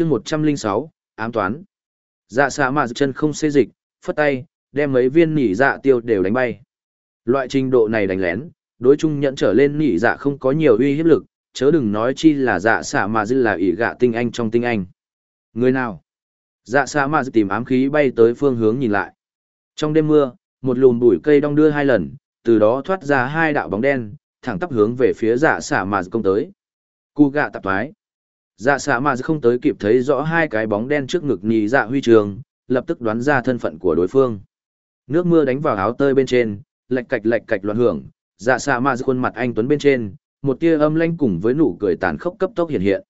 chương một trăm linh sáu, ám toán. Dạ xạ mà chân không xê dịch, phất tay, đem mấy viên nỉ dạ tiêu đều đánh bay. Loại trình độ này đánh lén, đối chung nhẫn trở lên nỉ dạ không có nhiều uy hiếp lực, chớ đừng nói chi là dạ xạ mà dư là ỷ gạ tinh anh trong tinh anh. Người nào? Dạ xạ mà dư tìm ám khí bay tới phương hướng nhìn lại. Trong đêm mưa, một lùm bụi cây đong đưa hai lần, từ đó thoát ra hai đạo bóng đen, thẳng tắp hướng về phía dạ xạ mà dư công tới. Cu gạ tạp thoái dạ xạ mà không tới kịp thấy rõ hai cái bóng đen trước ngực nhì dạ huy trường lập tức đoán ra thân phận của đối phương nước mưa đánh vào áo tơi bên trên lạch cạch lạch cạch loạn hưởng dạ xạ mà khuôn mặt anh tuấn bên trên một tia âm lanh cùng với nụ cười tàn khốc cấp tốc hiện hiện.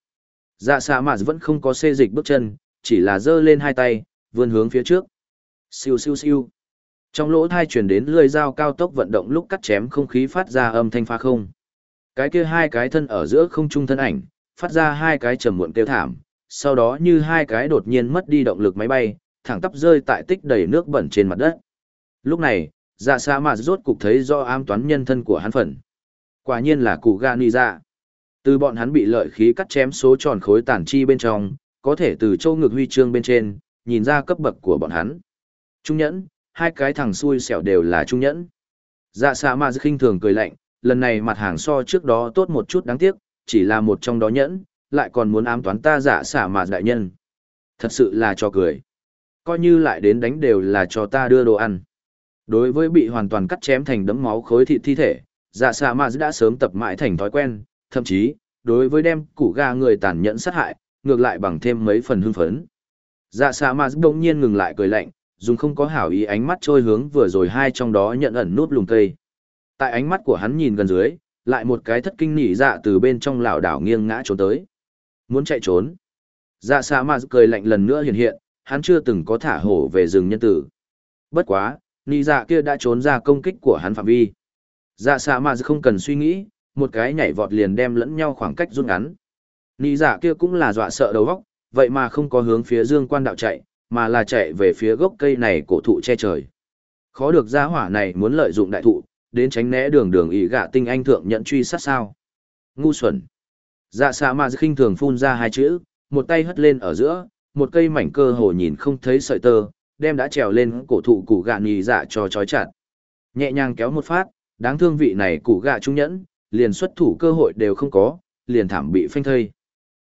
Dạ xạ mà vẫn không có xê dịch bước chân, chỉ là giơ lên hai tay, vươn hướng phía trước. Siêu siêu siêu. Trong lỗ thai truyền đến lưỡi dao cao tốc vận động lúc cắt chém không khí phát ra âm thanh pha không. Cái kia hai cái thân ở giữa không trung thân ảnh, phát ra hai cái trầm muộn kêu thảm, sau đó như hai cái đột nhiên mất đi động lực máy bay, thẳng tắp rơi tại tích đầy nước bẩn trên mặt đất. Lúc này, dạ xa mà rốt cục thấy do ám toán nhân thân của hắn phần. Quả nhiên là cụ gà nì dạ. Từ bọn hắn bị lợi khí cắt chém số tròn khối tản chi bên trong, có thể từ châu ngực huy chương bên trên, nhìn ra cấp bậc của bọn hắn. Trung nhẫn, hai cái thằng xui xẻo đều là trung nhẫn. Dạ xa mà khinh thường cười lạnh, lần này mặt hàng so trước đó tốt một chút đáng tiếc, chỉ là một trong đó nhẫn, lại còn muốn ám toán ta giả xả mà đại nhân. Thật sự là cho cười. Coi như lại đến đánh đều là cho ta đưa đồ ăn. Đối với bị hoàn toàn cắt chém thành đấm máu khối thịt thi thể, dạ xạ mà đã sớm tập mãi thành thói quen, thậm chí, đối với đem củ ga người tàn nhẫn sát hại, ngược lại bằng thêm mấy phần hưng phấn. Dạ xạ mà bỗng nhiên ngừng lại cười lạnh, dùng không có hảo ý ánh mắt trôi hướng vừa rồi hai trong đó nhận ẩn nút lùm cây. Tại ánh mắt của hắn nhìn gần dưới, lại một cái thất kinh nỉ dạ từ bên trong lảo đảo nghiêng ngã trốn tới. Muốn chạy trốn. Dạ xạ ma cười lạnh lần nữa hiện hiện, hắn chưa từng có thả hổ về rừng nhân tử. Bất quá, nỉ dạ kia đã trốn ra công kích của hắn phạm vi. Dạ xạ ma không cần suy nghĩ, một cái nhảy vọt liền đem lẫn nhau khoảng cách rút ngắn. nỉ dạ kia cũng là dọa sợ đầu óc, vậy mà không có hướng phía dương quan đạo chạy, mà là chạy về phía gốc cây này cổ thụ che trời. Khó được gia hỏa này muốn lợi dụng đại thụ, đến tránh né đường đường ý gạ tinh anh thượng nhận truy sát sao. Ngu xuẩn. Dạ xạ mà khinh thường phun ra hai chữ, một tay hất lên ở giữa, một cây mảnh cơ hồ nhìn không thấy sợi tơ, đem đã trèo lên cổ thụ củ gạ nhì dạ cho trói chặt. Nhẹ nhàng kéo một phát, Đáng thương vị này củ gạ trung nhẫn, liền xuất thủ cơ hội đều không có, liền thảm bị phanh thây.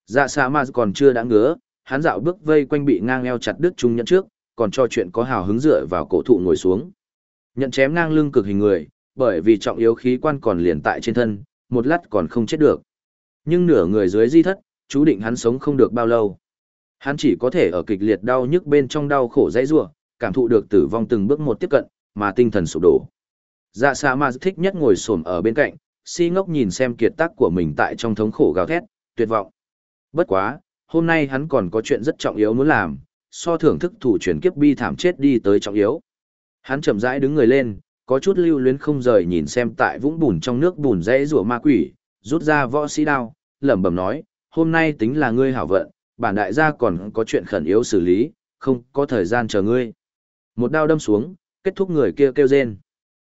Dạ xạ mà còn chưa đã ngứa, hắn dạo bước vây quanh bị ngang eo chặt đứt trung nhẫn trước, còn cho chuyện có hào hứng dựa vào cổ thụ ngồi xuống. Nhận chém ngang lưng cực hình người, bởi vì trọng yếu khí quan còn liền tại trên thân, một lát còn không chết được. Nhưng nửa người dưới di thất, chú định hắn sống không được bao lâu. Hắn chỉ có thể ở kịch liệt đau nhức bên trong đau khổ dãy rủa, cảm thụ được tử vong từng bước một tiếp cận, mà tinh thần sụp đổ. Dạ Sa mà thích nhất ngồi xổm ở bên cạnh, si ngốc nhìn xem kiệt tác của mình tại trong thống khổ gào thét, tuyệt vọng. Bất quá, hôm nay hắn còn có chuyện rất trọng yếu muốn làm, so thưởng thức thủ chuyển kiếp bi thảm chết đi tới trọng yếu. Hắn chậm rãi đứng người lên, có chút lưu luyến không rời nhìn xem tại vũng bùn trong nước bùn rẽ rủa ma quỷ, rút ra võ sĩ đao, lẩm bẩm nói, hôm nay tính là ngươi hảo vận, bản đại gia còn có chuyện khẩn yếu xử lý, không có thời gian chờ ngươi. Một đao đâm xuống, kết thúc người kia kêu rên.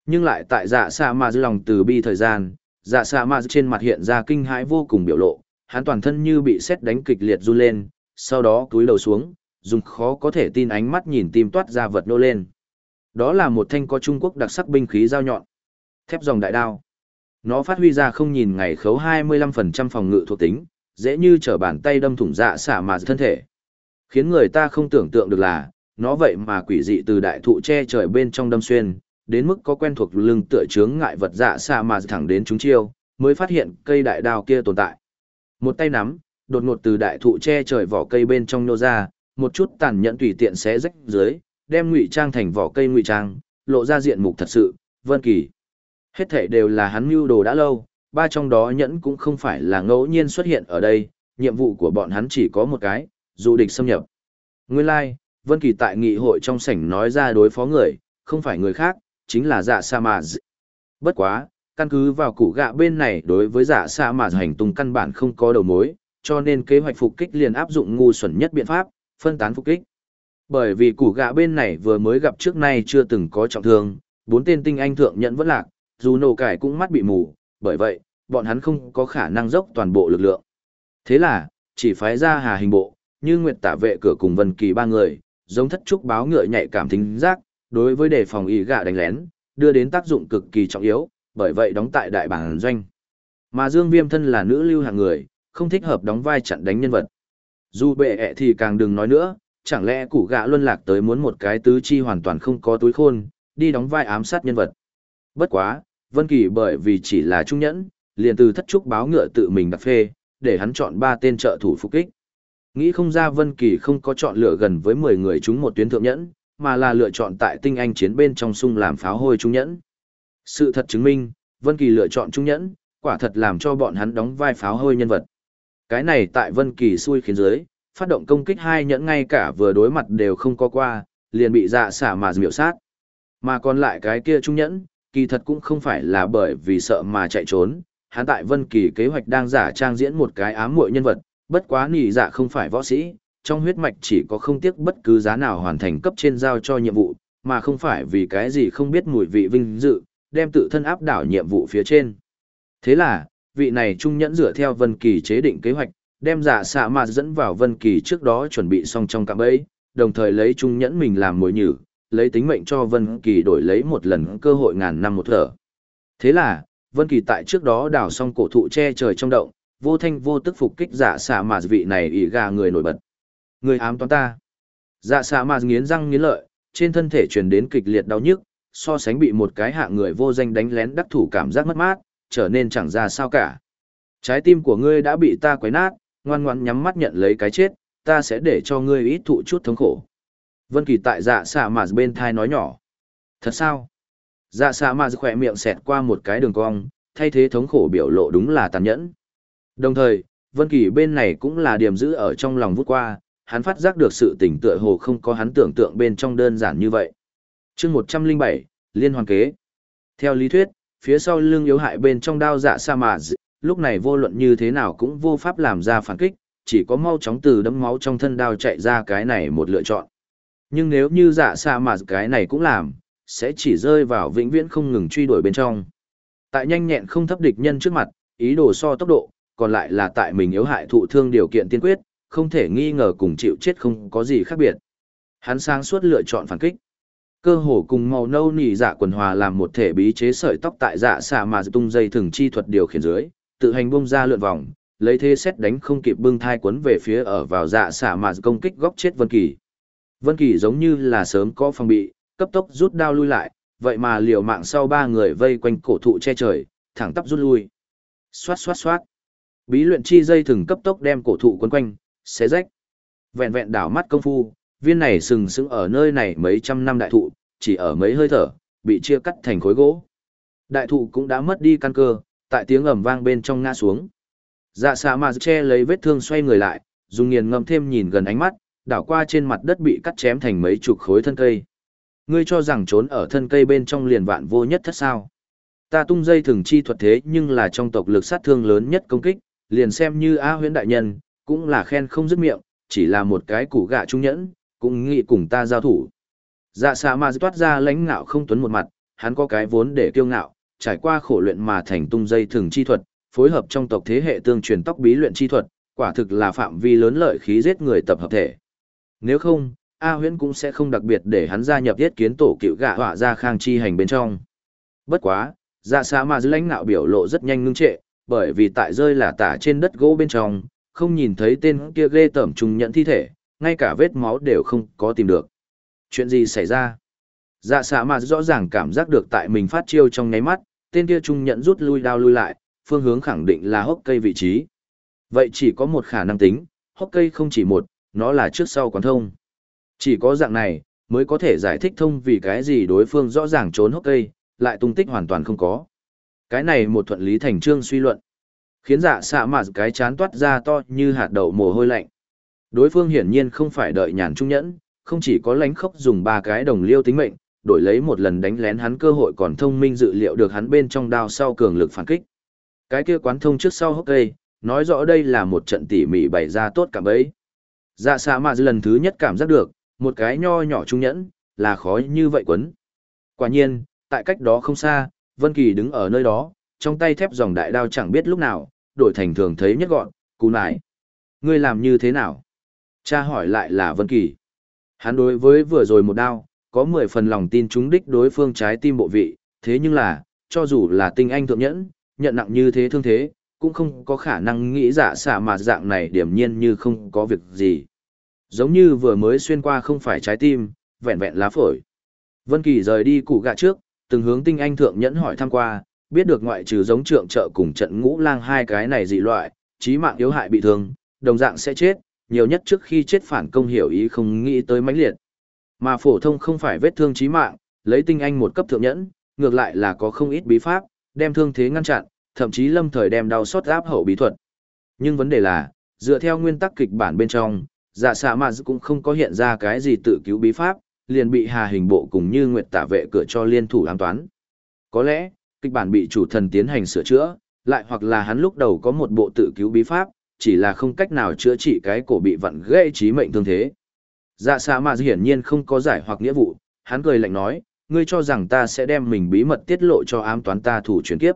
Nhưng lại tại dạ xa mà dư lòng từ bi thời gian, dạ xa mà trên mặt hiện ra kinh hãi vô cùng biểu lộ, hắn toàn thân như bị xét đánh kịch liệt run lên, sau đó cúi đầu xuống, dùng khó có thể tin ánh mắt nhìn tim toát ra vật nô lên. Đó là một thanh có Trung Quốc đặc sắc binh khí dao nhọn. Thép dòng đại đao. Nó phát huy ra không nhìn ngày khấu 25% phòng ngự thuộc tính, dễ như trở bàn tay đâm thủng dạ xả mà thân thể. Khiến người ta không tưởng tượng được là, nó vậy mà quỷ dị từ đại thụ che trời bên trong đâm xuyên, đến mức có quen thuộc lưng tựa chướng ngại vật dạ xả mà thẳng đến chúng chiêu, mới phát hiện cây đại đao kia tồn tại. Một tay nắm, đột ngột từ đại thụ che trời vỏ cây bên trong nô ra, một chút tàn nhẫn tùy tiện xé rách dưới, đem ngụy trang thành vỏ cây ngụy trang, lộ ra diện mục thật sự, vân kỳ. Hết thể đều là hắn mưu đồ đã lâu, ba trong đó nhẫn cũng không phải là ngẫu nhiên xuất hiện ở đây, nhiệm vụ của bọn hắn chỉ có một cái, dụ địch xâm nhập. Nguyên lai, like, Vân Kỳ tại nghị hội trong sảnh nói ra đối phó người, không phải người khác, chính là dạ sa mà Bất quá, căn cứ vào củ gạ bên này đối với dạ sa mà hành tung căn bản không có đầu mối, cho nên kế hoạch phục kích liền áp dụng ngu xuẩn nhất biện pháp, phân tán phục kích. Bởi vì củ gạ bên này vừa mới gặp trước nay chưa từng có trọng thương, bốn tên tinh anh thượng nhận vẫn lạc, dù nổ cải cũng mắt bị mù, bởi vậy, bọn hắn không có khả năng dốc toàn bộ lực lượng. Thế là, chỉ phái ra hà hình bộ, như Nguyệt Tả vệ cửa cùng Vân Kỳ ba người, giống thất trúc báo ngựa nhạy cảm thính giác, đối với đề phòng ý gạ đánh lén, đưa đến tác dụng cực kỳ trọng yếu, bởi vậy đóng tại đại bản doanh. Mà Dương Viêm thân là nữ lưu hàng người, không thích hợp đóng vai chặn đánh nhân vật. Dù bệ ẹ thì càng đừng nói nữa, chẳng lẽ củ gạ luân lạc tới muốn một cái tứ chi hoàn toàn không có túi khôn, đi đóng vai ám sát nhân vật. Bất quá, Vân Kỳ bởi vì chỉ là trung nhẫn, liền từ thất trúc báo ngựa tự mình đặt phê, để hắn chọn ba tên trợ thủ phục kích. Nghĩ không ra Vân Kỳ không có chọn lựa gần với 10 người chúng một tuyến thượng nhẫn, mà là lựa chọn tại tinh anh chiến bên trong sung làm pháo hôi trung nhẫn. Sự thật chứng minh, Vân Kỳ lựa chọn trung nhẫn, quả thật làm cho bọn hắn đóng vai pháo hôi nhân vật. Cái này tại Vân Kỳ xui khiến dưới, phát động công kích hai nhẫn ngay cả vừa đối mặt đều không có qua, liền bị dạ xả mà miểu sát. Mà còn lại cái kia trung nhẫn, kỳ thật cũng không phải là bởi vì sợ mà chạy trốn, hắn tại Vân Kỳ kế hoạch đang giả trang diễn một cái ám muội nhân vật, bất quá nỉ dạ không phải võ sĩ, trong huyết mạch chỉ có không tiếc bất cứ giá nào hoàn thành cấp trên giao cho nhiệm vụ, mà không phải vì cái gì không biết mùi vị vinh dự, đem tự thân áp đảo nhiệm vụ phía trên. Thế là, vị này trung nhẫn dựa theo Vân Kỳ chế định kế hoạch, đem giả xạ mà dẫn vào Vân Kỳ trước đó chuẩn bị xong trong cạm bẫy, đồng thời lấy trung nhẫn mình làm mồi nhử, lấy tính mệnh cho Vân Kỳ đổi lấy một lần cơ hội ngàn năm một thở. Thế là, Vân Kỳ tại trước đó đào xong cổ thụ che trời trong động, vô thanh vô tức phục kích giả xạ mà vị này ỷ gà người nổi bật. Người ám toán ta. Dạ xạ mà nghiến răng nghiến lợi, trên thân thể truyền đến kịch liệt đau nhức, so sánh bị một cái hạ người vô danh đánh lén đắc thủ cảm giác mất mát, trở nên chẳng ra sao cả. Trái tim của ngươi đã bị ta quấy nát, ngoan ngoãn nhắm mắt nhận lấy cái chết, ta sẽ để cho ngươi ít thụ chút thống khổ. Vân Kỳ tại dạ xạ mà bên thai nói nhỏ. Thật sao? Dạ xạ mà khỏe miệng xẹt qua một cái đường cong, thay thế thống khổ biểu lộ đúng là tàn nhẫn. Đồng thời, Vân Kỳ bên này cũng là điểm giữ ở trong lòng vút qua, hắn phát giác được sự tỉnh tựa hồ không có hắn tưởng tượng bên trong đơn giản như vậy. Chương 107, Liên hoàn kế. Theo lý thuyết, phía sau lưng yếu hại bên trong đao dạ sa mà lúc này vô luận như thế nào cũng vô pháp làm ra phản kích, chỉ có mau chóng từ đấm máu trong thân đao chạy ra cái này một lựa chọn. Nhưng nếu như dạ xa mà cái này cũng làm, sẽ chỉ rơi vào vĩnh viễn không ngừng truy đuổi bên trong. Tại nhanh nhẹn không thấp địch nhân trước mặt, ý đồ so tốc độ, còn lại là tại mình yếu hại thụ thương điều kiện tiên quyết, không thể nghi ngờ cùng chịu chết không có gì khác biệt. Hắn sáng suốt lựa chọn phản kích. Cơ hồ cùng màu nâu nỉ dạ quần hòa làm một thể bí chế sợi tóc tại dạ xà mà tung dây thường chi thuật điều khiển dưới, tự hành bung ra lượn vòng, lấy thế xét đánh không kịp bưng thai quấn về phía ở vào dạ xả mà công kích góc chết Vân Kỳ. Vân Kỳ giống như là sớm có phòng bị, cấp tốc rút đao lui lại, vậy mà liều mạng sau ba người vây quanh cổ thụ che trời, thẳng tắp rút lui. Xoát xoát xoát. Bí luyện chi dây thừng cấp tốc đem cổ thụ quấn quanh, xé rách. Vẹn vẹn đảo mắt công phu, viên này sừng sững ở nơi này mấy trăm năm đại thụ, chỉ ở mấy hơi thở, bị chia cắt thành khối gỗ. Đại thụ cũng đã mất đi căn cơ, tại tiếng ầm vang bên trong ngã xuống. Dạ xạ mà che lấy vết thương xoay người lại, dùng nghiền ngâm thêm nhìn gần ánh mắt, đảo qua trên mặt đất bị cắt chém thành mấy chục khối thân cây. Ngươi cho rằng trốn ở thân cây bên trong liền vạn vô nhất thất sao. Ta tung dây thường chi thuật thế nhưng là trong tộc lực sát thương lớn nhất công kích, liền xem như A huyễn đại nhân, cũng là khen không dứt miệng, chỉ là một cái củ gạ trung nhẫn, cũng nghĩ cùng ta giao thủ. Dạ xạ mà toát ra lãnh ngạo không tuấn một mặt, hắn có cái vốn để kiêu ngạo, trải qua khổ luyện mà thành tung dây thường chi thuật, phối hợp trong tộc thế hệ tương truyền tóc bí luyện chi thuật, quả thực là phạm vi lớn lợi khí giết người tập hợp thể. Nếu không, A huyễn cũng sẽ không đặc biệt để hắn gia nhập thiết kiến tổ cựu gạ họa ra khang chi hành bên trong. Bất quá, dạ xá mà dư lãnh nạo biểu lộ rất nhanh ngưng trệ, bởi vì tại rơi là tả trên đất gỗ bên trong, không nhìn thấy tên kia ghê tởm trùng nhận thi thể, ngay cả vết máu đều không có tìm được. Chuyện gì xảy ra? Dạ xạ mà rõ ràng cảm giác được tại mình phát chiêu trong nháy mắt, tên kia trung nhận rút lui đao lui lại, phương hướng khẳng định là hốc cây vị trí. Vậy chỉ có một khả năng tính, hốc cây không chỉ một, nó là trước sau quán thông. Chỉ có dạng này, mới có thể giải thích thông vì cái gì đối phương rõ ràng trốn hốc cây, lại tung tích hoàn toàn không có. Cái này một thuận lý thành trương suy luận khiến dạ xạ mà cái chán toát ra to như hạt đậu mồ hôi lạnh đối phương hiển nhiên không phải đợi nhàn trung nhẫn không chỉ có lánh khốc dùng ba cái đồng liêu tính mệnh đổi lấy một lần đánh lén hắn cơ hội còn thông minh dự liệu được hắn bên trong đao sau cường lực phản kích cái kia quán thông trước sau hốc cây nói rõ đây là một trận tỉ mỉ bày ra tốt cả bấy dạ xạ mà lần thứ nhất cảm giác được một cái nho nhỏ trung nhẫn là khó như vậy quấn quả nhiên tại cách đó không xa vân kỳ đứng ở nơi đó trong tay thép dòng đại đao chẳng biết lúc nào đổi thành thường thấy nhất gọn, cú nải. Ngươi làm như thế nào? Cha hỏi lại là Vân Kỳ. Hắn đối với vừa rồi một đao, có 10 phần lòng tin chúng đích đối phương trái tim bộ vị, thế nhưng là, cho dù là tinh anh thượng nhẫn, nhận nặng như thế thương thế, cũng không có khả năng nghĩ giả xả mà dạng này điểm nhiên như không có việc gì. Giống như vừa mới xuyên qua không phải trái tim, vẹn vẹn lá phổi. Vân Kỳ rời đi cụ gạ trước, từng hướng tinh anh thượng nhẫn hỏi thăm qua, biết được ngoại trừ giống trượng trợ cùng trận ngũ lang hai cái này dị loại, chí mạng yếu hại bị thương, đồng dạng sẽ chết, nhiều nhất trước khi chết phản công hiểu ý không nghĩ tới mãnh liệt. Mà phổ thông không phải vết thương chí mạng, lấy tinh anh một cấp thượng nhẫn, ngược lại là có không ít bí pháp, đem thương thế ngăn chặn, thậm chí lâm thời đem đau sót áp hậu bí thuật. Nhưng vấn đề là, dựa theo nguyên tắc kịch bản bên trong, dạ xạ mà cũng không có hiện ra cái gì tự cứu bí pháp, liền bị hà hình bộ cùng như nguyệt tả vệ cửa cho liên thủ ám toán. Có lẽ, kịch bản bị chủ thần tiến hành sửa chữa, lại hoặc là hắn lúc đầu có một bộ tự cứu bí pháp, chỉ là không cách nào chữa trị cái cổ bị vặn gãy trí mệnh thương thế. Dạ xạ mà hiển nhiên không có giải hoặc nghĩa vụ, hắn cười lạnh nói, ngươi cho rằng ta sẽ đem mình bí mật tiết lộ cho ám toán ta thủ chuyển kiếp.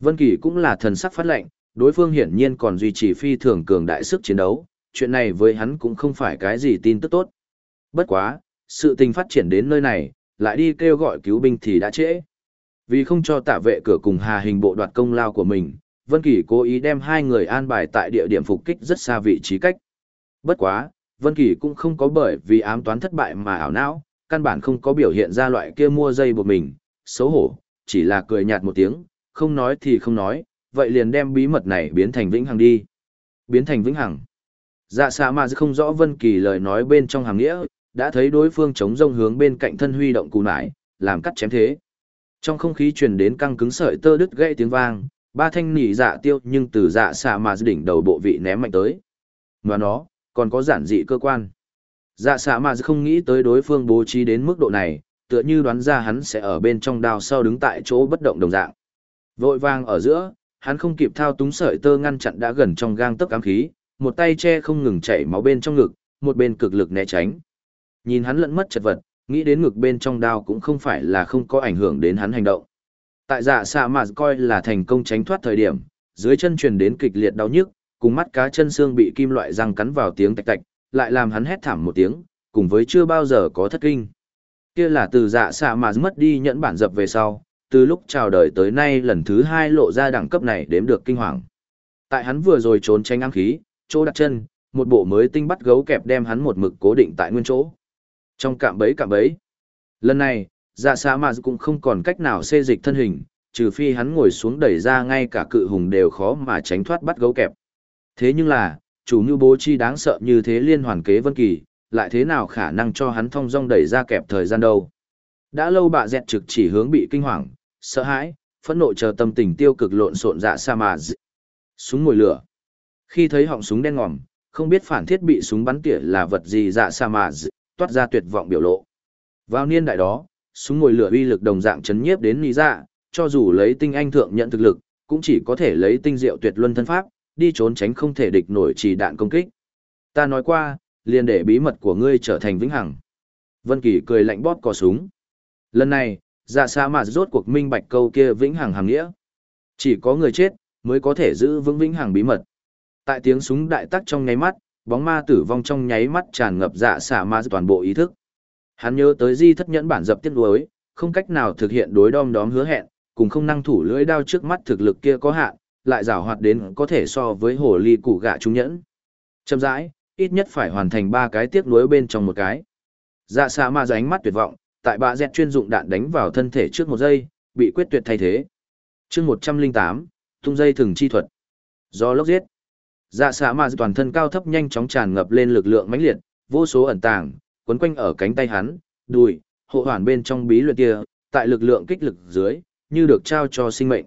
Vân Kỳ cũng là thần sắc phát lệnh, đối phương hiển nhiên còn duy trì phi thường cường đại sức chiến đấu, chuyện này với hắn cũng không phải cái gì tin tức tốt. Bất quá, sự tình phát triển đến nơi này, lại đi kêu gọi cứu binh thì đã trễ. Vì không cho tả vệ cửa cùng hà hình bộ đoạt công lao của mình, Vân Kỳ cố ý đem hai người an bài tại địa điểm phục kích rất xa vị trí cách. Bất quá, Vân Kỳ cũng không có bởi vì ám toán thất bại mà ảo não, căn bản không có biểu hiện ra loại kia mua dây buộc mình, xấu hổ, chỉ là cười nhạt một tiếng, không nói thì không nói, vậy liền đem bí mật này biến thành vĩnh hằng đi. Biến thành vĩnh hằng. Dạ xạ mà không rõ Vân Kỳ lời nói bên trong hàng nghĩa, đã thấy đối phương chống rông hướng bên cạnh thân huy động cù nải, làm cắt chém thế. Trong không khí truyền đến căng cứng sợi tơ đứt gãy tiếng vang, ba thanh nỉ dạ tiêu nhưng từ dạ xạ mà đỉnh đầu bộ vị ném mạnh tới. Ngoài nó, còn có giản dị cơ quan. Dạ xạ mà không nghĩ tới đối phương bố trí đến mức độ này, tựa như đoán ra hắn sẽ ở bên trong đao sau đứng tại chỗ bất động đồng dạng. Vội vàng ở giữa, hắn không kịp thao túng sợi tơ ngăn chặn đã gần trong gang tấc ám khí, một tay che không ngừng chảy máu bên trong ngực, một bên cực lực né tránh. Nhìn hắn lẫn mất chật vật, nghĩ đến ngực bên trong đao cũng không phải là không có ảnh hưởng đến hắn hành động. Tại dạ xạ mà coi là thành công tránh thoát thời điểm, dưới chân truyền đến kịch liệt đau nhức, cùng mắt cá chân xương bị kim loại răng cắn vào tiếng tạch tạch, lại làm hắn hét thảm một tiếng, cùng với chưa bao giờ có thất kinh. Kia là từ dạ xạ mà mất đi nhẫn bản dập về sau, từ lúc chào đời tới nay lần thứ hai lộ ra đẳng cấp này đếm được kinh hoàng. Tại hắn vừa rồi trốn tránh ám khí, chỗ đặt chân, một bộ mới tinh bắt gấu kẹp đem hắn một mực cố định tại nguyên chỗ. Trong cạm bẫy cạm bẫy. Lần này, dạ xạ mà cũng không còn cách nào xê dịch thân hình, trừ phi hắn ngồi xuống đẩy ra ngay cả cự hùng đều khó mà tránh thoát bắt gấu kẹp. Thế nhưng là, chủ như bố chi đáng sợ như thế liên hoàn kế vân kỳ, lại thế nào khả năng cho hắn thông dong đẩy ra kẹp thời gian đâu. Đã lâu bà dẹt trực chỉ hướng bị kinh hoàng, sợ hãi, phẫn nộ chờ tâm tình tiêu cực lộn xộn dạ sa mà d... súng mồi lửa. Khi thấy họng súng đen ngòm, không biết phản thiết bị súng bắn tỉa là vật gì dạ sa mà d... toát ra tuyệt vọng biểu lộ. Vào niên đại đó, súng mồi lửa uy lực đồng dạng chấn nhiếp đến lý dạ, cho dù lấy tinh anh thượng nhận thực lực, cũng chỉ có thể lấy tinh diệu tuyệt luân thân pháp, đi trốn tránh không thể địch nổi chỉ đạn công kích. Ta nói qua, liền để bí mật của ngươi trở thành vĩnh hằng. Vân Kỳ cười lạnh bóp cò súng. Lần này, dạ xa mà rốt cuộc minh bạch câu kia vĩnh hằng hàng nghĩa. Chỉ có người chết, mới có thể giữ vững vĩnh hằng bí mật. Tại tiếng súng đại tác trong nháy mắt, bóng ma tử vong trong nháy mắt tràn ngập dạ xả ma toàn bộ ý thức. Hắn nhớ tới di thất nhẫn bản dập tiết đối, không cách nào thực hiện đối đom đóm hứa hẹn, cùng không năng thủ lưỡi đao trước mắt thực lực kia có hạn, lại rào hoạt đến có thể so với hồ ly củ gạ trung nhẫn. Châm rãi, ít nhất phải hoàn thành ba cái tiếc nuối bên trong một cái. Dạ xạ ma ánh mắt tuyệt vọng, tại bạ dẹt chuyên dụng đạn đánh vào thân thể trước một giây, bị quyết tuyệt thay thế. chương 108, tung dây thường chi thuật. Do lốc giết. Dạ xạ ma toàn thân cao thấp nhanh chóng tràn ngập lên lực lượng mãnh liệt, vô số ẩn tàng, quấn quanh ở cánh tay hắn, đùi, hộ hoàn bên trong bí luyện kia, tại lực lượng kích lực dưới, như được trao cho sinh mệnh.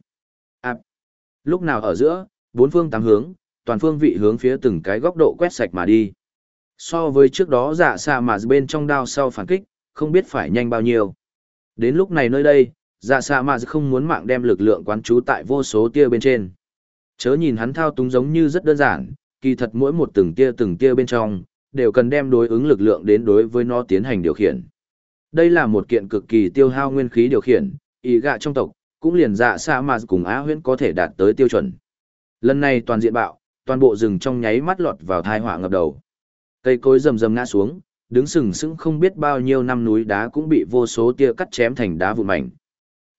Lúc nào ở giữa, bốn phương tám hướng, toàn phương vị hướng phía từng cái góc độ quét sạch mà đi. So với trước đó giả xạ mà bên trong đao sau phản kích, không biết phải nhanh bao nhiêu. Đến lúc này nơi đây, giả xạ mà không muốn mạng đem lực lượng quán trú tại vô số tia bên trên. Chớ nhìn hắn thao túng giống như rất đơn giản, kỳ thật mỗi một từng tia từng tia bên trong, đều cần đem đối ứng lực lượng đến đối với nó tiến hành điều khiển. Đây là một kiện cực kỳ tiêu hao nguyên khí điều khiển, ý gạ trong tộc, cũng liền dạ xa mà cùng á huyễn có thể đạt tới tiêu chuẩn. Lần này toàn diện bạo, toàn bộ rừng trong nháy mắt lọt vào thai họa ngập đầu. Cây cối rầm rầm ngã xuống, đứng sừng sững không biết bao nhiêu năm núi đá cũng bị vô số tia cắt chém thành đá vụn mảnh.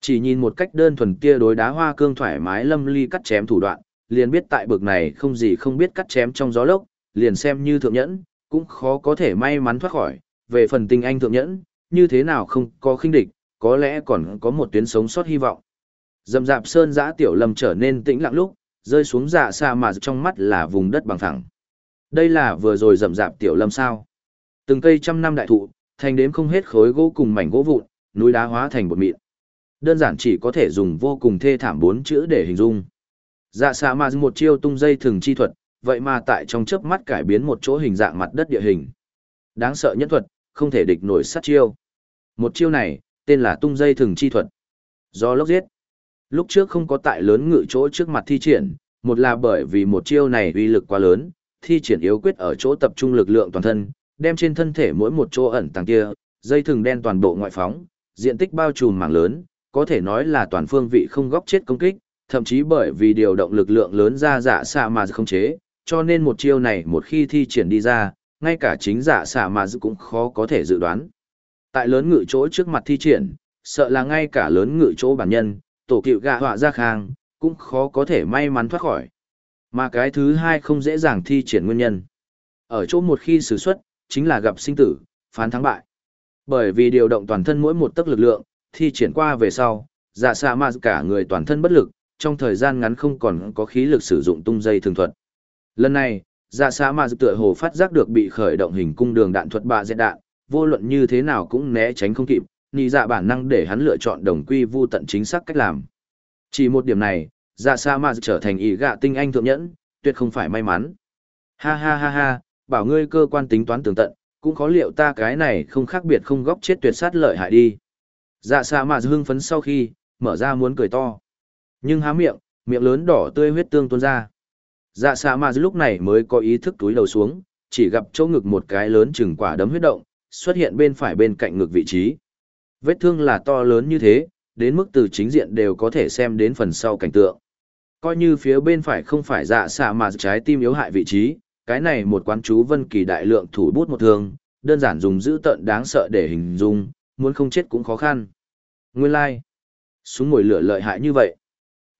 Chỉ nhìn một cách đơn thuần tia đối đá hoa cương thoải mái lâm ly cắt chém thủ đoạn, liền biết tại bực này không gì không biết cắt chém trong gió lốc, liền xem như thượng nhẫn, cũng khó có thể may mắn thoát khỏi. Về phần tình anh thượng nhẫn, như thế nào không có khinh địch, có lẽ còn có một tuyến sống sót hy vọng. Dầm dạp sơn giã tiểu lâm trở nên tĩnh lặng lúc, rơi xuống dạ xa mà trong mắt là vùng đất bằng phẳng. Đây là vừa rồi rậm rạp tiểu lâm sao. Từng cây trăm năm đại thụ, thành đếm không hết khối gỗ cùng mảnh gỗ vụn, núi đá hóa thành bột mịn. Đơn giản chỉ có thể dùng vô cùng thê thảm bốn chữ để hình dung. Dạ xa mà một chiêu tung dây thường chi thuật, vậy mà tại trong chớp mắt cải biến một chỗ hình dạng mặt đất địa hình. Đáng sợ nhất thuật, không thể địch nổi sát chiêu. Một chiêu này, tên là tung dây thường chi thuật. Do lốc giết. Lúc trước không có tại lớn ngự chỗ trước mặt thi triển, một là bởi vì một chiêu này uy lực quá lớn, thi triển yếu quyết ở chỗ tập trung lực lượng toàn thân, đem trên thân thể mỗi một chỗ ẩn tàng kia, dây thừng đen toàn bộ ngoại phóng, diện tích bao trùm mảng lớn, có thể nói là toàn phương vị không góc chết công kích, thậm chí bởi vì điều động lực lượng lớn ra giả xạ mà không chế, cho nên một chiêu này một khi thi triển đi ra, ngay cả chính giả xạ mà cũng khó có thể dự đoán. Tại lớn ngự chỗ trước mặt thi triển, sợ là ngay cả lớn ngự chỗ bản nhân, tổ cựu gạ họa ra khang, cũng khó có thể may mắn thoát khỏi. Mà cái thứ hai không dễ dàng thi triển nguyên nhân. Ở chỗ một khi sử xuất, chính là gặp sinh tử, phán thắng bại. Bởi vì điều động toàn thân mỗi một tấc lực lượng, thi triển qua về sau, dạ xạ mà cả người toàn thân bất lực, trong thời gian ngắn không còn có khí lực sử dụng tung dây thường thuật. Lần này, dạ xạ mà tựa hồ phát giác được bị khởi động hình cung đường đạn thuật bạ dẹt đạn, vô luận như thế nào cũng né tránh không kịp, nì dạ bản năng để hắn lựa chọn đồng quy vu tận chính xác cách làm. Chỉ một điểm này, dạ sa ma trở thành ý gạ tinh anh thượng nhẫn, tuyệt không phải may mắn. Ha ha ha ha, bảo ngươi cơ quan tính toán tường tận, cũng khó liệu ta cái này không khác biệt không góc chết tuyệt sát lợi hại đi. Dạ sa ma hưng phấn sau khi, mở ra muốn cười to. Nhưng há miệng, miệng lớn đỏ tươi huyết tương tuôn ra. Dạ sa ma lúc này mới có ý thức túi đầu xuống, chỉ gặp chỗ ngực một cái lớn chừng quả đấm huyết động, xuất hiện bên phải bên cạnh ngực vị trí. Vết thương là to lớn như thế, đến mức từ chính diện đều có thể xem đến phần sau cảnh tượng. Coi như phía bên phải không phải dạ xạ mà trái tim yếu hại vị trí, cái này một quán chú vân kỳ đại lượng thủ bút một thương, đơn giản dùng giữ tận đáng sợ để hình dung, muốn không chết cũng khó khăn. Nguyên lai, like. súng mồi lửa lợi hại như vậy.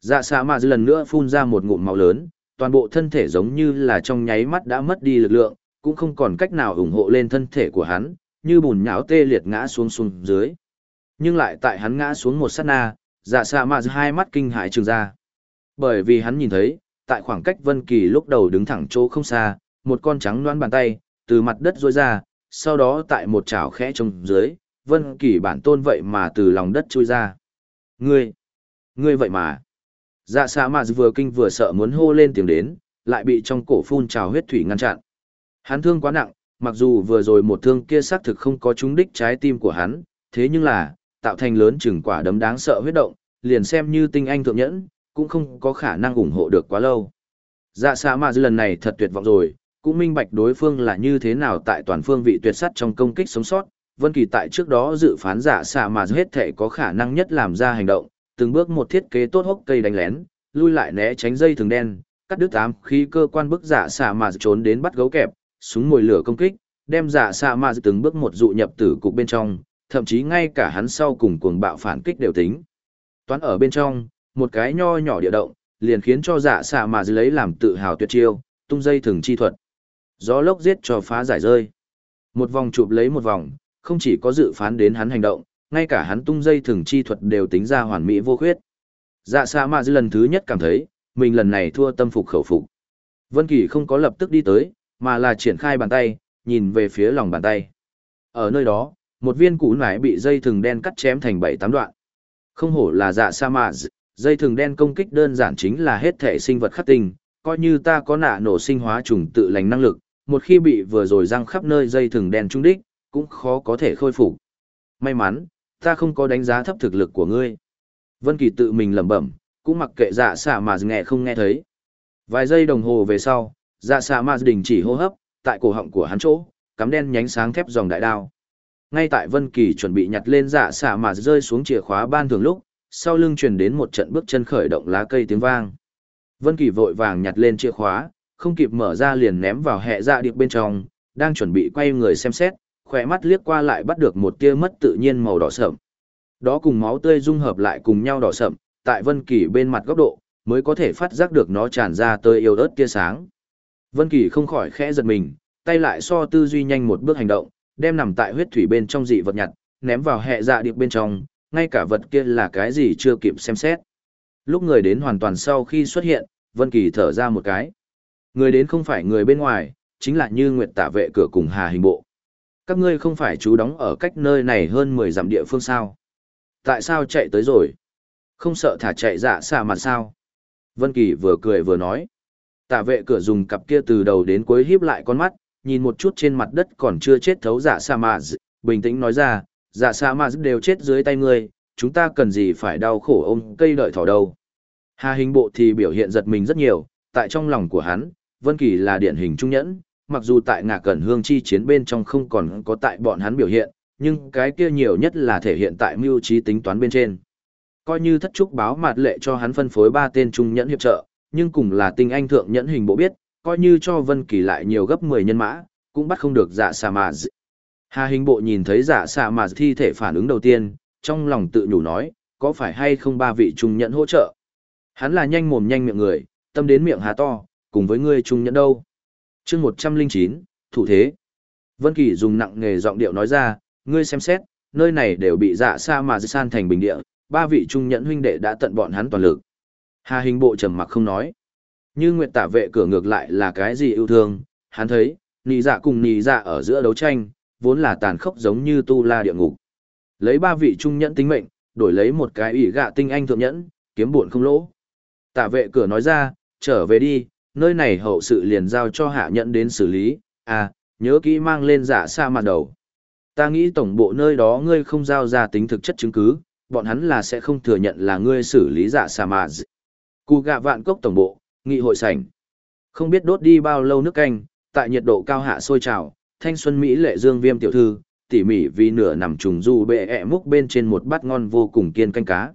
Dạ xạ mà lần nữa phun ra một ngụm máu lớn, toàn bộ thân thể giống như là trong nháy mắt đã mất đi lực lượng, cũng không còn cách nào ủng hộ lên thân thể của hắn, như bùn nhão tê liệt ngã xuống xuống dưới. Nhưng lại tại hắn ngã xuống một sát na, dạ xạ mà hai mắt kinh hãi trường ra. Bởi vì hắn nhìn thấy, tại khoảng cách Vân Kỳ lúc đầu đứng thẳng chỗ không xa, một con trắng loan bàn tay từ mặt đất rỗi ra, sau đó tại một chảo khẽ trông dưới, Vân Kỳ bản tôn vậy mà từ lòng đất chui ra. Ngươi, ngươi vậy mà. Dạ xạ mà vừa kinh vừa sợ muốn hô lên tiếng đến, lại bị trong cổ phun trào huyết thủy ngăn chặn. Hắn thương quá nặng, mặc dù vừa rồi một thương kia xác thực không có trúng đích trái tim của hắn, thế nhưng là, tạo thành lớn chừng quả đấm đáng sợ huyết động, liền xem như tinh anh thượng nhẫn, cũng không có khả năng ủng hộ được quá lâu. Dạ xạ mà lần này thật tuyệt vọng rồi, cũng minh bạch đối phương là như thế nào tại toàn phương vị tuyệt sắt trong công kích sống sót. Vân Kỳ tại trước đó dự phán dạ xạ mà hết thể có khả năng nhất làm ra hành động, từng bước một thiết kế tốt hốc cây đánh lén, lui lại né tránh dây thường đen, cắt đứt ám khi cơ quan bức dạ xạ mà trốn đến bắt gấu kẹp, súng mồi lửa công kích, đem dạ xạ mà từng bước một dụ nhập tử cục bên trong, thậm chí ngay cả hắn sau cùng cuồng bạo phản kích đều tính. Toán ở bên trong, một cái nho nhỏ địa động, liền khiến cho dạ xạ mà lấy làm tự hào tuyệt chiêu, tung dây thường chi thuật. Gió lốc giết cho phá giải rơi. Một vòng chụp lấy một vòng, không chỉ có dự phán đến hắn hành động, ngay cả hắn tung dây thường chi thuật đều tính ra hoàn mỹ vô khuyết. Dạ xạ mà lần thứ nhất cảm thấy, mình lần này thua tâm phục khẩu phục. Vân Kỳ không có lập tức đi tới, mà là triển khai bàn tay, nhìn về phía lòng bàn tay. Ở nơi đó, một viên củ nải bị dây thừng đen cắt chém thành bảy tám đoạn. Không hổ là dạ sa mạ, dây thừng đen công kích đơn giản chính là hết thể sinh vật khắc tinh, coi như ta có nạ nổ sinh hóa trùng tự lành năng lực, một khi bị vừa rồi răng khắp nơi dây thừng đen trung đích, cũng khó có thể khôi phục. May mắn, ta không có đánh giá thấp thực lực của ngươi. Vân Kỳ tự mình lẩm bẩm, cũng mặc kệ dạ xạ mà nghe không nghe thấy. Vài giây đồng hồ về sau, dạ xạ mà đình chỉ hô hấp, tại cổ họng của hắn chỗ, cắm đen nhánh sáng thép dòng đại đao. Ngay tại Vân Kỳ chuẩn bị nhặt lên dạ xạ mà rơi xuống chìa khóa ban thường lúc, sau lưng truyền đến một trận bước chân khởi động lá cây tiếng vang. Vân Kỳ vội vàng nhặt lên chìa khóa, không kịp mở ra liền ném vào hệ dạ điệp bên trong, đang chuẩn bị quay người xem xét, khỏe mắt liếc qua lại bắt được một tia mất tự nhiên màu đỏ sậm. Đó cùng máu tươi dung hợp lại cùng nhau đỏ sậm, tại Vân Kỳ bên mặt góc độ, mới có thể phát giác được nó tràn ra tới yêu ớt tia sáng. Vân Kỳ không khỏi khẽ giật mình, tay lại so tư duy nhanh một bước hành động, đem nằm tại huyết thủy bên trong dị vật nhặt, ném vào hệ dạ điệp bên trong, ngay cả vật kia là cái gì chưa kịp xem xét. Lúc người đến hoàn toàn sau khi xuất hiện, Vân Kỳ thở ra một cái. Người đến không phải người bên ngoài, chính là Như Nguyệt Tả vệ cửa cùng Hà Hình Bộ. Các ngươi không phải trú đóng ở cách nơi này hơn 10 dặm địa phương sao? Tại sao chạy tới rồi? Không sợ thả chạy dạ xả mặt sao? Vân Kỳ vừa cười vừa nói. Tả vệ cửa dùng cặp kia từ đầu đến cuối híp lại con mắt, nhìn một chút trên mặt đất còn chưa chết thấu dạ sa mặt, bình tĩnh nói ra, dạ xả mặt đều chết dưới tay ngươi, chúng ta cần gì phải đau khổ ôm cây đợi thỏ đâu. Hà hình bộ thì biểu hiện giật mình rất nhiều, tại trong lòng của hắn, Vân Kỳ là điển hình trung nhẫn, mặc dù tại ngạc cẩn hương chi chiến bên trong không còn có tại bọn hắn biểu hiện, nhưng cái kia nhiều nhất là thể hiện tại mưu trí tính toán bên trên. Coi như thất trúc báo mạt lệ cho hắn phân phối ba tên trung nhẫn hiệp trợ, nhưng cùng là tinh anh thượng nhẫn hình bộ biết, coi như cho Vân Kỳ lại nhiều gấp 10 nhân mã, cũng bắt không được dạ Sa Ma. Hà hình bộ nhìn thấy dạ Sa Ma thi thể phản ứng đầu tiên, trong lòng tự nhủ nói, có phải hay không ba vị trung nhẫn hỗ trợ? Hắn là nhanh mồm nhanh miệng người, tâm đến miệng hà to, cùng với ngươi trung nhẫn đâu. chương 109, thủ thế. Vân Kỳ dùng nặng nghề giọng điệu nói ra, ngươi xem xét, nơi này đều bị dạ sa Ma san thành bình địa, ba vị trung nhẫn huynh đệ đã tận bọn hắn toàn lực. Hà hình bộ trầm mặc không nói. Như Nguyệt Tả vệ cửa ngược lại là cái gì yêu thương, hắn thấy, nì dạ cùng nì dạ ở giữa đấu tranh, vốn là tàn khốc giống như tu la địa ngục. Lấy ba vị trung nhẫn tính mệnh, đổi lấy một cái ủy gạ tinh anh thượng nhẫn, kiếm buồn không lỗ. Tả vệ cửa nói ra, trở về đi, nơi này hậu sự liền giao cho hạ nhẫn đến xử lý, à, nhớ kỹ mang lên giả xa mặt đầu. Ta nghĩ tổng bộ nơi đó ngươi không giao ra tính thực chất chứng cứ, bọn hắn là sẽ không thừa nhận là ngươi xử lý giả xa mà. Cụ gạ vạn cốc tổng bộ, nghị hội sảnh. Không biết đốt đi bao lâu nước canh, tại nhiệt độ cao hạ sôi trào, thanh xuân Mỹ lệ dương viêm tiểu thư, tỉ mỉ vì nửa nằm trùng du bệ ẹ múc bên trên một bát ngon vô cùng kiên canh cá.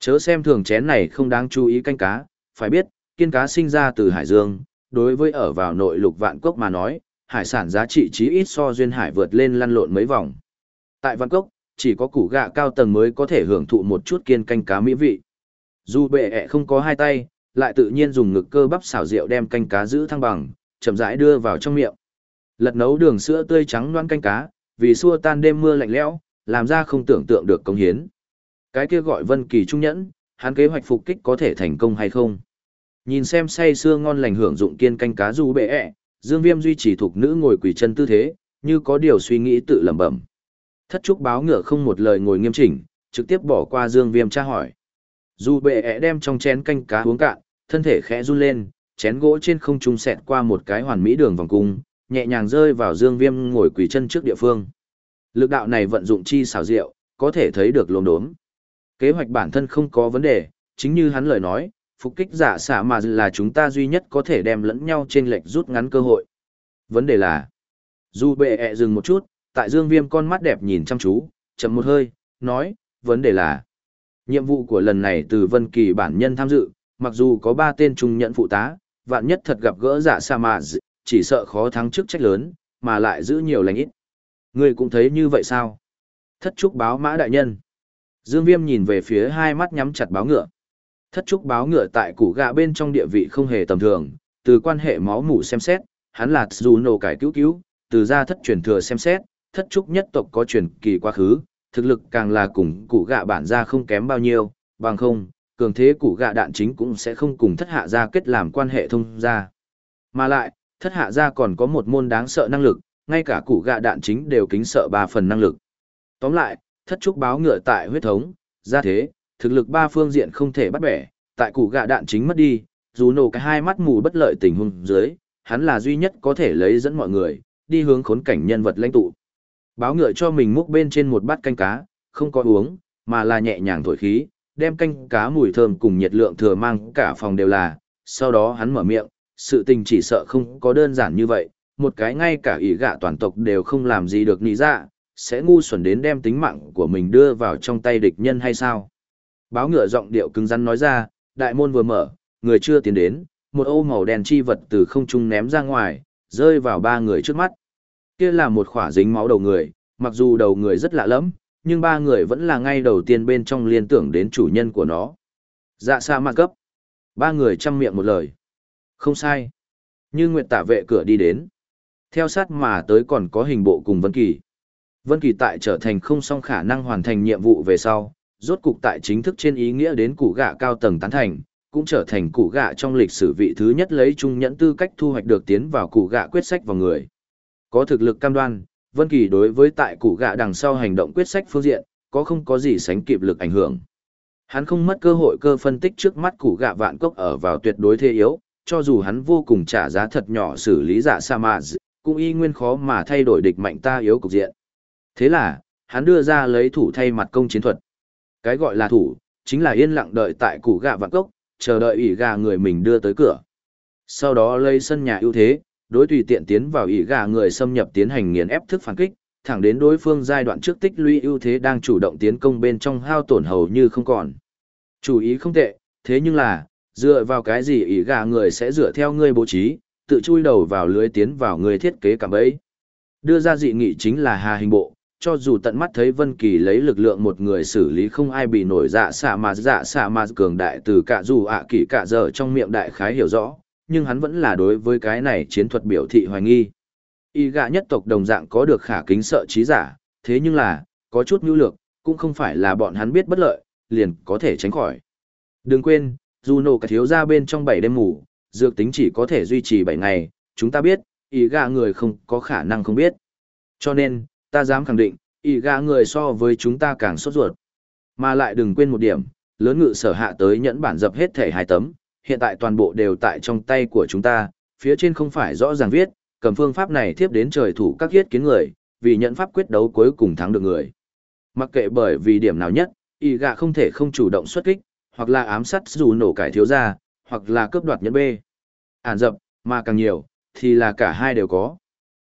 Chớ xem thường chén này không đáng chú ý canh cá, phải biết, kiên cá sinh ra từ hải dương, đối với ở vào nội lục vạn cốc mà nói, hải sản giá trị chí ít so duyên hải vượt lên lăn lộn mấy vòng. Tại vạn cốc, chỉ có củ gạ cao tầng mới có thể hưởng thụ một chút kiên canh cá mỹ vị. Dù bệ ẹ không có hai tay, lại tự nhiên dùng ngực cơ bắp xảo rượu đem canh cá giữ thăng bằng, chậm rãi đưa vào trong miệng. Lật nấu đường sữa tươi trắng loãng canh cá, vì xua tan đêm mưa lạnh lẽo, làm ra không tưởng tượng được công hiến. Cái kia gọi Vân Kỳ trung nhẫn, hắn kế hoạch phục kích có thể thành công hay không? Nhìn xem say sưa ngon lành hưởng dụng kiên canh cá du bệ ẹ, Dương Viêm duy trì thuộc nữ ngồi quỳ chân tư thế, như có điều suy nghĩ tự lẩm bẩm. Thất trúc báo ngựa không một lời ngồi nghiêm chỉnh, trực tiếp bỏ qua Dương Viêm tra hỏi. Du bệ ẹ đem trong chén canh cá uống cạn, thân thể khẽ run lên, chén gỗ trên không trung xẹt qua một cái hoàn mỹ đường vòng cung, nhẹ nhàng rơi vào Dương Viêm ngồi quỳ chân trước địa phương. Lực đạo này vận dụng chi xảo diệu, có thể thấy được luồng đốm. Kế hoạch bản thân không có vấn đề, chính như hắn lời nói, phục kích giả xạ mà là chúng ta duy nhất có thể đem lẫn nhau trên lệch rút ngắn cơ hội. Vấn đề là, dù bệ ẹ dừng một chút, tại dương viêm con mắt đẹp nhìn chăm chú, chậm một hơi, nói, vấn đề là, nhiệm vụ của lần này từ Vân Kỳ bản nhân tham dự, mặc dù có ba tên trung nhận phụ tá, vạn nhất thật gặp gỡ giả sa mà chỉ sợ khó thắng chức trách lớn, mà lại giữ nhiều lành ít. Ngươi cũng thấy như vậy sao? Thất trúc báo mã đại nhân. Dương Viêm nhìn về phía hai mắt nhắm chặt báo ngựa. Thất trúc báo ngựa tại củ gạ bên trong địa vị không hề tầm thường, từ quan hệ máu mủ xem xét, hắn là dù nổ cải cứu cứu, từ gia thất truyền thừa xem xét, thất trúc nhất tộc có truyền kỳ quá khứ, thực lực càng là cùng củ gạ bản gia không kém bao nhiêu, bằng không, cường thế củ gạ đạn chính cũng sẽ không cùng thất hạ gia kết làm quan hệ thông gia. Mà lại, thất hạ gia còn có một môn đáng sợ năng lực, ngay cả củ gạ đạn chính đều kính sợ ba phần năng lực. Tóm lại, thất trúc báo ngựa tại huyết thống, gia thế, thực lực ba phương diện không thể bắt bẻ, tại củ gạ đạn chính mất đi, dù nổ cái hai mắt mù bất lợi tình huống dưới, hắn là duy nhất có thể lấy dẫn mọi người, đi hướng khốn cảnh nhân vật lãnh tụ. Báo ngựa cho mình múc bên trên một bát canh cá, không có uống, mà là nhẹ nhàng thổi khí, đem canh cá mùi thơm cùng nhiệt lượng thừa mang cả phòng đều là, sau đó hắn mở miệng, sự tình chỉ sợ không có đơn giản như vậy, một cái ngay cả ý gạ toàn tộc đều không làm gì được nị ra, dạ, sẽ ngu xuẩn đến đem tính mạng của mình đưa vào trong tay địch nhân hay sao? Báo ngựa giọng điệu cứng rắn nói ra, đại môn vừa mở, người chưa tiến đến, một ô màu đen chi vật từ không trung ném ra ngoài, rơi vào ba người trước mắt. Kia là một khỏa dính máu đầu người, mặc dù đầu người rất lạ lẫm, nhưng ba người vẫn là ngay đầu tiên bên trong liên tưởng đến chủ nhân của nó. Dạ xa mạc cấp. Ba người chăm miệng một lời. Không sai. Như Nguyệt tả vệ cửa đi đến. Theo sát mà tới còn có hình bộ cùng Vân Kỳ. Vân Kỳ tại trở thành không song khả năng hoàn thành nhiệm vụ về sau, rốt cục tại chính thức trên ý nghĩa đến củ gạ cao tầng tán thành, cũng trở thành củ gạ trong lịch sử vị thứ nhất lấy trung nhẫn tư cách thu hoạch được tiến vào củ gạ quyết sách vào người. Có thực lực cam đoan, Vân Kỳ đối với tại củ gạ đằng sau hành động quyết sách phương diện, có không có gì sánh kịp lực ảnh hưởng. Hắn không mất cơ hội cơ phân tích trước mắt củ gạ vạn cốc ở vào tuyệt đối thế yếu, cho dù hắn vô cùng trả giá thật nhỏ xử lý giả sa mạ cũng y nguyên khó mà thay đổi địch mạnh ta yếu cục diện. Thế là, hắn đưa ra lấy thủ thay mặt công chiến thuật. Cái gọi là thủ, chính là yên lặng đợi tại củ gạ vạn cốc, chờ đợi ủy gà người mình đưa tới cửa. Sau đó lấy sân nhà ưu thế, đối tùy tiện tiến vào ỷ gà người xâm nhập tiến hành nghiền ép thức phản kích, thẳng đến đối phương giai đoạn trước tích lũy ưu thế đang chủ động tiến công bên trong hao tổn hầu như không còn. Chủ ý không tệ, thế nhưng là, dựa vào cái gì ỷ gà người sẽ dựa theo ngươi bố trí, tự chui đầu vào lưới tiến vào người thiết kế cảm ấy. Đưa ra dị nghị chính là hà hình bộ, cho dù tận mắt thấy Vân Kỳ lấy lực lượng một người xử lý không ai bị nổi dạ xạ mà dạ xạ mà cường đại từ cả dù ạ à kỳ cả giờ trong miệng đại khái hiểu rõ, nhưng hắn vẫn là đối với cái này chiến thuật biểu thị hoài nghi. Y gạ nhất tộc đồng dạng có được khả kính sợ trí giả, thế nhưng là, có chút nhu lược, cũng không phải là bọn hắn biết bất lợi, liền có thể tránh khỏi. Đừng quên, dù cả thiếu ra bên trong 7 đêm ngủ, dược tính chỉ có thể duy trì 7 ngày, chúng ta biết, y gạ người không có khả năng không biết. Cho nên, ta dám khẳng định, y gạ người so với chúng ta càng sốt ruột. Mà lại đừng quên một điểm, lớn ngự sở hạ tới nhẫn bản dập hết thể hai tấm, hiện tại toàn bộ đều tại trong tay của chúng ta, phía trên không phải rõ ràng viết, cầm phương pháp này tiếp đến trời thủ các thiết kiến người, vì nhận pháp quyết đấu cuối cùng thắng được người. Mặc kệ bởi vì điểm nào nhất, y gạ không thể không chủ động xuất kích, hoặc là ám sát dù nổ cải thiếu ra, hoặc là cướp đoạt nhân B. Ản dập, mà càng nhiều, thì là cả hai đều có.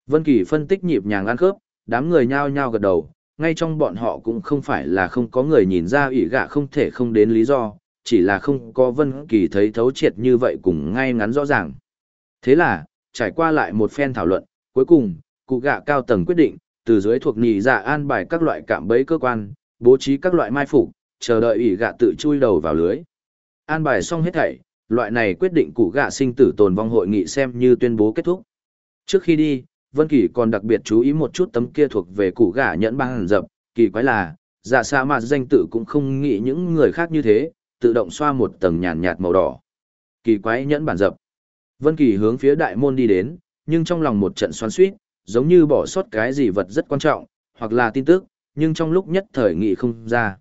Vân Kỳ phân tích nhịp nhàng ăn khớp, đám người nhao nhao gật đầu, ngay trong bọn họ cũng không phải là không có người nhìn ra ỷ gạ không thể không đến lý do, chỉ là không có Vân Kỳ thấy thấu triệt như vậy cùng ngay ngắn rõ ràng. Thế là, trải qua lại một phen thảo luận, cuối cùng, cụ gạ cao tầng quyết định, từ dưới thuộc nhị dạ an bài các loại cạm bẫy cơ quan, bố trí các loại mai phục, chờ đợi ủy gạ tự chui đầu vào lưới. An bài xong hết thảy, loại này quyết định cụ gạ sinh tử tồn vong hội nghị xem như tuyên bố kết thúc. Trước khi đi, Vân Kỳ còn đặc biệt chú ý một chút tấm kia thuộc về cụ gạ nhẫn băng dập, kỳ quái là, dạ xa mà danh tự cũng không nghĩ những người khác như thế, tự động xoa một tầng nhàn nhạt màu đỏ. Kỳ quái nhẫn bản dập. Vân Kỳ hướng phía đại môn đi đến, nhưng trong lòng một trận xoắn xuýt, giống như bỏ sót cái gì vật rất quan trọng, hoặc là tin tức, nhưng trong lúc nhất thời nghĩ không ra.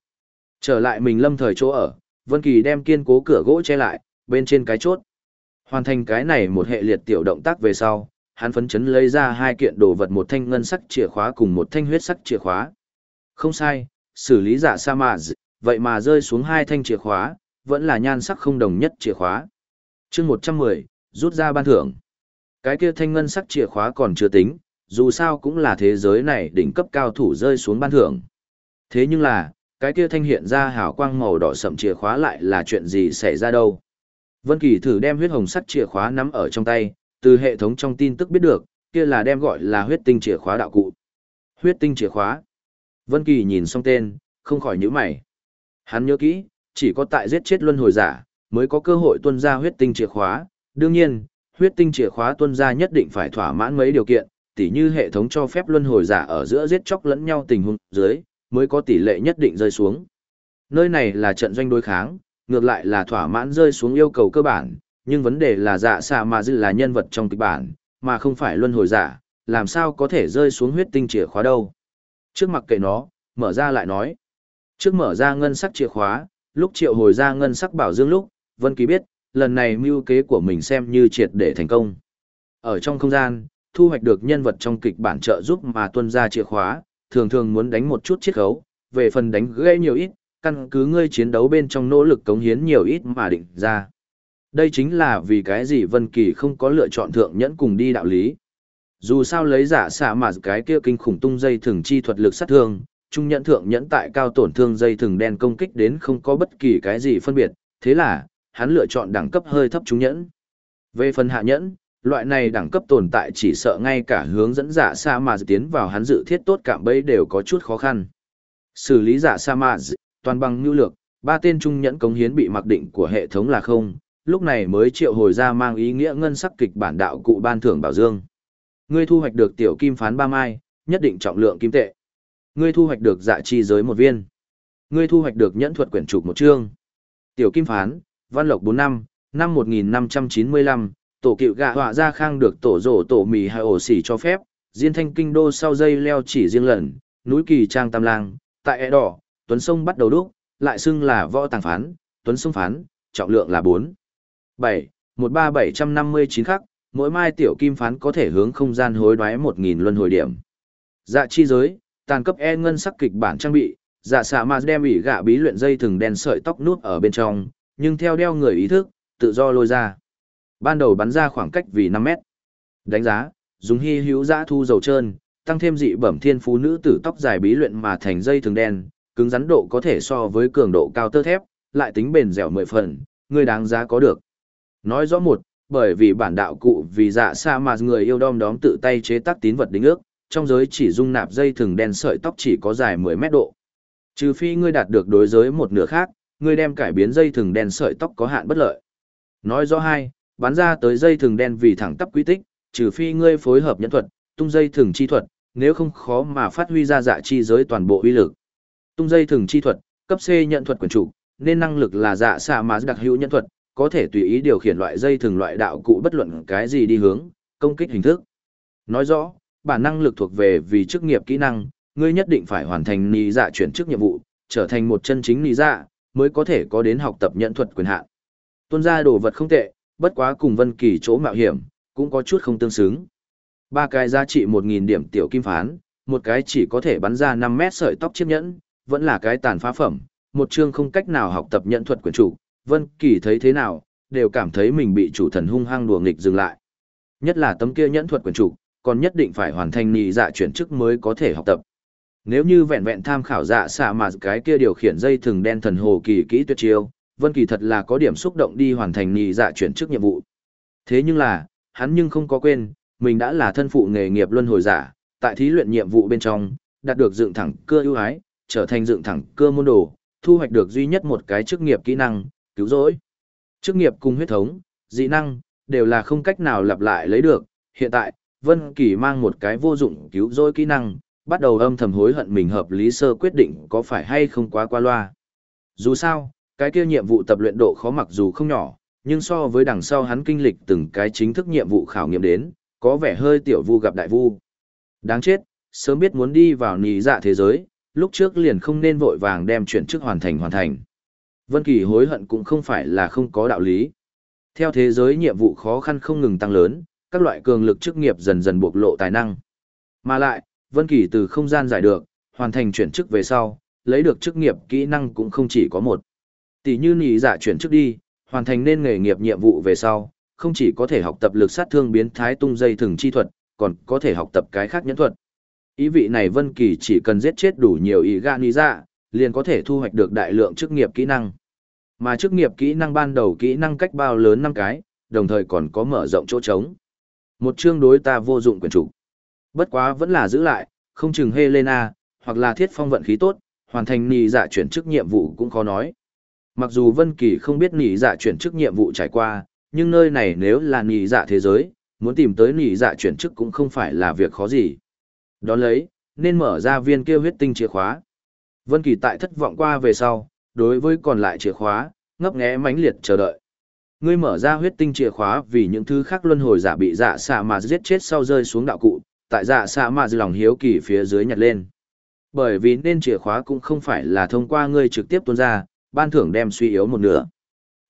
Trở lại mình lâm thời chỗ ở, Vân Kỳ đem kiên cố cửa gỗ che lại, bên trên cái chốt. Hoàn thành cái này một hệ liệt tiểu động tác về sau, hắn phấn chấn lấy ra hai kiện đồ vật một thanh ngân sắc chìa khóa cùng một thanh huyết sắc chìa khóa. Không sai, xử lý giả sa mạ vậy mà rơi xuống hai thanh chìa khóa, vẫn là nhan sắc không đồng nhất chìa khóa. chương 110, rút ra ban thưởng. Cái kia thanh ngân sắc chìa khóa còn chưa tính, dù sao cũng là thế giới này đỉnh cấp cao thủ rơi xuống ban thưởng. Thế nhưng là, cái kia thanh hiện ra hào quang màu đỏ sậm chìa khóa lại là chuyện gì xảy ra đâu. Vân Kỳ thử đem huyết hồng sắt chìa khóa nắm ở trong tay, từ hệ thống trong tin tức biết được, kia là đem gọi là huyết tinh chìa khóa đạo cụ. Huyết tinh chìa khóa. Vân Kỳ nhìn xong tên, không khỏi nhíu mày. Hắn nhớ kỹ, chỉ có tại giết chết luân hồi giả, mới có cơ hội tuân ra huyết tinh chìa khóa. Đương nhiên, huyết tinh chìa khóa tuân ra nhất định phải thỏa mãn mấy điều kiện, tỉ như hệ thống cho phép luân hồi giả ở giữa giết chóc lẫn nhau tình huống dưới, mới có tỷ lệ nhất định rơi xuống. Nơi này là trận doanh đối kháng, ngược lại là thỏa mãn rơi xuống yêu cầu cơ bản, nhưng vấn đề là dạ xạ mà dư là nhân vật trong kịch bản, mà không phải luân hồi giả, làm sao có thể rơi xuống huyết tinh chìa khóa đâu. Trước mặt kệ nó, mở ra lại nói. Trước mở ra ngân sắc chìa khóa, lúc triệu hồi ra ngân sắc bảo dương lúc, Vân Kỳ biết, lần này mưu kế của mình xem như triệt để thành công. Ở trong không gian, thu hoạch được nhân vật trong kịch bản trợ giúp mà tuân ra chìa khóa, thường thường muốn đánh một chút chiết khấu, về phần đánh gây nhiều ít, căn cứ ngươi chiến đấu bên trong nỗ lực cống hiến nhiều ít mà định ra. Đây chính là vì cái gì Vân Kỳ không có lựa chọn thượng nhẫn cùng đi đạo lý. Dù sao lấy giả xạ mà cái kia kinh khủng tung dây thường chi thuật lực sát thương, trung nhẫn thượng nhẫn tại cao tổn thương dây thừng đen công kích đến không có bất kỳ cái gì phân biệt, thế là, hắn lựa chọn đẳng cấp hơi thấp trung nhẫn. Về phần hạ nhẫn, Loại này đẳng cấp tồn tại chỉ sợ ngay cả hướng dẫn giả sa mà tiến vào hắn dự thiết tốt cảm bấy đều có chút khó khăn. Xử lý giả sa mà toàn bằng nhu lược, ba tên trung nhẫn cống hiến bị mặc định của hệ thống là không, lúc này mới triệu hồi ra mang ý nghĩa ngân sắc kịch bản đạo cụ ban thưởng bảo dương. Ngươi thu hoạch được tiểu kim phán ba mai, nhất định trọng lượng kim tệ. Ngươi thu hoạch được dạ chi giới một viên. Ngươi thu hoạch được nhẫn thuật quyển trục một chương. Tiểu kim phán, văn lộc bốn năm, năm một nghìn năm trăm chín mươi lăm, tổ cựu gạ họa gia khang được tổ rổ tổ mì hai ổ xỉ cho phép, diên thanh kinh đô sau dây leo chỉ riêng lần, núi kỳ trang tam lang, tại e đỏ, tuấn sông bắt đầu đúc, lại xưng là võ tàng phán, tuấn sông phán, trọng lượng là bốn bảy một ba bảy trăm năm mươi chín khắc, mỗi mai tiểu kim phán có thể hướng không gian hối đoái một nghìn luân hồi điểm. Dạ chi giới, tàn cấp e ngân sắc kịch bản trang bị, dạ xạ mà đem ủy gạ bí luyện dây thừng đen sợi tóc nút ở bên trong, nhưng theo đeo người ý thức, tự do lôi ra. Ban đầu bắn ra khoảng cách vì năm mét. Đánh giá, dùng hy hữu dã thu dầu trơn, tăng thêm dị bẩm thiên phú nữ tử tóc dài bí luyện mà thành dây thừng đen, cứng rắn độ có thể so với cường độ cao tơ thép, lại tính bền dẻo mười phần, người đáng giá có được. Nói rõ một, bởi vì bản đạo cụ vì dạ sa mà người yêu đom đóm tự tay chế tác tín vật đính ước, trong giới chỉ dung nạp dây thừng đen sợi tóc chỉ có dài 10 mét độ. Trừ phi ngươi đạt được đối giới một nửa khác, ngươi đem cải biến dây thừng đen sợi tóc có hạn bất lợi. Nói rõ hai, bắn ra tới dây thừng đen vì thẳng tắp quy tích, trừ phi ngươi phối hợp nhẫn thuật, tung dây thừng chi thuật, nếu không khó mà phát huy ra dạ chi giới toàn bộ uy lực. Tung dây thừng chi thuật, cấp C nhận thuật quyền chủ, nên năng lực là dạ xạ mà đặc hữu nhận thuật, có thể tùy ý điều khiển loại dây thừng loại đạo cụ bất luận cái gì đi hướng, công kích hình thức. Nói rõ, bản năng lực thuộc về vì chức nghiệp kỹ năng, ngươi nhất định phải hoàn thành nì dạ chuyển chức nhiệm vụ, trở thành một chân chính nì dạ, mới có thể có đến học tập nhận thuật quyền hạn. Tuân ra đồ vật không tệ, bất quá cùng Vân Kỳ chỗ mạo hiểm, cũng có chút không tương xứng. Ba cái giá trị 1000 điểm tiểu kim phán, một cái chỉ có thể bắn ra 5 mét sợi tóc chiếc nhẫn, vẫn là cái tàn phá phẩm, một chương không cách nào học tập nhận thuật quyền chủ, Vân Kỳ thấy thế nào, đều cảm thấy mình bị chủ thần hung hăng đùa nghịch dừng lại. Nhất là tấm kia nhẫn thuật quyền chủ, còn nhất định phải hoàn thành nhị dạ chuyển chức mới có thể học tập. Nếu như vẹn vẹn tham khảo dạ xạ mà cái kia điều khiển dây thừng đen thần hồ kỳ kỹ tuyệt chiêu, Vân Kỳ thật là có điểm xúc động đi hoàn thành nhị dạ chuyển chức nhiệm vụ. Thế nhưng là, hắn nhưng không có quên, mình đã là thân phụ nghề nghiệp luân hồi giả, tại thí luyện nhiệm vụ bên trong, đạt được dựng thẳng cơ ưu ái, trở thành dựng thẳng cơ môn đồ, thu hoạch được duy nhất một cái chức nghiệp kỹ năng, cứu rỗi. Chức nghiệp cùng huyết thống, dị năng, đều là không cách nào lặp lại lấy được. Hiện tại, Vân Kỳ mang một cái vô dụng cứu rỗi kỹ năng, bắt đầu âm thầm hối hận mình hợp lý sơ quyết định có phải hay không quá qua loa. Dù sao, cái kia nhiệm vụ tập luyện độ khó mặc dù không nhỏ, nhưng so với đằng sau hắn kinh lịch từng cái chính thức nhiệm vụ khảo nghiệm đến, có vẻ hơi tiểu vu gặp đại vu. Đáng chết, sớm biết muốn đi vào nì dạ thế giới, lúc trước liền không nên vội vàng đem chuyển chức hoàn thành hoàn thành. Vân Kỳ hối hận cũng không phải là không có đạo lý. Theo thế giới nhiệm vụ khó khăn không ngừng tăng lớn, các loại cường lực chức nghiệp dần dần bộc lộ tài năng. Mà lại, Vân Kỳ từ không gian giải được, hoàn thành chuyển chức về sau, lấy được chức nghiệp kỹ năng cũng không chỉ có một. Tỷ như nhị giả dạ chuyển chức đi, hoàn thành nên nghề nghiệp nhiệm vụ về sau, không chỉ có thể học tập lực sát thương biến thái tung dây thường chi thuật, còn có thể học tập cái khác nhẫn thuật. Ý vị này Vân Kỳ chỉ cần giết chết đủ nhiều ý gạ nì dạ, liền có thể thu hoạch được đại lượng chức nghiệp kỹ năng. Mà chức nghiệp kỹ năng ban đầu kỹ năng cách bao lớn năm cái, đồng thời còn có mở rộng chỗ trống. Một chương đối ta vô dụng quyền chủ. Bất quá vẫn là giữ lại, không chừng Helena, hoặc là thiết phong vận khí tốt, hoàn thành nì dạ chuyển chức nhiệm vụ cũng khó nói. Mặc dù Vân Kỳ không biết nì dạ chuyển chức nhiệm vụ trải qua, nhưng nơi này nếu là nì dạ thế giới, muốn tìm tới nì dạ chuyển chức cũng không phải là việc khó gì. Đón lấy, nên mở ra viên kia huyết tinh chìa khóa. Vân Kỳ tại thất vọng qua về sau, đối với còn lại chìa khóa, ngấp nghé mãnh liệt chờ đợi. Ngươi mở ra huyết tinh chìa khóa vì những thứ khác luân hồi giả bị dạ xạ mà giết chết sau rơi xuống đạo cụ, tại dạ xạ mà lòng hiếu kỳ phía dưới nhặt lên. Bởi vì nên chìa khóa cũng không phải là thông qua ngươi trực tiếp tuôn ra, ban thưởng đem suy yếu một nửa.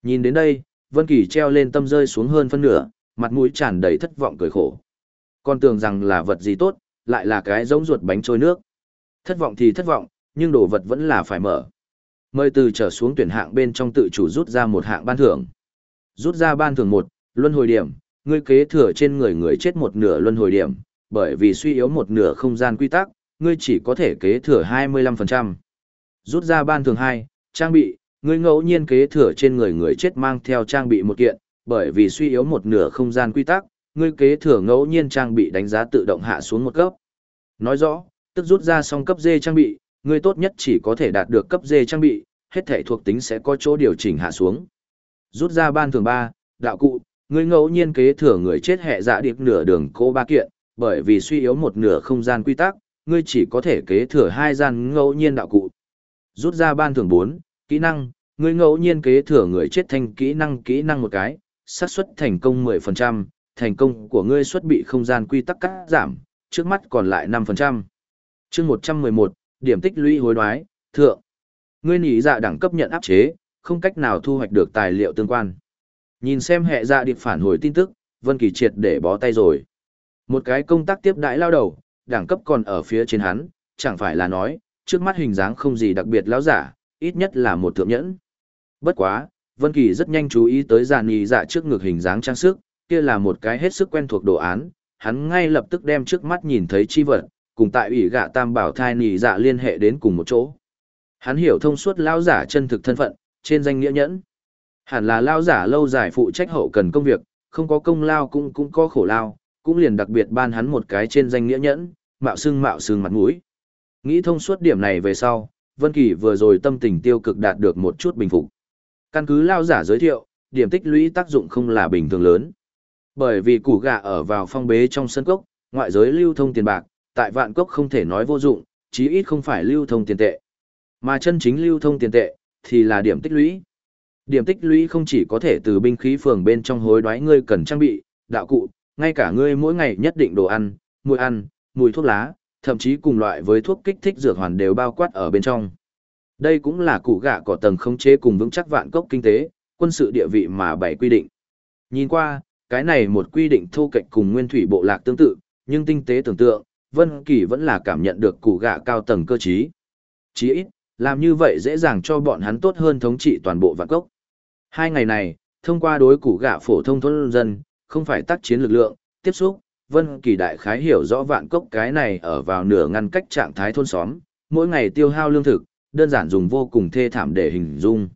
Nhìn đến đây, Vân Kỳ treo lên tâm rơi xuống hơn phân nửa, mặt mũi tràn đầy thất vọng cười khổ. Con tưởng rằng là vật gì tốt, lại là cái giống ruột bánh trôi nước. Thất vọng thì thất vọng, nhưng đồ vật vẫn là phải mở. Mời từ trở xuống tuyển hạng bên trong tự chủ rút ra một hạng ban thưởng. Rút ra ban thưởng một, luân hồi điểm, ngươi kế thừa trên người người chết một nửa luân hồi điểm, bởi vì suy yếu một nửa không gian quy tắc, ngươi chỉ có thể kế thừa 25%. Rút ra ban thường hai, trang bị, ngươi ngẫu nhiên kế thừa trên người người chết mang theo trang bị một kiện, bởi vì suy yếu một nửa không gian quy tắc, ngươi kế thừa ngẫu nhiên trang bị đánh giá tự động hạ xuống một cấp. Nói rõ, tức rút ra xong cấp D trang bị, ngươi tốt nhất chỉ có thể đạt được cấp D trang bị, hết thể thuộc tính sẽ có chỗ điều chỉnh hạ xuống. Rút ra ban thường ba đạo cụ, ngươi ngẫu nhiên kế thừa người chết hệ dạ điệp nửa đường cô ba kiện, bởi vì suy yếu một nửa không gian quy tắc, ngươi chỉ có thể kế thừa hai gian ngẫu nhiên đạo cụ. Rút ra ban thường bốn kỹ năng, ngươi ngẫu nhiên kế thừa người chết thành kỹ năng kỹ năng một cái, xác suất thành công 10%, thành công của ngươi xuất bị không gian quy tắc cắt giảm, trước mắt còn lại 5%. chương 111, điểm tích lũy hối đoái, thượng. Ngươi nỉ dạ đẳng cấp nhận áp chế, không cách nào thu hoạch được tài liệu tương quan. Nhìn xem hệ dạ điệp phản hồi tin tức, Vân Kỳ triệt để bó tay rồi. Một cái công tác tiếp đãi lao đầu, đẳng cấp còn ở phía trên hắn, chẳng phải là nói, trước mắt hình dáng không gì đặc biệt lão giả, ít nhất là một thượng nhẫn. Bất quá, Vân Kỳ rất nhanh chú ý tới giàn nhị dạ trước ngực hình dáng trang sức, kia là một cái hết sức quen thuộc đồ án, hắn ngay lập tức đem trước mắt nhìn thấy chi vật, cùng tại ủy gạ tam bảo thai nhị dạ liên hệ đến cùng một chỗ. Hắn hiểu thông suốt lão giả chân thực thân phận, trên danh nghĩa nhẫn. Hẳn là lão giả lâu dài phụ trách hậu cần công việc, không có công lao cũng cũng có khổ lao, cũng liền đặc biệt ban hắn một cái trên danh nghĩa nhẫn, mạo xưng mạo xưng mặt mũi. Nghĩ thông suốt điểm này về sau, Vân Kỳ vừa rồi tâm tình tiêu cực đạt được một chút bình phục. Căn cứ lao giả giới thiệu, điểm tích lũy tác dụng không là bình thường lớn. Bởi vì củ gà ở vào phong bế trong sân cốc, ngoại giới lưu thông tiền bạc, tại vạn cốc không thể nói vô dụng, chí ít không phải lưu thông tiền tệ. Mà chân chính lưu thông tiền tệ, thì là điểm tích lũy. Điểm tích lũy không chỉ có thể từ binh khí phường bên trong hối đoái ngươi cần trang bị, đạo cụ, ngay cả ngươi mỗi ngày nhất định đồ ăn, mùi ăn, mùi thuốc lá, thậm chí cùng loại với thuốc kích thích dược hoàn đều bao quát ở bên trong. Đây cũng là củ gạ cỏ tầng không chế cùng vững chắc vạn cốc kinh tế, quân sự địa vị mà bảy quy định. Nhìn qua, cái này một quy định thô kệch cùng nguyên thủy bộ lạc tương tự, nhưng tinh tế tưởng tượng, Vân Kỳ vẫn là cảm nhận được củ gạ cao tầng cơ trí. Chí ít, làm như vậy dễ dàng cho bọn hắn tốt hơn thống trị toàn bộ vạn cốc. Hai ngày này, thông qua đối củ gạ phổ thông thôn dân, không phải tác chiến lực lượng, tiếp xúc, Vân Kỳ đại khái hiểu rõ vạn cốc cái này ở vào nửa ngăn cách trạng thái thôn xóm, mỗi ngày tiêu hao lương thực, đơn giản dùng vô cùng thê thảm để hình dung.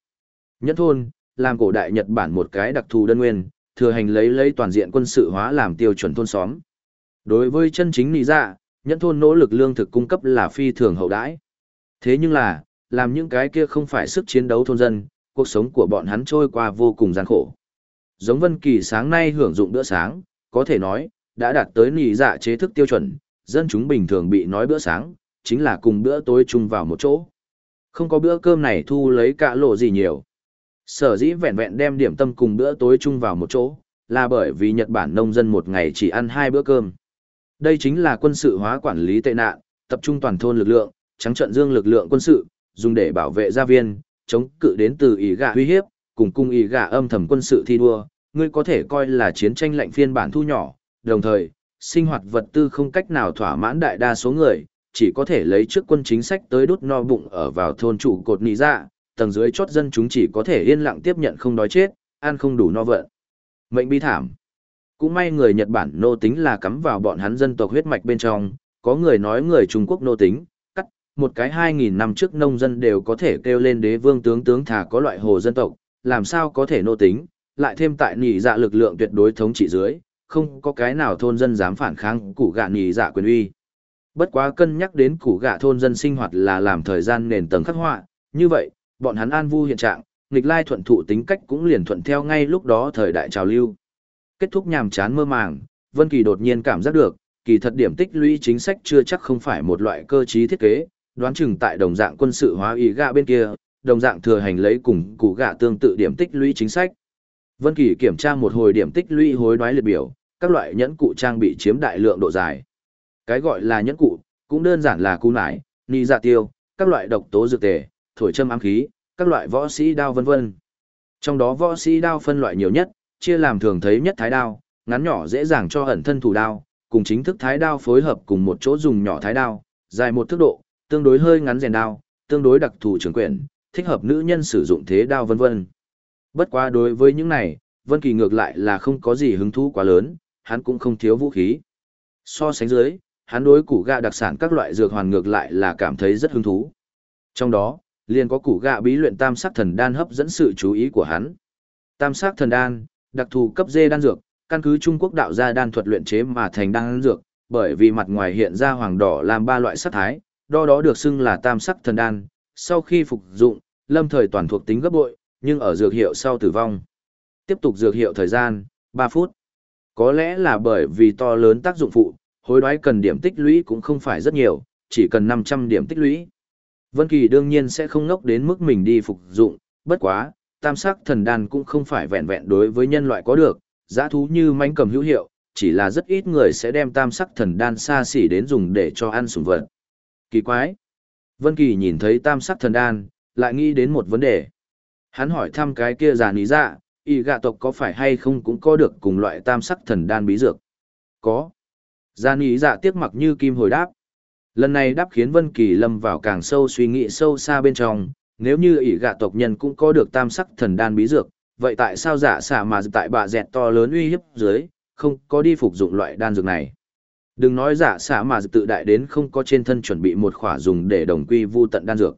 Nhất thôn, làm cổ đại Nhật Bản một cái đặc thù đơn nguyên, thừa hành lấy lấy toàn diện quân sự hóa làm tiêu chuẩn thôn xóm. Đối với chân chính nị dạ, nhẫn thôn nỗ lực lương thực cung cấp là phi thường hậu đãi. Thế nhưng là, làm những cái kia không phải sức chiến đấu thôn dân, cuộc sống của bọn hắn trôi qua vô cùng gian khổ. Giống Vân Kỳ sáng nay hưởng dụng bữa sáng, có thể nói, đã đạt tới nỉ dạ chế thức tiêu chuẩn, dân chúng bình thường bị nói bữa sáng, chính là cùng bữa tối chung vào một chỗ. Không có bữa cơm này thu lấy cả lộ gì nhiều. Sở dĩ vẹn vẹn đem điểm tâm cùng bữa tối chung vào một chỗ, là bởi vì Nhật Bản nông dân một ngày chỉ ăn hai bữa cơm. Đây chính là quân sự hóa quản lý tệ nạn, tập trung toàn thôn lực lượng, trắng trận dương lực lượng quân sự, dùng để bảo vệ gia viên, chống cự đến từ ý gà uy hiếp, cùng cung ý gà âm thầm quân sự thi đua, ngươi có thể coi là chiến tranh lạnh phiên bản thu nhỏ, đồng thời, sinh hoạt vật tư không cách nào thỏa mãn đại đa số người, chỉ có thể lấy trước quân chính sách tới đốt no bụng ở vào thôn trụ cột nị dạ, tầng dưới chốt dân chúng chỉ có thể yên lặng tiếp nhận không đói chết, ăn không đủ no vận. Mệnh bi thảm. Cũng may người Nhật Bản nô tính là cắm vào bọn hắn dân tộc huyết mạch bên trong, có người nói người Trung Quốc nô tính, một cái 2.000 năm trước nông dân đều có thể kêu lên đế vương tướng tướng thả có loại hồ dân tộc, làm sao có thể nô tính, lại thêm tại nỉ dạ lực lượng tuyệt đối thống trị dưới, không có cái nào thôn dân dám phản kháng củ gạ nỉ dạ quyền uy. Bất quá cân nhắc đến củ gạ thôn dân sinh hoạt là làm thời gian nền tầng khắc họa, như vậy, bọn hắn an vu hiện trạng, nghịch lai thuận thụ tính cách cũng liền thuận theo ngay lúc đó thời đại trào lưu. Kết thúc nhàm chán mơ màng, Vân Kỳ đột nhiên cảm giác được, kỳ thật điểm tích lũy chính sách chưa chắc không phải một loại cơ trí thiết kế, đoán chừng tại đồng dạng quân sự hóa ý gạ bên kia, đồng dạng thừa hành lấy cùng cụ gạ tương tự điểm tích lũy chính sách. Vân Kỳ kiểm tra một hồi điểm tích lũy hối đoái liệt biểu, các loại nhẫn cụ trang bị chiếm đại lượng độ dài. Cái gọi là nhẫn cụ, cũng đơn giản là cú nải, ni dạ tiêu, các loại độc tố dược tề, thổi châm ám khí, các loại võ sĩ đao vân vân. Trong đó võ sĩ đao phân loại nhiều nhất, chia làm thường thấy nhất thái đao, ngắn nhỏ dễ dàng cho ẩn thân thủ đao, cùng chính thức thái đao phối hợp cùng một chỗ dùng nhỏ thái đao, dài một thước độ, tương đối hơi ngắn rèn đao, tương đối đặc thù trường quyển, thích hợp nữ nhân sử dụng thế đao vân vân. Bất quá đối với những này, Vân Kỳ ngược lại là không có gì hứng thú quá lớn, hắn cũng không thiếu vũ khí. So sánh dưới, hắn đối củ gạ đặc sản các loại dược hoàn ngược lại là cảm thấy rất hứng thú. Trong đó, liền có củ gạ bí luyện tam sắc thần đan hấp dẫn sự chú ý của hắn. Tam sắc thần đan, đặc thù cấp dê đan dược, căn cứ Trung Quốc đạo gia đan thuật luyện chế mà thành đan dược, bởi vì mặt ngoài hiện ra hoàng đỏ làm ba loại sắc thái, đo đó được xưng là tam sắc thần đan, sau khi phục dụng, lâm thời toàn thuộc tính gấp bội, nhưng ở dược hiệu sau tử vong. Tiếp tục dược hiệu thời gian, 3 phút. Có lẽ là bởi vì to lớn tác dụng phụ, hối đoái cần điểm tích lũy cũng không phải rất nhiều, chỉ cần 500 điểm tích lũy. Vân Kỳ đương nhiên sẽ không ngốc đến mức mình đi phục dụng, bất quá, tam sắc thần đan cũng không phải vẹn vẹn đối với nhân loại có được, giá thú như mãnh cầm hữu hiệu, chỉ là rất ít người sẽ đem tam sắc thần đan xa xỉ đến dùng để cho ăn sủng vật. Kỳ quái. Vân Kỳ nhìn thấy tam sắc thần đan, lại nghĩ đến một vấn đề. Hắn hỏi thăm cái kia già ní dạ, y gạ tộc có phải hay không cũng có được cùng loại tam sắc thần đan bí dược? Có. Già ní dạ tiếc mặc như kim hồi đáp. Lần này đáp khiến Vân Kỳ lâm vào càng sâu suy nghĩ sâu xa bên trong, nếu như ỷ gạ tộc nhân cũng có được tam sắc thần đan bí dược, vậy tại sao giả xạ mà tại bạ dẹt to lớn uy hiếp dưới, không có đi phục dụng loại đan dược này? Đừng nói giả xạ mà tự đại đến không có trên thân chuẩn bị một khỏa dùng để đồng quy vu tận đan dược.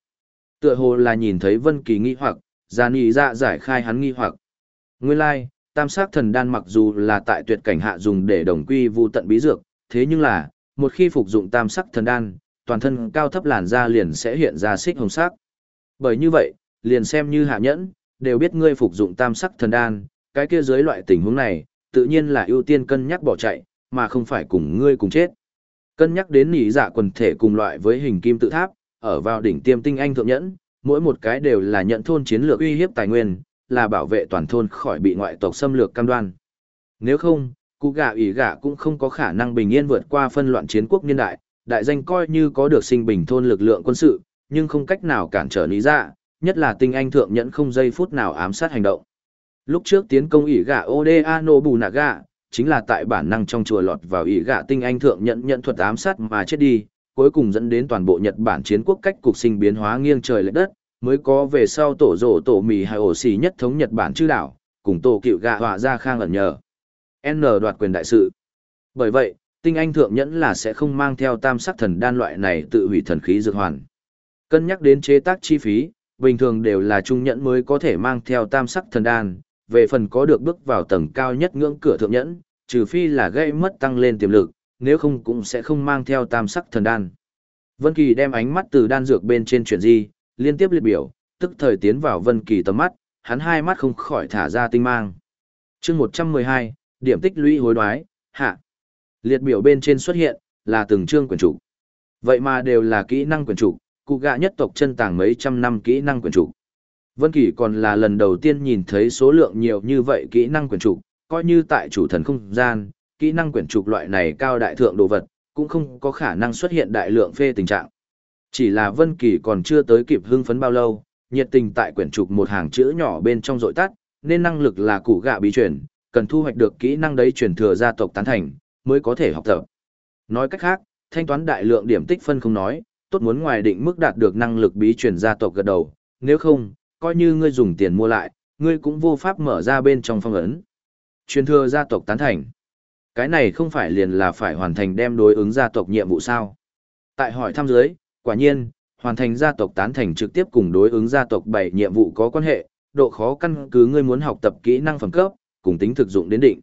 Tựa hồ là nhìn thấy Vân Kỳ nghi hoặc, Già Nị Dạ giải khai hắn nghi hoặc. Nguyên lai, tam sắc thần đan mặc dù là tại tuyệt cảnh hạ dùng để đồng quy vu tận bí dược, thế nhưng là, một khi phục dụng tam sắc thần đan, toàn thân cao thấp làn da liền sẽ hiện ra xích hồng sắc. Bởi như vậy, liền xem như hạ nhẫn, đều biết ngươi phục dụng tam sắc thần đan, cái kia dưới loại tình huống này, tự nhiên là ưu tiên cân nhắc bỏ chạy, mà không phải cùng ngươi cùng chết. Cân nhắc đến nỉ dạ quần thể cùng loại với hình kim tự tháp, ở vào đỉnh tiêm tinh anh thượng nhẫn, mỗi một cái đều là nhận thôn chiến lược uy hiếp tài nguyên, là bảo vệ toàn thôn khỏi bị ngoại tộc xâm lược cam đoan. Nếu không, cụ gà ủy gà cũng không có khả năng bình yên vượt qua phân loạn chiến quốc niên đại, đại danh coi như có được sinh bình thôn lực lượng quân sự, nhưng không cách nào cản trở lý dạ, nhất là tinh anh thượng nhẫn không giây phút nào ám sát hành động. Lúc trước tiến công ỉ gà Oda Nobu chính là tại bản năng trong chùa lọt vào ỷ gạ tinh anh thượng nhẫn nhận thuật ám sát mà chết đi, cuối cùng dẫn đến toàn bộ Nhật Bản chiến quốc cách cục sinh biến hóa nghiêng trời lệch đất, mới có về sau tổ rổ tổ mì hay ổ xì nhất thống Nhật Bản chư đảo, cùng tổ cựu gạ họa ra khang ẩn nhờ. N đoạt quyền đại sự. Bởi vậy, tinh anh thượng nhẫn là sẽ không mang theo tam sắc thần đan loại này tự hủy thần khí dược hoàn. Cân nhắc đến chế tác chi phí, bình thường đều là trung nhẫn mới có thể mang theo tam sắc thần đan, về phần có được bước vào tầng cao nhất ngưỡng cửa thượng nhẫn, trừ phi là gây mất tăng lên tiềm lực, nếu không cũng sẽ không mang theo tam sắc thần đan. Vân Kỳ đem ánh mắt từ đan dược bên trên chuyển di, liên tiếp liệt biểu, tức thời tiến vào Vân Kỳ tầm mắt, hắn hai mắt không khỏi thả ra tinh mang. Chương 112, điểm tích lũy hối đoái, hạ. Liệt biểu bên trên xuất hiện là từng chương quyển trục. Vậy mà đều là kỹ năng quyển trục, cụ gạ nhất tộc chân tàng mấy trăm năm kỹ năng quyển trục. Vân Kỳ còn là lần đầu tiên nhìn thấy số lượng nhiều như vậy kỹ năng quyển trục, coi như tại chủ thần không gian, kỹ năng quyển trục loại này cao đại thượng đồ vật, cũng không có khả năng xuất hiện đại lượng phê tình trạng. Chỉ là Vân Kỳ còn chưa tới kịp hưng phấn bao lâu, nhiệt tình tại quyển trục một hàng chữ nhỏ bên trong rọi tắt, nên năng lực là củ gạ bí truyền, cần thu hoạch được kỹ năng đấy truyền thừa gia tộc tán thành, mới có thể học tập. Nói cách khác, thanh toán đại lượng điểm tích phân không nói, tốt muốn ngoài định mức đạt được năng lực bí truyền gia tộc gật đầu, nếu không, coi như ngươi dùng tiền mua lại, ngươi cũng vô pháp mở ra bên trong phong ấn. Truyền thừa gia tộc tán thành. Cái này không phải liền là phải hoàn thành đem đối ứng gia tộc nhiệm vụ sao? Tại hỏi thăm dưới, quả nhiên, hoàn thành gia tộc tán thành trực tiếp cùng đối ứng gia tộc 7 nhiệm vụ có quan hệ, độ khó căn cứ ngươi muốn học tập kỹ năng phẩm cấp, cùng tính thực dụng đến định.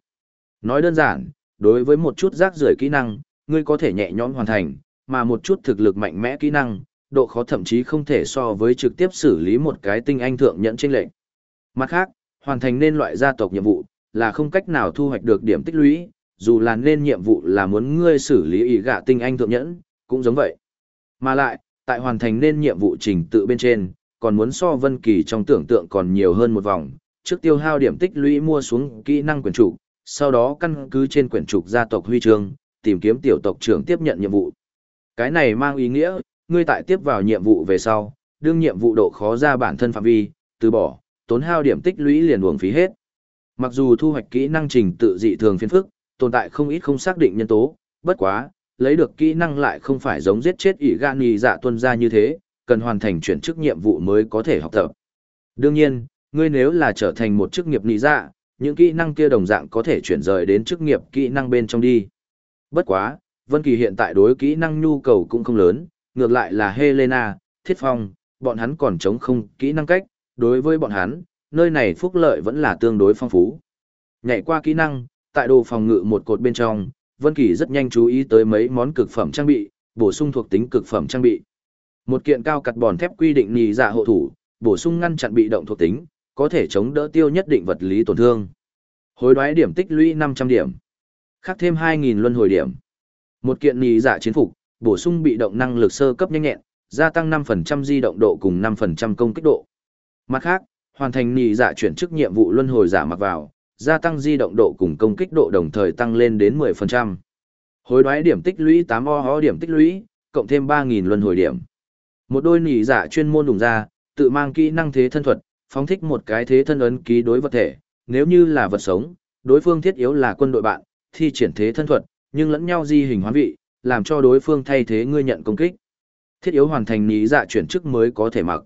Nói đơn giản, đối với một chút rác rưởi kỹ năng, ngươi có thể nhẹ nhõm hoàn thành, mà một chút thực lực mạnh mẽ kỹ năng, độ khó thậm chí không thể so với trực tiếp xử lý một cái tinh anh thượng nhận trên lệnh. Mặt khác, hoàn thành nên loại gia tộc nhiệm vụ, là không cách nào thu hoạch được điểm tích lũy, dù là nên nhiệm vụ là muốn ngươi xử lý ý gạ tinh anh thượng nhẫn, cũng giống vậy. Mà lại, tại hoàn thành nên nhiệm vụ trình tự bên trên, còn muốn so vân kỳ trong tưởng tượng còn nhiều hơn một vòng, trước tiêu hao điểm tích lũy mua xuống kỹ năng quyển trục, sau đó căn cứ trên quyển trục gia tộc huy chương, tìm kiếm tiểu tộc trưởng tiếp nhận nhiệm vụ. Cái này mang ý nghĩa, ngươi tại tiếp vào nhiệm vụ về sau, đương nhiệm vụ độ khó ra bản thân phạm vi, từ bỏ, tốn hao điểm tích lũy liền uổng phí hết. Mặc dù thu hoạch kỹ năng trình tự dị thường phiền phức, tồn tại không ít không xác định nhân tố, bất quá, lấy được kỹ năng lại không phải giống giết chết ỷ gan nhì dạ tuân ra như thế, cần hoàn thành chuyển chức nhiệm vụ mới có thể học tập. Đương nhiên, ngươi nếu là trở thành một chức nghiệp nhị dạ, những kỹ năng kia đồng dạng có thể chuyển rời đến chức nghiệp kỹ năng bên trong đi. Bất quá, Vân Kỳ hiện tại đối kỹ năng nhu cầu cũng không lớn, ngược lại là Helena, Thiết Phong, bọn hắn còn chống không kỹ năng cách, đối với bọn hắn, nơi này phúc lợi vẫn là tương đối phong phú. Nhảy qua kỹ năng, tại đồ phòng ngự một cột bên trong, Vân Kỳ rất nhanh chú ý tới mấy món cực phẩm trang bị, bổ sung thuộc tính cực phẩm trang bị. Một kiện cao cật bòn thép quy định nhị dạ hộ thủ, bổ sung ngăn chặn bị động thuộc tính, có thể chống đỡ tiêu nhất định vật lý tổn thương. Hối đoái điểm tích lũy 500 điểm. Khắc thêm 2000 luân hồi điểm. Một kiện nhị dạ chiến phục, bổ sung bị động năng lực sơ cấp nhanh nhẹn, gia tăng 5% di động độ cùng 5% công kích độ. Mặt khác, hoàn thành nhị dạ chuyển chức nhiệm vụ luân hồi giả mặc vào, gia tăng di động độ cùng công kích độ đồng thời tăng lên đến 10%. Hối đoái điểm tích lũy 8 o ho điểm tích lũy, cộng thêm 3.000 luân hồi điểm. Một đôi nhị giả dạ chuyên môn đùng ra, tự mang kỹ năng thế thân thuật, phóng thích một cái thế thân ấn ký đối vật thể, nếu như là vật sống, đối phương thiết yếu là quân đội bạn, thi triển thế thân thuật, nhưng lẫn nhau di hình hoán vị, làm cho đối phương thay thế ngươi nhận công kích. Thiết yếu hoàn thành lý dạ chuyển chức mới có thể mặc.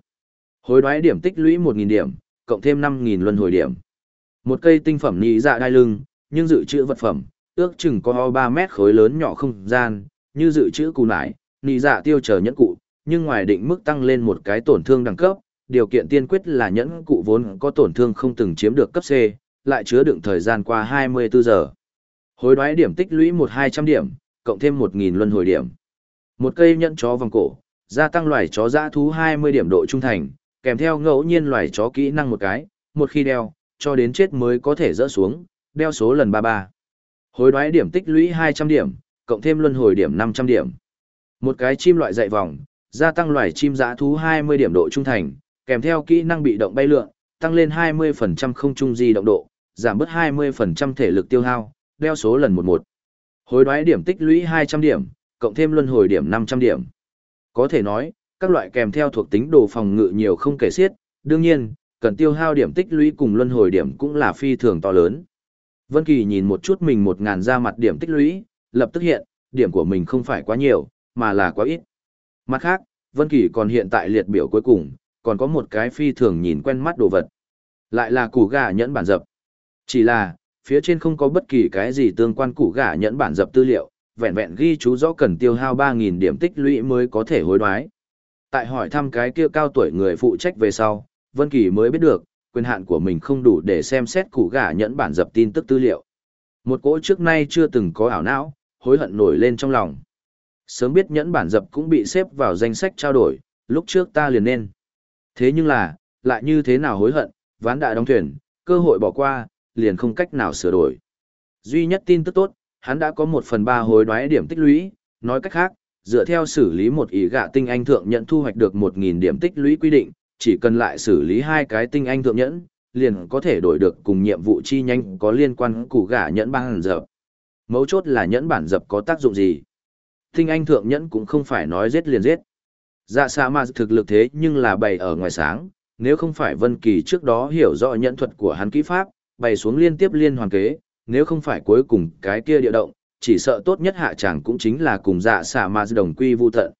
Hối đoái điểm tích lũy 1.000 điểm, cộng thêm 5.000 luân hồi điểm. Một cây tinh phẩm lý dạ đai lưng, nhưng dự trữ vật phẩm, ước chừng có 3 mét khối lớn nhỏ không gian, như dự trữ cù nải, Lý dạ tiêu chờ nhẫn cụ, nhưng ngoài định mức tăng lên một cái tổn thương đẳng cấp, điều kiện tiên quyết là nhẫn cụ vốn có tổn thương không từng chiếm được cấp C, lại chứa đựng thời gian qua 24 giờ. Hối đoái điểm tích lũy 1-200 điểm, cộng thêm 1.000 luân hồi điểm. Một cây nhẫn chó vòng cổ, gia tăng loài chó dã thú 20 điểm độ trung thành, kèm theo ngẫu nhiên loài chó kỹ năng một cái, một khi đeo, cho đến chết mới có thể rỡ xuống, đeo số lần 33. Hối đoái điểm tích lũy 200 điểm, cộng thêm luân hồi điểm 500 điểm. Một cái chim loại dạy vòng, gia tăng loài chim dã thú 20 điểm độ trung thành, kèm theo kỹ năng bị động bay lượn, tăng lên 20% không trung di động độ, giảm bớt 20% thể lực tiêu hao, đeo số lần 11. Hối đoái điểm tích lũy 200 điểm, cộng thêm luân hồi điểm 500 điểm. Có thể nói, các loại kèm theo thuộc tính đồ phòng ngự nhiều không kể xiết, đương nhiên, cần tiêu hao điểm tích lũy cùng luân hồi điểm cũng là phi thường to lớn. Vân Kỳ nhìn một chút mình 1000 ra mặt điểm tích lũy, lập tức hiện, điểm của mình không phải quá nhiều, mà là quá ít. Mặt khác, Vân Kỳ còn hiện tại liệt biểu cuối cùng, còn có một cái phi thường nhìn quen mắt đồ vật. Lại là củ gà nhẫn bản dập. Chỉ là, phía trên không có bất kỳ cái gì tương quan củ gả nhẫn bản dập tư liệu, vẹn vẹn ghi chú rõ cần tiêu hao 3.000 điểm tích lũy mới có thể hối đoái. Tại hỏi thăm cái kia cao tuổi người phụ trách về sau, Vân Kỳ mới biết được, quyền hạn của mình không đủ để xem xét củ gả nhẫn bản dập tin tức tư liệu. Một cỗ trước nay chưa từng có ảo não, hối hận nổi lên trong lòng. Sớm biết nhẫn bản dập cũng bị xếp vào danh sách trao đổi, lúc trước ta liền nên. Thế nhưng là, lại như thế nào hối hận, ván đã đóng thuyền, cơ hội bỏ qua, liền không cách nào sửa đổi. Duy nhất tin tức tốt, hắn đã có một phần ba hối đoái điểm tích lũy, nói cách khác, dựa theo xử lý một ý gạ tinh anh thượng nhận thu hoạch được 1.000 điểm tích lũy quy định, chỉ cần lại xử lý hai cái tinh anh thượng nhẫn, liền có thể đổi được cùng nhiệm vụ chi nhanh có liên quan củ gạ nhẫn bản dập. Mấu chốt là nhẫn bản dập có tác dụng gì? Tinh anh thượng nhẫn cũng không phải nói giết liền giết. Dạ xa mà thực lực thế nhưng là bày ở ngoài sáng, nếu không phải Vân Kỳ trước đó hiểu rõ nhẫn thuật của hắn kỹ pháp, bày xuống liên tiếp liên hoàn kế, nếu không phải cuối cùng cái kia địa động, chỉ sợ tốt nhất hạ chẳng cũng chính là cùng dạ xả mà đồng quy vu tận.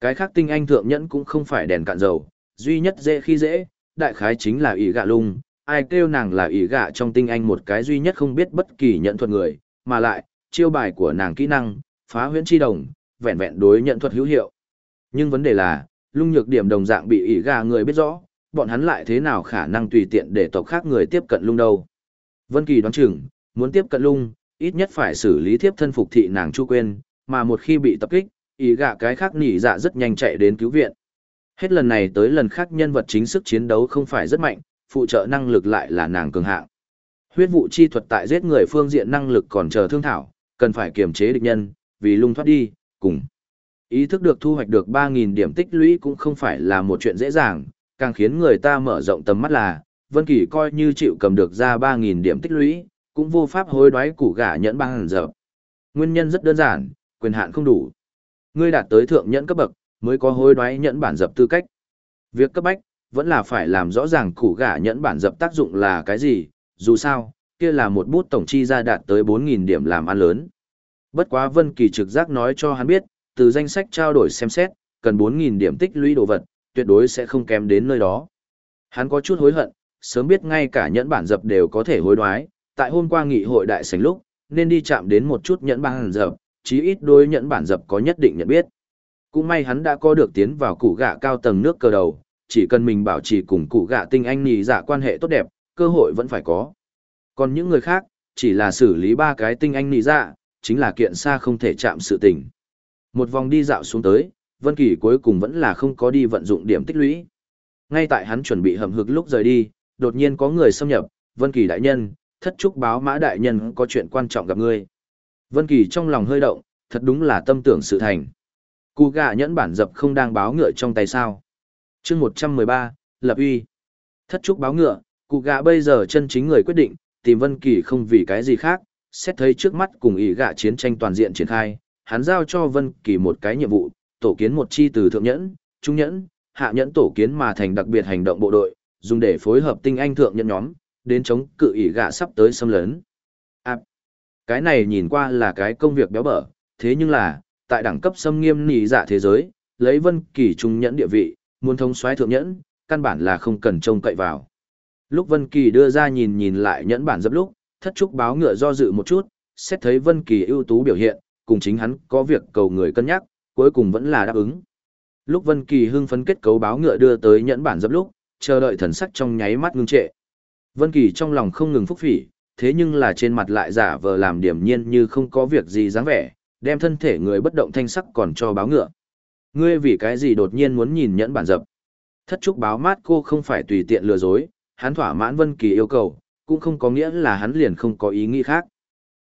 Cái khác tinh anh thượng nhẫn cũng không phải đèn cạn dầu, duy nhất dễ khi dễ, đại khái chính là ý gạ lung, ai kêu nàng là ý gạ trong tinh anh một cái duy nhất không biết bất kỳ nhận thuật người, mà lại, chiêu bài của nàng kỹ năng, phá huyễn chi đồng, vẹn vẹn đối nhận thuật hữu hiệu. Nhưng vấn đề là, lung nhược điểm đồng dạng bị ỷ gạ người biết rõ, bọn hắn lại thế nào khả năng tùy tiện để tộc khác người tiếp cận lung đâu. Vân Kỳ đoán chừng, muốn tiếp cận lung, ít nhất phải xử lý thiếp thân phục thị nàng Chu Quyên. mà một khi bị tập kích, ý gạ cái khác nỉ dạ rất nhanh chạy đến cứu viện. Hết lần này tới lần khác nhân vật chính sức chiến đấu không phải rất mạnh, phụ trợ năng lực lại là nàng cường hạng. Huyết vụ chi thuật tại giết người phương diện năng lực còn chờ thương thảo, cần phải kiềm chế địch nhân, vì lung thoát đi, cùng. Ý thức được thu hoạch được 3.000 điểm tích lũy cũng không phải là một chuyện dễ dàng, càng khiến người ta mở rộng tầm mắt là, Vân Kỳ coi như chịu cầm được ra 3.000 điểm tích lũy, cũng vô pháp hối đoái củ gà nhẫn băng hẳn dập. Nguyên nhân rất đơn giản, quyền hạn không đủ. Ngươi đạt tới thượng nhẫn cấp bậc, mới có hối đoái nhẫn bản dập tư cách. Việc cấp bách, vẫn là phải làm rõ ràng củ gà nhẫn bản dập tác dụng là cái gì, dù sao, kia là một bút tổng chi ra đạt tới 4.000 điểm làm ăn lớn. Bất quá Vân Kỳ trực giác nói cho hắn biết, từ danh sách trao đổi xem xét, cần 4.000 điểm tích lũy đồ vật, tuyệt đối sẽ không kém đến nơi đó. Hắn có chút hối hận, sớm biết ngay cả nhẫn bản dập đều có thể hối đoái, tại hôm qua nghị hội đại sảnh lúc, nên đi chạm đến một chút nhẫn bản dập, chí ít đối nhẫn bản dập có nhất định nhận biết. Cũng may hắn đã có được tiến vào củ gạ cao tầng nước cơ đầu, chỉ cần mình bảo trì cùng củ gạ tinh anh nì dạ quan hệ tốt đẹp, cơ hội vẫn phải có. Còn những người khác, chỉ là xử lý ba cái tinh anh nị dạ, chính là kiện xa không thể chạm sự tình. Một vòng đi dạo xuống tới, Vân Kỳ cuối cùng vẫn là không có đi vận dụng điểm tích lũy. Ngay tại hắn chuẩn bị hầm hực lúc rời đi, đột nhiên có người xâm nhập, Vân Kỳ đại nhân, thất trúc báo mã đại nhân có chuyện quan trọng gặp ngươi. Vân Kỳ trong lòng hơi động, thật đúng là tâm tưởng sự thành. Cú gạ nhẫn bản dập không đang báo ngựa trong tay sao. chương 113, Lập uy. Thất trúc báo ngựa, cụ gạ bây giờ chân chính người quyết định, tìm Vân Kỳ không vì cái gì khác, xét thấy trước mắt cùng ý gạ chiến tranh toàn diện triển khai, hắn giao cho Vân Kỳ một cái nhiệm vụ, tổ kiến một chi từ thượng nhẫn, trung nhẫn, hạ nhẫn tổ kiến mà thành đặc biệt hành động bộ đội, dùng để phối hợp tinh anh thượng nhẫn nhóm, đến chống cự ý gạ sắp tới xâm lấn. À, cái này nhìn qua là cái công việc béo bở, thế nhưng là, tại đẳng cấp xâm nghiêm nỉ dạ thế giới, lấy Vân Kỳ trung nhẫn địa vị, muốn thông soái thượng nhẫn, căn bản là không cần trông cậy vào. Lúc Vân Kỳ đưa ra nhìn nhìn lại nhẫn bản dập lúc, thất trúc báo ngựa do dự một chút, xét thấy Vân Kỳ ưu tú biểu hiện, cùng chính hắn có việc cầu người cân nhắc, cuối cùng vẫn là đáp ứng. Lúc Vân Kỳ hưng phấn kết cấu báo ngựa đưa tới nhẫn bản dập lúc, chờ đợi thần sắc trong nháy mắt ngưng trệ. Vân Kỳ trong lòng không ngừng phúc phỉ, thế nhưng là trên mặt lại giả vờ làm điềm nhiên như không có việc gì dáng vẻ, đem thân thể người bất động thanh sắc còn cho báo ngựa. Ngươi vì cái gì đột nhiên muốn nhìn nhẫn bản dập? Thất trúc báo mát cô không phải tùy tiện lừa dối, hắn thỏa mãn Vân Kỳ yêu cầu, cũng không có nghĩa là hắn liền không có ý nghĩ khác.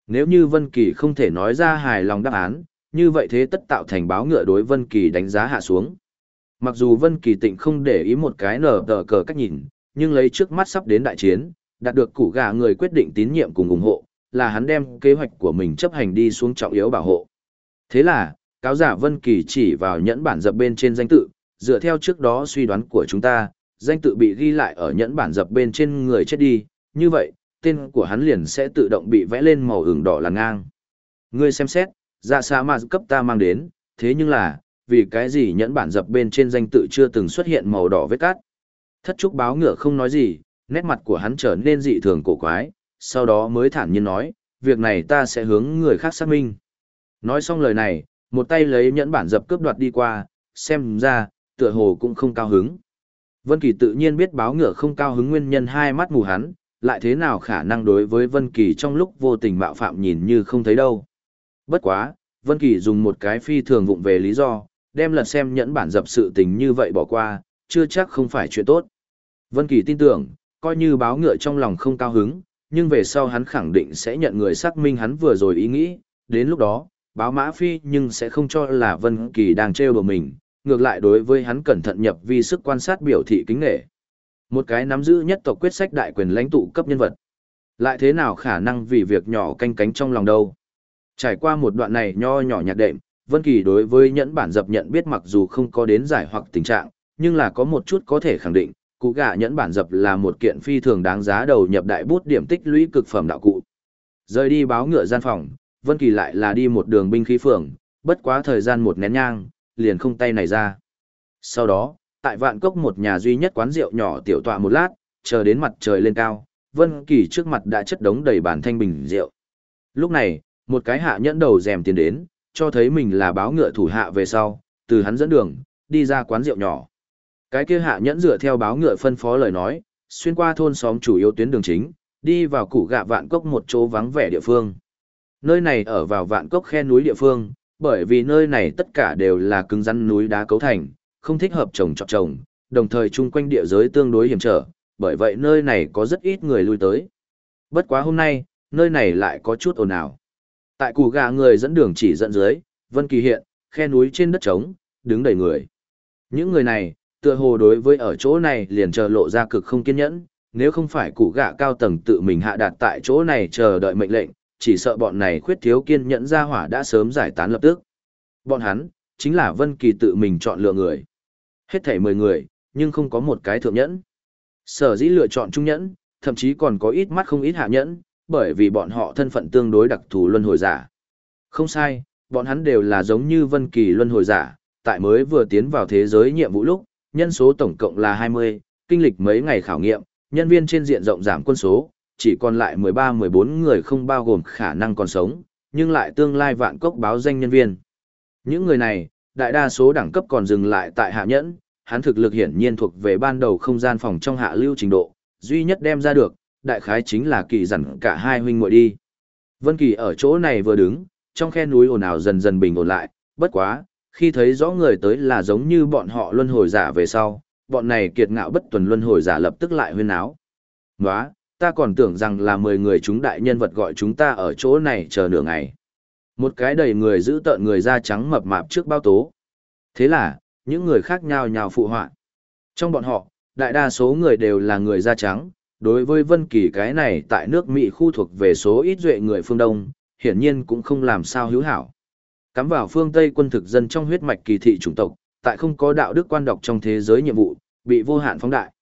Nếu như Vân Kỳ không thể nói ra hài lòng đáp án, như vậy thế tất tạo thành báo ngựa đối Vân Kỳ đánh giá hạ xuống. Mặc dù Vân Kỳ tịnh không để ý một cái nở tờ cờ cách nhìn, nhưng lấy trước mắt sắp đến đại chiến, đạt được củ gà người quyết định tín nhiệm cùng ủng hộ, là hắn đem kế hoạch của mình chấp hành đi xuống trọng yếu bảo hộ. Thế là, cáo giả Vân Kỳ chỉ vào nhẫn bản dập bên trên danh tự, dựa theo trước đó suy đoán của chúng ta, danh tự bị ghi lại ở nhẫn bản dập bên trên người chết đi, như vậy, tên của hắn liền sẽ tự động bị vẽ lên màu ửng đỏ là ngang. Ngươi xem xét, dạ xa mà cấp ta mang đến, thế nhưng là, vì cái gì nhẫn bản dập bên trên danh tự chưa từng xuất hiện màu đỏ vết cát. Thất trúc báo ngựa không nói gì, nét mặt của hắn trở nên dị thường cổ quái, sau đó mới thản nhiên nói, việc này ta sẽ hướng người khác xác minh. Nói xong lời này, một tay lấy nhẫn bản dập cướp đoạt đi qua, xem ra, tựa hồ cũng không cao hứng. Vân Kỳ tự nhiên biết báo ngựa không cao hứng nguyên nhân hai mắt mù hắn, lại thế nào khả năng đối với Vân Kỳ trong lúc vô tình mạo phạm nhìn như không thấy đâu. Bất quá, Vân Kỳ dùng một cái phi thường vụng về lý do, đem lần xem nhẫn bản dập sự tình như vậy bỏ qua, chưa chắc không phải chuyện tốt. Vân Kỳ tin tưởng, coi như báo ngựa trong lòng không cao hứng, nhưng về sau hắn khẳng định sẽ nhận người xác minh hắn vừa rồi ý nghĩ, đến lúc đó, báo mã phi nhưng sẽ không cho là Vân Kỳ đang trêu đùa mình, ngược lại đối với hắn cẩn thận nhập vi sức quan sát biểu thị kính nể. Một cái nắm giữ nhất tộc quyết sách đại quyền lãnh tụ cấp nhân vật. Lại thế nào khả năng vì việc nhỏ canh cánh trong lòng đâu. Trải qua một đoạn này nho nhỏ nhạc đệm, Vân Kỳ đối với nhẫn bản dập nhận biết mặc dù không có đến giải hoặc tình trạng, nhưng là có một chút có thể khẳng định, cụ gạ nhẫn bản dập là một kiện phi thường đáng giá đầu nhập đại bút điểm tích lũy cực phẩm đạo cụ. Rời đi báo ngựa gian phòng, Vân Kỳ lại là đi một đường binh khí phường, bất quá thời gian một nén nhang, liền không tay này ra. Sau đó, tại vạn cốc một nhà duy nhất quán rượu nhỏ tiểu tọa một lát, chờ đến mặt trời lên cao, Vân Kỳ trước mặt đã chất đống đầy bàn thanh bình rượu. Lúc này, một cái hạ nhẫn đầu rèm tiền đến, cho thấy mình là báo ngựa thủ hạ về sau, từ hắn dẫn đường, đi ra quán rượu nhỏ. Cái kia hạ nhẫn dựa theo báo ngựa phân phó lời nói, xuyên qua thôn xóm chủ yếu tuyến đường chính, đi vào củ gạ vạn cốc một chỗ vắng vẻ địa phương. Nơi này ở vào vạn cốc khe núi địa phương, bởi vì nơi này tất cả đều là cứng rắn núi đá cấu thành, không thích hợp trồng trọt trồng, đồng thời chung quanh địa giới tương đối hiểm trở, bởi vậy nơi này có rất ít người lui tới. Bất quá hôm nay, nơi này lại có chút ồn ào. Tại củ gà người dẫn đường chỉ dẫn dưới, Vân Kỳ hiện, khe núi trên đất trống, đứng đầy người. Những người này, tựa hồ đối với ở chỗ này liền chờ lộ ra cực không kiên nhẫn, nếu không phải củ gạ cao tầng tự mình hạ đạt tại chỗ này chờ đợi mệnh lệnh, chỉ sợ bọn này khuyết thiếu kiên nhẫn ra hỏa đã sớm giải tán lập tức. Bọn hắn, chính là Vân Kỳ tự mình chọn lựa người. Hết thảy 10 người, nhưng không có một cái thượng nhẫn. Sở dĩ lựa chọn trung nhẫn, thậm chí còn có ít mắt không ít hạ nhẫn, bởi vì bọn họ thân phận tương đối đặc thù luân hồi giả. Không sai, bọn hắn đều là giống như Vân Kỳ luân hồi giả, tại mới vừa tiến vào thế giới nhiệm vụ lúc, nhân số tổng cộng là 20, kinh lịch mấy ngày khảo nghiệm, nhân viên trên diện rộng giảm quân số, chỉ còn lại 13-14 người không bao gồm khả năng còn sống, nhưng lại tương lai vạn cốc báo danh nhân viên. Những người này, đại đa số đẳng cấp còn dừng lại tại hạ nhẫn, hắn thực lực hiển nhiên thuộc về ban đầu không gian phòng trong hạ lưu trình độ, duy nhất đem ra được, đại khái chính là kỳ dặn cả hai huynh muội đi. Vân Kỳ ở chỗ này vừa đứng, trong khe núi ồn ào dần dần bình ổn lại, bất quá, khi thấy rõ người tới là giống như bọn họ luân hồi giả về sau, bọn này kiệt ngạo bất tuần luân hồi giả lập tức lại huyên áo. Nóa, ta còn tưởng rằng là 10 người chúng đại nhân vật gọi chúng ta ở chỗ này chờ nửa ngày. Một cái đầy người giữ tợn người da trắng mập mạp trước bao tố. Thế là, những người khác nhau nhào phụ họa. Trong bọn họ, đại đa số người đều là người da trắng, đối với Vân Kỳ cái này tại nước Mỹ khu thuộc về số ít duệ người phương Đông, hiển nhiên cũng không làm sao hữu hảo. Cắm vào phương Tây quân thực dân trong huyết mạch kỳ thị chủng tộc, tại không có đạo đức quan độc trong thế giới nhiệm vụ, bị vô hạn phóng đại.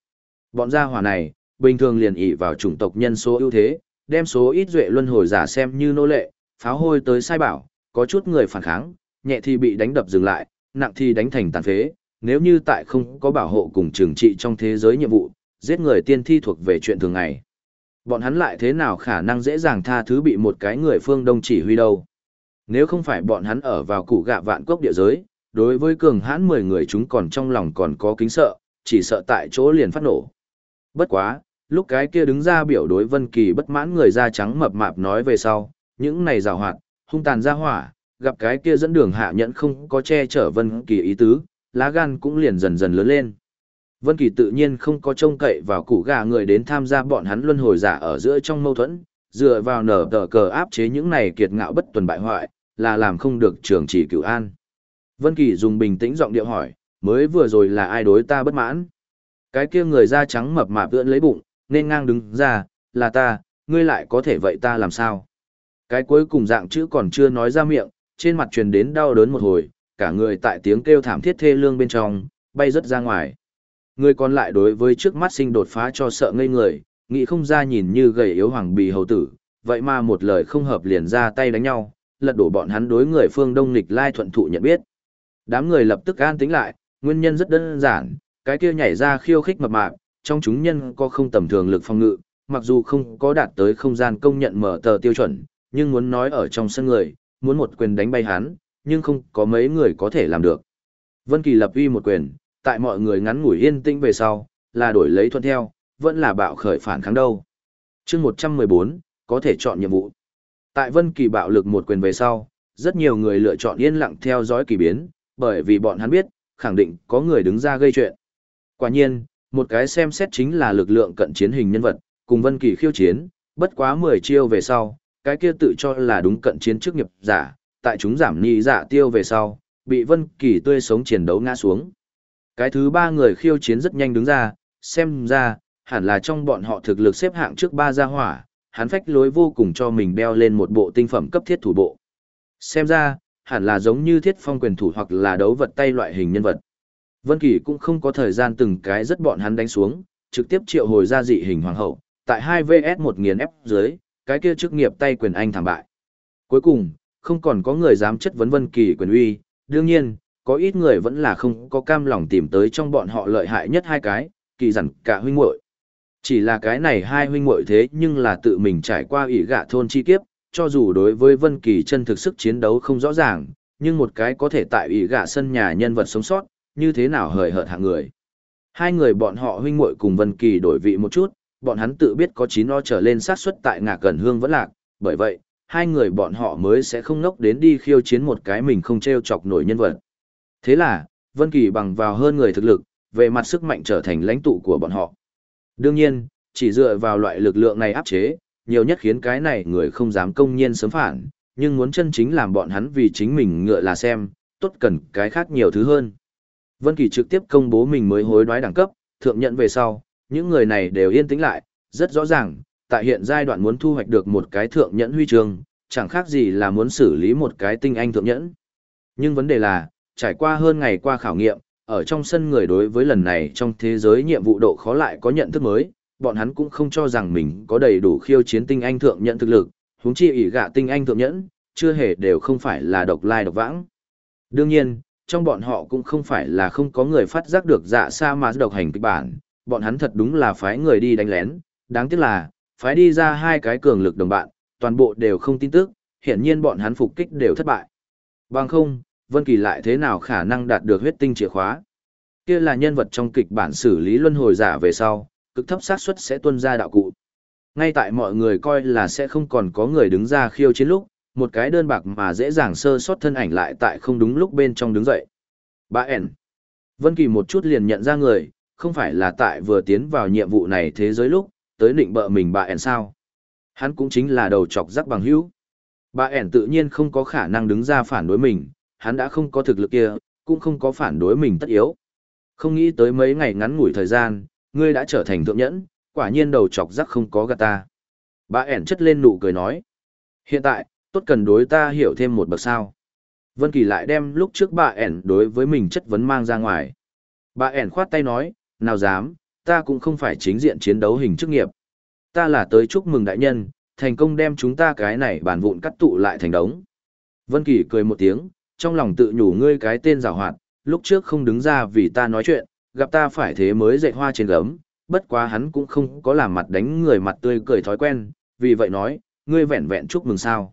Bọn gia hỏa này, bình thường liền ỷ vào chủng tộc nhân số ưu thế, đem số ít duệ luân hồi giả xem như nô lệ, pháo hôi tới sai bảo, có chút người phản kháng, nhẹ thì bị đánh đập dừng lại, nặng thì đánh thành tàn phế, nếu như tại không có bảo hộ cùng trừng trị trong thế giới nhiệm vụ, giết người tiên thi thuộc về chuyện thường ngày. Bọn hắn lại thế nào khả năng dễ dàng tha thứ bị một cái người phương đông chỉ huy đâu. Nếu không phải bọn hắn ở vào củ gạ vạn quốc địa giới, đối với cường hãn 10 người chúng còn trong lòng còn có kính sợ, chỉ sợ tại chỗ liền phát nổ. Bất quá, lúc cái kia đứng ra biểu đối Vân Kỳ bất mãn người da trắng mập mạp nói về sau, những này rào hoạt, hung tàn ra hỏa, gặp cái kia dẫn đường hạ nhẫn không có che chở Vân Kỳ ý tứ, lá gan cũng liền dần dần lớn lên. Vân Kỳ tự nhiên không có trông cậy vào củ gà người đến tham gia bọn hắn luân hồi giả ở giữa trong mâu thuẫn, dựa vào nở tờ cờ áp chế những này kiệt ngạo bất tuần bại hoại, là làm không được trường chỉ cửu an. Vân Kỳ dùng bình tĩnh giọng điệu hỏi, mới vừa rồi là ai đối ta bất mãn? Cái kia người da trắng mập mạp ưỡn lấy bụng, nên ngang đứng ra, là ta, ngươi lại có thể vậy ta làm sao? Cái cuối cùng dạng chữ còn chưa nói ra miệng, trên mặt truyền đến đau đớn một hồi, cả người tại tiếng kêu thảm thiết thê lương bên trong, bay rất ra ngoài. Người còn lại đối với trước mắt sinh đột phá cho sợ ngây người, nghĩ không ra nhìn như gầy yếu hoàng bì hầu tử, vậy mà một lời không hợp liền ra tay đánh nhau, lật đổ bọn hắn đối người phương đông nghịch lai thuận thụ nhận biết. Đám người lập tức an tính lại, nguyên nhân rất đơn giản, cái kia nhảy ra khiêu khích mập mạp, trong chúng nhân có không tầm thường lực phòng ngự, mặc dù không có đạt tới không gian công nhận mở tờ tiêu chuẩn, nhưng muốn nói ở trong sân người, muốn một quyền đánh bay hắn, nhưng không có mấy người có thể làm được. Vân Kỳ lập uy một quyền, tại mọi người ngắn ngủi yên tĩnh về sau, là đổi lấy thuận theo, vẫn là bạo khởi phản kháng đâu. Chương 114, có thể chọn nhiệm vụ. Tại Vân Kỳ bạo lực một quyền về sau, rất nhiều người lựa chọn yên lặng theo dõi kỳ biến, bởi vì bọn hắn biết, khẳng định có người đứng ra gây chuyện. Quả nhiên, một cái xem xét chính là lực lượng cận chiến hình nhân vật, cùng Vân Kỳ khiêu chiến, bất quá 10 chiêu về sau, cái kia tự cho là đúng cận chiến chức nghiệp giả, tại chúng giảm nhị dạ tiêu về sau, bị Vân Kỳ tươi sống chiến đấu ngã xuống. Cái thứ ba người khiêu chiến rất nhanh đứng ra, xem ra, hẳn là trong bọn họ thực lực xếp hạng trước ba gia hỏa, hắn phách lối vô cùng cho mình đeo lên một bộ tinh phẩm cấp thiết thủ bộ. Xem ra, hẳn là giống như thiết phong quyền thủ hoặc là đấu vật tay loại hình nhân vật. Vân Kỳ cũng không có thời gian từng cái rất bọn hắn đánh xuống, trực tiếp triệu hồi ra dị hình hoàng hậu, tại 2vs1000 F dưới, cái kia chức nghiệp tay quyền anh thảm bại. Cuối cùng, không còn có người dám chất vấn Vân Kỳ quyền uy, đương nhiên, có ít người vẫn là không có cam lòng tìm tới trong bọn họ lợi hại nhất hai cái, kỳ dặn cả huynh muội. Chỉ là cái này hai huynh muội thế nhưng là tự mình trải qua ỷ gạ thôn chi kiếp, cho dù đối với Vân Kỳ chân thực sức chiến đấu không rõ ràng, nhưng một cái có thể tại ỷ gạ sân nhà nhân vật sống sót, như thế nào hời hợt hạng người. Hai người bọn họ huynh muội cùng Vân Kỳ đổi vị một chút, bọn hắn tự biết có chín o trở lên sát suất tại ngạc gần hương vẫn lạc, bởi vậy, hai người bọn họ mới sẽ không ngốc đến đi khiêu chiến một cái mình không treo chọc nổi nhân vật. Thế là, Vân Kỳ bằng vào hơn người thực lực, về mặt sức mạnh trở thành lãnh tụ của bọn họ. Đương nhiên, chỉ dựa vào loại lực lượng này áp chế, nhiều nhất khiến cái này người không dám công nhiên sớm phản, nhưng muốn chân chính làm bọn hắn vì chính mình ngựa là xem, tốt cần cái khác nhiều thứ hơn. Vân Kỳ trực tiếp công bố mình mới hối đoái đẳng cấp, thượng nhận về sau, những người này đều yên tĩnh lại, rất rõ ràng, tại hiện giai đoạn muốn thu hoạch được một cái thượng nhẫn huy chương, chẳng khác gì là muốn xử lý một cái tinh anh thượng nhẫn. Nhưng vấn đề là, trải qua hơn ngày qua khảo nghiệm, ở trong sân người đối với lần này trong thế giới nhiệm vụ độ khó lại có nhận thức mới, bọn hắn cũng không cho rằng mình có đầy đủ khiêu chiến tinh anh thượng nhận thực lực, huống chi ỷ gạ tinh anh thượng nhẫn, chưa hề đều không phải là độc lai độc vãng. Đương nhiên, trong bọn họ cũng không phải là không có người phát giác được dạ sa mà độc hành kịch bản, bọn hắn thật đúng là phái người đi đánh lén, đáng tiếc là, phái đi ra hai cái cường lực đồng bạn, toàn bộ đều không tin tức, hiển nhiên bọn hắn phục kích đều thất bại. Bằng không, Vân Kỳ lại thế nào khả năng đạt được huyết tinh chìa khóa? Kia là nhân vật trong kịch bản xử lý luân hồi giả về sau, cực thấp xác suất sẽ tuân ra đạo cụ. Ngay tại mọi người coi là sẽ không còn có người đứng ra khiêu chiến lúc, một cái đơn bạc mà dễ dàng sơ sót thân ảnh lại tại không đúng lúc bên trong đứng dậy. Bà ẻn. Vân Kỳ một chút liền nhận ra người, không phải là tại vừa tiến vào nhiệm vụ này thế giới lúc, tới định bợ mình bà ẻn sao. Hắn cũng chính là đầu chọc rắc bằng hữu. Bà ẻn tự nhiên không có khả năng đứng ra phản đối mình, hắn đã không có thực lực kia, cũng không có phản đối mình tất yếu. Không nghĩ tới mấy ngày ngắn ngủi thời gian, ngươi đã trở thành thượng nhẫn, quả nhiên đầu chọc rắc không có gạt ta. Bà ẻn chất lên nụ cười nói. Hiện tại, tốt cần đối ta hiểu thêm một bậc sao. Vân Kỳ lại đem lúc trước bà ẻn đối với mình chất vấn mang ra ngoài. Bà ẻn khoát tay nói, nào dám, ta cũng không phải chính diện chiến đấu hình chức nghiệp. Ta là tới chúc mừng đại nhân, thành công đem chúng ta cái này bản vụn cắt tụ lại thành đống. Vân Kỳ cười một tiếng, trong lòng tự nhủ ngươi cái tên giảo hoạt, lúc trước không đứng ra vì ta nói chuyện, gặp ta phải thế mới dạy hoa trên gấm, bất quá hắn cũng không có làm mặt đánh người mặt tươi cười thói quen, vì vậy nói, ngươi vẹn vẹn chúc mừng sao.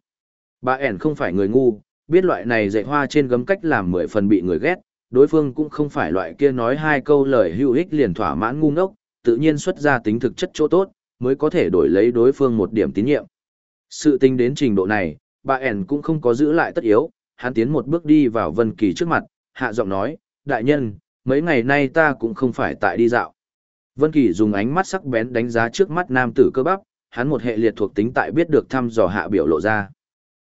Bà ẻn không phải người ngu, biết loại này dạy hoa trên gấm cách làm mười phần bị người ghét, đối phương cũng không phải loại kia nói hai câu lời hữu ích liền thỏa mãn ngu ngốc, tự nhiên xuất ra tính thực chất chỗ tốt, mới có thể đổi lấy đối phương một điểm tín nhiệm. Sự tình đến trình độ này, bà ẻn cũng không có giữ lại tất yếu, hắn tiến một bước đi vào Vân Kỳ trước mặt, hạ giọng nói, đại nhân, mấy ngày nay ta cũng không phải tại đi dạo. Vân Kỳ dùng ánh mắt sắc bén đánh giá trước mắt nam tử cơ bắp, hắn một hệ liệt thuộc tính tại biết được thăm dò hạ biểu lộ ra.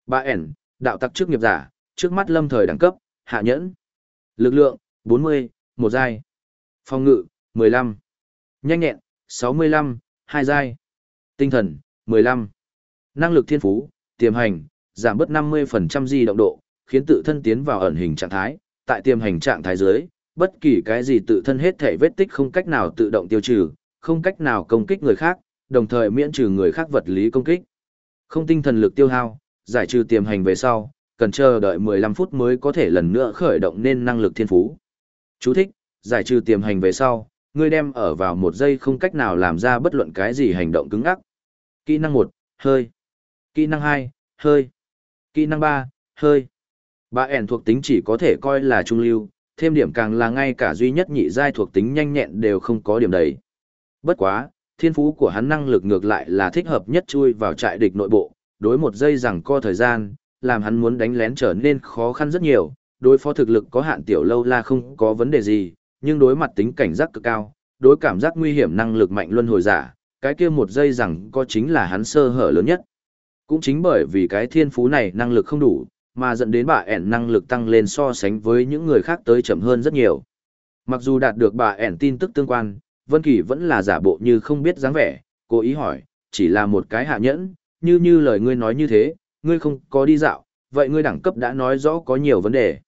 Ba ẻn, đạo tặc trước nghiệp giả, trước mắt lâm thời đẳng cấp, hạ nhẫn. Lực lượng, 40, một giai. Phòng ngự, 15. Nhanh nhẹn, 65, hai giai. Tinh thần, 15. Năng lực thiên phú, tiềm hành, giảm bớt 50% di động độ, khiến tự thân tiến vào ẩn hình trạng thái, tại tiềm hành trạng thái dưới, bất kỳ cái gì tự thân hết thể vết tích không cách nào tự động tiêu trừ, không cách nào công kích người khác, đồng thời miễn trừ người khác vật lý công kích. Không tinh thần lực tiêu hao, giải trừ tiềm hành về sau, cần chờ đợi 15 phút mới có thể lần nữa khởi động nên năng lực thiên phú. Chú thích, giải trừ tiềm hành về sau, ngươi đem ở vào một giây không cách nào làm ra bất luận cái gì hành động cứng ngắc. Kỹ năng 1, hơi. Kỹ năng 2, hơi. Kỹ năng 3, hơi. Bà ẻn thuộc tính chỉ có thể coi là trung lưu, thêm điểm càng là ngay cả duy nhất nhị giai thuộc tính nhanh nhẹn đều không có điểm đầy. Bất quá, thiên phú của hắn năng lực ngược lại là thích hợp nhất chui vào trại địch nội bộ, đối một giây rằng co thời gian, làm hắn muốn đánh lén trở nên khó khăn rất nhiều, đối phó thực lực có hạn tiểu lâu la không có vấn đề gì, nhưng đối mặt tính cảnh giác cực cao, đối cảm giác nguy hiểm năng lực mạnh luân hồi giả, cái kia một giây rằng co chính là hắn sơ hở lớn nhất. Cũng chính bởi vì cái thiên phú này năng lực không đủ, mà dẫn đến bà ẻn năng lực tăng lên so sánh với những người khác tới chậm hơn rất nhiều. Mặc dù đạt được bà ẻn tin tức tương quan, Vân Kỳ vẫn là giả bộ như không biết dáng vẻ, cố ý hỏi, chỉ là một cái hạ nhẫn, như như lời ngươi nói như thế, ngươi không có đi dạo, vậy ngươi đẳng cấp đã nói rõ có nhiều vấn đề.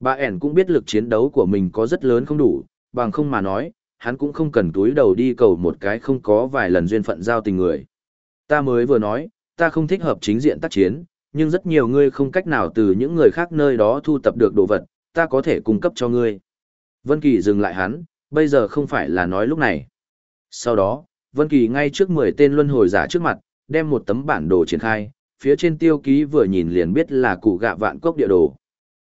Bà ẻn cũng biết lực chiến đấu của mình có rất lớn không đủ, bằng không mà nói, hắn cũng không cần túi đầu đi cầu một cái không có vài lần duyên phận giao tình người. Ta mới vừa nói, ta không thích hợp chính diện tác chiến, nhưng rất nhiều ngươi không cách nào từ những người khác nơi đó thu tập được đồ vật, ta có thể cung cấp cho ngươi. Vân Kỳ dừng lại hắn, bây giờ không phải là nói lúc này. Sau đó, Vân Kỳ ngay trước 10 tên luân hồi giả trước mặt, đem một tấm bản đồ triển khai, phía trên tiêu ký vừa nhìn liền biết là cụ gạ vạn cốc địa đồ.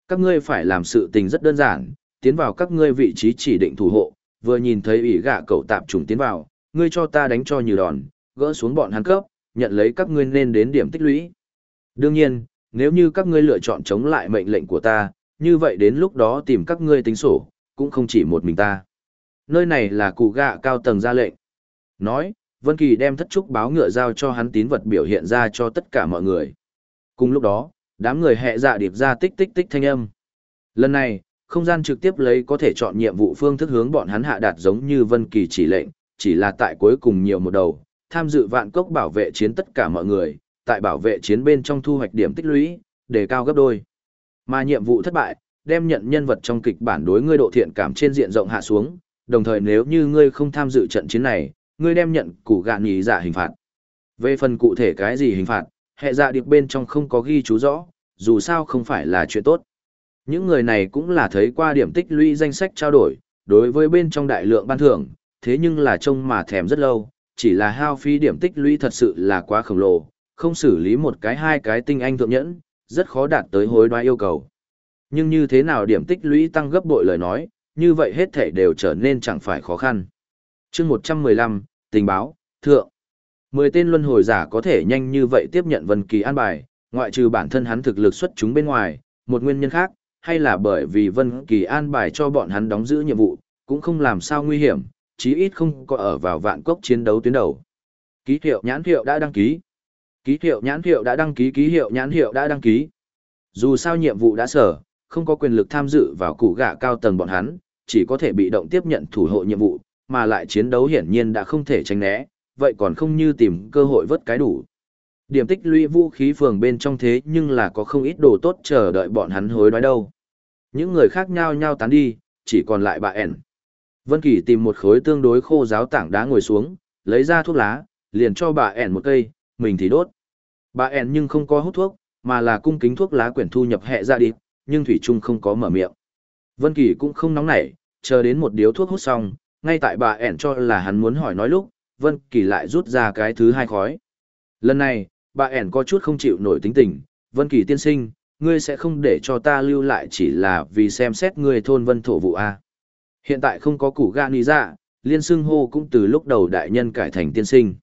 Các ngươi phải làm sự tình rất đơn giản, tiến vào các ngươi vị trí chỉ định thủ hộ, vừa nhìn thấy ủy gạ cậu tạm trùng tiến vào, ngươi cho ta đánh cho như đòn, gỡ xuống bọn hắn cấp, nhận lấy các ngươi nên đến điểm tích lũy. Đương nhiên, nếu như các ngươi lựa chọn chống lại mệnh lệnh của ta, như vậy đến lúc đó tìm các ngươi tính sổ, cũng không chỉ một mình ta. Nơi này là cụ gạ cao tầng ra lệnh. Nói, Vân Kỳ đem thất trúc báo ngựa giao cho hắn tín vật biểu hiện ra cho tất cả mọi người. Cùng lúc đó, đám người hệ dạ điệp ra tích tích tích thanh âm. Lần này, không gian trực tiếp lấy có thể chọn nhiệm vụ phương thức hướng bọn hắn hạ đạt giống như Vân Kỳ chỉ lệnh, chỉ là tại cuối cùng nhiều một đầu, tham dự vạn cốc bảo vệ chiến tất cả mọi người, tại bảo vệ chiến bên trong thu hoạch điểm tích lũy, đề cao gấp đôi. Mà nhiệm vụ thất bại, đem nhận nhân vật trong kịch bản đối ngươi độ thiện cảm trên diện rộng hạ xuống, đồng thời nếu như ngươi không tham dự trận chiến này, ngươi đem nhận củ gạn nhí giả dạ hình phạt. Về phần cụ thể cái gì hình phạt, hệ dạ điệp bên trong không có ghi chú rõ, dù sao không phải là chuyện tốt. Những người này cũng là thấy qua điểm tích lũy danh sách trao đổi, đối với bên trong đại lượng ban thưởng, thế nhưng là trông mà thèm rất lâu, chỉ là hao phí điểm tích lũy thật sự là quá khổng lồ, không xử lý một cái hai cái tinh anh thượng nhẫn, rất khó đạt tới hối đoái yêu cầu. Nhưng như thế nào điểm tích lũy tăng gấp bội lời nói, như vậy hết thể đều trở nên chẳng phải khó khăn. chương 115, tình báo, thượng. Mười tên luân hồi giả có thể nhanh như vậy tiếp nhận Vân Kỳ an bài, ngoại trừ bản thân hắn thực lực xuất chúng bên ngoài, một nguyên nhân khác, hay là bởi vì Vân Kỳ an bài cho bọn hắn đóng giữ nhiệm vụ, cũng không làm sao nguy hiểm, chí ít không có ở vào vạn cốc chiến đấu tuyến đầu. Ký hiệu nhãn hiệu đã đăng ký. Ký hiệu nhãn hiệu đã đăng ký, ký hiệu nhãn hiệu đã đăng ký. Dù sao nhiệm vụ đã sở, không có quyền lực tham dự vào củ gạ cao tầng bọn hắn, chỉ có thể bị động tiếp nhận thủ hộ nhiệm vụ, mà lại chiến đấu hiển nhiên đã không thể tránh né, vậy còn không như tìm cơ hội vớt cái đủ. Điểm tích lũy vũ khí phường bên trong thế nhưng là có không ít đồ tốt chờ đợi bọn hắn hối đoái đâu. Những người khác nhau nhau tán đi, chỉ còn lại bà ẻn. Vân Kỳ tìm một khối tương đối khô giáo tảng đá ngồi xuống, lấy ra thuốc lá, liền cho bà ẻn một cây, mình thì đốt. Bà ẻn nhưng không có hút thuốc, mà là cung kính thuốc lá quyển thu nhập hệ ra đi, nhưng Thủy Trung không có mở miệng. Vân Kỳ cũng không nóng nảy, chờ đến một điếu thuốc hút xong, ngay tại bà ẻn cho là hắn muốn hỏi nói lúc, Vân Kỳ lại rút ra cái thứ hai khói. Lần này, bà ẻn có chút không chịu nổi tính tình, Vân Kỳ tiên sinh, ngươi sẽ không để cho ta lưu lại chỉ là vì xem xét ngươi thôn vân thổ vụ a Hiện tại không có củ gạ nì dạ, liên xưng hô cũng từ lúc đầu đại nhân cải thành tiên sinh.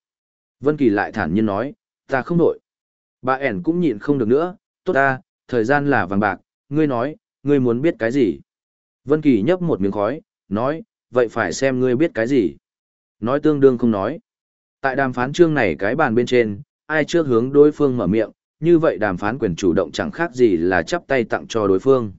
Vân Kỳ lại thản nhiên nói, ta không đổi. Bà ẻn cũng nhịn không được nữa, tốt ta, thời gian là vàng bạc, ngươi nói, ngươi muốn biết cái gì? Vân Kỳ nhấp một miếng khói, nói, vậy phải xem ngươi biết cái gì. Nói tương đương không nói. Tại đàm phán chương này cái bàn bên trên, ai trước hướng đối phương mở miệng, như vậy đàm phán quyền chủ động chẳng khác gì là chắp tay tặng cho đối phương.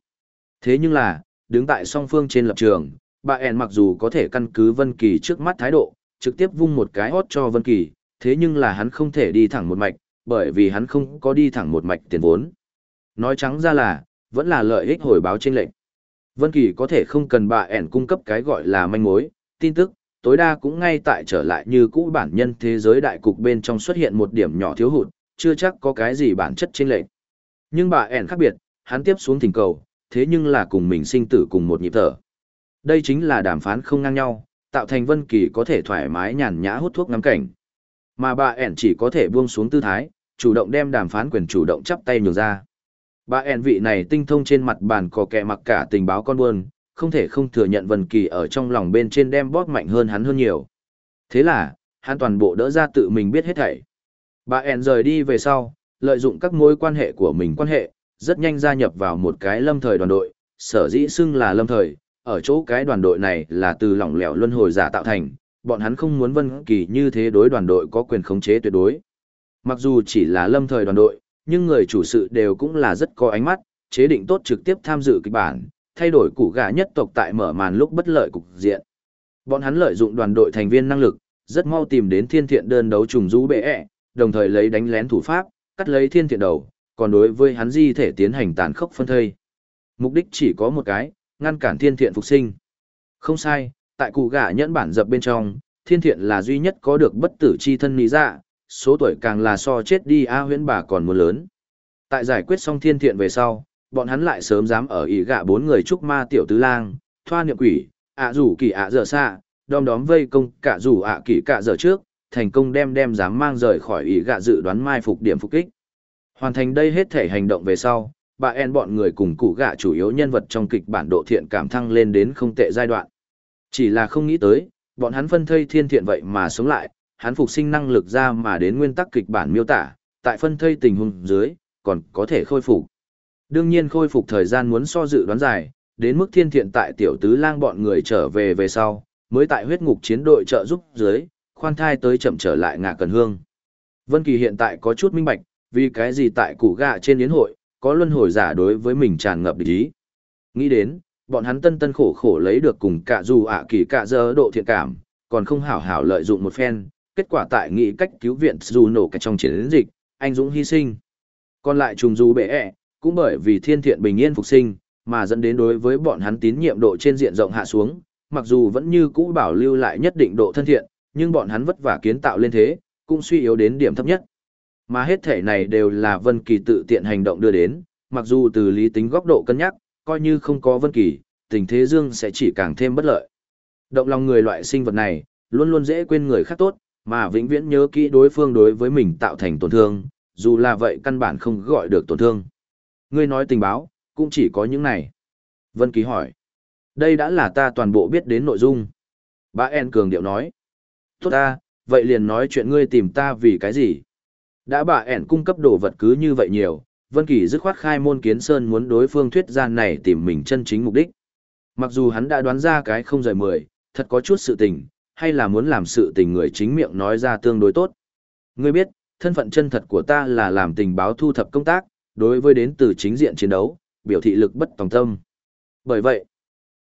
Thế nhưng là, đứng tại song phương trên lập trường, bà ẻn mặc dù có thể căn cứ Vân Kỳ trước mắt thái độ, trực tiếp vung một cái hót cho Vân Kỳ, thế nhưng là hắn không thể đi thẳng một mạch, bởi vì hắn không có đi thẳng một mạch tiền vốn. Nói trắng ra là, vẫn là lợi ích hồi báo trên lệnh. Vân Kỳ có thể không cần bà ẻn cung cấp cái gọi là manh mối, tin tức, tối đa cũng ngay tại trở lại như cũ bản nhân thế giới đại cục bên trong xuất hiện một điểm nhỏ thiếu hụt, chưa chắc có cái gì bản chất trên lệnh. Nhưng bà ẻn khác biệt, hắn tiếp xuống thỉnh cầu, thế nhưng là cùng mình sinh tử cùng một nhịp thở. Đây chính là đàm phán không ngang nhau, tạo thành Vân Kỳ có thể thoải mái nhàn nhã hút thuốc ngắm cảnh. Mà bà ẻn chỉ có thể buông xuống tư thái, chủ động đem đàm phán quyền chủ động chắp tay nhường ra. Bà ẻn vị này tinh thông trên mặt bàn có kẻ mặc cả tình báo con buôn, không thể không thừa nhận Vân Kỳ ở trong lòng bên trên đem bóp mạnh hơn hắn hơn nhiều. Thế là, hắn toàn bộ đỡ ra tự mình biết hết thảy. Bà ẻn rời đi về sau, lợi dụng các mối quan hệ của mình quan hệ, rất nhanh gia nhập vào một cái lâm thời đoàn đội, sở dĩ xưng là lâm thời, ở chỗ cái đoàn đội này là từ lỏng lẻo luân hồi giả tạo thành, bọn hắn không muốn Vân Kỳ như thế đối đoàn đội có quyền khống chế tuyệt đối. Mặc dù chỉ là lâm thời đoàn đội, nhưng người chủ sự đều cũng là rất có ánh mắt, chế định tốt trực tiếp tham dự kịch bản, thay đổi củ gã nhất tộc tại mở màn lúc bất lợi cục diện. Bọn hắn lợi dụng đoàn đội thành viên năng lực, rất mau tìm đến thiên thiện đơn đấu trùng rũ bệ ẹ, đồng thời lấy đánh lén thủ pháp, cắt lấy thiên thiện đầu, còn đối với hắn di thể tiến hành tàn khốc phân thây. Mục đích chỉ có một cái, ngăn cản thiên thiện phục sinh. Không sai, tại cụ gà nhẫn bản dập bên trong, thiên thiện là duy nhất có được bất tử chi thân lý dạ, số tuổi càng là so chết đi A huyễn bà còn muốn lớn. Tại giải quyết xong thiên thiện về sau, bọn hắn lại sớm dám ở ỉ gạ bốn người trúc ma tiểu tứ lang, thoa niệm quỷ, ạ rủ kỳ ạ dở xa, đom đóm vây công cả rủ ạ kỳ cả dở trước, thành công đem đem dám mang rời khỏi ỉ gạ dự đoán mai phục điểm phục kích. Hoàn thành đây hết thể hành động về sau, bà en bọn người cùng cụ gạ chủ yếu nhân vật trong kịch bản độ thiện cảm thăng lên đến không tệ giai đoạn. Chỉ là không nghĩ tới, bọn hắn phân thây thiên thiện vậy mà sống lại, hắn phục sinh năng lực ra mà đến nguyên tắc kịch bản miêu tả, tại phân thây tình huống dưới, còn có thể khôi phục. Đương nhiên khôi phục thời gian muốn so dự đoán dài, đến mức thiên thiện tại tiểu tứ lang bọn người trở về về sau, mới tại huyết ngục chiến đội trợ giúp dưới, khoan thai tới chậm trở lại ngạ cần hương. Vân Kỳ hiện tại có chút minh bạch, vì cái gì tại củ gạ trên yến hội, có luân hồi giả đối với mình tràn ngập địch ý. Nghĩ đến, bọn hắn tân tân khổ khổ lấy được cùng cả dù ạ kỳ cả giờ độ thiện cảm, còn không hảo hảo lợi dụng một phen, kết quả tại nghị cách cứu viện dù nổ cái trong chiến dịch, anh Dũng hy sinh. Còn lại trùng dù bệ ẹ, cũng bởi vì thiên thiện bình yên phục sinh, mà dẫn đến đối với bọn hắn tín nhiệm độ trên diện rộng hạ xuống, mặc dù vẫn như cũ bảo lưu lại nhất định độ thân thiện, nhưng bọn hắn vất vả kiến tạo lên thế, cũng suy yếu đến điểm thấp nhất. Mà hết thể này đều là Vân Kỳ tự tiện hành động đưa đến, mặc dù từ lý tính góc độ cân nhắc, coi như không có Vân Kỳ, tình thế dương sẽ chỉ càng thêm bất lợi. Động lòng người loại sinh vật này, luôn luôn dễ quên người khác tốt, mà vĩnh viễn nhớ kỹ đối phương đối với mình tạo thành tổn thương, dù là vậy căn bản không gọi được tổn thương. Ngươi nói tình báo, cũng chỉ có những này. Vân Kỳ hỏi. Đây đã là ta toàn bộ biết đến nội dung. Bá En cường điệu nói. Tốt ta, vậy liền nói chuyện ngươi tìm ta vì cái gì. Đã bà En cung cấp đồ vật cứ như vậy nhiều, Vân Kỳ dứt khoát khai môn kiến sơn muốn đối phương thuyết gian này tìm mình chân chính mục đích. Mặc dù hắn đã đoán ra cái không rời mười, thật có chút sự tình, hay là muốn làm sự tình người chính miệng nói ra tương đối tốt. Ngươi biết, thân phận chân thật của ta là làm tình báo thu thập công tác, đối với đến từ chính diện chiến đấu, biểu thị lực bất tòng tâm. Bởi vậy,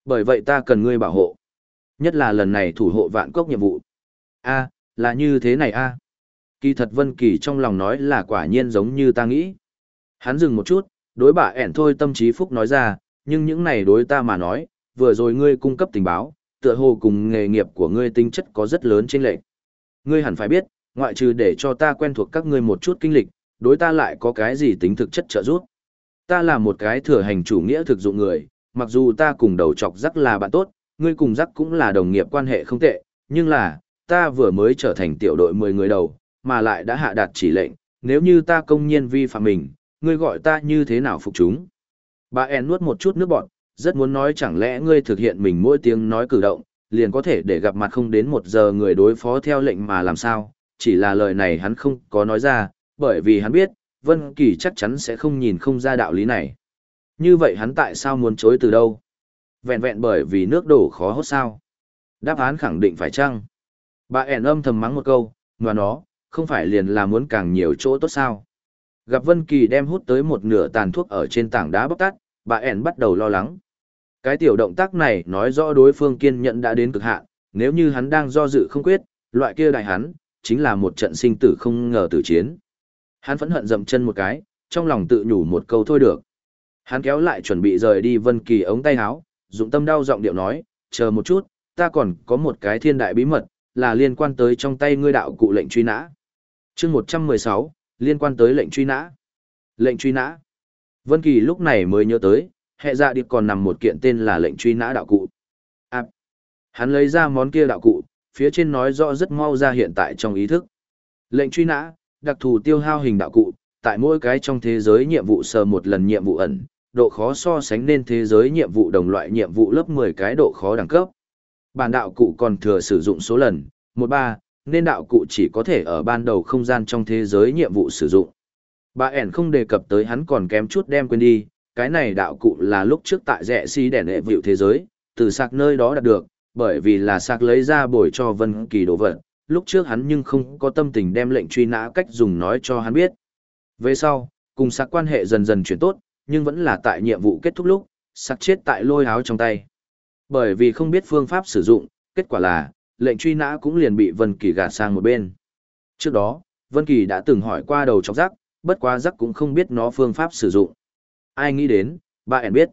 bởi vậy ta cần ngươi bảo hộ. Nhất là lần này thủ hộ vạn cốc nhiệm vụ. A, là như thế này a. Kỳ thật Vân Kỳ trong lòng nói là quả nhiên giống như ta nghĩ. Hắn dừng một chút, đối bà ẻn thôi tâm trí phúc nói ra, nhưng những này đối ta mà nói, vừa rồi ngươi cung cấp tình báo, tựa hồ cùng nghề nghiệp của ngươi tính chất có rất lớn chênh lệch. Ngươi hẳn phải biết, ngoại trừ để cho ta quen thuộc các ngươi một chút kinh lịch, đối ta lại có cái gì tính thực chất trợ giúp. Ta là một cái thừa hành chủ nghĩa thực dụng người, mặc dù ta cùng đầu chọc rắc là bạn tốt, ngươi cùng rắc cũng là đồng nghiệp quan hệ không tệ, nhưng là, ta vừa mới trở thành tiểu đội 10 người đầu, mà lại đã hạ đạt chỉ lệnh, nếu như ta công nhiên vi phạm mình, ngươi gọi ta như thế nào phục chúng. Bà En nuốt một chút nước bọt, rất muốn nói chẳng lẽ ngươi thực hiện mình mỗi tiếng nói cử động, liền có thể để gặp mặt không đến một giờ người đối phó theo lệnh mà làm sao, chỉ là lời này hắn không có nói ra, bởi vì hắn biết, Vân Kỳ chắc chắn sẽ không nhìn không ra đạo lý này. Như vậy hắn tại sao muốn chối từ đâu? Vẹn vẹn bởi vì nước đổ khó hốt sao? Đáp án khẳng định phải chăng? Bà ẻn âm thầm mắng một câu, ngoài nó, không phải liền là muốn càng nhiều chỗ tốt sao? Gặp Vân Kỳ đem hút tới một nửa tàn thuốc ở trên tảng đá bóc tắt, bà ẻn bắt đầu lo lắng. Cái tiểu động tác này nói rõ đối phương kiên nhẫn đã đến cực hạn, nếu như hắn đang do dự không quyết, loại kia đại hắn, chính là một trận sinh tử không ngờ tử chiến. Hắn phẫn hận dậm chân một cái, trong lòng tự nhủ một câu thôi được. Hắn kéo lại chuẩn bị rời đi Vân Kỳ ống tay áo, dụng tâm đau giọng điệu nói, chờ một chút, ta còn có một cái thiên đại bí mật, là liên quan tới trong tay ngươi đạo cụ lệnh truy nã. Chương 116, liên quan tới lệnh truy nã. Lệnh truy nã. Vân Kỳ lúc này mới nhớ tới, hệ dạ điệp còn nằm một kiện tên là lệnh truy nã đạo cụ. À, hắn lấy ra món kia đạo cụ, phía trên nói rõ rất mau ra hiện tại trong ý thức. Lệnh truy nã, đặc thù tiêu hao hình đạo cụ, tại mỗi cái trong thế giới nhiệm vụ sờ một lần nhiệm vụ ẩn, độ khó so sánh nên thế giới nhiệm vụ đồng loại nhiệm vụ lớp 10 cái độ khó đẳng cấp. Bản đạo cụ còn thừa sử dụng số lần, 13, nên đạo cụ chỉ có thể ở ban đầu không gian trong thế giới nhiệm vụ sử dụng. Bà ẻn không đề cập tới hắn còn kém chút đem quên đi, cái này đạo cụ là lúc trước tại rẻ si đèn hệ vịu thế giới, từ sạc nơi đó đạt được, bởi vì là sạc lấy ra bồi cho Vân Kỳ đồ vật, lúc trước hắn nhưng không có tâm tình đem lệnh truy nã cách dùng nói cho hắn biết. Về sau, cùng sạc quan hệ dần dần chuyển tốt, nhưng vẫn là tại nhiệm vụ kết thúc lúc, sạc chết tại lôi áo trong tay. Bởi vì không biết phương pháp sử dụng, kết quả là, lệnh truy nã cũng liền bị Vân Kỳ gạt sang một bên. Trước đó, Vân Kỳ đã từng hỏi qua đầu chọc rắc, bất quá rắc cũng không biết nó phương pháp sử dụng. Ai nghĩ đến, bà ẻn biết.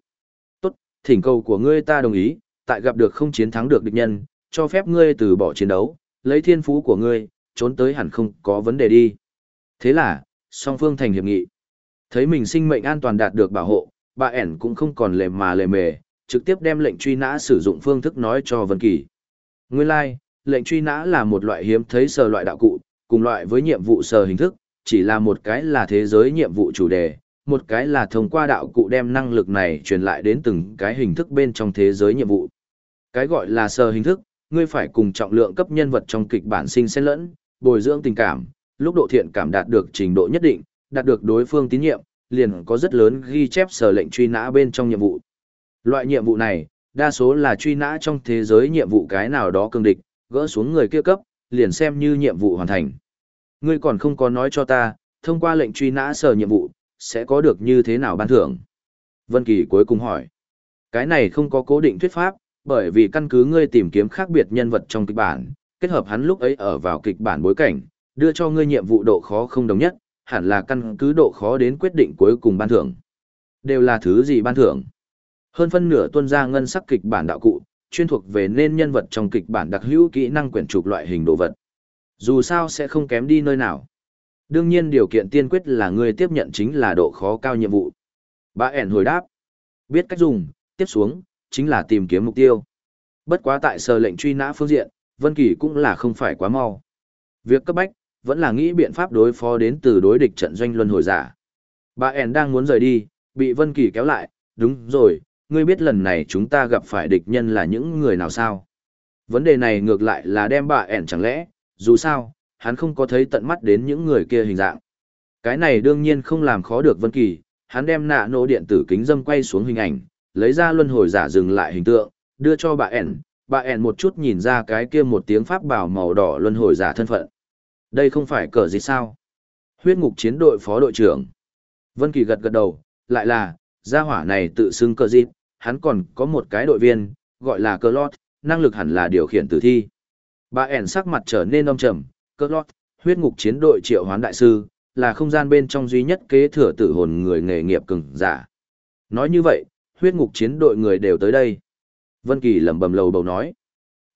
Tốt, thỉnh cầu của ngươi ta đồng ý, tại gặp được không chiến thắng được địch nhân, cho phép ngươi từ bỏ chiến đấu, lấy thiên phú của ngươi, trốn tới hẳn không có vấn đề đi. Thế là, song phương thành hiệp nghị. Thấy mình sinh mệnh an toàn đạt được bảo hộ, bà ẻn cũng không còn lề mà lề mề, trực tiếp đem lệnh truy nã sử dụng phương thức nói cho Vân Kỳ. Nguyên lai, like, lệnh truy nã là một loại hiếm thấy sờ loại đạo cụ, cùng loại với nhiệm vụ sờ hình thức, chỉ là một cái là thế giới nhiệm vụ chủ đề, một cái là thông qua đạo cụ đem năng lực này truyền lại đến từng cái hình thức bên trong thế giới nhiệm vụ. Cái gọi là sờ hình thức, ngươi phải cùng trọng lượng cấp nhân vật trong kịch bản sinh xen lẫn, bồi dưỡng tình cảm, lúc độ thiện cảm đạt được trình độ nhất định, đạt được đối phương tín nhiệm, liền có rất lớn ghi chép sở lệnh truy nã bên trong nhiệm vụ. Loại nhiệm vụ này, đa số là truy nã trong thế giới nhiệm vụ cái nào đó cương địch, gỡ xuống người kia cấp, liền xem như nhiệm vụ hoàn thành. Ngươi còn không có nói cho ta, thông qua lệnh truy nã sở nhiệm vụ, sẽ có được như thế nào ban thưởng? Vân Kỳ cuối cùng hỏi. Cái này không có cố định thuyết pháp, bởi vì căn cứ ngươi tìm kiếm khác biệt nhân vật trong kịch bản, kết hợp hắn lúc ấy ở vào kịch bản bối cảnh, đưa cho ngươi nhiệm vụ độ khó không đồng nhất, hẳn là căn cứ độ khó đến quyết định cuối cùng ban thưởng. Đều là thứ gì ban thưởng? Hơn phân nửa tuân ra ngân sắc kịch bản đạo cụ, chuyên thuộc về nên nhân vật trong kịch bản đặc hữu kỹ năng quyển trục loại hình đồ vật. Dù sao sẽ không kém đi nơi nào. Đương nhiên điều kiện tiên quyết là người tiếp nhận chính là độ khó cao nhiệm vụ. Bà ẻn hồi đáp. Biết cách dùng, tiếp xuống, chính là tìm kiếm mục tiêu. Bất quá tại sờ lệnh truy nã phương diện, Vân Kỳ cũng là không phải quá mau. Việc cấp bách, vẫn là nghĩ biện pháp đối phó đến từ đối địch trận doanh luân hồi giả. Bà ẻn đang muốn rời đi, bị Vân Kỳ kéo lại, đúng rồi, ngươi biết lần này chúng ta gặp phải địch nhân là những người nào sao? Vấn đề này ngược lại là đem bà ẻn chẳng lẽ, dù sao, hắn không có thấy tận mắt đến những người kia hình dạng. Cái này đương nhiên không làm khó được Vân Kỳ, hắn đem nạ nổ điện tử kính dâm quay xuống hình ảnh, lấy ra luân hồi giả dừng lại hình tượng, đưa cho bà ẻn, bà ẻn một chút nhìn ra cái kia một tiếng pháp bảo màu đỏ luân hồi giả thân phận. Đây không phải cờ gì sao? Huyết ngục chiến đội phó đội trưởng. Vân Kỳ gật gật đầu, lại là, gia hỏa này tự xưng cờ dịp, hắn còn có một cái đội viên, gọi là cờ lót, năng lực hẳn là điều khiển tử thi. Bà ẻn sắc mặt trở nên âm trầm, cờ lót, huyết ngục chiến đội triệu hoán đại sư, là không gian bên trong duy nhất kế thừa tử hồn người nghề nghiệp cường giả. Nói như vậy, huyết ngục chiến đội người đều tới đây. Vân Kỳ lẩm bẩm lầu bầu nói.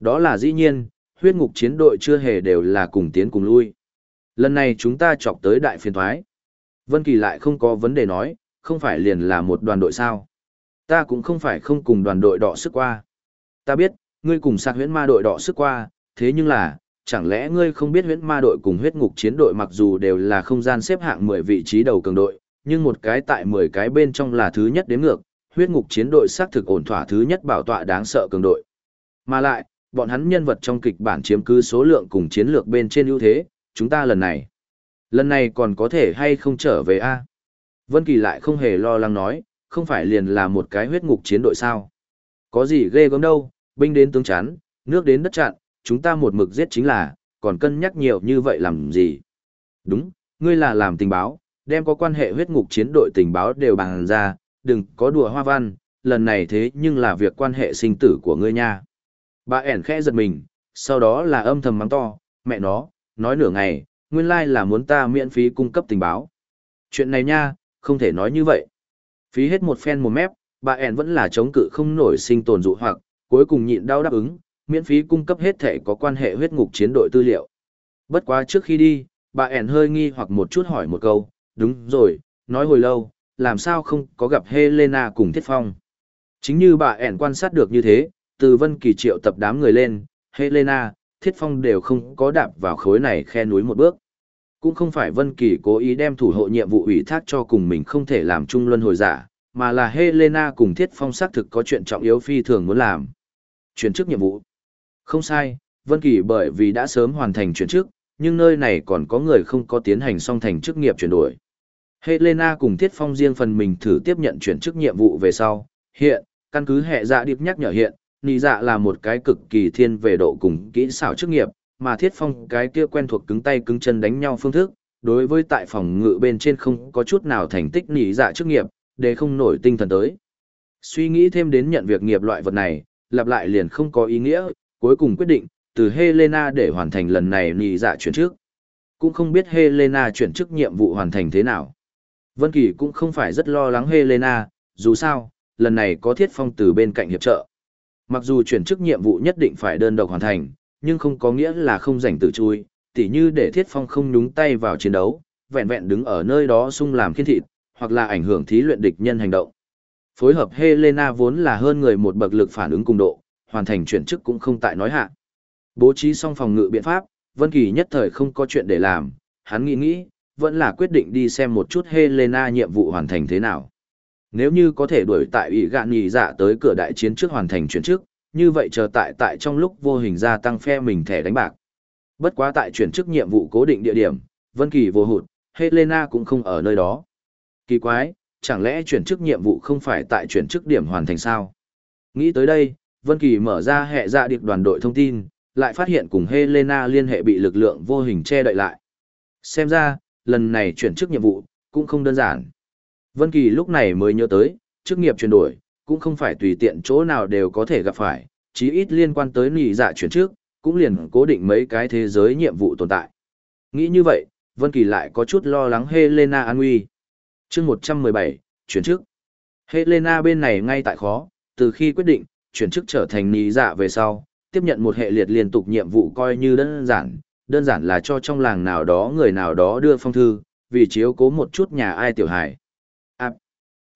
Đó là dĩ nhiên, huyết ngục chiến đội chưa hề đều là cùng tiến cùng lui. Lần này chúng ta chọc tới đại phiền thoái. Vân Kỳ lại không có vấn đề nói, không phải liền là một đoàn đội sao. Ta cũng không phải không cùng đoàn đội đọ sức qua. Ta biết, ngươi cùng sạc huyễn ma đội đọ sức qua, thế nhưng là, chẳng lẽ ngươi không biết huyễn ma đội cùng huyết ngục chiến đội mặc dù đều là không gian xếp hạng 10 vị trí đầu cường đội, nhưng một cái tại 10 cái bên trong là thứ nhất đến ngược, huyết ngục chiến đội xác thực ổn thỏa thứ nhất bảo tọa đáng sợ cường đội. Mà lại, bọn hắn nhân vật trong kịch bản chiếm cứ số lượng cùng chiến lược bên trên ưu thế, chúng ta lần này. Lần này còn có thể hay không trở về a Vân Kỳ lại không hề lo lắng nói, không phải liền là một cái huyết ngục chiến đội sao. Có gì ghê gớm đâu, binh đến tướng chán, nước đến đất chặn, chúng ta một mực giết chính là, còn cân nhắc nhiều như vậy làm gì. Đúng, ngươi là làm tình báo, đem có quan hệ huyết ngục chiến đội tình báo đều bằng ra, đừng có đùa hoa văn, lần này thế nhưng là việc quan hệ sinh tử của ngươi nha. Bà ẻn khẽ giật mình, sau đó là âm thầm mắng to, mẹ nó, nói nửa ngày, nguyên lai là muốn ta miễn phí cung cấp tình báo. Chuyện này nha, không thể nói như vậy. Phí hết một phen một mép, bà ẻn vẫn là chống cự không nổi sinh tồn dụ hoặc, cuối cùng nhịn đau đáp ứng, miễn phí cung cấp hết thể có quan hệ huyết ngục chiến đội tư liệu. Bất quá trước khi đi, bà ẻn hơi nghi hoặc một chút hỏi một câu, đúng rồi, nói hồi lâu, làm sao không có gặp Helena cùng Thiết Phong. Chính như bà ẻn quan sát được như thế, từ Vân Kỳ triệu tập đám người lên, Helena, Thiết Phong đều không có đạp vào khối này khe núi một bước. Cũng không phải Vân Kỳ cố ý đem thủ hộ nhiệm vụ ủy thác cho cùng mình không thể làm chung luân hồi giả, mà là Helena cùng Thiết Phong xác thực có chuyện trọng yếu phi thường muốn làm. Chuyển chức nhiệm vụ. Không sai, Vân Kỳ bởi vì đã sớm hoàn thành chuyển chức, nhưng nơi này còn có người không có tiến hành xong thành chức nghiệp chuyển đổi. Helena cùng Thiết Phong riêng phần mình thử tiếp nhận chuyển chức nhiệm vụ về sau. Hiện, căn cứ hệ dạ điệp nhắc nhở hiện, nhị dạ là một cái cực kỳ thiên về độ cùng kỹ xảo chức nghiệp, mà Thiết Phong cái kia quen thuộc cứng tay cứng chân đánh nhau phương thức, đối với tại phòng ngự bên trên không có chút nào thành tích nỉ dạ chức nghiệp, để không nổi tinh thần tới. Suy nghĩ thêm đến nhận việc nghiệp loại vật này, lặp lại liền không có ý nghĩa, cuối cùng quyết định, từ Helena để hoàn thành lần này nỉ dạ chuyển trước. Cũng không biết Helena chuyển chức nhiệm vụ hoàn thành thế nào. Vân Kỳ cũng không phải rất lo lắng Helena, dù sao, lần này có Thiết Phong từ bên cạnh hiệp trợ. Mặc dù chuyển chức nhiệm vụ nhất định phải đơn độc hoàn thành, nhưng không có nghĩa là không rảnh tự chui, tỉ như để Thiết Phong không nhúng tay vào chiến đấu, vẹn vẹn đứng ở nơi đó sung làm khiên thịt, hoặc là ảnh hưởng thí luyện địch nhân hành động. Phối hợp Helena vốn là hơn người một bậc lực phản ứng cùng độ, hoàn thành chuyển chức cũng không tại nói hạ. Bố trí xong phòng ngự biện pháp, Vân Kỳ nhất thời không có chuyện để làm, hắn nghĩ nghĩ, vẫn là quyết định đi xem một chút Helena nhiệm vụ hoàn thành thế nào. Nếu như có thể đuổi tại ủy gạn nhì dạ tới cửa đại chiến trước hoàn thành chuyển trước, như vậy chờ tại tại trong lúc vô hình gia tăng phe mình thẻ đánh bạc. Bất quá tại chuyển chức nhiệm vụ cố định địa điểm, Vân Kỳ vô hụt, Helena cũng không ở nơi đó. Kỳ quái, chẳng lẽ chuyển chức nhiệm vụ không phải tại chuyển chức điểm hoàn thành sao? Nghĩ tới đây, Vân Kỳ mở ra hệ dạ điệp đoàn đội thông tin, lại phát hiện cùng Helena liên hệ bị lực lượng vô hình che đậy lại. Xem ra, lần này chuyển chức nhiệm vụ, cũng không đơn giản. Vân Kỳ lúc này mới nhớ tới, chức nghiệp chuyển đổi, cũng không phải tùy tiện chỗ nào đều có thể gặp phải, chí ít liên quan tới nỉ dạ chuyển trước, cũng liền cố định mấy cái thế giới nhiệm vụ tồn tại. Nghĩ như vậy, Vân Kỳ lại có chút lo lắng Helena an nguy. Chương 117, chuyển chức. Helena bên này ngay tại khó, từ khi quyết định chuyển chức trở thành nỉ dạ về sau, tiếp nhận một hệ liệt liên tục nhiệm vụ coi như đơn giản, đơn giản là cho trong làng nào đó người nào đó đưa phong thư, vì chiếu cố một chút nhà ai tiểu hải.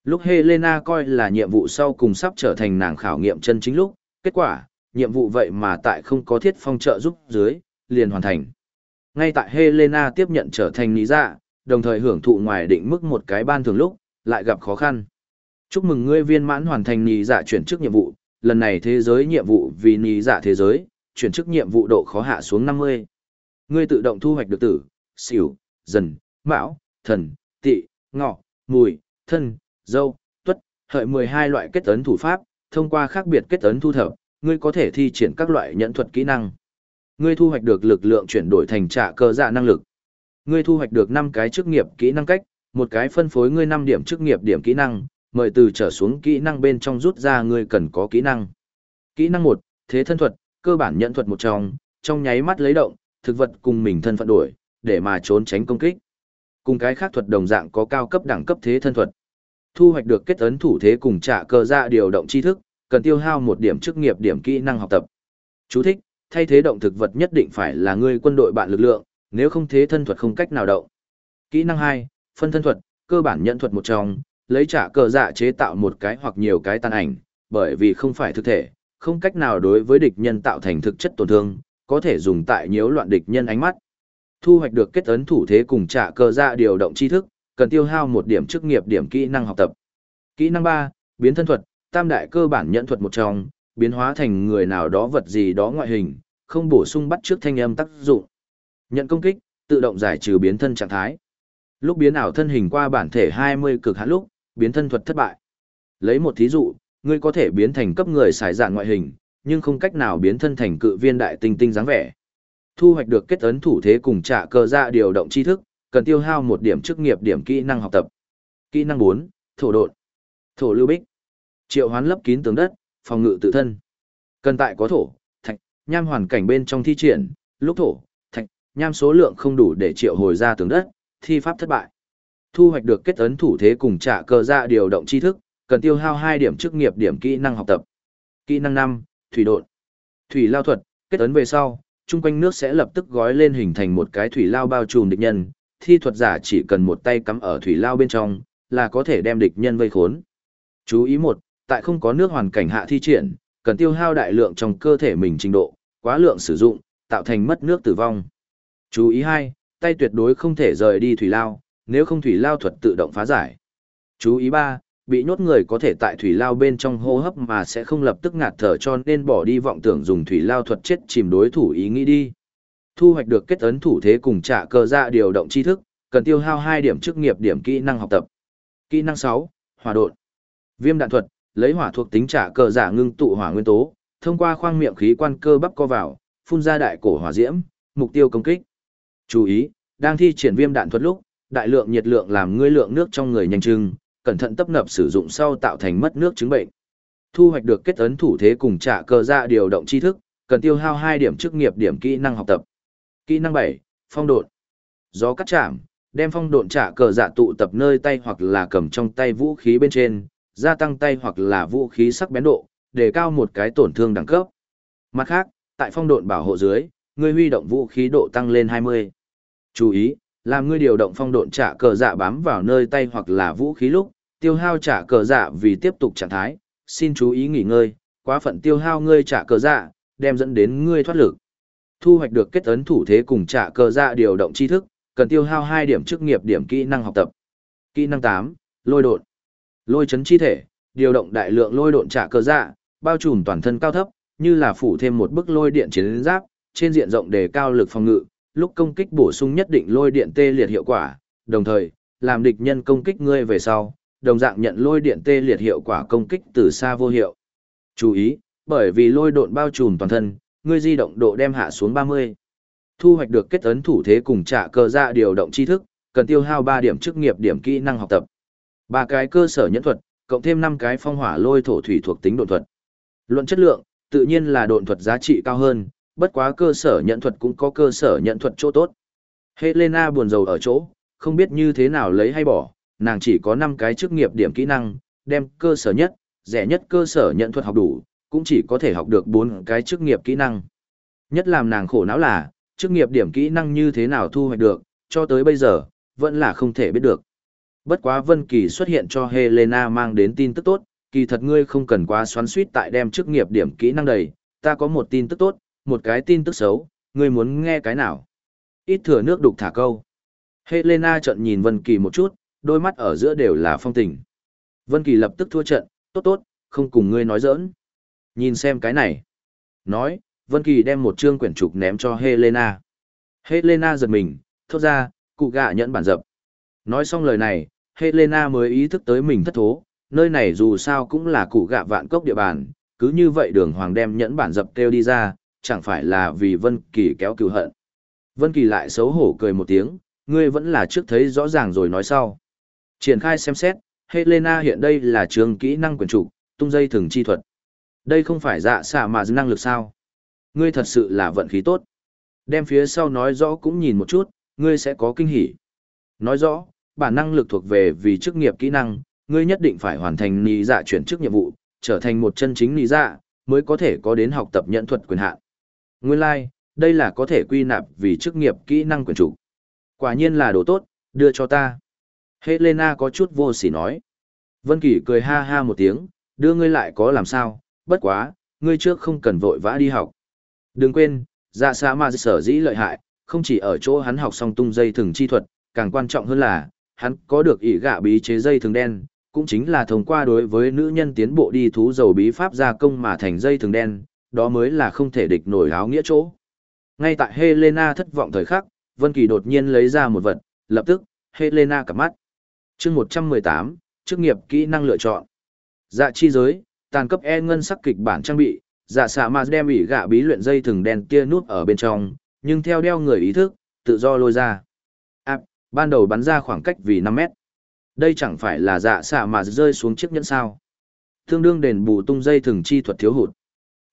Lúc Helena coi là nhiệm vụ sau cùng sắp trở thành nàng khảo nghiệm chân chính lúc, kết quả, nhiệm vụ vậy mà tại không có thiết phong trợ giúp dưới, liền hoàn thành. Ngay tại Helena tiếp nhận trở thành lý dạ, đồng thời hưởng thụ ngoài định mức một cái ban thường lúc, lại gặp khó khăn. Chúc mừng ngươi viên mãn hoàn thành lý dạ chuyển chức nhiệm vụ, lần này thế giới nhiệm vụ vì lý dạ thế giới, chuyển chức nhiệm vụ độ khó hạ xuống 50. Ngươi tự động thu hoạch được tử, xỉu, dần, mão, thần, tị, ngọ, mùi, thân, dâu, tuất, hợi 12 loại kết ấn thủ pháp, thông qua khác biệt kết ấn thu thập, ngươi có thể thi triển các loại nhận thuật kỹ năng. Ngươi thu hoạch được lực lượng chuyển đổi thành trả cơ dạ năng lực. Ngươi thu hoạch được 5 cái chức nghiệp kỹ năng cách, một cái phân phối ngươi 5 điểm chức nghiệp điểm kỹ năng, mời từ trở xuống kỹ năng bên trong rút ra ngươi cần có kỹ năng. Kỹ năng 1, thế thân thuật, cơ bản nhận thuật một trong, trong nháy mắt lấy động, thực vật cùng mình thân phận đổi, để mà trốn tránh công kích. Cùng cái khác thuật đồng dạng có cao cấp đẳng cấp thế thân thuật. Thu hoạch được kết ấn thủ thế cùng trả cơ dạ điều động tri thức, cần tiêu hao một điểm chức nghiệp điểm kỹ năng học tập. Chú thích, thay thế động thực vật nhất định phải là người quân đội bạn lực lượng, nếu không thế thân thuật không cách nào động. Kỹ năng 2, phân thân thuật, cơ bản nhận thuật một trong, lấy trả cờ dạ chế tạo một cái hoặc nhiều cái tàn ảnh, bởi vì không phải thực thể, không cách nào đối với địch nhân tạo thành thực chất tổn thương, có thể dùng tại nhiễu loạn địch nhân ánh mắt. Thu hoạch được kết ấn thủ thế cùng trả cờ dạ điều động tri thức, cần tiêu hao một điểm chức nghiệp điểm kỹ năng học tập. Kỹ năng 3, biến thân thuật, tam đại cơ bản nhận thuật một trong, biến hóa thành người nào đó vật gì đó ngoại hình, không bổ sung bắt trước thanh âm tác dụng. Nhận công kích, tự động giải trừ biến thân trạng thái. Lúc biến ảo thân hình qua bản thể 20 cực hạn lúc, biến thân thuật thất bại. Lấy một thí dụ, ngươi có thể biến thành cấp người xài dạng ngoại hình, nhưng không cách nào biến thân thành cự viên đại tinh tinh dáng vẻ. Thu hoạch được kết ấn thủ thế cùng trả cơ ra điều động tri thức, cần tiêu hao một điểm chức nghiệp điểm kỹ năng học tập. Kỹ năng 4, thổ độn. Thổ lưu bích. Triệu hoán lấp kín tường đất, phòng ngự tự thân. Cần tại có thổ, thạch, nham hoàn cảnh bên trong thi triển, lúc thổ, thạch, nham số lượng không đủ để triệu hồi ra tường đất, thi pháp thất bại. Thu hoạch được kết ấn thủ thế cùng trả cơ ra điều động tri thức, cần tiêu hao 2 điểm chức nghiệp điểm kỹ năng học tập. Kỹ năng 5, thủy độn. Thủy lao thuật, kết ấn về sau, chung quanh nước sẽ lập tức gói lên hình thành một cái thủy lao bao trùm địch nhân, thi thuật giả chỉ cần một tay cắm ở thủy lao bên trong, là có thể đem địch nhân vây khốn. Chú ý một, tại không có nước hoàn cảnh hạ thi triển, cần tiêu hao đại lượng trong cơ thể mình trình độ, quá lượng sử dụng, tạo thành mất nước tử vong. Chú ý hai, tay tuyệt đối không thể rời đi thủy lao, nếu không thủy lao thuật tự động phá giải. Chú ý ba, bị nhốt người có thể tại thủy lao bên trong hô hấp mà sẽ không lập tức ngạt thở cho nên bỏ đi vọng tưởng dùng thủy lao thuật chết chìm đối thủ ý nghĩ đi. Thu hoạch được kết ấn thủ thế cùng trả cơ ra điều động tri thức, cần tiêu hao 2 điểm chức nghiệp điểm kỹ năng học tập. Kỹ năng 6, hỏa độn. Viêm đạn thuật, lấy hỏa thuộc tính trả cờ giả ngưng tụ hỏa nguyên tố, thông qua khoang miệng khí quan cơ bắp co vào, phun ra đại cổ hỏa diễm, mục tiêu công kích. Chú ý, đang thi triển viêm đạn thuật lúc, đại lượng nhiệt lượng làm ngươi lượng nước trong người nhanh trưng, cẩn thận tấp nập sử dụng sau tạo thành mất nước chứng bệnh. Thu hoạch được kết ấn thủ thế cùng trả cờ ra điều động tri thức, cần tiêu hao 2 điểm chức nghiệp điểm kỹ năng học tập. Kỹ năng 7, phong độn. Gió cắt chạm, đem phong độn trả cờ dạ tụ tập nơi tay hoặc là cầm trong tay vũ khí bên trên, gia tăng tay hoặc là vũ khí sắc bén độ, để cao một cái tổn thương đẳng cấp. Mặt khác, tại phong độn bảo hộ dưới, ngươi huy động vũ khí độ tăng lên 20. Chú ý, làm ngươi điều động phong độn trả cờ dạ bám vào nơi tay hoặc là vũ khí lúc, tiêu hao trả cờ dạ vì tiếp tục trạng thái, xin chú ý nghỉ ngơi, quá phận tiêu hao ngươi trả cờ dạ, đem dẫn đến ngươi thoát lực. Thu hoạch được kết ấn thủ thế cùng trả cờ dạ điều động tri thức, cần tiêu hao 2 điểm chức nghiệp điểm kỹ năng học tập. Kỹ năng 8, lôi độn. Lôi chấn chi thể, điều động đại lượng lôi độn trả cờ dạ, bao trùm toàn thân cao thấp, như là phủ thêm một bức lôi điện chiến giáp, trên diện rộng đề cao lực phòng ngự, lúc công kích bổ sung nhất định lôi điện tê liệt hiệu quả, đồng thời, làm địch nhân công kích ngươi về sau, đồng dạng nhận lôi điện tê liệt hiệu quả công kích từ xa vô hiệu. Chú ý, bởi vì lôi độn bao trùm toàn thân, ngươi di động độ đem hạ xuống 30. Thu hoạch được kết ấn thủ thế cùng trả cơ dạ điều động tri thức, cần tiêu hao 3 điểm chức nghiệp điểm kỹ năng học tập. Ba cái cơ sở nhẫn thuật, cộng thêm 5 cái phong hỏa lôi thổ thủy thuộc tính độn thuật. Luận chất lượng, tự nhiên là độn thuật giá trị cao hơn, bất quá cơ sở nhẫn thuật cũng có cơ sở nhẫn thuật chỗ tốt. Helena buồn rầu ở chỗ, không biết như thế nào lấy hay bỏ, nàng chỉ có 5 cái chức nghiệp điểm kỹ năng, đem cơ sở nhất, rẻ nhất cơ sở nhẫn thuật học đủ, cũng chỉ có thể học được bốn cái chức nghiệp kỹ năng. Nhất làm nàng khổ não là, chức nghiệp điểm kỹ năng như thế nào thu hoạch được, cho tới bây giờ, vẫn là không thể biết được. Bất quá Vân Kỳ xuất hiện cho Helena mang đến tin tức tốt, kỳ thật ngươi không cần quá xoắn xuýt tại đem chức nghiệp điểm kỹ năng đầy, ta có một tin tức tốt, một cái tin tức xấu, ngươi muốn nghe cái nào? Ít thừa nước đục thả câu. Helena trợn nhìn Vân Kỳ một chút, đôi mắt ở giữa đều là phong tình. Vân Kỳ lập tức thua trận, tốt tốt, không cùng ngươi nói giỡn. Nhìn xem cái này. Nói, Vân Kỳ đem một chương quyển trục ném cho Helena. Helena giật mình, thốt ra, cụ gạ nhẫn bản dập. Nói xong lời này, Helena mới ý thức tới mình thất thố, nơi này dù sao cũng là cụ gạ vạn cốc địa bàn, cứ như vậy đường hoàng đem nhẫn bản dập kêu đi ra, chẳng phải là vì Vân Kỳ kéo cừu hận. Vân Kỳ lại xấu hổ cười một tiếng, ngươi vẫn là trước thấy rõ ràng rồi nói sau. Triển khai xem xét, Helena hiện đây là trường kỹ năng quyền trục, tung dây thường chi thuật. Đây không phải dạ xạ mà năng lực sao? Ngươi thật sự là vận khí tốt. Đem phía sau nói rõ cũng nhìn một chút, ngươi sẽ có kinh hỉ. Nói rõ, bản năng lực thuộc về vì chức nghiệp kỹ năng, ngươi nhất định phải hoàn thành nì dạ chuyển chức nhiệm vụ, trở thành một chân chính nì dạ, mới có thể có đến học tập nhận thuật quyền hạn. Nguyên lai, like, đây là có thể quy nạp vì chức nghiệp kỹ năng quyền chủ. Quả nhiên là đồ tốt, đưa cho ta. Helena có chút vô sỉ nói. Vân Kỳ cười ha ha một tiếng, đưa ngươi lại có làm sao, bất quá, ngươi trước không cần vội vã đi học. Đừng quên, dạ xã mà sở dĩ lợi hại, không chỉ ở chỗ hắn học xong tung dây thừng chi thuật, càng quan trọng hơn là, hắn có được ý gạ bí chế dây thừng đen, cũng chính là thông qua đối với nữ nhân tiến bộ đi thú dầu bí pháp gia công mà thành dây thừng đen, đó mới là không thể địch nổi áo nghĩa chỗ. Ngay tại Helena thất vọng thời khắc, Vân Kỳ đột nhiên lấy ra một vật, lập tức, Helena cả mắt. Chương 118, chức nghiệp kỹ năng lựa chọn. Dạ chi giới, tàn cấp e ngân sắc kịch bản trang bị, dạ xạ mà đem ỉ gạ bí luyện dây thừng đen kia nút ở bên trong, nhưng theo đeo người ý thức, tự do lôi ra. Ảp, ban đầu bắn ra khoảng cách vì năm mét. Đây chẳng phải là dạ xạ mà rơi xuống chiếc nhẫn sao. Tương đương đền bù tung dây thừng chi thuật thiếu hụt.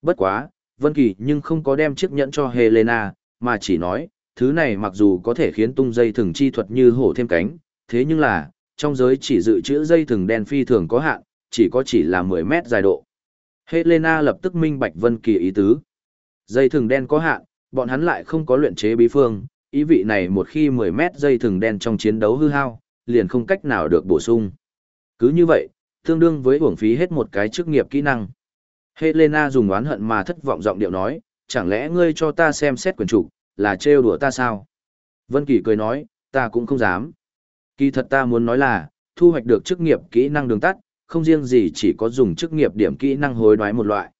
Bất quá, Vân Kỳ nhưng không có đem chiếc nhẫn cho Helena, mà chỉ nói, thứ này mặc dù có thể khiến tung dây thừng chi thuật như hổ thêm cánh, thế nhưng là, trong giới chỉ dự trữ dây thừng đen phi thường có hạn, chỉ có chỉ là 10 mét dài độ. Helena lập tức minh bạch Vân Kỳ ý tứ. Dây thừng đen có hạn, bọn hắn lại không có luyện chế bí phương, ý vị này một khi 10 mét dây thừng đen trong chiến đấu hư hao, liền không cách nào được bổ sung. Cứ như vậy, tương đương với uổng phí hết một cái chức nghiệp kỹ năng. Helena dùng oán hận mà thất vọng giọng điệu nói, chẳng lẽ ngươi cho ta xem xét quyền chủ, là trêu đùa ta sao? Vân Kỳ cười nói, ta cũng không dám. Kỳ thật ta muốn nói là, thu hoạch được chức nghiệp kỹ năng đường tắt, không riêng gì chỉ có dùng chức nghiệp điểm kỹ năng hối đoái một loại.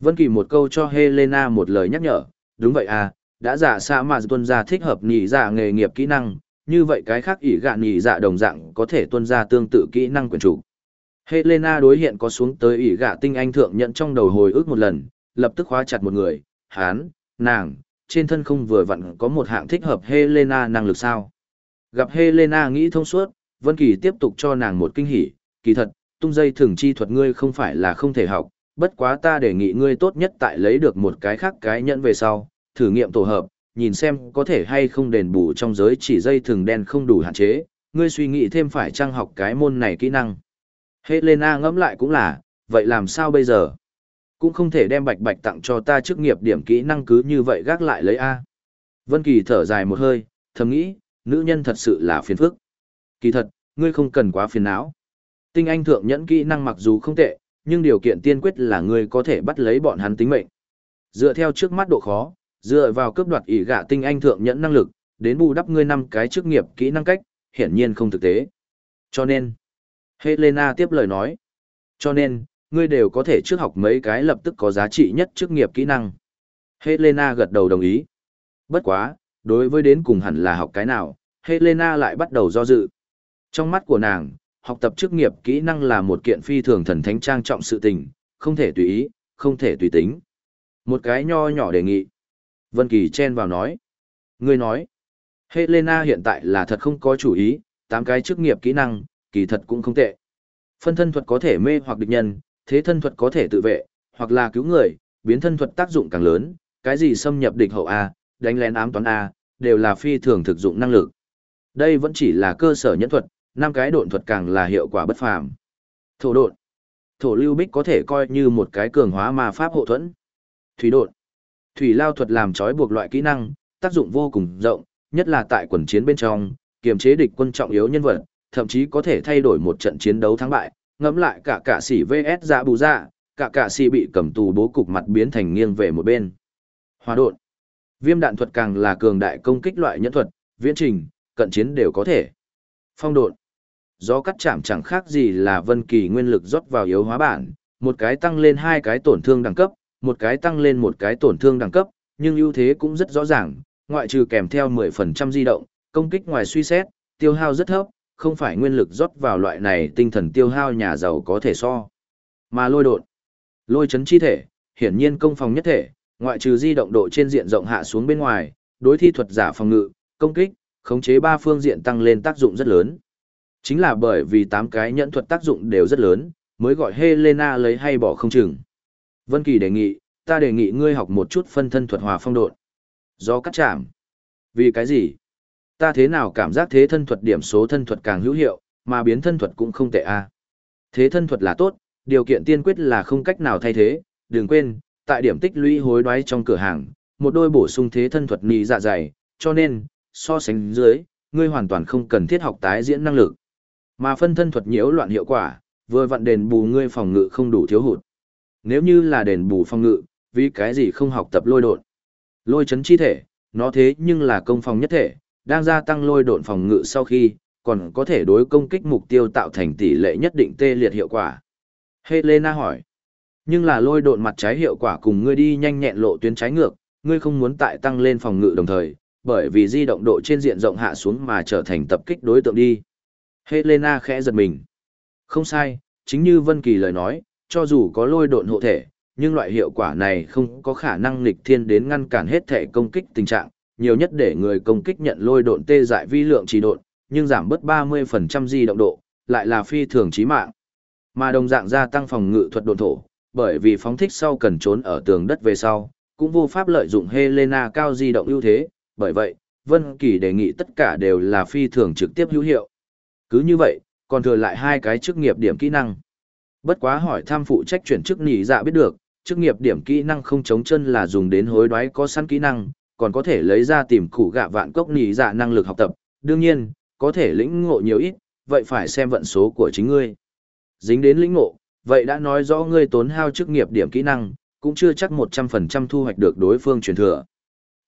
Vân Kỳ một câu cho Helena một lời nhắc nhở, đúng vậy à, đã giả xa mà tuân ra thích hợp nhị giả nghề nghiệp kỹ năng, như vậy cái khác ỷ gạn nhị dạ đồng dạng có thể tuân ra tương tự kỹ năng quyền chủ. Helena đối hiện có xuống tới ỷ gạ tinh anh thượng nhận trong đầu hồi ức một lần, lập tức khóa chặt một người, hán, nàng, trên thân không vừa vặn có một hạng thích hợp Helena năng lực sao. Gặp Helena nghĩ thông suốt, Vân Kỳ tiếp tục cho nàng một kinh hỉ, kỳ thật, tung dây thường chi thuật ngươi không phải là không thể học, bất quá ta đề nghị ngươi tốt nhất tại lấy được một cái khác cái nhẫn về sau, thử nghiệm tổ hợp, nhìn xem có thể hay không đền bù trong giới chỉ dây thường đen không đủ hạn chế, ngươi suy nghĩ thêm phải trang học cái môn này kỹ năng. Helena ngẫm lại cũng là, vậy làm sao bây giờ? Cũng không thể đem bạch bạch tặng cho ta chức nghiệp điểm kỹ năng cứ như vậy gác lại lấy A. Vân Kỳ thở dài một hơi, thầm nghĩ, nữ nhân thật sự là phiền phức. Kỳ thật, ngươi không cần quá phiền não. Tinh anh thượng nhẫn kỹ năng mặc dù không tệ, nhưng điều kiện tiên quyết là ngươi có thể bắt lấy bọn hắn tính mệnh. Dựa theo trước mắt độ khó, dựa vào cướp đoạt ỷ gạ tinh anh thượng nhẫn năng lực, đến bù đắp ngươi năm cái chức nghiệp kỹ năng cách, hiển nhiên không thực tế. Cho nên, Helena tiếp lời nói. Cho nên, ngươi đều có thể trước học mấy cái lập tức có giá trị nhất chức nghiệp kỹ năng. Helena gật đầu đồng ý. Bất quá, đối với đến cùng hẳn là học cái nào, Helena lại bắt đầu do dự. Trong mắt của nàng, học tập chức nghiệp kỹ năng là một kiện phi thường thần thánh trang trọng sự tình, không thể tùy ý, không thể tùy tính. Một cái nho nhỏ đề nghị. Vân Kỳ chen vào nói. Ngươi nói, Helena hiện tại là thật không có chủ ý, tám cái chức nghiệp kỹ năng, kỳ thật cũng không tệ. Phân thân thuật có thể mê hoặc địch nhân, thế thân thuật có thể tự vệ, hoặc là cứu người, biến thân thuật tác dụng càng lớn, cái gì xâm nhập địch hậu A, đánh lén ám toán A, đều là phi thường thực dụng năng lực. Đây vẫn chỉ là cơ sở nhẫn thuật, năm cái độn thuật càng là hiệu quả bất phàm. Thổ độn. Thổ lưu bích có thể coi như một cái cường hóa ma pháp hộ thuẫn. Thủy độn. Thủy lao thuật làm trói buộc loại kỹ năng, tác dụng vô cùng rộng, nhất là tại quần chiến bên trong, kiềm chế địch quân trọng yếu nhân vật, thậm chí có thể thay đổi một trận chiến đấu thắng bại, ngẫm lại cả cả sĩ VS dạ bù dạ, cả cả sĩ bị cầm tù bố cục mặt biến thành nghiêng về một bên. Hòa độn. Viêm đạn thuật càng là cường đại công kích loại nhẫn thuật, viễn trình, cận chiến đều có thể. Phong độn. Gió cắt chạm chẳng khác gì là vân kỳ nguyên lực rót vào yếu hóa bản, một cái tăng lên hai cái tổn thương đẳng cấp, một cái tăng lên một cái tổn thương đẳng cấp, nhưng ưu thế cũng rất rõ ràng, ngoại trừ kèm theo 10% di động, công kích ngoài suy xét, tiêu hao rất thấp, không phải nguyên lực rót vào loại này tinh thần tiêu hao nhà giàu có thể so. Mà lôi đột, lôi chấn chi thể, hiển nhiên công phòng nhất thể, ngoại trừ di động độ trên diện rộng hạ xuống bên ngoài, đối thi thuật giả phòng ngự, công kích, khống chế ba phương diện tăng lên tác dụng rất lớn. Chính là bởi vì tám cái nhẫn thuật tác dụng đều rất lớn, mới gọi Helena lấy hay bỏ không chừng. Vân Kỳ đề nghị, ta đề nghị ngươi học một chút phân thân thuật hòa phong độn. Do cắt chạm. Vì cái gì? Ta thế nào cảm giác thế thân thuật điểm số thân thuật càng hữu hiệu, mà biến thân thuật cũng không tệ a. À? Thế thân thuật là tốt, điều kiện tiên quyết là không cách nào thay thế, đừng quên, tại điểm tích lũy hối đoái trong cửa hàng, một đôi bổ sung thế thân thuật nị dạ dày, cho nên, so sánh dưới, ngươi hoàn toàn không cần thiết học tái diễn năng lực. Mà phân thân thuật nhiễu loạn hiệu quả, vừa vặn đền bù ngươi phòng ngự không đủ thiếu hụt. Nếu như là đền bù phòng ngự, vì cái gì không học tập lôi độn? Lôi chấn chi thể, nó thế nhưng là công phòng nhất thể, đang gia tăng lôi độn phòng ngự sau khi, còn có thể đối công kích mục tiêu tạo thành tỷ lệ nhất định tê liệt hiệu quả. Helena hỏi. Nhưng là lôi độn mặt trái hiệu quả cùng ngươi đi nhanh nhẹn lộ tuyến trái ngược, ngươi không muốn tại tăng lên phòng ngự đồng thời, bởi vì di động độ trên diện rộng hạ xuống mà trở thành tập kích đối tượng đi. Helena khẽ giật mình. Không sai, chính như Vân Kỳ lời nói, cho dù có lôi độn hộ thể, nhưng loại hiệu quả này không có khả năng nghịch thiên đến ngăn cản hết thể công kích tình trạng, nhiều nhất để người công kích nhận lôi độn tê dại vi lượng chỉ độn, nhưng giảm bớt 30% di động độ, lại là phi thường chí mạng. Mà đồng dạng gia tăng phòng ngự thuật độn thổ, bởi vì phóng thích sau cần trốn ở tường đất về sau, cũng vô pháp lợi dụng Helena cao di động ưu thế, bởi vậy, Vân Kỳ đề nghị tất cả đều là phi thường trực tiếp hữu hiệu. Cứ như vậy, còn thừa lại hai cái chức nghiệp điểm kỹ năng. Bất quá hỏi tham phụ trách chuyển chức nhị dạ biết được, chức nghiệp điểm kỹ năng không chống chân là dùng đến hối đoái có sẵn kỹ năng, còn có thể lấy ra tìm củ gạ vạn cốc nhị dạ năng lực học tập, đương nhiên, có thể lĩnh ngộ nhiều ít, vậy phải xem vận số của chính ngươi. Dính đến lĩnh ngộ, vậy đã nói rõ ngươi tốn hao chức nghiệp điểm kỹ năng, cũng chưa chắc 100% thu hoạch được đối phương truyền thừa.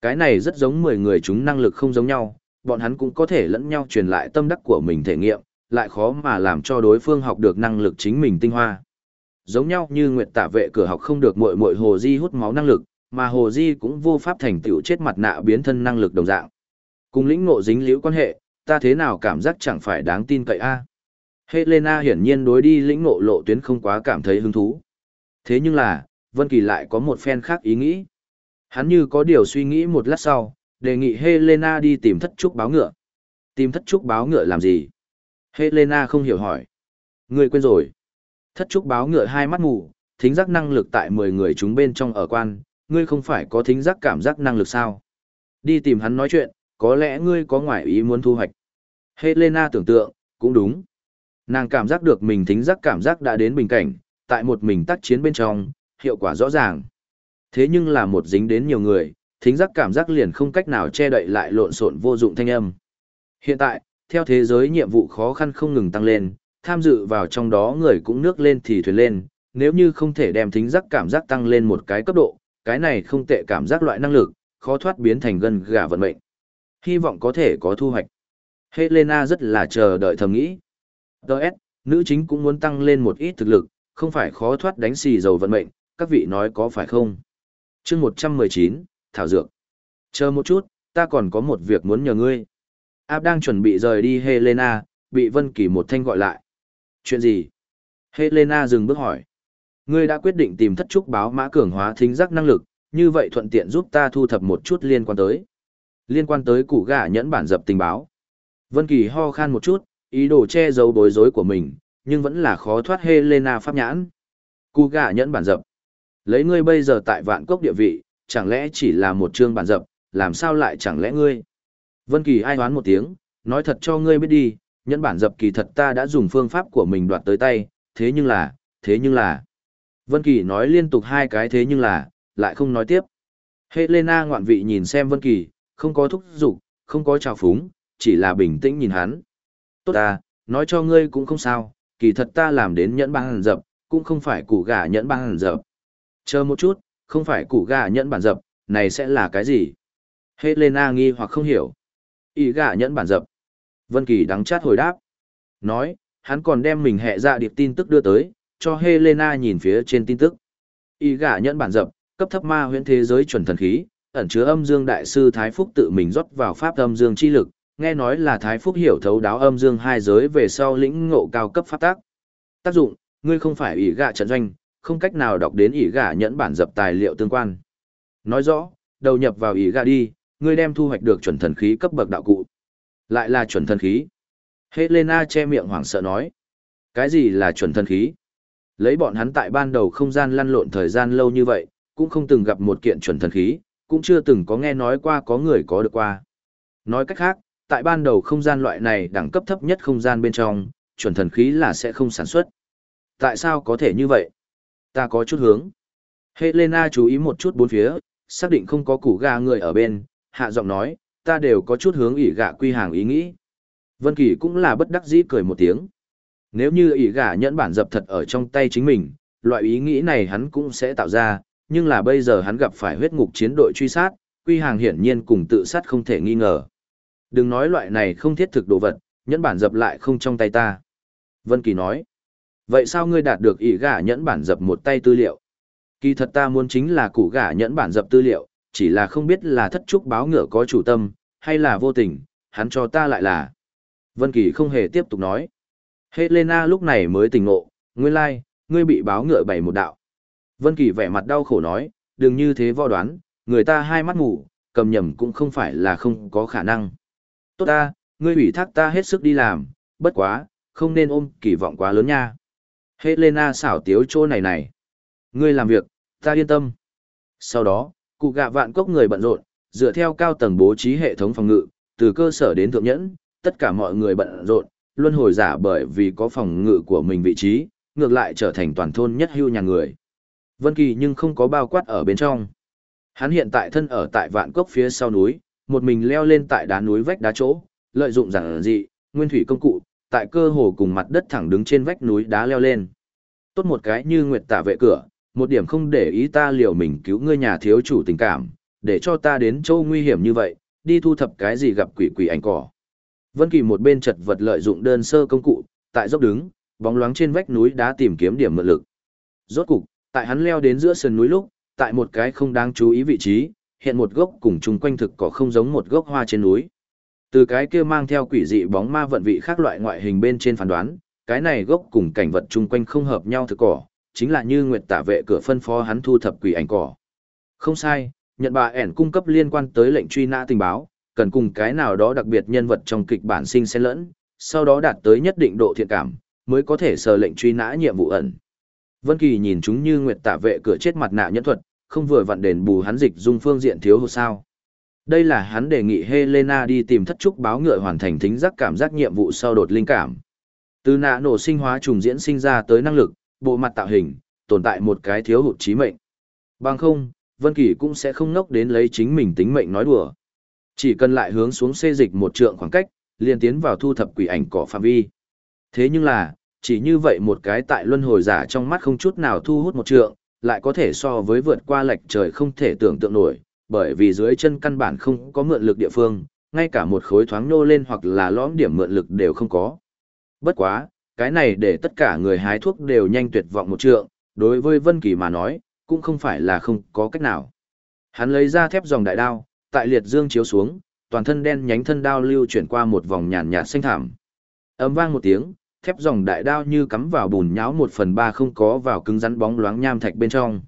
Cái này rất giống 10 người chúng năng lực không giống nhau, bọn hắn cũng có thể lẫn nhau truyền lại tâm đắc của mình thể nghiệm, lại khó mà làm cho đối phương học được năng lực chính mình tinh hoa. Giống nhau như Nguyệt Tả vệ cửa học không được muội muội hồ di hút máu năng lực, mà hồ di cũng vô pháp thành tựu chết mặt nạ biến thân năng lực đồng dạng. Cùng lĩnh ngộ dính liễu quan hệ, ta thế nào cảm giác chẳng phải đáng tin cậy a? Helena hiển nhiên đối đi lĩnh ngộ lộ tuyến không quá cảm thấy hứng thú. Thế nhưng là, Vân Kỳ lại có một phen khác ý nghĩ. Hắn như có điều suy nghĩ một lát sau, đề nghị Helena đi tìm thất trúc báo ngựa. Tìm thất trúc báo ngựa làm gì? Helena không hiểu hỏi. Người quên rồi. Thất trúc báo ngựa hai mắt mù, thính giác năng lực tại 10 người chúng bên trong ở quan, ngươi không phải có thính giác cảm giác năng lực sao? Đi tìm hắn nói chuyện, có lẽ ngươi có ngoại ý muốn thu hoạch. Helena tưởng tượng, cũng đúng. Nàng cảm giác được mình thính giác cảm giác đã đến bình cảnh, tại một mình tác chiến bên trong, hiệu quả rõ ràng. Thế nhưng là một dính đến nhiều người, thính giác cảm giác liền không cách nào che đậy lại lộn xộn vô dụng thanh âm. Hiện tại, theo thế giới nhiệm vụ khó khăn không ngừng tăng lên, tham dự vào trong đó người cũng nước lên thì thuyền lên, nếu như không thể đem thính giác cảm giác tăng lên một cái cấp độ, cái này không tệ cảm giác loại năng lực, khó thoát biến thành gân gà vận mệnh. Hy vọng có thể có thu hoạch. Helena rất là chờ đợi thầm nghĩ. Đợt, nữ chính cũng muốn tăng lên một ít thực lực, không phải khó thoát đánh xì dầu vận mệnh, các vị nói có phải không? chương 119, Thảo Dược. Chờ một chút, ta còn có một việc muốn nhờ ngươi. Áp đang chuẩn bị rời đi Helena, bị Vân Kỳ một thanh gọi lại. Chuyện gì? Helena dừng bước hỏi. Ngươi đã quyết định tìm thất trúc báo mã cường hóa thính giác năng lực, như vậy thuận tiện giúp ta thu thập một chút liên quan tới. Liên quan tới củ gà nhẫn bản dập tình báo. Vân Kỳ ho khan một chút, ý đồ che giấu bối rối của mình, nhưng vẫn là khó thoát Helena pháp nhãn. Củ gà nhẫn bản dập. Lấy ngươi bây giờ tại vạn cốc địa vị, chẳng lẽ chỉ là một chương bản dập, làm sao lại chẳng lẽ ngươi? Vân Kỳ ai đoán một tiếng, nói thật cho ngươi biết đi, nhẫn bản dập kỳ thật ta đã dùng phương pháp của mình đoạt tới tay, thế nhưng là, thế nhưng là. Vân Kỳ nói liên tục hai cái thế nhưng là, lại không nói tiếp. Helena ngoạn vị nhìn xem Vân Kỳ, không có thúc giục, không có trào phúng, chỉ là bình tĩnh nhìn hắn. Tốt à nói cho ngươi cũng không sao, kỳ thật ta làm đến nhẫn băng dập, cũng không phải củ gà nhẫn băng dập. Chờ một chút, không phải củ gà nhẫn bản dập, này sẽ là cái gì? Helena nghi hoặc không hiểu. Ý gà nhẫn bản dập. Vân Kỳ đắng chát hồi đáp. Nói, hắn còn đem mình hệ ra dạ điệp tin tức đưa tới, cho Helena nhìn phía trên tin tức. Ý gà nhẫn bản dập, cấp thấp ma huyễn thế giới chuẩn thần khí, ẩn chứa âm dương đại sư Thái Phúc tự mình rót vào pháp âm dương chi lực, nghe nói là Thái Phúc hiểu thấu đáo âm dương hai giới về sau lĩnh ngộ cao cấp pháp tác. Tác dụng, ngươi không phải ỷ gạ trận doanh, không cách nào đọc đến ỷ gà nhẫn bản dập tài liệu tương quan. Nói rõ, đầu nhập vào ỷ gà đi, ngươi đem thu hoạch được chuẩn thần khí cấp bậc đạo cụ. Lại là chuẩn thần khí. Helena che miệng hoảng sợ nói. Cái gì là chuẩn thần khí? Lấy bọn hắn tại ban đầu không gian lăn lộn thời gian lâu như vậy, cũng không từng gặp một kiện chuẩn thần khí, cũng chưa từng có nghe nói qua có người có được qua. Nói cách khác, tại ban đầu không gian loại này đẳng cấp thấp nhất không gian bên trong, chuẩn thần khí là sẽ không sản xuất. Tại sao có thể như vậy? Ta có chút hướng. Helena chú ý một chút bốn phía, xác định không có củ gà người ở bên, hạ giọng nói, ta đều có chút hướng ỉ gà quy hàng ý nghĩ. Vân Kỳ cũng là bất đắc dĩ cười một tiếng. Nếu như ỉ gà nhẫn bản dập thật ở trong tay chính mình, loại ý nghĩ này hắn cũng sẽ tạo ra, nhưng là bây giờ hắn gặp phải huyết ngục chiến đội truy sát, quy hàng hiển nhiên cùng tự sát không thể nghi ngờ. Đừng nói loại này không thiết thực đồ vật, nhẫn bản dập lại không trong tay ta. Vân Kỳ nói, vậy sao ngươi đạt được ỉ gả nhẫn bản dập một tay tư liệu? Kỳ thật ta muốn chính là củ gả nhẫn bản dập tư liệu, chỉ là không biết là thất trúc báo ngựa có chủ tâm, hay là vô tình, hắn cho ta lại là. Vân Kỳ không hề tiếp tục nói. Helena lúc này mới tỉnh ngộ, nguyên lai, like, ngươi bị báo ngựa bày một đạo. Vân Kỳ vẻ mặt đau khổ nói, đừng như thế vo đoán, người ta hai mắt ngủ, cầm nhầm cũng không phải là không có khả năng. Tốt ta, ngươi ủy thác ta hết sức đi làm, bất quá, không nên ôm kỳ vọng quá lớn nha. Helena xảo tiếu chỗ này này. Ngươi làm việc, ta yên tâm. Sau đó, cụ gạ vạn cốc người bận rộn, dựa theo cao tầng bố trí hệ thống phòng ngự, từ cơ sở đến thượng nhẫn, tất cả mọi người bận rộn, luân hồi giả bởi vì có phòng ngự của mình vị trí, ngược lại trở thành toàn thôn nhất hưu nhà người. Vân Kỳ nhưng không có bao quát ở bên trong. Hắn hiện tại thân ở tại vạn cốc phía sau núi, một mình leo lên tại đá núi vách đá chỗ, lợi dụng rằng dị, nguyên thủy công cụ, tại cơ hồ cùng mặt đất thẳng đứng trên vách núi đá leo lên. Tốt một cái như nguyệt tả vệ cửa, một điểm không để ý ta liều mình cứu ngươi nhà thiếu chủ tình cảm, để cho ta đến chỗ nguy hiểm như vậy, đi thu thập cái gì gặp quỷ quỷ ảnh cỏ. Vân Kỳ một bên chật vật lợi dụng đơn sơ công cụ, tại dốc đứng, bóng loáng trên vách núi đá tìm kiếm điểm mượn lực. Rốt cục, tại hắn leo đến giữa sườn núi lúc, tại một cái không đáng chú ý vị trí, hiện một gốc cùng chung quanh thực cỏ không giống một gốc hoa trên núi. Từ cái kia mang theo quỷ dị bóng ma vận vị khác loại ngoại hình bên trên phán đoán, cái này gốc cùng cảnh vật chung quanh không hợp nhau thực cỏ, chính là như nguyệt tả vệ cửa phân phó hắn thu thập quỷ ảnh cỏ. Không sai, nhận bà ẻn cung cấp liên quan tới lệnh truy nã tình báo, cần cùng cái nào đó đặc biệt nhân vật trong kịch bản sinh xen lẫn, sau đó đạt tới nhất định độ thiện cảm, mới có thể sờ lệnh truy nã nhiệm vụ ẩn. Vân Kỳ nhìn chúng như nguyệt tả vệ cửa chết mặt nạ nhân thuật, không vừa vặn đền bù hắn dịch dung phương diện thiếu hụt sao. Đây là hắn đề nghị Helena đi tìm thất trúc báo ngựa hoàn thành thính giác cảm giác nhiệm vụ sau đột linh cảm. Từ nạ nổ sinh hóa trùng diễn sinh ra tới năng lực, bộ mặt tạo hình, tồn tại một cái thiếu hụt trí mệnh. Bằng không, Vân Kỳ cũng sẽ không ngốc đến lấy chính mình tính mệnh nói đùa. Chỉ cần lại hướng xuống xê dịch một trượng khoảng cách, liền tiến vào thu thập quỷ ảnh cỏ phạm vi. Thế nhưng là, chỉ như vậy một cái tại luân hồi giả trong mắt không chút nào thu hút một trượng, lại có thể so với vượt qua lệch trời không thể tưởng tượng nổi, bởi vì dưới chân căn bản không có mượn lực địa phương, ngay cả một khối thoáng nô lên hoặc là lõm điểm mượn lực đều không có. Bất quá, cái này để tất cả người hái thuốc đều nhanh tuyệt vọng một trượng, đối với Vân Kỳ mà nói, cũng không phải là không có cách nào. Hắn lấy ra thép dòng đại đao, tại liệt dương chiếu xuống, toàn thân đen nhánh thân đao lưu chuyển qua một vòng nhàn nhạt xanh thảm. Ầm vang một tiếng, thép dòng đại đao như cắm vào bùn nhão một phần ba không có vào cứng rắn bóng loáng nham thạch bên trong.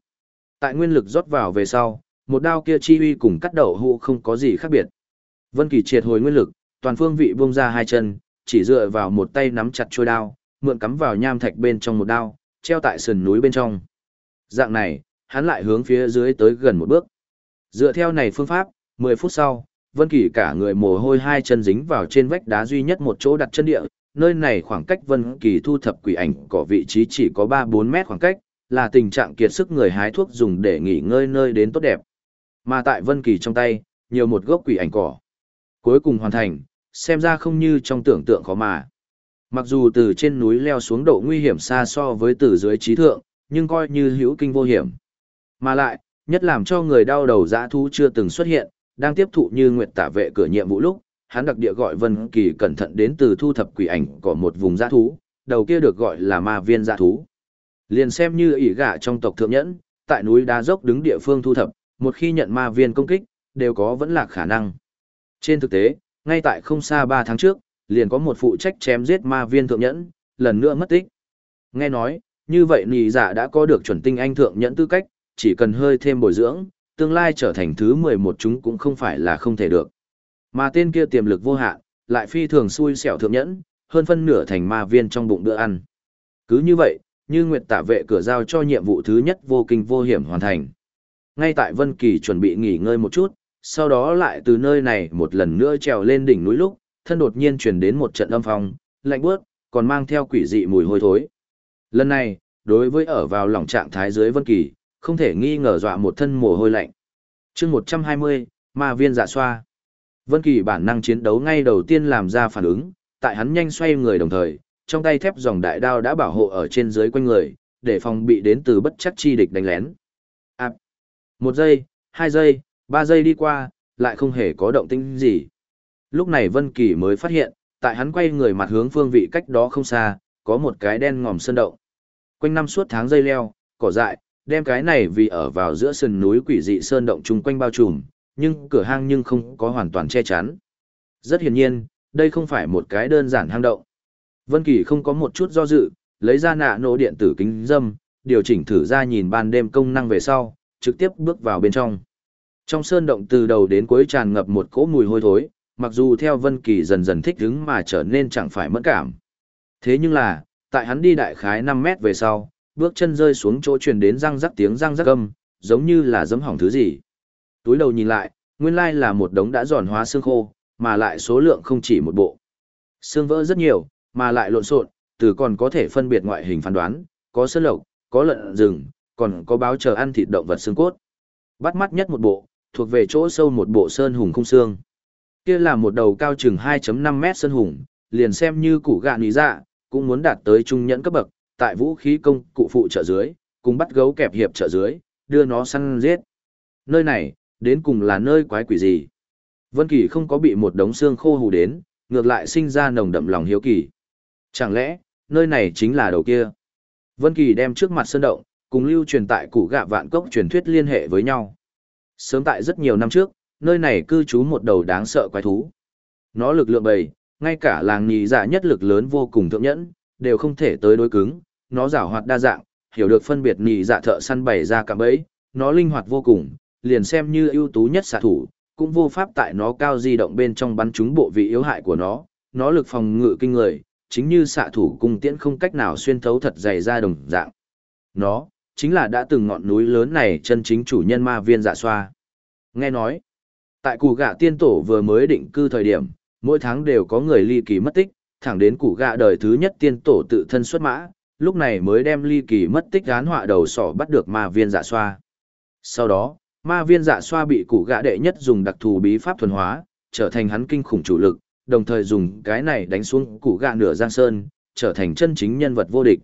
Tại nguyên lực rót vào về sau, một đao kia chi uy cùng cắt đầu hũ không có gì khác biệt. Vân Kỳ triệt hồi nguyên lực, toàn phương vị buông ra hai chân, chỉ dựa vào một tay nắm chặt chuôi đao, mượn cắm vào nham thạch bên trong một đao, treo tại sườn núi bên trong. Dạng này, hắn lại hướng phía dưới tới gần một bước. Dựa theo này phương pháp, 10 phút sau, Vân Kỳ cả người mồ hôi hai chân dính vào trên vách đá duy nhất một chỗ đặt chân địa, nơi này khoảng cách Vân Kỳ thu thập quỷ ảnh có vị trí chỉ có 3-4 mét khoảng cách, là tình trạng kiệt sức người hái thuốc dùng để nghỉ ngơi nơi đến tốt đẹp. Mà tại Vân Kỳ trong tay, nhiều một gốc quỷ ảnh cỏ. Cuối cùng hoàn thành, xem ra không như trong tưởng tượng khó mà. Mặc dù từ trên núi leo xuống độ nguy hiểm xa so với từ dưới trí thượng, nhưng coi như hữu kinh vô hiểm. Mà lại, nhất làm cho người đau đầu dã thú chưa từng xuất hiện, đang tiếp thụ như nguyệt tả vệ cửa nhiệm vụ lúc, hắn đặc địa gọi Vân Kỳ cẩn thận đến từ thu thập quỷ ảnh của một vùng dã thú, đầu kia được gọi là ma viên dã thú. Liền xem như ỷ gạ trong tộc thượng nhẫn, tại núi đá dốc đứng địa phương thu thập, một khi nhận ma viên công kích, đều có vẫn là khả năng. Trên thực tế, ngay tại không xa 3 tháng trước, liền có một phụ trách chém giết ma viên thượng nhẫn, lần nữa mất tích. Nghe nói, như vậy nì giả đã có được chuẩn tinh anh thượng nhẫn tư cách, chỉ cần hơi thêm bồi dưỡng, tương lai trở thành thứ 11 chúng cũng không phải là không thể được. Mà tên kia tiềm lực vô hạn, lại phi thường xui xẻo thượng nhẫn, hơn phân nửa thành ma viên trong bụng bữa ăn. Cứ như vậy, như Nguyệt tả vệ cửa giao cho nhiệm vụ thứ nhất vô kinh vô hiểm hoàn thành. Ngay tại Vân Kỳ chuẩn bị nghỉ ngơi một chút, sau đó lại từ nơi này một lần nữa trèo lên đỉnh núi lúc, thân đột nhiên truyền đến một trận âm phong, lạnh buốt, còn mang theo quỷ dị mùi hôi thối. Lần này, đối với ở vào lòng trạng thái dưới Vân Kỳ, không thể nghi ngờ dọa một thân mồ hôi lạnh. Chương 120, Ma viên dạ xoa. Vân Kỳ bản năng chiến đấu ngay đầu tiên làm ra phản ứng, tại hắn nhanh xoay người đồng thời, trong tay thép dòng đại đao đã bảo hộ ở trên dưới quanh người, để phòng bị đến từ bất chắc chi địch đánh lén. Một giây, hai giây, ba giây đi qua, lại không hề có động tĩnh gì. Lúc này Vân Kỳ mới phát hiện, tại hắn quay người mặt hướng phương vị cách đó không xa, có một cái đen ngòm sơn động. Quanh năm suốt tháng dây leo, cỏ dại, đem cái này vì ở vào giữa sườn núi quỷ dị sơn động chung quanh bao trùm, nhưng cửa hang nhưng không có hoàn toàn che chắn. Rất hiển nhiên, đây không phải một cái đơn giản hang động. Vân Kỳ không có một chút do dự, lấy ra nạ nổ điện tử kính dâm, điều chỉnh thử ra nhìn ban đêm công năng về sau, trực tiếp bước vào bên trong. Trong sơn động từ đầu đến cuối tràn ngập một cỗ mùi hôi thối, mặc dù theo Vân Kỳ dần dần thích ứng mà trở nên chẳng phải mẫn cảm. Thế nhưng là, tại hắn đi đại khái 5 mét về sau, bước chân rơi xuống chỗ truyền đến răng rắc tiếng răng rắc âm, giống như là giẫm hỏng thứ gì. Túi đầu nhìn lại, nguyên lai là một đống đã giòn hóa xương khô, mà lại số lượng không chỉ một bộ. Xương vỡ rất nhiều, mà lại lộn xộn, từ còn có thể phân biệt ngoại hình phán đoán, có sơn lộc, có lợn rừng, còn có báo chờ ăn thịt động vật xương cốt. Bắt mắt nhất một bộ, thuộc về chỗ sâu một bộ sơn hùng khung xương. Kia là một đầu cao chừng 2.5 mét sơn hùng, liền xem như củ gạ nỉ dạ, cũng muốn đạt tới trung nhẫn cấp bậc, tại vũ khí công cụ phụ trợ dưới, cùng bắt gấu kẹp hiệp trợ dưới, đưa nó săn giết. Nơi này, đến cùng là nơi quái quỷ gì? Vân Kỳ không có bị một đống xương khô hù đến, ngược lại sinh ra nồng đậm lòng hiếu kỳ. Chẳng lẽ, nơi này chính là đầu kia? Vân Kỳ đem trước mặt sơn động, cùng lưu truyền tại củ gạ vạn cốc truyền thuyết liên hệ với nhau. Sớm tại rất nhiều năm trước, nơi này cư trú một đầu đáng sợ quái thú. Nó lực lượng bầy, ngay cả làng nhì dạ nhất lực lớn vô cùng thượng nhẫn, đều không thể tới đối cứng, nó giảo hoạt đa dạng, hiểu được phân biệt nhì dạ thợ săn bày ra cả bẫy, nó linh hoạt vô cùng, liền xem như ưu tú nhất xạ thủ, cũng vô pháp tại nó cao di động bên trong bắn trúng bộ vị yếu hại của nó, nó lực phòng ngự kinh người, chính như xạ thủ cung tiễn không cách nào xuyên thấu thật dày ra đồng dạng. Nó, chính là đã từng ngọn núi lớn này chân chính chủ nhân ma viên dạ xoa. Nghe nói, tại củ gạ tiên tổ vừa mới định cư thời điểm, mỗi tháng đều có người ly kỳ mất tích, thẳng đến củ gạ đời thứ nhất tiên tổ tự thân xuất mã, lúc này mới đem ly kỳ mất tích gán họa đầu sỏ bắt được ma viên dạ xoa. Sau đó, ma viên dạ xoa bị củ gạ đệ nhất dùng đặc thù bí pháp thuần hóa, trở thành hắn kinh khủng chủ lực, đồng thời dùng cái này đánh xuống củ gạ nửa giang sơn, trở thành chân chính nhân vật vô địch.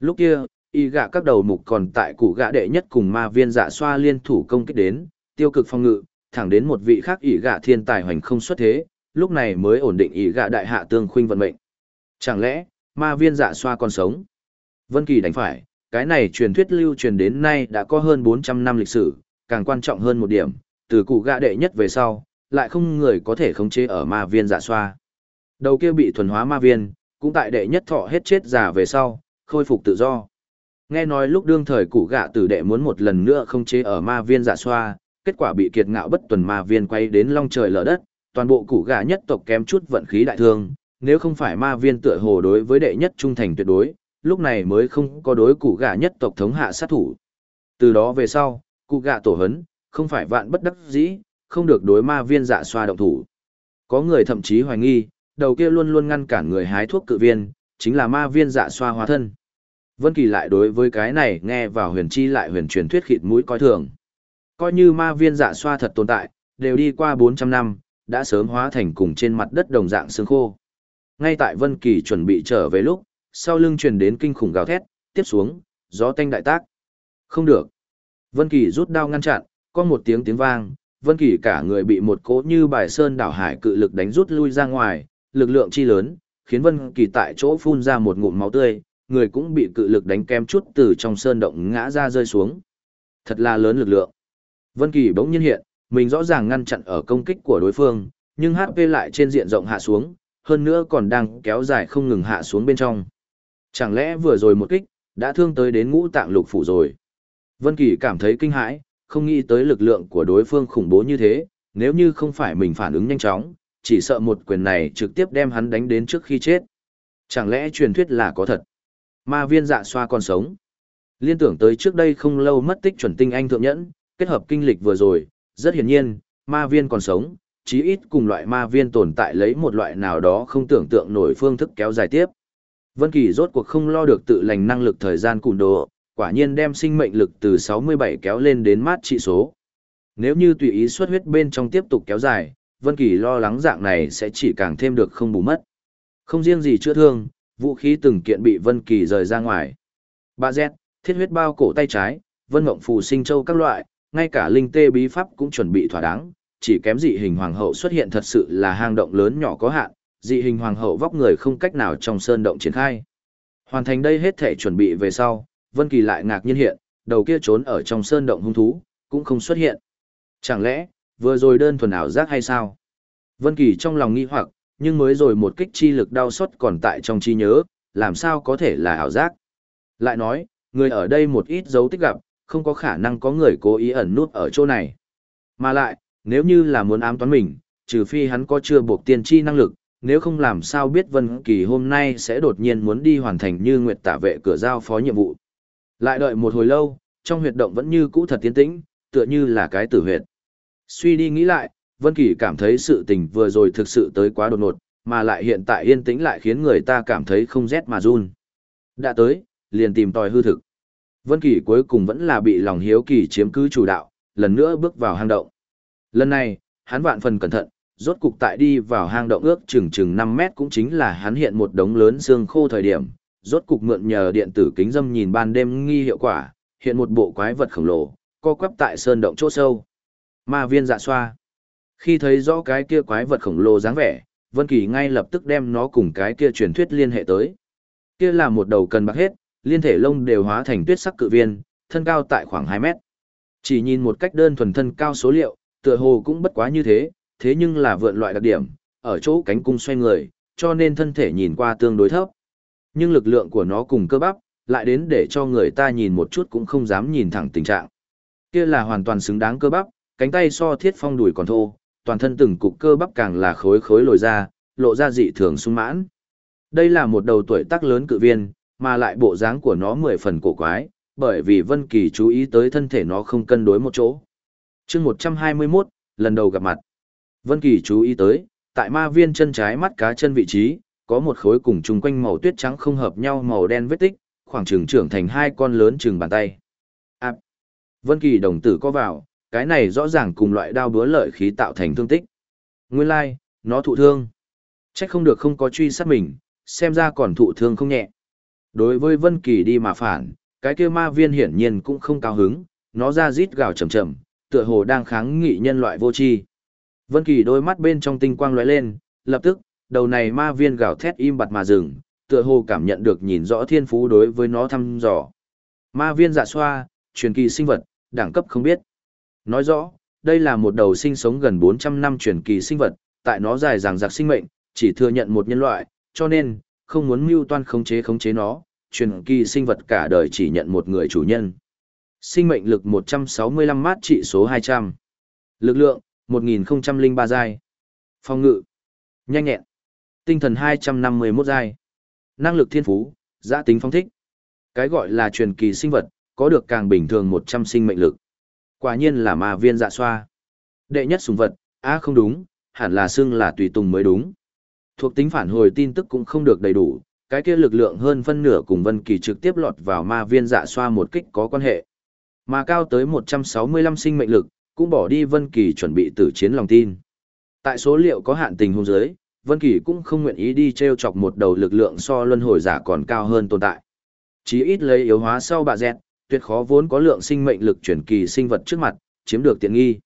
Lúc kia, y gạ các đầu mục còn tại củ gạ đệ nhất cùng ma viên dạ xoa liên thủ công kích đến, tiêu cực phong ngự, thẳng đến một vị khác y gạ thiên tài hoành không xuất thế, lúc này mới ổn định y gạ đại hạ tương khuynh vận mệnh. Chẳng lẽ, ma viên dạ xoa còn sống? Vân Kỳ đánh phải, cái này truyền thuyết lưu truyền đến nay đã có hơn 400 năm lịch sử, càng quan trọng hơn một điểm, từ cụ gạ đệ nhất về sau, lại không người có thể khống chế ở ma viên dạ xoa. Đầu kia bị thuần hóa ma viên, cũng tại đệ nhất thọ hết chết giả về sau, khôi phục tự do. Nghe nói lúc đương thời cụ gạ tử đệ muốn một lần nữa không chế ở ma viên giả xoa, kết quả bị kiệt ngạo bất tuần ma viên quay đến long trời lở đất, toàn bộ cụ gạ nhất tộc kém chút vận khí đại thương, nếu không phải ma viên tựa hồ đối với đệ nhất trung thành tuyệt đối, lúc này mới không có đối cụ gạ nhất tộc thống hạ sát thủ. Từ đó về sau, cụ gạ tổ hấn, không phải vạn bất đắc dĩ, không được đối ma viên dạ xoa động thủ. Có người thậm chí hoài nghi, đầu kia luôn luôn ngăn cản người hái thuốc cự viên, chính là ma viên dạ xoa hóa thân. Vân Kỳ lại đối với cái này nghe vào huyền chi lại huyền truyền thuyết khịt mũi coi thường. Coi như ma viên dạ xoa thật tồn tại, đều đi qua 400 năm, đã sớm hóa thành cùng trên mặt đất đồng dạng xương khô. Ngay tại Vân Kỳ chuẩn bị trở về lúc, sau lưng truyền đến kinh khủng gào thét, tiếp xuống, gió tanh đại tác. Không được. Vân Kỳ rút đao ngăn chặn, có một tiếng tiếng vang, Vân Kỳ cả người bị một cỗ như bài sơn đảo hải cự lực đánh rút lui ra ngoài, lực lượng chi lớn, khiến Vân Kỳ tại chỗ phun ra một ngụm máu tươi, người cũng bị cự lực đánh kem chút từ trong sơn động ngã ra rơi xuống. Thật là lớn lực lượng. Vân Kỳ bỗng nhiên hiện, Mình rõ ràng ngăn chặn ở công kích của đối phương, nhưng HP lại trên diện rộng hạ xuống, hơn nữa còn đang kéo dài không ngừng hạ xuống bên trong. Chẳng lẽ vừa rồi một kích, đã thương tới đến ngũ tạng lục phủ rồi. Vân Kỳ cảm thấy kinh hãi, không nghĩ tới lực lượng của đối phương khủng bố như thế, nếu như không phải mình phản ứng nhanh chóng, chỉ sợ một quyền này trực tiếp đem hắn đánh đến trước khi chết. Chẳng lẽ truyền thuyết là có thật? Ma viên dạ xoa còn sống. Liên tưởng tới trước đây không lâu mất tích chuẩn tinh anh thượng nhẫn, kết hợp kinh lịch vừa rồi, rất hiển nhiên, ma viên còn sống, chí ít cùng loại ma viên tồn tại lấy một loại nào đó không tưởng tượng nổi phương thức kéo dài tiếp. Vân Kỳ rốt cuộc không lo được tự lành năng lực thời gian cùn đồ, quả nhiên đem sinh mệnh lực từ 67 kéo lên đến mát trị số. Nếu như tùy ý xuất huyết bên trong tiếp tục kéo dài, Vân Kỳ lo lắng dạng này sẽ chỉ càng thêm được không bù mất. Không riêng gì chữa thương, vũ khí từng kiện bị Vân Kỳ rời ra ngoài. Ba Z, thiết huyết bao cổ tay trái, Vân Mộng phù sinh châu các loại, ngay cả linh tê bí pháp cũng chuẩn bị thỏa đáng, chỉ kém dị hình hoàng hậu xuất hiện thật sự là hang động lớn nhỏ có hạn, dị hình hoàng hậu vóc người không cách nào trong sơn động triển khai. Hoàn thành đây hết thể chuẩn bị về sau, Vân Kỳ lại ngạc nhiên hiện, đầu kia trốn ở trong sơn động hung thú, cũng không xuất hiện. Chẳng lẽ, vừa rồi đơn thuần ảo giác hay sao? Vân Kỳ trong lòng nghi hoặc, nhưng mới rồi một kích chi lực đau xót còn tại trong trí nhớ, làm sao có thể là ảo giác? Lại nói, người ở đây một ít dấu tích gặp, không có khả năng có người cố ý ẩn nút ở chỗ này. Mà lại, nếu như là muốn ám toán mình, trừ phi hắn có chưa buộc tiên tri năng lực, nếu không làm sao biết Vân Kỳ hôm nay sẽ đột nhiên muốn đi hoàn thành như Nguyệt Tạ vệ cửa giao phó nhiệm vụ. Lại đợi một hồi lâu, trong huyệt động vẫn như cũ thật tiến tĩnh, tựa như là cái tử huyệt. Suy đi nghĩ lại, Vân Kỳ cảm thấy sự tình vừa rồi thực sự tới quá đột ngột, mà lại hiện tại yên tĩnh lại khiến người ta cảm thấy không rét mà run. Đã tới, liền tìm tòi hư thực. Vân Kỳ cuối cùng vẫn là bị lòng hiếu kỳ chiếm cứ chủ đạo, lần nữa bước vào hang động. Lần này, hắn vạn phần cẩn thận, rốt cục tại đi vào hang động ước chừng chừng 5 mét cũng chính là hắn hiện một đống lớn xương khô thời điểm, rốt cục mượn nhờ điện tử kính dâm nhìn ban đêm nghi hiệu quả, hiện một bộ quái vật khổng lồ, co quắp tại sơn động chỗ sâu. Ma viên dạ xoa. Khi thấy rõ cái kia quái vật khổng lồ dáng vẻ, Vân Kỳ ngay lập tức đem nó cùng cái kia truyền thuyết liên hệ tới. Kia là một đầu cần bạc hết, liên thể lông đều hóa thành tuyết sắc cự viên, thân cao tại khoảng 2 mét. Chỉ nhìn một cách đơn thuần thân cao số liệu, tựa hồ cũng bất quá như thế, thế nhưng là vượn loại đặc điểm, ở chỗ cánh cung xoay người, cho nên thân thể nhìn qua tương đối thấp. Nhưng lực lượng của nó cùng cơ bắp, lại đến để cho người ta nhìn một chút cũng không dám nhìn thẳng tình trạng. Kia là hoàn toàn xứng đáng cơ bắp, cánh tay so thiết phong đùi còn thô, toàn thân từng cục cơ bắp càng là khối khối lồi ra, lộ ra dị thường sung mãn. Đây là một đầu tuổi tác lớn cự viên, mà lại bộ dáng của nó mười phần cổ quái, bởi vì Vân Kỳ chú ý tới thân thể nó không cân đối một chỗ. Chương 121, lần đầu gặp mặt. Vân Kỳ chú ý tới, tại ma viên chân trái mắt cá chân vị trí, có một khối cùng chung quanh màu tuyết trắng không hợp nhau màu đen vết tích, khoảng chừng trưởng thành hai con lớn chừng bàn tay. À, Vân Kỳ đồng tử có vào, cái này rõ ràng cùng loại đao búa lợi khí tạo thành thương tích. Nguyên lai, like, nó thụ thương. Chắc không được không có truy sát mình, xem ra còn thụ thương không nhẹ. Đối với Vân Kỳ đi mà phản, cái kia ma viên hiển nhiên cũng không cao hứng, nó ra rít gào chậm chậm, tựa hồ đang kháng nghị nhân loại vô tri. Vân Kỳ đôi mắt bên trong tinh quang lóe lên, lập tức, đầu này ma viên gào thét im bặt mà dừng, tựa hồ cảm nhận được nhìn rõ thiên phú đối với nó thăm dò. Ma viên dạ xoa, truyền kỳ sinh vật, đẳng cấp không biết. Nói rõ, đây là một đầu sinh sống gần 400 năm truyền kỳ sinh vật, tại nó dài dàng giặc sinh mệnh, chỉ thừa nhận một nhân loại, cho nên, không muốn mưu toan khống chế khống chế nó, truyền kỳ sinh vật cả đời chỉ nhận một người chủ nhân. Sinh mệnh lực 165 mát trị số 200. Lực lượng, 1003 giai. Phòng ngự. Nhanh nhẹn. Tinh thần 251 giai. Năng lực thiên phú, giã tính phong thích. Cái gọi là truyền kỳ sinh vật, có được càng bình thường 100 sinh mệnh lực. Quả nhiên là ma viên dạ xoa. Đệ nhất sùng vật, a không đúng, hẳn là xưng là tùy tùng mới đúng. Thuộc tính phản hồi tin tức cũng không được đầy đủ, cái kia lực lượng hơn phân nửa cùng Vân Kỳ trực tiếp lọt vào ma viên dạ xoa một kích có quan hệ. Mà cao tới 165 sinh mệnh lực, cũng bỏ đi Vân Kỳ chuẩn bị tử chiến lòng tin. Tại số liệu có hạn tình huống dưới, Vân Kỳ cũng không nguyện ý đi treo chọc một đầu lực lượng so luân hồi giả còn cao hơn tồn tại. Chí ít lấy yếu hóa sau bà dẹt, tuyệt khó vốn có lượng sinh mệnh lực chuyển kỳ sinh vật trước mặt, chiếm được tiện nghi.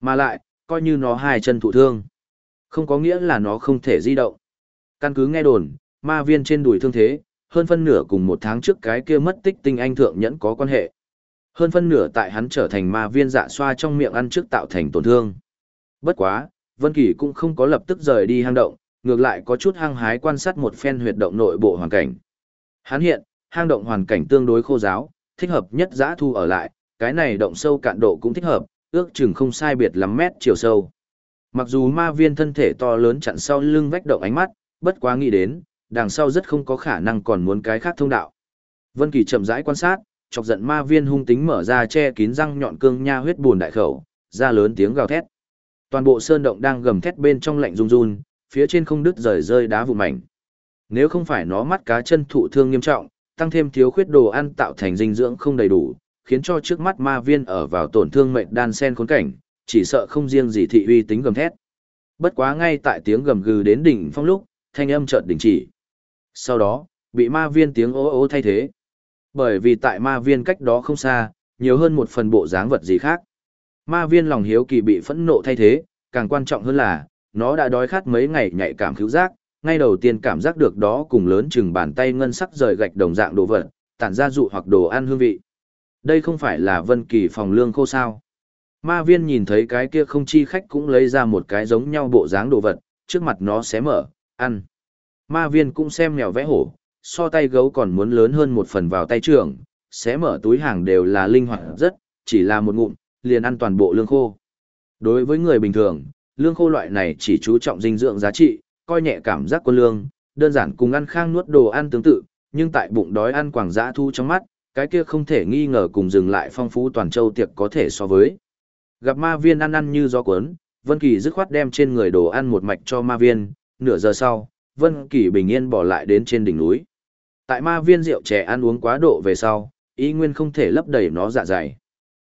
Mà lại, coi như nó hai chân thụ thương. Không có nghĩa là nó không thể di động. Căn cứ nghe đồn, ma viên trên đùi thương thế, hơn phân nửa cùng một tháng trước cái kia mất tích tinh anh thượng nhẫn có quan hệ. Hơn phân nửa tại hắn trở thành ma viên dạ xoa trong miệng ăn trước tạo thành tổn thương. Bất quá, Vân Kỳ cũng không có lập tức rời đi hang động, ngược lại có chút hăng hái quan sát một phen huyệt động nội bộ hoàn cảnh. Hắn hiện, hang động hoàn cảnh tương đối khô giáo, thích hợp nhất giã thu ở lại, cái này động sâu cạn độ cũng thích hợp, ước chừng không sai biệt lắm mét chiều sâu. Mặc dù ma viên thân thể to lớn chặn sau lưng vách động ánh mắt, bất quá nghĩ đến, đằng sau rất không có khả năng còn muốn cái khác thông đạo. Vân Kỳ chậm rãi quan sát, chọc giận ma viên hung tính mở ra che kín răng nhọn cương nha huyết buồn đại khẩu, ra lớn tiếng gào thét. Toàn bộ sơn động đang gầm thét bên trong lạnh run run, phía trên không đứt rời rơi đá vụn mảnh. Nếu không phải nó mắt cá chân thụ thương nghiêm trọng, tăng thêm thiếu khuyết đồ ăn tạo thành dinh dưỡng không đầy đủ, khiến cho trước mắt ma viên ở vào tổn thương mệnh đan sen khốn cảnh, chỉ sợ không riêng gì thị uy tính gầm thét. Bất quá ngay tại tiếng gầm gừ đến đỉnh phong lúc, thanh âm chợt đình chỉ. Sau đó, bị ma viên tiếng ố ố thay thế. Bởi vì tại ma viên cách đó không xa, nhiều hơn một phần bộ dáng vật gì khác. Ma viên lòng hiếu kỳ bị phẫn nộ thay thế, càng quan trọng hơn là, nó đã đói khát mấy ngày nhạy cảm cứu giác, ngay đầu tiên cảm giác được đó cùng lớn chừng bàn tay ngân sắc rời gạch đồng dạng đồ vật, tản ra dụ hoặc đồ ăn hương vị. Đây không phải là Vân Kỳ phòng lương khô sao? Ma viên nhìn thấy cái kia không chi khách cũng lấy ra một cái giống nhau bộ dáng đồ vật, trước mặt nó xé mở, ăn. Ma viên cũng xem mèo vẽ hổ, so tay gấu còn muốn lớn hơn một phần vào tay trưởng, xé mở túi hàng đều là linh hoạt rất, chỉ là một ngụm, liền ăn toàn bộ lương khô. Đối với người bình thường, lương khô loại này chỉ chú trọng dinh dưỡng giá trị, coi nhẹ cảm giác quân lương, đơn giản cùng ăn khang nuốt đồ ăn tương tự, nhưng tại bụng đói ăn quảng dã thu trong mắt, cái kia không thể nghi ngờ cùng dừng lại phong phú toàn châu tiệc có thể so với. Gặp ma viên ăn ăn như gió cuốn, Vân Kỳ dứt khoát đem trên người đồ ăn một mạch cho ma viên, nửa giờ sau, Vân Kỳ bình yên bỏ lại đến trên đỉnh núi. Tại ma viên rượu chè ăn uống quá độ về sau, ý nguyên không thể lấp đầy nó dạ dày.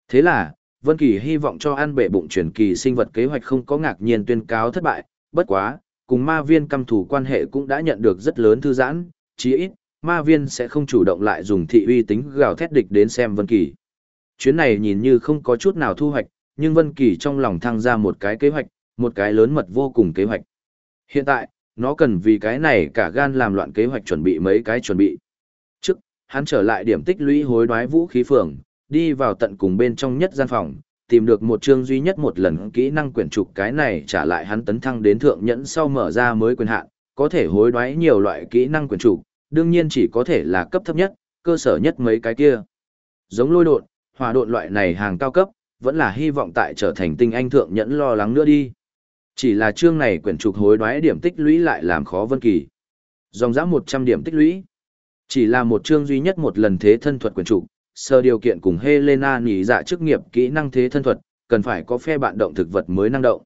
Thế là, Vân Kỳ hy vọng cho ăn bệ bụng truyền kỳ sinh vật kế hoạch không có ngạc nhiên tuyên cáo thất bại, bất quá, cùng ma viên căm thủ quan hệ cũng đã nhận được rất lớn thư giãn, chí ít, ma viên sẽ không chủ động lại dùng thị uy tính gào thét địch đến xem Vân Kỳ. Chuyến này nhìn như không có chút nào thu hoạch, nhưng Vân Kỳ trong lòng thăng ra một cái kế hoạch, một cái lớn mật vô cùng kế hoạch. Hiện tại, nó cần vì cái này cả gan làm loạn kế hoạch chuẩn bị mấy cái chuẩn bị. Trước, hắn trở lại điểm tích lũy hối đoái vũ khí phường, đi vào tận cùng bên trong nhất gian phòng, tìm được một chương duy nhất một lần kỹ năng quyển trục cái này trả lại hắn tấn thăng đến thượng nhẫn sau mở ra mới quyền hạn, có thể hối đoái nhiều loại kỹ năng quyển trục, đương nhiên chỉ có thể là cấp thấp nhất, cơ sở nhất mấy cái kia. Giống lôi độn, hòa độn loại này hàng cao cấp, vẫn là hy vọng tại trở thành tinh anh thượng nhẫn lo lắng nữa đi. Chỉ là chương này quyển trục hối đoái điểm tích lũy lại làm khó Vân Kỳ. Dòng giá 100 điểm tích lũy. Chỉ là một chương duy nhất một lần thế thân thuật quyển trục, sơ điều kiện cùng Helena nhỉ dạ chức nghiệp kỹ năng thế thân thuật, cần phải có phe bạn động thực vật mới năng động.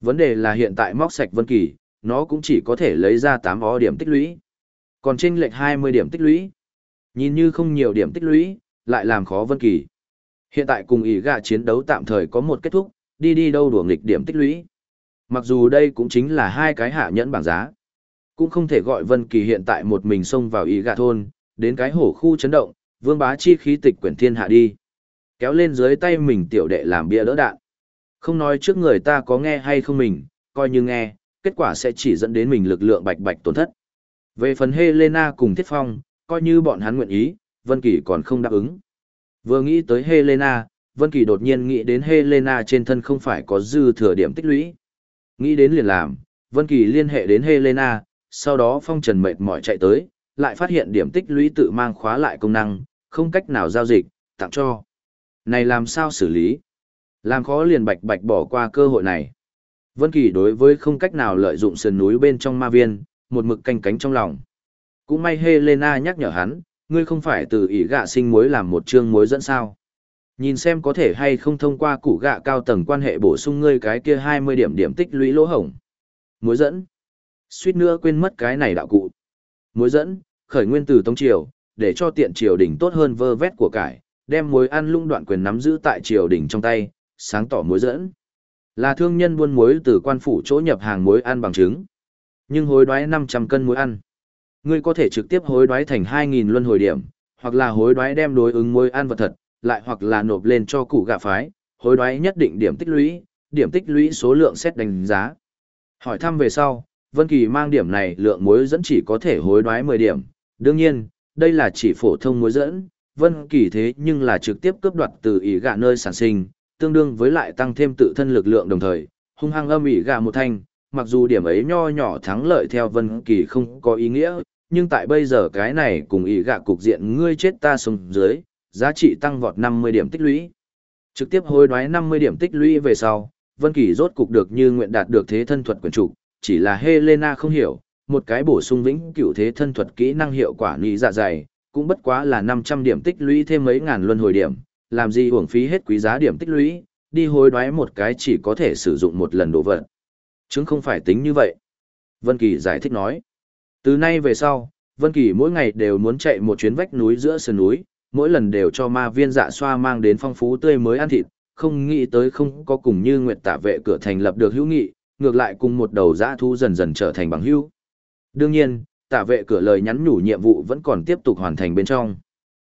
Vấn đề là hiện tại móc sạch Vân Kỳ, nó cũng chỉ có thể lấy ra 8 ó điểm tích lũy. Còn chênh lệch 20 điểm tích lũy. Nhìn như không nhiều điểm tích lũy, lại làm khó Vân Kỳ. Hiện tại cùng ý gạ chiến đấu tạm thời có một kết thúc, đi đi đâu đùa nghịch điểm tích lũy. Mặc dù đây cũng chính là hai cái hạ nhẫn bảng giá. Cũng không thể gọi Vân Kỳ hiện tại một mình xông vào ý gạ thôn, đến cái hổ khu chấn động, vương bá chi khí tịch quyển thiên hạ đi. Kéo lên dưới tay mình tiểu đệ làm bia đỡ đạn. Không nói trước người ta có nghe hay không mình, coi như nghe, kết quả sẽ chỉ dẫn đến mình lực lượng bạch bạch tổn thất. Về phần Helena cùng Thiết Phong, coi như bọn hắn nguyện ý, Vân Kỳ còn không đáp ứng. Vừa nghĩ tới Helena, Vân Kỳ đột nhiên nghĩ đến Helena trên thân không phải có dư thừa điểm tích lũy. Nghĩ đến liền làm, Vân Kỳ liên hệ đến Helena, sau đó Phong Trần mệt mỏi chạy tới, lại phát hiện điểm tích lũy tự mang khóa lại công năng, không cách nào giao dịch, tặng cho. Này làm sao xử lý? Làm khó liền bạch bạch bỏ qua cơ hội này. Vân Kỳ đối với không cách nào lợi dụng sườn núi bên trong ma viên, một mực canh cánh trong lòng. Cũng may Helena nhắc nhở hắn, ngươi không phải từ ỷ gạ sinh muối làm một chương muối dẫn sao. Nhìn xem có thể hay không thông qua củ gạ cao tầng quan hệ bổ sung ngươi cái kia 20 điểm điểm tích lũy lỗ hổng. Muối dẫn. Suýt nữa quên mất cái này đạo cụ. Muối dẫn, khởi nguyên từ Tống Triều, để cho tiện triều đình tốt hơn vơ vét của cải, đem muối ăn lung đoạn quyền nắm giữ tại triều đình trong tay, sáng tỏ muối dẫn. Là thương nhân buôn muối từ quan phủ chỗ nhập hàng muối ăn bằng chứng. Nhưng hối đoái 500 cân muối ăn. Ngươi có thể trực tiếp hối đoái thành 2.000 luân hồi điểm, hoặc là hối đoái đem đối ứng muối ăn vật thật, lại hoặc là nộp lên cho cụ gạ phái, hối đoái nhất định điểm tích lũy, điểm tích lũy số lượng xét đánh giá. Hỏi thăm về sau, Vân Kỳ mang điểm này lượng muối dẫn chỉ có thể hối đoái 10 điểm, đương nhiên, đây là chỉ phổ thông muối dẫn, Vân Kỳ thế nhưng là trực tiếp cướp đoạt từ ỷ gạ nơi sản sinh, tương đương với lại tăng thêm tự thân lực lượng đồng thời, hung hăng âm ỷ gạ một thanh, mặc dù điểm ấy nho nhỏ thắng lợi theo Vân Kỳ không có ý nghĩa, nhưng tại bây giờ cái này cùng ỷ gạ cục diện ngươi chết ta sống dưới, giá trị tăng vọt 50 điểm tích lũy. Trực tiếp hối đoái 50 điểm tích lũy về sau, Vân Kỳ rốt cục được như nguyện đạt được thế thân thuật quyền chủ, chỉ là Helena không hiểu, một cái bổ sung vĩnh cửu thế thân thuật kỹ năng hiệu quả nhị dạ dày, cũng bất quá là 500 điểm tích lũy thêm mấy ngàn luân hồi điểm, làm gì uổng phí hết quý giá điểm tích lũy, đi hối đoái một cái chỉ có thể sử dụng một lần đồ vật. chứ không phải tính như vậy. Vân Kỳ giải thích nói. Từ nay về sau, Vân Kỳ mỗi ngày đều muốn chạy một chuyến vách núi giữa sườn núi, mỗi lần đều cho ma viên dạ xoa mang đến phong phú tươi mới ăn thịt, không nghĩ tới không có cùng như Nguyệt Tạ vệ cửa thành lập được hữu nghị, ngược lại cùng một đầu dã thú dần dần trở thành bằng hữu. Đương nhiên, tả vệ cửa lời nhắn nhủ nhiệm vụ vẫn còn tiếp tục hoàn thành bên trong.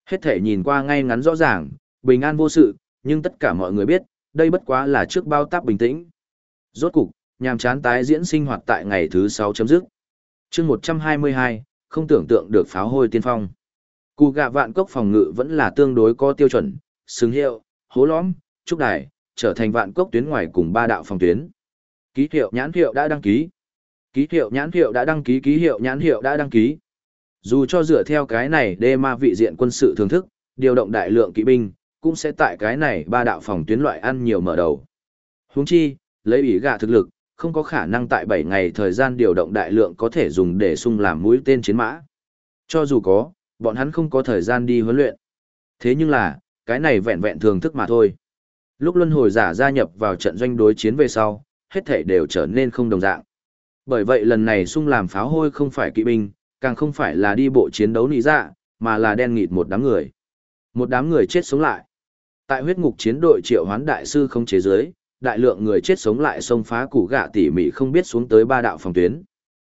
Hết thể nhìn qua ngay ngắn rõ ràng, bình an vô sự, nhưng tất cả mọi người biết, đây bất quá là trước bao táp bình tĩnh. Rốt cục, nhàm chán tái diễn sinh hoạt tại ngày thứ 6 chấm dứt. chương 122, không tưởng tượng được pháo hôi tiên phong. Cù gạ vạn cốc phòng ngự vẫn là tương đối có tiêu chuẩn, xứng hiệu, hố lõm, trúc đài, trở thành vạn cốc tuyến ngoài cùng ba đạo phòng tuyến. Ký hiệu nhãn hiệu đã đăng ký. Ký hiệu nhãn hiệu đã đăng ký, ký hiệu nhãn hiệu đã đăng ký. Dù cho dựa theo cái này đê ma vị diện quân sự thưởng thức, điều động đại lượng kỵ binh, cũng sẽ tại cái này ba đạo phòng tuyến loại ăn nhiều mở đầu. Huống chi, lấy ủy gạ thực lực, không có khả năng tại 7 ngày thời gian điều động đại lượng có thể dùng để sung làm mũi tên chiến mã. Cho dù có, bọn hắn không có thời gian đi huấn luyện. Thế nhưng là, cái này vẹn vẹn thường thức mà thôi. Lúc luân hồi giả gia nhập vào trận doanh đối chiến về sau, hết thể đều trở nên không đồng dạng. Bởi vậy lần này sung làm pháo hôi không phải kỵ binh, càng không phải là đi bộ chiến đấu nị dạ, mà là đen nghịt một đám người. Một đám người chết sống lại. Tại huyết ngục chiến đội triệu hoán đại sư không chế giới, đại lượng người chết sống lại xông phá củ gạ tỉ mỉ không biết xuống tới ba đạo phòng tuyến.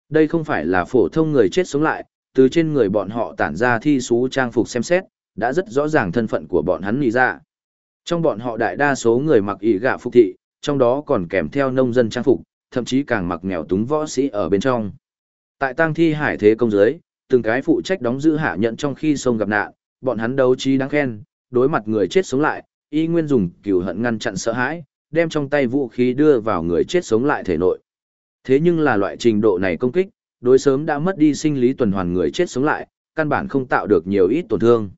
Đây không phải là phổ thông người chết sống lại, từ trên người bọn họ tản ra thi xú trang phục xem xét, đã rất rõ ràng thân phận của bọn hắn nị dạ. Trong bọn họ đại đa số người mặc ỉ gạ phục thị, trong đó còn kèm theo nông dân trang phục, thậm chí càng mặc nghèo túng võ sĩ ở bên trong. Tại tang thi hải thế công giới, từng cái phụ trách đóng giữ hạ nhận trong khi sông gặp nạn, bọn hắn đấu trí đáng khen, đối mặt người chết sống lại, y nguyên dùng cừu hận ngăn chặn sợ hãi, đem trong tay vũ khí đưa vào người chết sống lại thể nội. Thế nhưng là loại trình độ này công kích, đối sớm đã mất đi sinh lý tuần hoàn người chết sống lại, căn bản không tạo được nhiều ít tổn thương.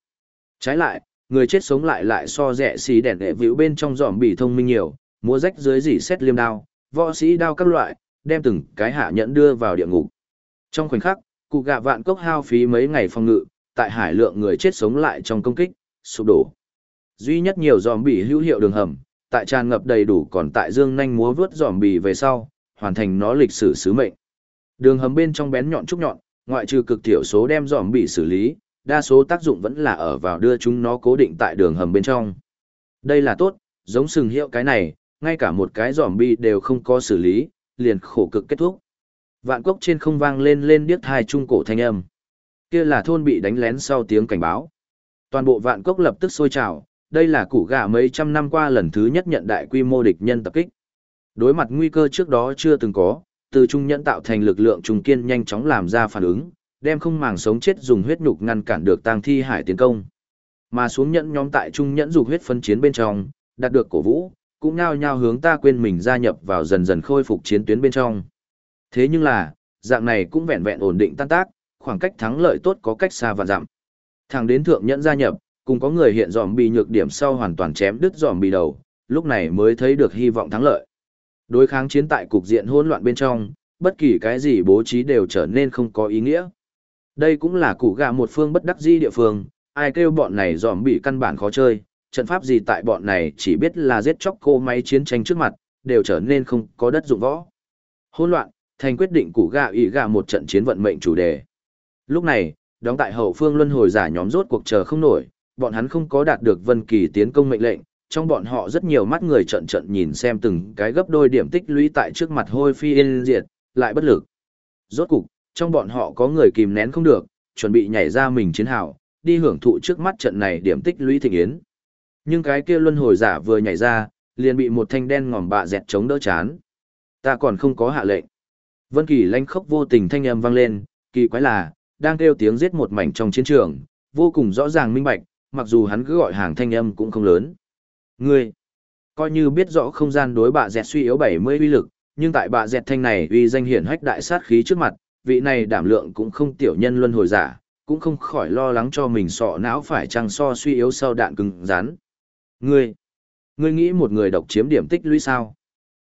Trái lại, người chết sống lại lại so rẻ xí đèn đệ vĩu bên trong giòm bị thông minh nhiều, múa rách dưới dỉ xét liêm đao, võ sĩ đao các loại, đem từng cái hạ nhẫn đưa vào địa ngục. Trong khoảnh khắc, cụ gạ vạn cốc hao phí mấy ngày phòng ngự, tại hải lượng người chết sống lại trong công kích, sụp đổ. Duy nhất nhiều giòm bị hữu hiệu đường hầm, tại tràn ngập đầy đủ còn tại dương nhanh múa vướt giòm bì về sau, hoàn thành nó lịch sử sứ mệnh. Đường hầm bên trong bén nhọn trúc nhọn, ngoại trừ cực thiểu số đem giòm bị xử lý, đa số tác dụng vẫn là ở vào đưa chúng nó cố định tại đường hầm bên trong. Đây là tốt, giống sừng hiệu cái này, ngay cả một cái giòm bi đều không có xử lý, liền khổ cực kết thúc. Vạn cốc trên không vang lên lên điếc hai trung cổ thanh âm. Kia là thôn bị đánh lén sau tiếng cảnh báo. Toàn bộ vạn cốc lập tức sôi trào, đây là củ gà mấy trăm năm qua lần thứ nhất nhận đại quy mô địch nhân tập kích. Đối mặt nguy cơ trước đó chưa từng có, từ trung nhẫn tạo thành lực lượng trùng kiên nhanh chóng làm ra phản ứng, đem không màng sống chết dùng huyết nhục ngăn cản được tang thi hải tiến công. Mà xuống nhẫn nhóm tại trung nhẫn dục huyết phân chiến bên trong, đạt được cổ vũ, cũng nhao nhao hướng ta quên mình gia nhập vào dần dần khôi phục chiến tuyến bên trong. Thế nhưng là, dạng này cũng vẹn vẹn ổn định tan tác, khoảng cách thắng lợi tốt có cách xa và giảm. Thẳng đến thượng nhẫn gia nhập, cùng có người hiện dòm bị nhược điểm sau hoàn toàn chém đứt dòm bị đầu, lúc này mới thấy được hy vọng thắng lợi. Đối kháng chiến tại cục diện hỗn loạn bên trong, bất kỳ cái gì bố trí đều trở nên không có ý nghĩa. Đây cũng là củ gà một phương bất đắc di địa phương, ai kêu bọn này dòm bị căn bản khó chơi, trận pháp gì tại bọn này chỉ biết là giết chóc cô máy chiến tranh trước mặt, đều trở nên không có đất dụng võ. Hỗn loạn, thành quyết định củ gà ý gà một trận chiến vận mệnh chủ đề. Lúc này, đóng tại hậu phương luân hồi giả nhóm rốt cuộc chờ không nổi, bọn hắn không có đạt được Vân Kỳ tiến công mệnh lệnh, trong bọn họ rất nhiều mắt người trận trận nhìn xem từng cái gấp đôi điểm tích lũy tại trước mặt hôi phi yên diệt, lại bất lực. Rốt cục, trong bọn họ có người kìm nén không được, chuẩn bị nhảy ra mình chiến hào, đi hưởng thụ trước mắt trận này điểm tích lũy thịnh yến. Nhưng cái kia luân hồi giả vừa nhảy ra, liền bị một thanh đen ngòm bạ dẹt chống đỡ chán. Ta còn không có hạ lệnh. Vân Kỳ lanh khốc vô tình thanh âm vang lên, kỳ quái là, đang kêu tiếng giết một mảnh trong chiến trường, vô cùng rõ ràng minh bạch, mặc dù hắn cứ gọi hàng thanh âm cũng không lớn. Ngươi, coi như biết rõ không gian đối bạ dẹt suy yếu 70 uy lực, nhưng tại bạ dẹt thanh này uy danh hiển hách đại sát khí trước mặt, vị này đảm lượng cũng không tiểu nhân luân hồi giả, cũng không khỏi lo lắng cho mình sọ não phải chăng so suy yếu sau đạn cứng rắn. Ngươi, ngươi nghĩ một người độc chiếm điểm tích lũy sao?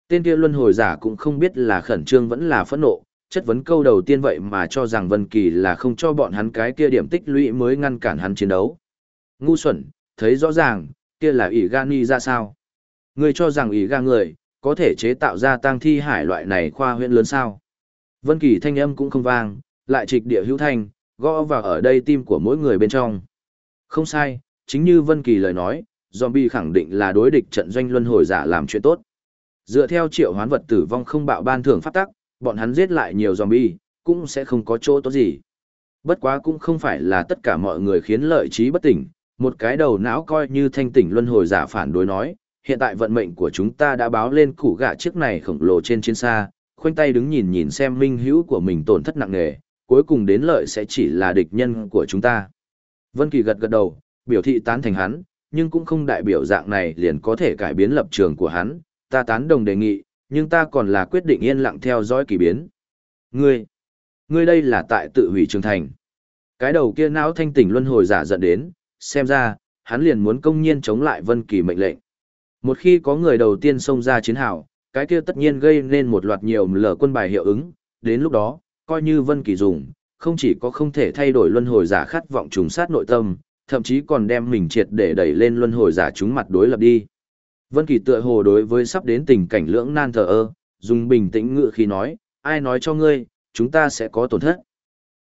Tên kia luân hồi giả cũng không biết là khẩn trương vẫn là phẫn nộ, chất vấn câu đầu tiên vậy mà cho rằng Vân Kỳ là không cho bọn hắn cái kia điểm tích lũy mới ngăn cản hắn chiến đấu. Ngu xuẩn, thấy rõ ràng, kia là ỷ Gani ra sao? Ngươi cho rằng ỷ ga người, có thể chế tạo ra tang thi hải loại này khoa huyện lớn sao? Vân Kỳ thanh âm cũng không vang, lại trịch địa hữu thanh, gõ vào ở đây tim của mỗi người bên trong. Không sai, chính như Vân Kỳ lời nói, zombie khẳng định là đối địch trận doanh luân hồi giả làm chuyện tốt. Dựa theo triệu hoán vật tử vong không bạo ban thưởng pháp tắc, bọn hắn giết lại nhiều zombie, cũng sẽ không có chỗ tốt gì. Bất quá cũng không phải là tất cả mọi người khiến lợi trí bất tỉnh, một cái đầu não coi như thanh tỉnh luân hồi giả phản đối nói, hiện tại vận mệnh của chúng ta đã báo lên củ gạ chiếc này khổng lồ trên chiến xa, khoanh tay đứng nhìn nhìn xem minh hữu của mình tổn thất nặng nề, cuối cùng đến lợi sẽ chỉ là địch nhân của chúng ta. Vân Kỳ gật gật đầu, biểu thị tán thành hắn, nhưng cũng không đại biểu dạng này liền có thể cải biến lập trường của hắn, ta tán đồng đề nghị, nhưng ta còn là quyết định yên lặng theo dõi kỳ biến. Ngươi, ngươi đây là tại tự hủy trường thành. Cái đầu kia não thanh tỉnh luân hồi giả giận đến, xem ra, hắn liền muốn công nhiên chống lại Vân Kỳ mệnh lệnh. Một khi có người đầu tiên xông ra chiến hào, cái kia tất nhiên gây nên một loạt nhiều lở quân bài hiệu ứng, đến lúc đó, coi như Vân Kỳ dùng, không chỉ có không thể thay đổi luân hồi giả khát vọng trùng sát nội tâm, thậm chí còn đem mình triệt để đẩy lên luân hồi giả chúng mặt đối lập đi. Vân Kỳ tựa hồ đối với sắp đến tình cảnh lưỡng nan thờ ơ, dùng bình tĩnh ngữ khí nói, ai nói cho ngươi, chúng ta sẽ có tổn thất.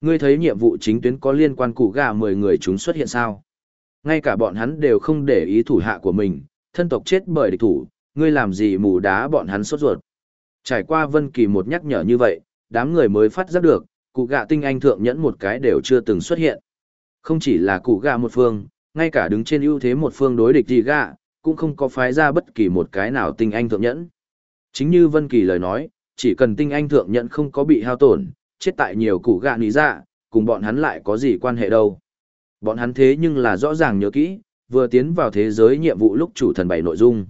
Ngươi thấy nhiệm vụ chính tuyến có liên quan cụ gà 10 người chúng xuất hiện sao? Ngay cả bọn hắn đều không để ý thủ hạ của mình, thân tộc chết bởi địch thủ, ngươi làm gì mù đá bọn hắn sốt ruột. Trải qua Vân Kỳ một nhắc nhở như vậy, đám người mới phát giác được, cụ gạ tinh anh thượng nhẫn một cái đều chưa từng xuất hiện. Không chỉ là cụ gạ một phương, ngay cả đứng trên ưu thế một phương đối địch gì gạ, cũng không có phái ra bất kỳ một cái nào tinh anh thượng nhẫn. Chính như Vân Kỳ lời nói, chỉ cần tinh anh thượng nhẫn không có bị hao tổn, chết tại nhiều cụ gạ ní dạ, cùng bọn hắn lại có gì quan hệ đâu. Bọn hắn thế nhưng là rõ ràng nhớ kỹ, vừa tiến vào thế giới nhiệm vụ lúc chủ thần bảy nội dung.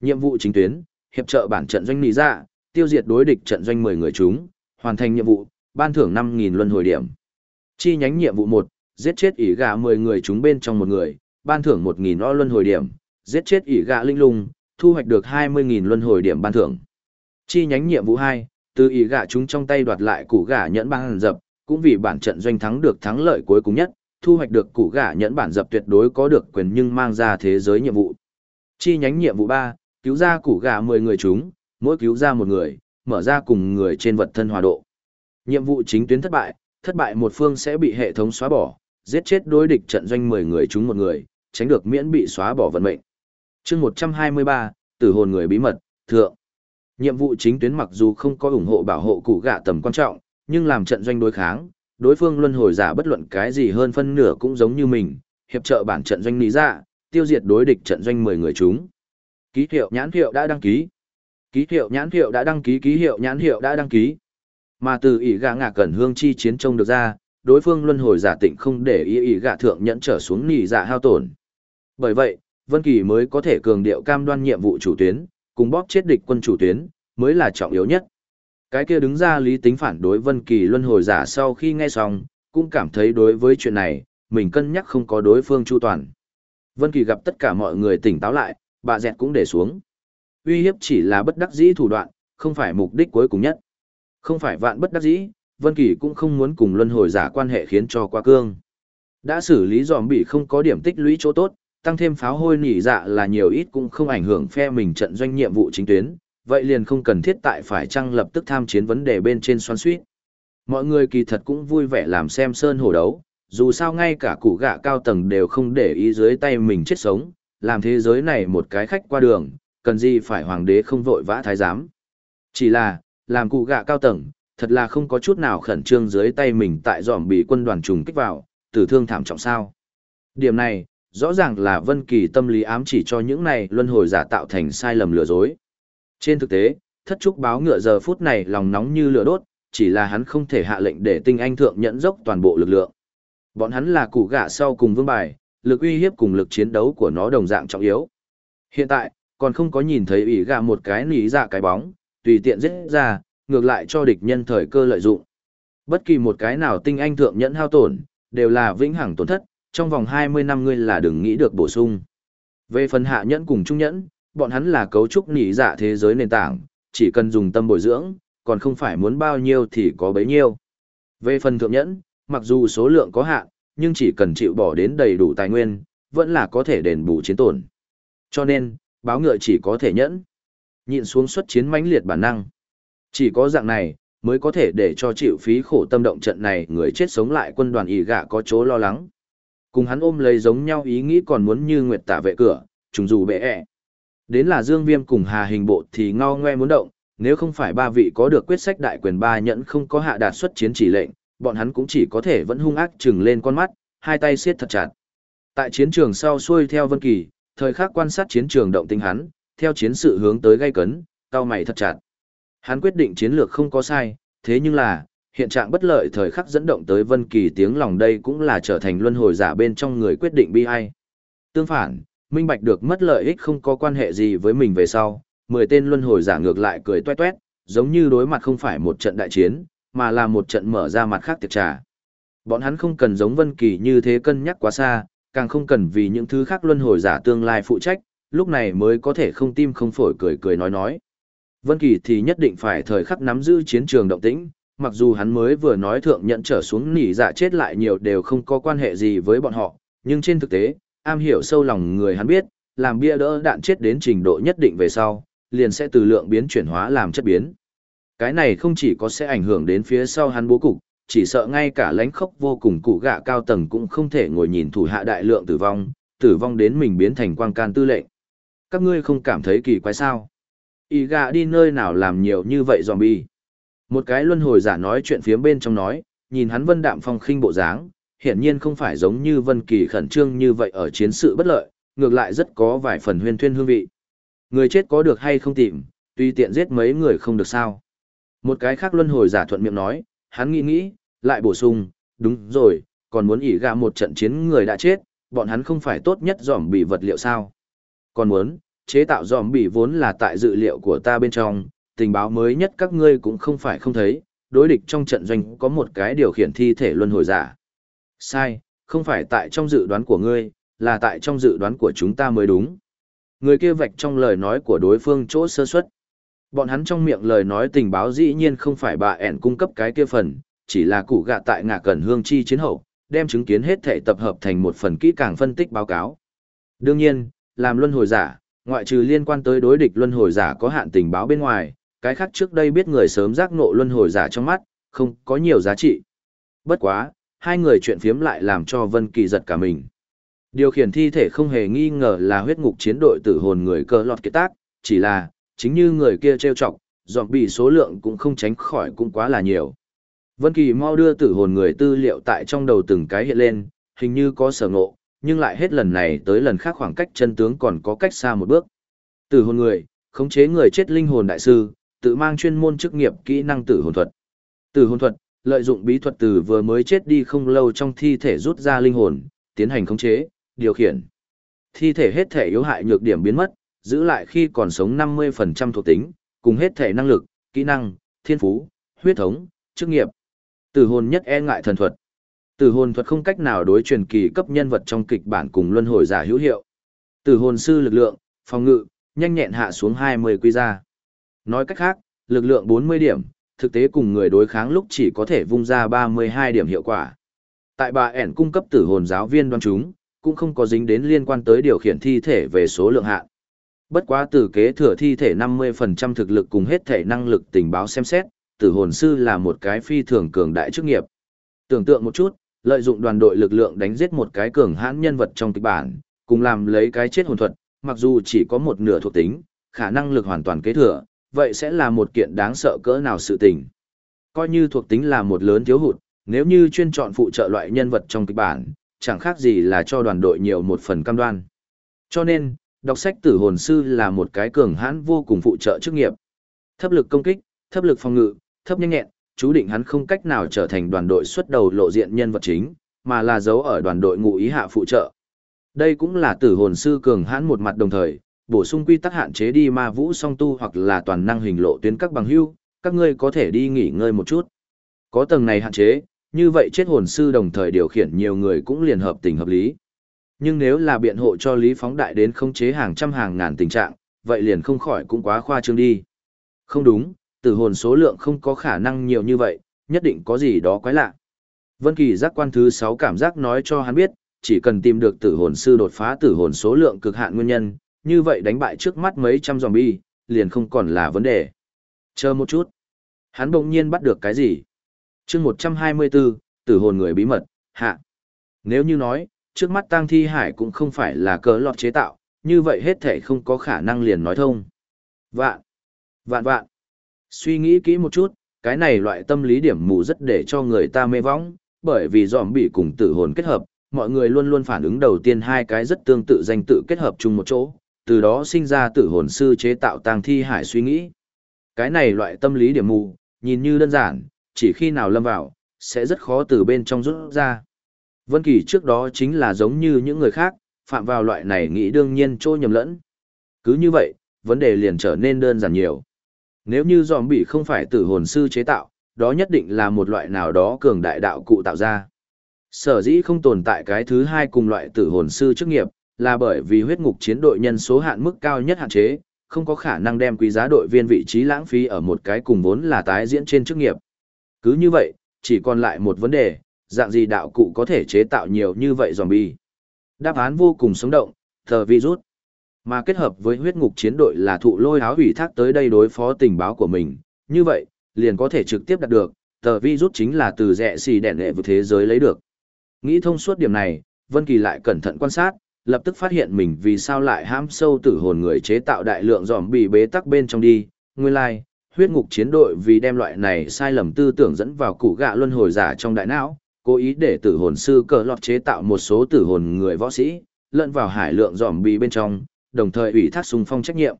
Nhiệm vụ chính tuyến, hiệp trợ bản trận doanh nị dạ, tiêu diệt đối địch trận doanh 10 người chúng, hoàn thành nhiệm vụ, ban thưởng 5.000 luân hồi điểm. Chi nhánh nhiệm vụ 1, giết chết ỷ gà 10 người chúng bên trong một người, ban thưởng 1000 o luân hồi điểm, giết chết ỷ gà linh lung, thu hoạch được 20.000 luân hồi điểm ban thưởng. Chi nhánh nhiệm vụ 2, từ ỷ gà chúng trong tay đoạt lại củ gà nhẫn ban dập, cũng vì bản trận doanh thắng được thắng lợi cuối cùng nhất, thu hoạch được củ gà nhẫn bản dập tuyệt đối có được quyền nhưng mang ra thế giới nhiệm vụ. Chi nhánh nhiệm vụ 3, cứu ra củ gà 10 người chúng, mỗi cứu ra một người, mở ra cùng người trên vật thân hòa độ. Nhiệm vụ chính tuyến thất bại, thất bại một phương sẽ bị hệ thống xóa bỏ, giết chết đối địch trận doanh 10 người chúng một người, tránh được miễn bị xóa bỏ vận mệnh. Chương 123, Tử hồn người bí mật, thượng. Nhiệm vụ chính tuyến mặc dù không có ủng hộ bảo hộ cụ gạ tầm quan trọng, nhưng làm trận doanh đối kháng, đối phương luân hồi giả bất luận cái gì hơn phân nửa cũng giống như mình, hiệp trợ bản trận doanh lý ra, tiêu diệt đối địch trận doanh 10 người chúng. Ký hiệu nhãn hiệu đã đăng ký. Ký hiệu nhãn hiệu đã đăng ký, ký hiệu nhãn hiệu đã đăng ký. Mà từ ỷ gạ ngạ cẩn hương chi chiến trông được ra, đối phương luân hồi giả tịnh không để ý ý gạ thượng nhẫn trở xuống nỉ dạ hao tổn. Bởi vậy, Vân Kỳ mới có thể cường điệu cam đoan nhiệm vụ chủ tuyến, cùng bóp chết địch quân chủ tuyến, mới là trọng yếu nhất. Cái kia đứng ra lý tính phản đối Vân Kỳ luân hồi giả sau khi nghe xong, cũng cảm thấy đối với chuyện này, mình cân nhắc không có đối phương chu toàn. Vân Kỳ gặp tất cả mọi người tỉnh táo lại, bà dẹt cũng để xuống. Uy hiếp chỉ là bất đắc dĩ thủ đoạn, không phải mục đích cuối cùng nhất. Không phải vạn bất đắc dĩ, Vân Kỳ cũng không muốn cùng luân hồi giả quan hệ khiến cho qua cương. Đã xử lý giòm bị không có điểm tích lũy chỗ tốt, tăng thêm pháo hôi nỉ dạ là nhiều ít cũng không ảnh hưởng phe mình trận doanh nhiệm vụ chính tuyến, vậy liền không cần thiết tại phải chăng lập tức tham chiến vấn đề bên trên xoan suýt. Mọi người kỳ thật cũng vui vẻ làm xem sơn hổ đấu, dù sao ngay cả củ gạ cao tầng đều không để ý dưới tay mình chết sống, làm thế giới này một cái khách qua đường, cần gì phải hoàng đế không vội vã thái giám. Chỉ là, làm cụ gạ cao tầng, thật là không có chút nào khẩn trương dưới tay mình tại dòm bị quân đoàn trùng kích vào, tử thương thảm trọng sao. Điểm này, rõ ràng là Vân Kỳ tâm lý ám chỉ cho những này luân hồi giả tạo thành sai lầm lừa dối. Trên thực tế, thất trúc báo ngựa giờ phút này lòng nóng như lửa đốt, chỉ là hắn không thể hạ lệnh để tinh anh thượng nhẫn dốc toàn bộ lực lượng. Bọn hắn là củ gạ sau cùng vương bài, lực uy hiếp cùng lực chiến đấu của nó đồng dạng trọng yếu. Hiện tại, còn không có nhìn thấy ủy gạ một cái nỉ dạ cái bóng, tùy tiện giết ra, ngược lại cho địch nhân thời cơ lợi dụng. Bất kỳ một cái nào tinh anh thượng nhẫn hao tổn, đều là vĩnh hằng tổn thất, trong vòng 20 năm ngươi là đừng nghĩ được bổ sung. Về phần hạ nhẫn cùng trung nhẫn, bọn hắn là cấu trúc nỉ dạ thế giới nền tảng, chỉ cần dùng tâm bồi dưỡng, còn không phải muốn bao nhiêu thì có bấy nhiêu. Về phần thượng nhẫn, mặc dù số lượng có hạn, nhưng chỉ cần chịu bỏ đến đầy đủ tài nguyên, vẫn là có thể đền bù chiến tổn. Cho nên, báo ngựa chỉ có thể nhẫn. Nhịn xuống xuất chiến mãnh liệt bản năng. Chỉ có dạng này, mới có thể để cho chịu phí khổ tâm động trận này người chết sống lại quân đoàn ỉ gạ có chỗ lo lắng. Cùng hắn ôm lấy giống nhau ý nghĩ còn muốn như nguyệt tả vệ cửa, trùng dù bệ ẹ. Đến là Dương Viêm cùng Hà Hình Bộ thì ngao ngoe muốn động, nếu không phải ba vị có được quyết sách đại quyền ba nhẫn không có hạ đạt xuất chiến chỉ lệnh, bọn hắn cũng chỉ có thể vẫn hung ác chừng lên con mắt, hai tay siết thật chặt. Tại chiến trường sau xuôi theo Vân Kỳ, thời khắc quan sát chiến trường động tinh hắn, theo chiến sự hướng tới gây cấn, cao mày thật chặt. Hắn quyết định chiến lược không có sai, thế nhưng là, hiện trạng bất lợi thời khắc dẫn động tới Vân Kỳ tiếng lòng đây cũng là trở thành luân hồi giả bên trong người quyết định bi ai. Tương phản, minh bạch được mất lợi ích không có quan hệ gì với mình về sau, mười tên luân hồi giả ngược lại cười toe toét, giống như đối mặt không phải một trận đại chiến, mà là một trận mở ra mặt khác tiệc trà. Bọn hắn không cần giống Vân Kỳ như thế cân nhắc quá xa, càng không cần vì những thứ khác luân hồi giả tương lai phụ trách, lúc này mới có thể không tim không phổi cười cười nói nói. Vân Kỳ thì nhất định phải thời khắc nắm giữ chiến trường động tĩnh, mặc dù hắn mới vừa nói thượng nhận trở xuống nỉ dạ chết lại nhiều đều không có quan hệ gì với bọn họ, nhưng trên thực tế, am hiểu sâu lòng người hắn biết, làm bia đỡ đạn chết đến trình độ nhất định về sau, liền sẽ từ lượng biến chuyển hóa làm chất biến. Cái này không chỉ có sẽ ảnh hưởng đến phía sau hắn bố cục, chỉ sợ ngay cả lãnh khốc vô cùng cụ gạ cao tầng cũng không thể ngồi nhìn thủ hạ đại lượng tử vong, tử vong đến mình biến thành quang can tư lệnh. Các ngươi không cảm thấy kỳ quái sao? Y gạ đi nơi nào làm nhiều như vậy zombie? Một cái luân hồi giả nói chuyện phía bên trong nói, nhìn hắn vân đạm phong khinh bộ dáng, hiển nhiên không phải giống như vân kỳ khẩn trương như vậy ở chiến sự bất lợi, ngược lại rất có vài phần huyên thuyên hương vị. Người chết có được hay không tìm, tuy tiện giết mấy người không được sao. Một cái khác luân hồi giả thuận miệng nói, hắn nghĩ nghĩ, lại bổ sung, đúng rồi, còn muốn ỉ gạ một trận chiến người đã chết, bọn hắn không phải tốt nhất dòm bị vật liệu sao. Còn muốn, chế tạo dòm bị vốn là tại dự liệu của ta bên trong, tình báo mới nhất các ngươi cũng không phải không thấy, đối địch trong trận doanh có một cái điều khiển thi thể luân hồi giả. Sai, không phải tại trong dự đoán của ngươi, là tại trong dự đoán của chúng ta mới đúng. Người kia vạch trong lời nói của đối phương chỗ sơ suất. Bọn hắn trong miệng lời nói tình báo dĩ nhiên không phải bà ẻn cung cấp cái kia phần, chỉ là củ gạ tại ngạ cẩn hương chi chiến hậu, đem chứng kiến hết thể tập hợp thành một phần kỹ càng phân tích báo cáo. Đương nhiên, làm luân hồi giả, ngoại trừ liên quan tới đối địch luân hồi giả có hạn tình báo bên ngoài, cái khác trước đây biết người sớm giác ngộ luân hồi giả trong mắt, không có nhiều giá trị. Bất quá, hai người chuyện phiếm lại làm cho Vân Kỳ giật cả mình. Điều khiển thi thể không hề nghi ngờ là huyết ngục chiến đội tử hồn người cơ lọt kết tác, chỉ là, chính như người kia trêu chọc, dọn bị số lượng cũng không tránh khỏi cũng quá là nhiều. Vân Kỳ mau đưa tử hồn người tư liệu tại trong đầu từng cái hiện lên, hình như có sở ngộ, nhưng lại hết lần này tới lần khác khoảng cách chân tướng còn có cách xa một bước. Tử hồn người, khống chế người chết linh hồn đại sư, tự mang chuyên môn chức nghiệp kỹ năng tử hồn thuật. Tử hồn thuật, lợi dụng bí thuật từ vừa mới chết đi không lâu trong thi thể rút ra linh hồn, tiến hành khống chế, điều khiển. Thi thể hết thể yếu hại nhược điểm biến mất, giữ lại khi còn sống 50% thuộc tính, cùng hết thể năng lực, kỹ năng, thiên phú, huyết thống, chức nghiệp. Tử hồn nhất e ngại thần thuật. Tử hồn thuật không cách nào đối truyền kỳ cấp nhân vật trong kịch bản cùng luân hồi giả hữu hiệu. Tử hồn sư lực lượng, phòng ngự, nhanh nhẹn hạ xuống 20 quy ra. Nói cách khác, lực lượng 40 điểm, thực tế cùng người đối kháng lúc chỉ có thể vung ra 32 điểm hiệu quả. Tại bà ẻn cung cấp tử hồn giáo viên đoan chúng, cũng không có dính đến liên quan tới điều khiển thi thể về số lượng hạn. Bất quá từ kế thừa thi thể 50% thực lực cùng hết thể năng lực tình báo xem xét, tử hồn sư là một cái phi thường cường đại chức nghiệp. Tưởng tượng một chút, lợi dụng đoàn đội lực lượng đánh giết một cái cường hãn nhân vật trong kịch bản, cùng làm lấy cái chết hồn thuật, mặc dù chỉ có một nửa thuộc tính, khả năng lực hoàn toàn kế thừa, vậy sẽ là một kiện đáng sợ cỡ nào sự tình. Coi như thuộc tính là một lớn thiếu hụt, nếu như chuyên chọn phụ trợ loại nhân vật trong kịch bản, chẳng khác gì là cho đoàn đội nhiều một phần cam đoan. Cho nên, đọc sách tử hồn sư là một cái cường hãn vô cùng phụ trợ chức nghiệp. Thấp lực công kích, thấp lực phòng ngự, thấp nhanh nhẹn, chú định hắn không cách nào trở thành đoàn đội xuất đầu lộ diện nhân vật chính, mà là giấu ở đoàn đội ngụ ý hạ phụ trợ. Đây cũng là tử hồn sư cường hãn một mặt đồng thời, bổ sung quy tắc hạn chế đi ma vũ song tu hoặc là toàn năng hình lộ tuyến các bằng hưu, các ngươi có thể đi nghỉ ngơi một chút. Có tầng này hạn chế, như vậy chết hồn sư đồng thời điều khiển nhiều người cũng liền hợp tình hợp lý. Nhưng nếu là biện hộ cho Lý Phóng Đại đến khống chế hàng trăm hàng ngàn tình trạng, vậy liền không khỏi cũng quá khoa trương đi. Không đúng, tử hồn số lượng không có khả năng nhiều như vậy, nhất định có gì đó quái lạ. Vân Kỳ giác quan thứ 6 cảm giác nói cho hắn biết, chỉ cần tìm được tử hồn sư đột phá tử hồn số lượng cực hạn nguyên nhân, như vậy đánh bại trước mắt mấy trăm zombie, liền không còn là vấn đề. Chờ một chút. Hắn bỗng nhiên bắt được cái gì? chương 124, tử hồn người bí mật, hạ. Nếu như nói, trước mắt tang thi hải cũng không phải là cỡ lọt chế tạo, như vậy hết thể không có khả năng liền nói thông. Vạn, vạn vạn. Suy nghĩ kỹ một chút, cái này loại tâm lý điểm mù rất để cho người ta mê võng, bởi vì dòm bị cùng tử hồn kết hợp, mọi người luôn luôn phản ứng đầu tiên hai cái rất tương tự danh tự kết hợp chung một chỗ, từ đó sinh ra tử hồn sư chế tạo tang thi hải suy nghĩ. Cái này loại tâm lý điểm mù, nhìn như đơn giản, chỉ khi nào lâm vào, sẽ rất khó từ bên trong rút ra. Vân Kỳ trước đó chính là giống như những người khác, phạm vào loại này nghĩ đương nhiên trôi nhầm lẫn. Cứ như vậy, vấn đề liền trở nên đơn giản nhiều. Nếu như giòm bị không phải tử hồn sư chế tạo, đó nhất định là một loại nào đó cường đại đạo cụ tạo ra. Sở dĩ không tồn tại cái thứ hai cùng loại tử hồn sư chức nghiệp, là bởi vì huyết ngục chiến đội nhân số hạn mức cao nhất hạn chế, không có khả năng đem quý giá đội viên vị trí lãng phí ở một cái cùng vốn là tái diễn trên chức nghiệp. Cứ như vậy, chỉ còn lại một vấn đề, dạng gì đạo cụ có thể chế tạo nhiều như vậy zombie. Đáp án vô cùng sống động, thờ virus. Mà kết hợp với huyết ngục chiến đội là thụ lôi áo hủy thác tới đây đối phó tình báo của mình, như vậy, liền có thể trực tiếp đạt được, tờ rút chính là từ rẻ xì đèn lệ vực thế giới lấy được. Nghĩ thông suốt điểm này, Vân Kỳ lại cẩn thận quan sát, lập tức phát hiện mình vì sao lại ham sâu tử hồn người chế tạo đại lượng giòm bị bế tắc bên trong đi, nguyên lai, like, huyết ngục chiến đội vì đem loại này sai lầm tư tưởng dẫn vào củ gạ luân hồi giả trong đại não, cố ý để tử hồn sư cờ lọt chế tạo một số tử hồn người võ sĩ, lẫn vào hải lượng giòm bị bên trong, đồng thời ủy thác sung phong trách nhiệm.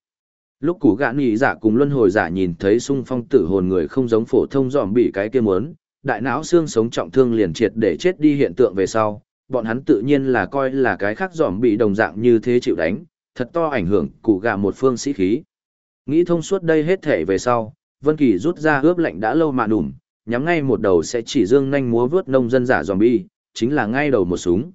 Lúc củ gạ nghỉ giả cùng luân hồi giả nhìn thấy sung phong tử hồn người không giống phổ thông giòm bị cái kia muốn, đại não xương sống trọng thương liền triệt để chết đi hiện tượng về sau, bọn hắn tự nhiên là coi là cái khác giòm bị đồng dạng như thế chịu đánh, thật to ảnh hưởng củ gạ một phương sĩ khí. Nghĩ thông suốt đây hết thể về sau, Vân Kỳ rút ra ướp lạnh đã lâu mà đùm, nhắm ngay một đầu sẽ chỉ dương nhanh múa vớt nông dân giả zombie, chính là ngay đầu một súng.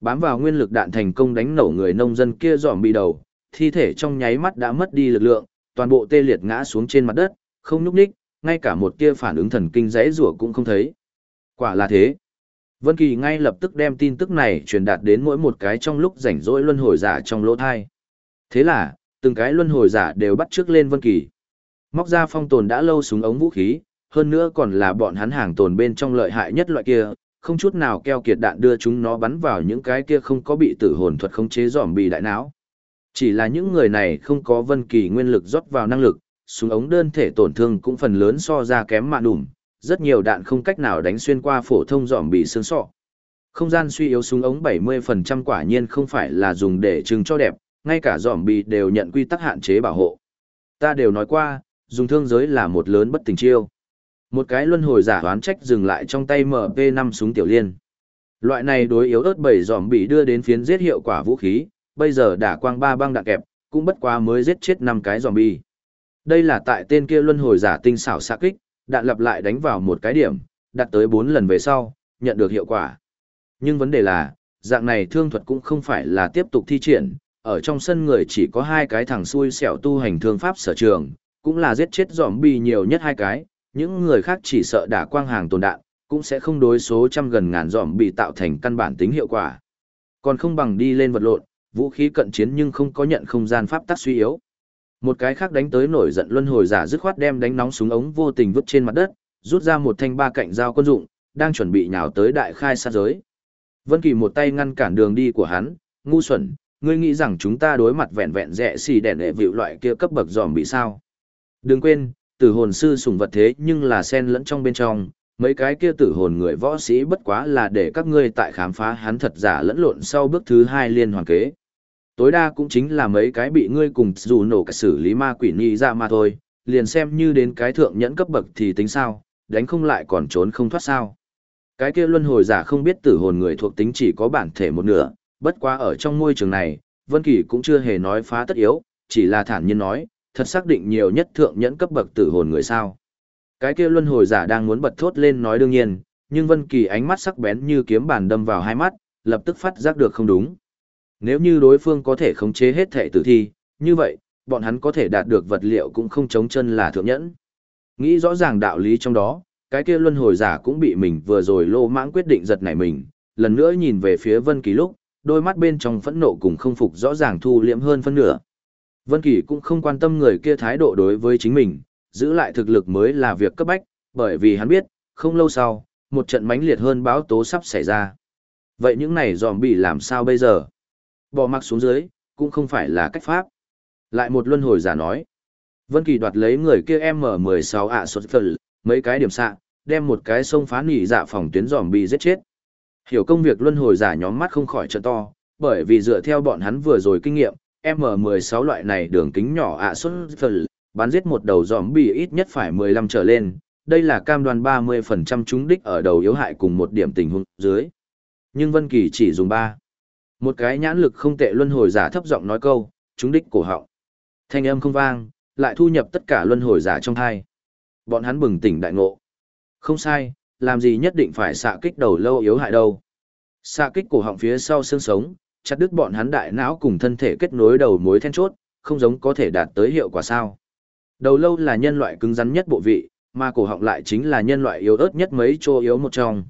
Bám vào nguyên lực đạn thành công đánh nổ người nông dân kia zombie đầu, thi thể trong nháy mắt đã mất đi lực lượng, toàn bộ tê liệt ngã xuống trên mặt đất, không nhúc nhích, ngay cả một tia phản ứng thần kinh rẽ rủa cũng không thấy. Quả là thế. Vân Kỳ ngay lập tức đem tin tức này truyền đạt đến mỗi một cái trong lúc rảnh rỗi luân hồi giả trong lỗ thai. Thế là, từng cái luân hồi giả đều bắt trước lên Vân Kỳ. Móc ra phong tồn đã lâu súng ống vũ khí, hơn nữa còn là bọn hắn hàng tồn bên trong lợi hại nhất loại kia, không chút nào keo kiệt đạn đưa chúng nó bắn vào những cái kia không có bị tử hồn thuật khống chế dòm bị đại não. Chỉ là những người này không có Vân Kỳ nguyên lực rót vào năng lực, súng ống đơn thể tổn thương cũng phần lớn so ra kém mạ đủm, rất nhiều đạn không cách nào đánh xuyên qua phổ thông dòm bị xương sọ. Không gian suy yếu súng ống 70% quả nhiên không phải là dùng để trưng cho đẹp, ngay cả dòm bị đều nhận quy tắc hạn chế bảo hộ. Ta đều nói qua, dùng thương giới là một lớn bất tình chiêu. Một cái luân hồi giả đoán trách dừng lại trong tay MP5 súng tiểu liên. Loại này đối yếu ớt bảy giòm bị đưa đến phiến giết hiệu quả vũ khí, bây giờ đã quang ba băng đạn kẹp, cũng bất quá mới giết chết năm cái zombie. Đây là tại tên kia luân hồi giả tinh xảo xạ kích, đạn lặp lại đánh vào một cái điểm, đặt tới 4 lần về sau, nhận được hiệu quả. Nhưng vấn đề là, dạng này thương thuật cũng không phải là tiếp tục thi triển, ở trong sân người chỉ có hai cái thằng xui xẻo tu hành thương pháp sở trường, cũng là giết chết zombie nhiều nhất hai cái, những người khác chỉ sợ đả quang hàng tồn đạn, cũng sẽ không đối số trăm gần ngàn zombie tạo thành căn bản tính hiệu quả. Còn không bằng đi lên vật lộn, vũ khí cận chiến nhưng không có nhận không gian pháp tắc suy yếu. Một cái khác đánh tới nổi giận luân hồi giả dứt khoát đem đánh nóng súng ống vô tình vứt trên mặt đất, rút ra một thanh ba cạnh dao quân dụng, đang chuẩn bị nhào tới đại khai sát giới. Vân Kỳ một tay ngăn cản đường đi của hắn, ngu xuẩn, ngươi nghĩ rằng chúng ta đối mặt vẹn vẹn rẻ xì đèn lệ vịu loại kia cấp bậc giòm bị sao? Đừng quên, tử hồn sư sùng vật thế nhưng là sen lẫn trong bên trong, mấy cái kia tử hồn người võ sĩ bất quá là để các ngươi tại khám phá hắn thật giả lẫn lộn sau bước thứ hai liên hoàn kế. Tối đa cũng chính là mấy cái bị ngươi cùng dù nổ cả xử lý ma quỷ nhi ra mà thôi, liền xem như đến cái thượng nhẫn cấp bậc thì tính sao, đánh không lại còn trốn không thoát sao. Cái kia luân hồi giả không biết tử hồn người thuộc tính chỉ có bản thể một nửa, bất quá ở trong môi trường này, Vân Kỳ cũng chưa hề nói phá tất yếu, chỉ là thản nhiên nói, thật xác định nhiều nhất thượng nhẫn cấp bậc tử hồn người sao. Cái kia luân hồi giả đang muốn bật thốt lên nói đương nhiên, nhưng Vân Kỳ ánh mắt sắc bén như kiếm bàn đâm vào hai mắt, lập tức phát giác được không đúng. Nếu như đối phương có thể khống chế hết thể tử thi, như vậy, bọn hắn có thể đạt được vật liệu cũng không chống chân là thượng nhẫn. Nghĩ rõ ràng đạo lý trong đó, cái kia luân hồi giả cũng bị mình vừa rồi lô mãng quyết định giật nảy mình, lần nữa nhìn về phía Vân Kỳ lúc, đôi mắt bên trong phẫn nộ cùng không phục rõ ràng thu liễm hơn phân nửa. Vân Kỳ cũng không quan tâm người kia thái độ đối với chính mình, giữ lại thực lực mới là việc cấp bách, bởi vì hắn biết, không lâu sau, một trận mãnh liệt hơn báo tố sắp xảy ra. Vậy những này bị làm sao bây giờ? Bỏ mặc xuống dưới, cũng không phải là cách pháp. Lại một luân hồi giả nói. Vân Kỳ đoạt lấy người kia M16 ạ xuất phật, mấy cái điểm xạ, đem một cái sông phá nỉ dạ phòng tuyến bị giết chết. Hiểu công việc luân hồi giả nhóm mắt không khỏi trợ to, bởi vì dựa theo bọn hắn vừa rồi kinh nghiệm, M16 loại này đường kính nhỏ ạ xuất phần, bán giết một đầu bị ít nhất phải 15 trở lên, đây là cam đoan 30% trúng đích ở đầu yếu hại cùng một điểm tình huống dưới. Nhưng Vân Kỳ chỉ dùng 3. Một cái nhãn lực không tệ luân hồi giả thấp giọng nói câu, trúng đích cổ họng. Thanh âm không vang, lại thu nhập tất cả luân hồi giả trong thai. Bọn hắn bừng tỉnh đại ngộ. Không sai, làm gì nhất định phải xạ kích đầu lâu yếu hại đâu. Xạ kích cổ họng phía sau xương sống, chặt đứt bọn hắn đại não cùng thân thể kết nối đầu mối then chốt, không giống có thể đạt tới hiệu quả sao. Đầu lâu là nhân loại cứng rắn nhất bộ vị, mà cổ họng lại chính là nhân loại yếu ớt nhất mấy chỗ yếu một trong.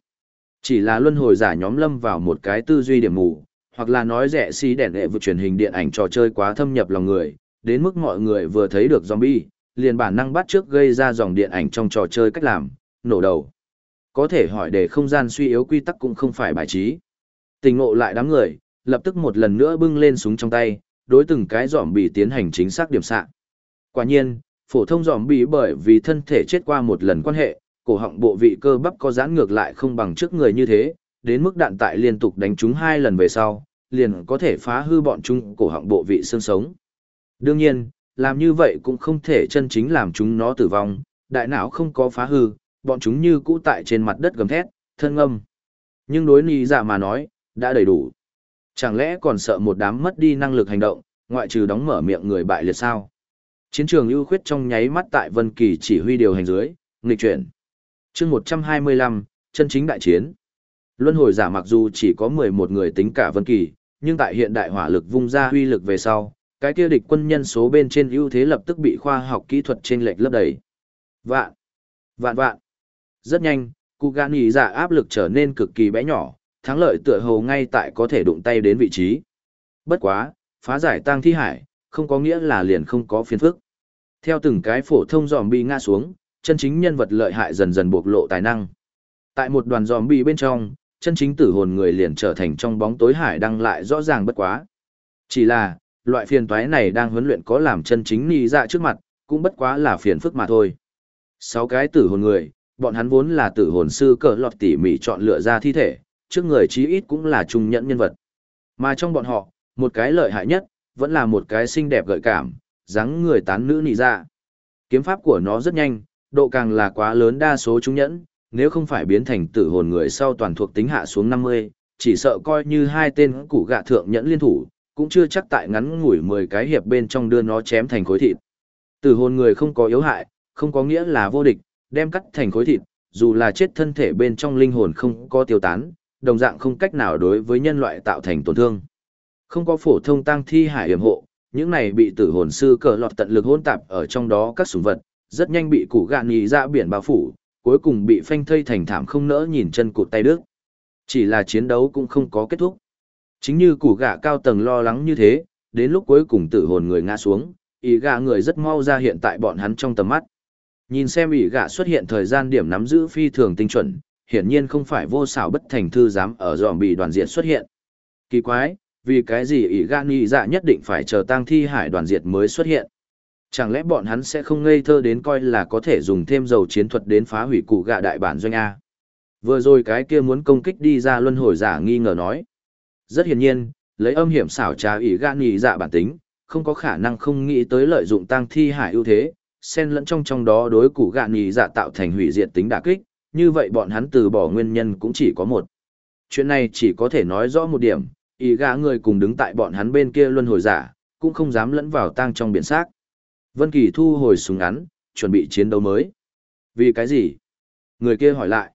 Chỉ là luân hồi giả nhóm lâm vào một cái tư duy điểm mù, hoặc là nói rẻ xí đèn đệ vượt truyền hình điện ảnh trò chơi quá thâm nhập lòng người, đến mức mọi người vừa thấy được zombie, liền bản năng bắt trước gây ra dòng điện ảnh trong trò chơi cách làm, nổ đầu. Có thể hỏi để không gian suy yếu quy tắc cũng không phải bài trí. Tình ngộ lại đám người, lập tức một lần nữa bưng lên súng trong tay, đối từng cái zombie tiến hành chính xác điểm xạ. Quả nhiên, phổ thông zombie bởi vì thân thể chết qua một lần quan hệ, cổ họng bộ vị cơ bắp có giãn ngược lại không bằng trước người như thế, đến mức đạn tại liên tục đánh chúng hai lần về sau, liền có thể phá hư bọn chúng cổ họng bộ vị xương sống. Đương nhiên, làm như vậy cũng không thể chân chính làm chúng nó tử vong, đại não không có phá hư, bọn chúng như cũ tại trên mặt đất gầm thét, thân âm. Nhưng đối nì giả dạ mà nói, đã đầy đủ. Chẳng lẽ còn sợ một đám mất đi năng lực hành động, ngoại trừ đóng mở miệng người bại liệt sao? Chiến trường ưu khuyết trong nháy mắt tại Vân Kỳ chỉ huy điều hành dưới, nghịch chuyển. Chương 125, chân chính đại chiến. Luân hồi giả mặc dù chỉ có 11 người tính cả Vân Kỳ, nhưng tại hiện đại hỏa lực vung ra huy lực về sau, cái kia địch quân nhân số bên trên ưu thế lập tức bị khoa học kỹ thuật trên lệch lấp đầy. Vạn, vạn vạn. Rất nhanh, cụ gạn nhị giả áp lực trở nên cực kỳ bé nhỏ, thắng lợi tựa hồ ngay tại có thể đụng tay đến vị trí. Bất quá, phá giải tang thi hải, không có nghĩa là liền không có phiền phức. Theo từng cái phổ thông zombie ngã xuống, chân chính nhân vật lợi hại dần dần bộc lộ tài năng. Tại một đoàn zombie bên trong, chân chính tử hồn người liền trở thành trong bóng tối hải đăng lại rõ ràng bất quá. Chỉ là, loại phiền toái này đang huấn luyện có làm chân chính nì dạ trước mặt, cũng bất quá là phiền phức mà thôi. Sáu cái tử hồn người, bọn hắn vốn là tử hồn sư cờ lọt tỉ mỉ chọn lựa ra thi thể, trước người chí ít cũng là trung nhẫn nhân vật. Mà trong bọn họ, một cái lợi hại nhất, vẫn là một cái xinh đẹp gợi cảm, dáng người tán nữ nị ra. Kiếm pháp của nó rất nhanh, độ càng là quá lớn đa số trung nhẫn, nếu không phải biến thành tử hồn người sau toàn thuộc tính hạ xuống 50, chỉ sợ coi như hai tên củ gạ thượng nhẫn liên thủ, cũng chưa chắc tại ngắn ngủi 10 cái hiệp bên trong đưa nó chém thành khối thịt. Tử hồn người không có yếu hại, không có nghĩa là vô địch, đem cắt thành khối thịt, dù là chết thân thể bên trong linh hồn không có tiêu tán, đồng dạng không cách nào đối với nhân loại tạo thành tổn thương. Không có phổ thông tăng thi hải hiểm hộ, những này bị tử hồn sư cờ lọt tận lực hỗn tạp ở trong đó các súng vật, rất nhanh bị củ gạn nhì ra dạ biển bao phủ, cuối cùng bị phanh thây thành thảm không nỡ nhìn chân cụt tay đứt. Chỉ là chiến đấu cũng không có kết thúc. Chính như củ gạ cao tầng lo lắng như thế, đến lúc cuối cùng tử hồn người ngã xuống, ý gạ người rất mau ra hiện tại bọn hắn trong tầm mắt. Nhìn xem ý gạ xuất hiện thời gian điểm nắm giữ phi thường tinh chuẩn, hiển nhiên không phải vô xảo bất thành thư dám ở dòm bị đoàn diện xuất hiện. Kỳ quái, vì cái gì ỷ gạn nghị dạ nhất định phải chờ tang thi hải đoàn diệt mới xuất hiện. Chẳng lẽ bọn hắn sẽ không ngây thơ đến coi là có thể dùng thêm dầu chiến thuật đến phá hủy cụ gạ đại bản doanh A. Vừa rồi cái kia muốn công kích đi ra luân hồi giả nghi ngờ nói. Rất hiển nhiên, lấy âm hiểm xảo trá ỷ gạn nghị dạ bản tính, không có khả năng không nghĩ tới lợi dụng tang thi hải ưu thế, xen lẫn trong trong đó đối cụ gạ nghị dạ tạo thành hủy diệt tính đả kích, như vậy bọn hắn từ bỏ nguyên nhân cũng chỉ có một. Chuyện này chỉ có thể nói rõ một điểm, ý gã người cùng đứng tại bọn hắn bên kia luân hồi giả, cũng không dám lẫn vào tang trong biển xác. Vân Kỳ thu hồi súng ngắn, chuẩn bị chiến đấu mới. Vì cái gì? Người kia hỏi lại.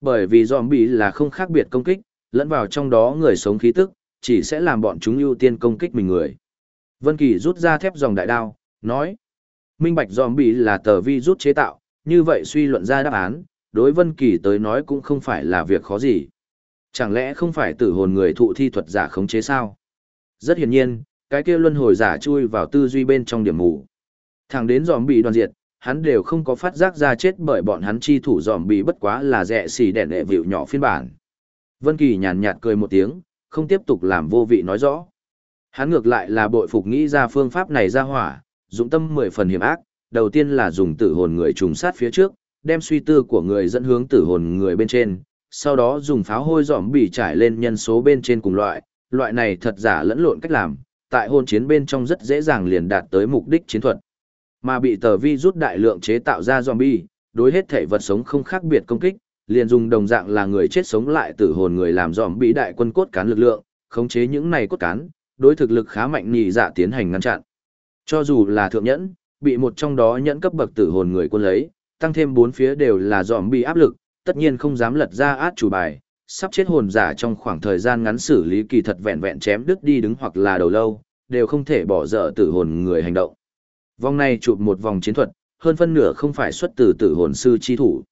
Bởi vì zombie là không khác biệt công kích, lẫn vào trong đó người sống khí tức, chỉ sẽ làm bọn chúng ưu tiên công kích mình người. Vân Kỳ rút ra thép dòng đại đao, nói. Minh bạch zombie là tờ vi rút chế tạo, như vậy suy luận ra đáp án, đối Vân Kỳ tới nói cũng không phải là việc khó gì. Chẳng lẽ không phải tử hồn người thụ thi thuật giả khống chế sao? Rất hiển nhiên, cái kia luân hồi giả chui vào tư duy bên trong điểm mù. Thẳng đến giòm bị đoàn diệt, hắn đều không có phát giác ra chết bởi bọn hắn chi thủ giòm bị bất quá là rẻ xì đèn đệ vịu nhỏ phiên bản. Vân Kỳ nhàn nhạt cười một tiếng, không tiếp tục làm vô vị nói rõ. Hắn ngược lại là bội phục nghĩ ra phương pháp này ra hỏa, dụng tâm mười phần hiểm ác, đầu tiên là dùng tử hồn người trùng sát phía trước, đem suy tư của người dẫn hướng tử hồn người bên trên, sau đó dùng pháo hôi giỏm bị trải lên nhân số bên trên cùng loại, loại này thật giả lẫn lộn cách làm, tại hôn chiến bên trong rất dễ dàng liền đạt tới mục đích chiến thuật. Mà bị tờ vi rút đại lượng chế tạo ra zombie, đối hết thể vật sống không khác biệt công kích, liền dùng đồng dạng là người chết sống lại tử hồn người làm zombie đại quân cốt cán lực lượng, khống chế những này cốt cán, đối thực lực khá mạnh nhị dạ tiến hành ngăn chặn. Cho dù là thượng nhẫn, bị một trong đó nhẫn cấp bậc tử hồn người quân lấy, tăng thêm bốn phía đều là zombie áp lực, tất nhiên không dám lật ra át chủ bài, sắp chết hồn giả trong khoảng thời gian ngắn xử lý kỳ thật vẹn vẹn chém đứt đi đứng hoặc là đầu lâu, đều không thể bỏ dở tử hồn người hành động. Vòng này chụp một vòng chiến thuật, hơn phân nửa không phải xuất từ tử hồn sư chi thủ.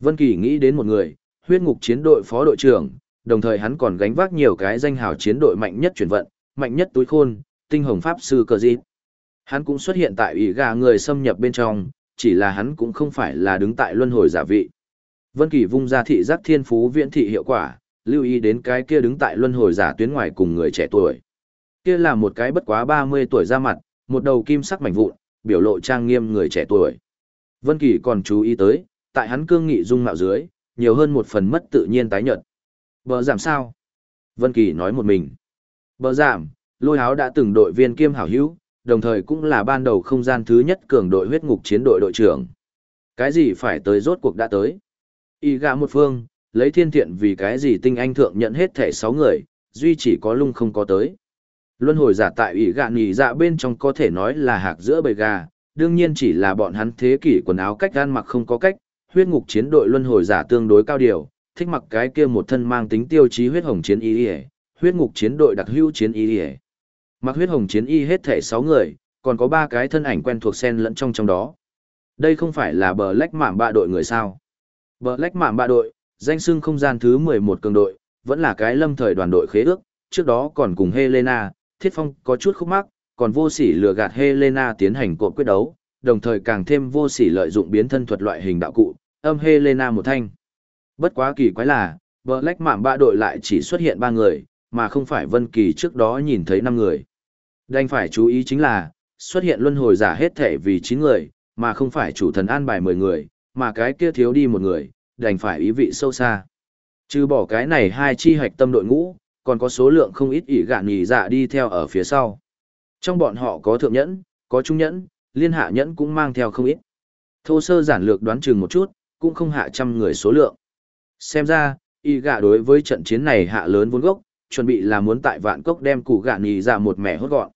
Vân Kỳ nghĩ đến một người, huyết ngục chiến đội phó đội trưởng, đồng thời hắn còn gánh vác nhiều cái danh hào chiến đội mạnh nhất chuyển vận, mạnh nhất túi khôn, tinh hồng pháp sư cờ dịp. Hắn cũng xuất hiện tại ủy gà người xâm nhập bên trong, chỉ là hắn cũng không phải là đứng tại luân hồi giả vị. Vân Kỳ vung ra thị giác thiên phú viễn thị hiệu quả, lưu ý đến cái kia đứng tại luân hồi giả tuyến ngoài cùng người trẻ tuổi. Kia là một cái bất quá 30 tuổi ra mặt, một đầu kim sắc mảnh vụn, biểu lộ trang nghiêm người trẻ tuổi. Vân Kỳ còn chú ý tới, tại hắn cương nghị dung mạo dưới, nhiều hơn một phần mất tự nhiên tái nhợt. Bờ giảm sao? Vân Kỳ nói một mình. Bờ giảm, lôi háo đã từng đội viên kiêm hảo hữu, đồng thời cũng là ban đầu không gian thứ nhất cường đội huyết ngục chiến đội đội trưởng. Cái gì phải tới rốt cuộc đã tới? Y gạ một phương, lấy thiên thiện vì cái gì tinh anh thượng nhận hết thẻ 6 người, duy chỉ có lung không có tới. Luân hồi giả tại ủy gạ nhì dạ bên trong có thể nói là hạc giữa bầy gà, đương nhiên chỉ là bọn hắn thế kỷ quần áo cách gan mặc không có cách, huyết ngục chiến đội luân hồi giả tương đối cao điều, thích mặc cái kia một thân mang tính tiêu chí huyết hồng chiến y, huyết ngục chiến đội đặc hữu chiến y. Mặc huyết hồng chiến y hết thể 6 người, còn có 3 cái thân ảnh quen thuộc xen lẫn trong trong đó. Đây không phải là bờ lách mạm bạ đội người sao. Bờ lách mạm bạ đội, danh xưng không gian thứ 11 cường đội, vẫn là cái lâm thời đoàn đội khế ước, trước đó còn cùng Helena, Thiết Phong có chút khúc mắc, còn vô sỉ lừa gạt Helena tiến hành cuộc quyết đấu, đồng thời càng thêm vô sỉ lợi dụng biến thân thuật loại hình đạo cụ, âm Helena một thanh. Bất quá kỳ quái là, Black Mạm ba đội lại chỉ xuất hiện ba người, mà không phải Vân Kỳ trước đó nhìn thấy năm người. Đành phải chú ý chính là, xuất hiện luân hồi giả hết thể vì 9 người, mà không phải chủ thần an bài 10 người, mà cái kia thiếu đi một người, đành phải ý vị sâu xa. Trừ bỏ cái này hai chi hạch tâm đội ngũ, còn có số lượng không ít ỷ gạn nhì dạ đi theo ở phía sau. Trong bọn họ có thượng nhẫn, có trung nhẫn, liên hạ nhẫn cũng mang theo không ít. Thô sơ giản lược đoán chừng một chút, cũng không hạ trăm người số lượng. Xem ra, y gạ đối với trận chiến này hạ lớn vốn gốc, chuẩn bị là muốn tại vạn cốc đem củ gạn nhì ra một mẻ hốt gọn.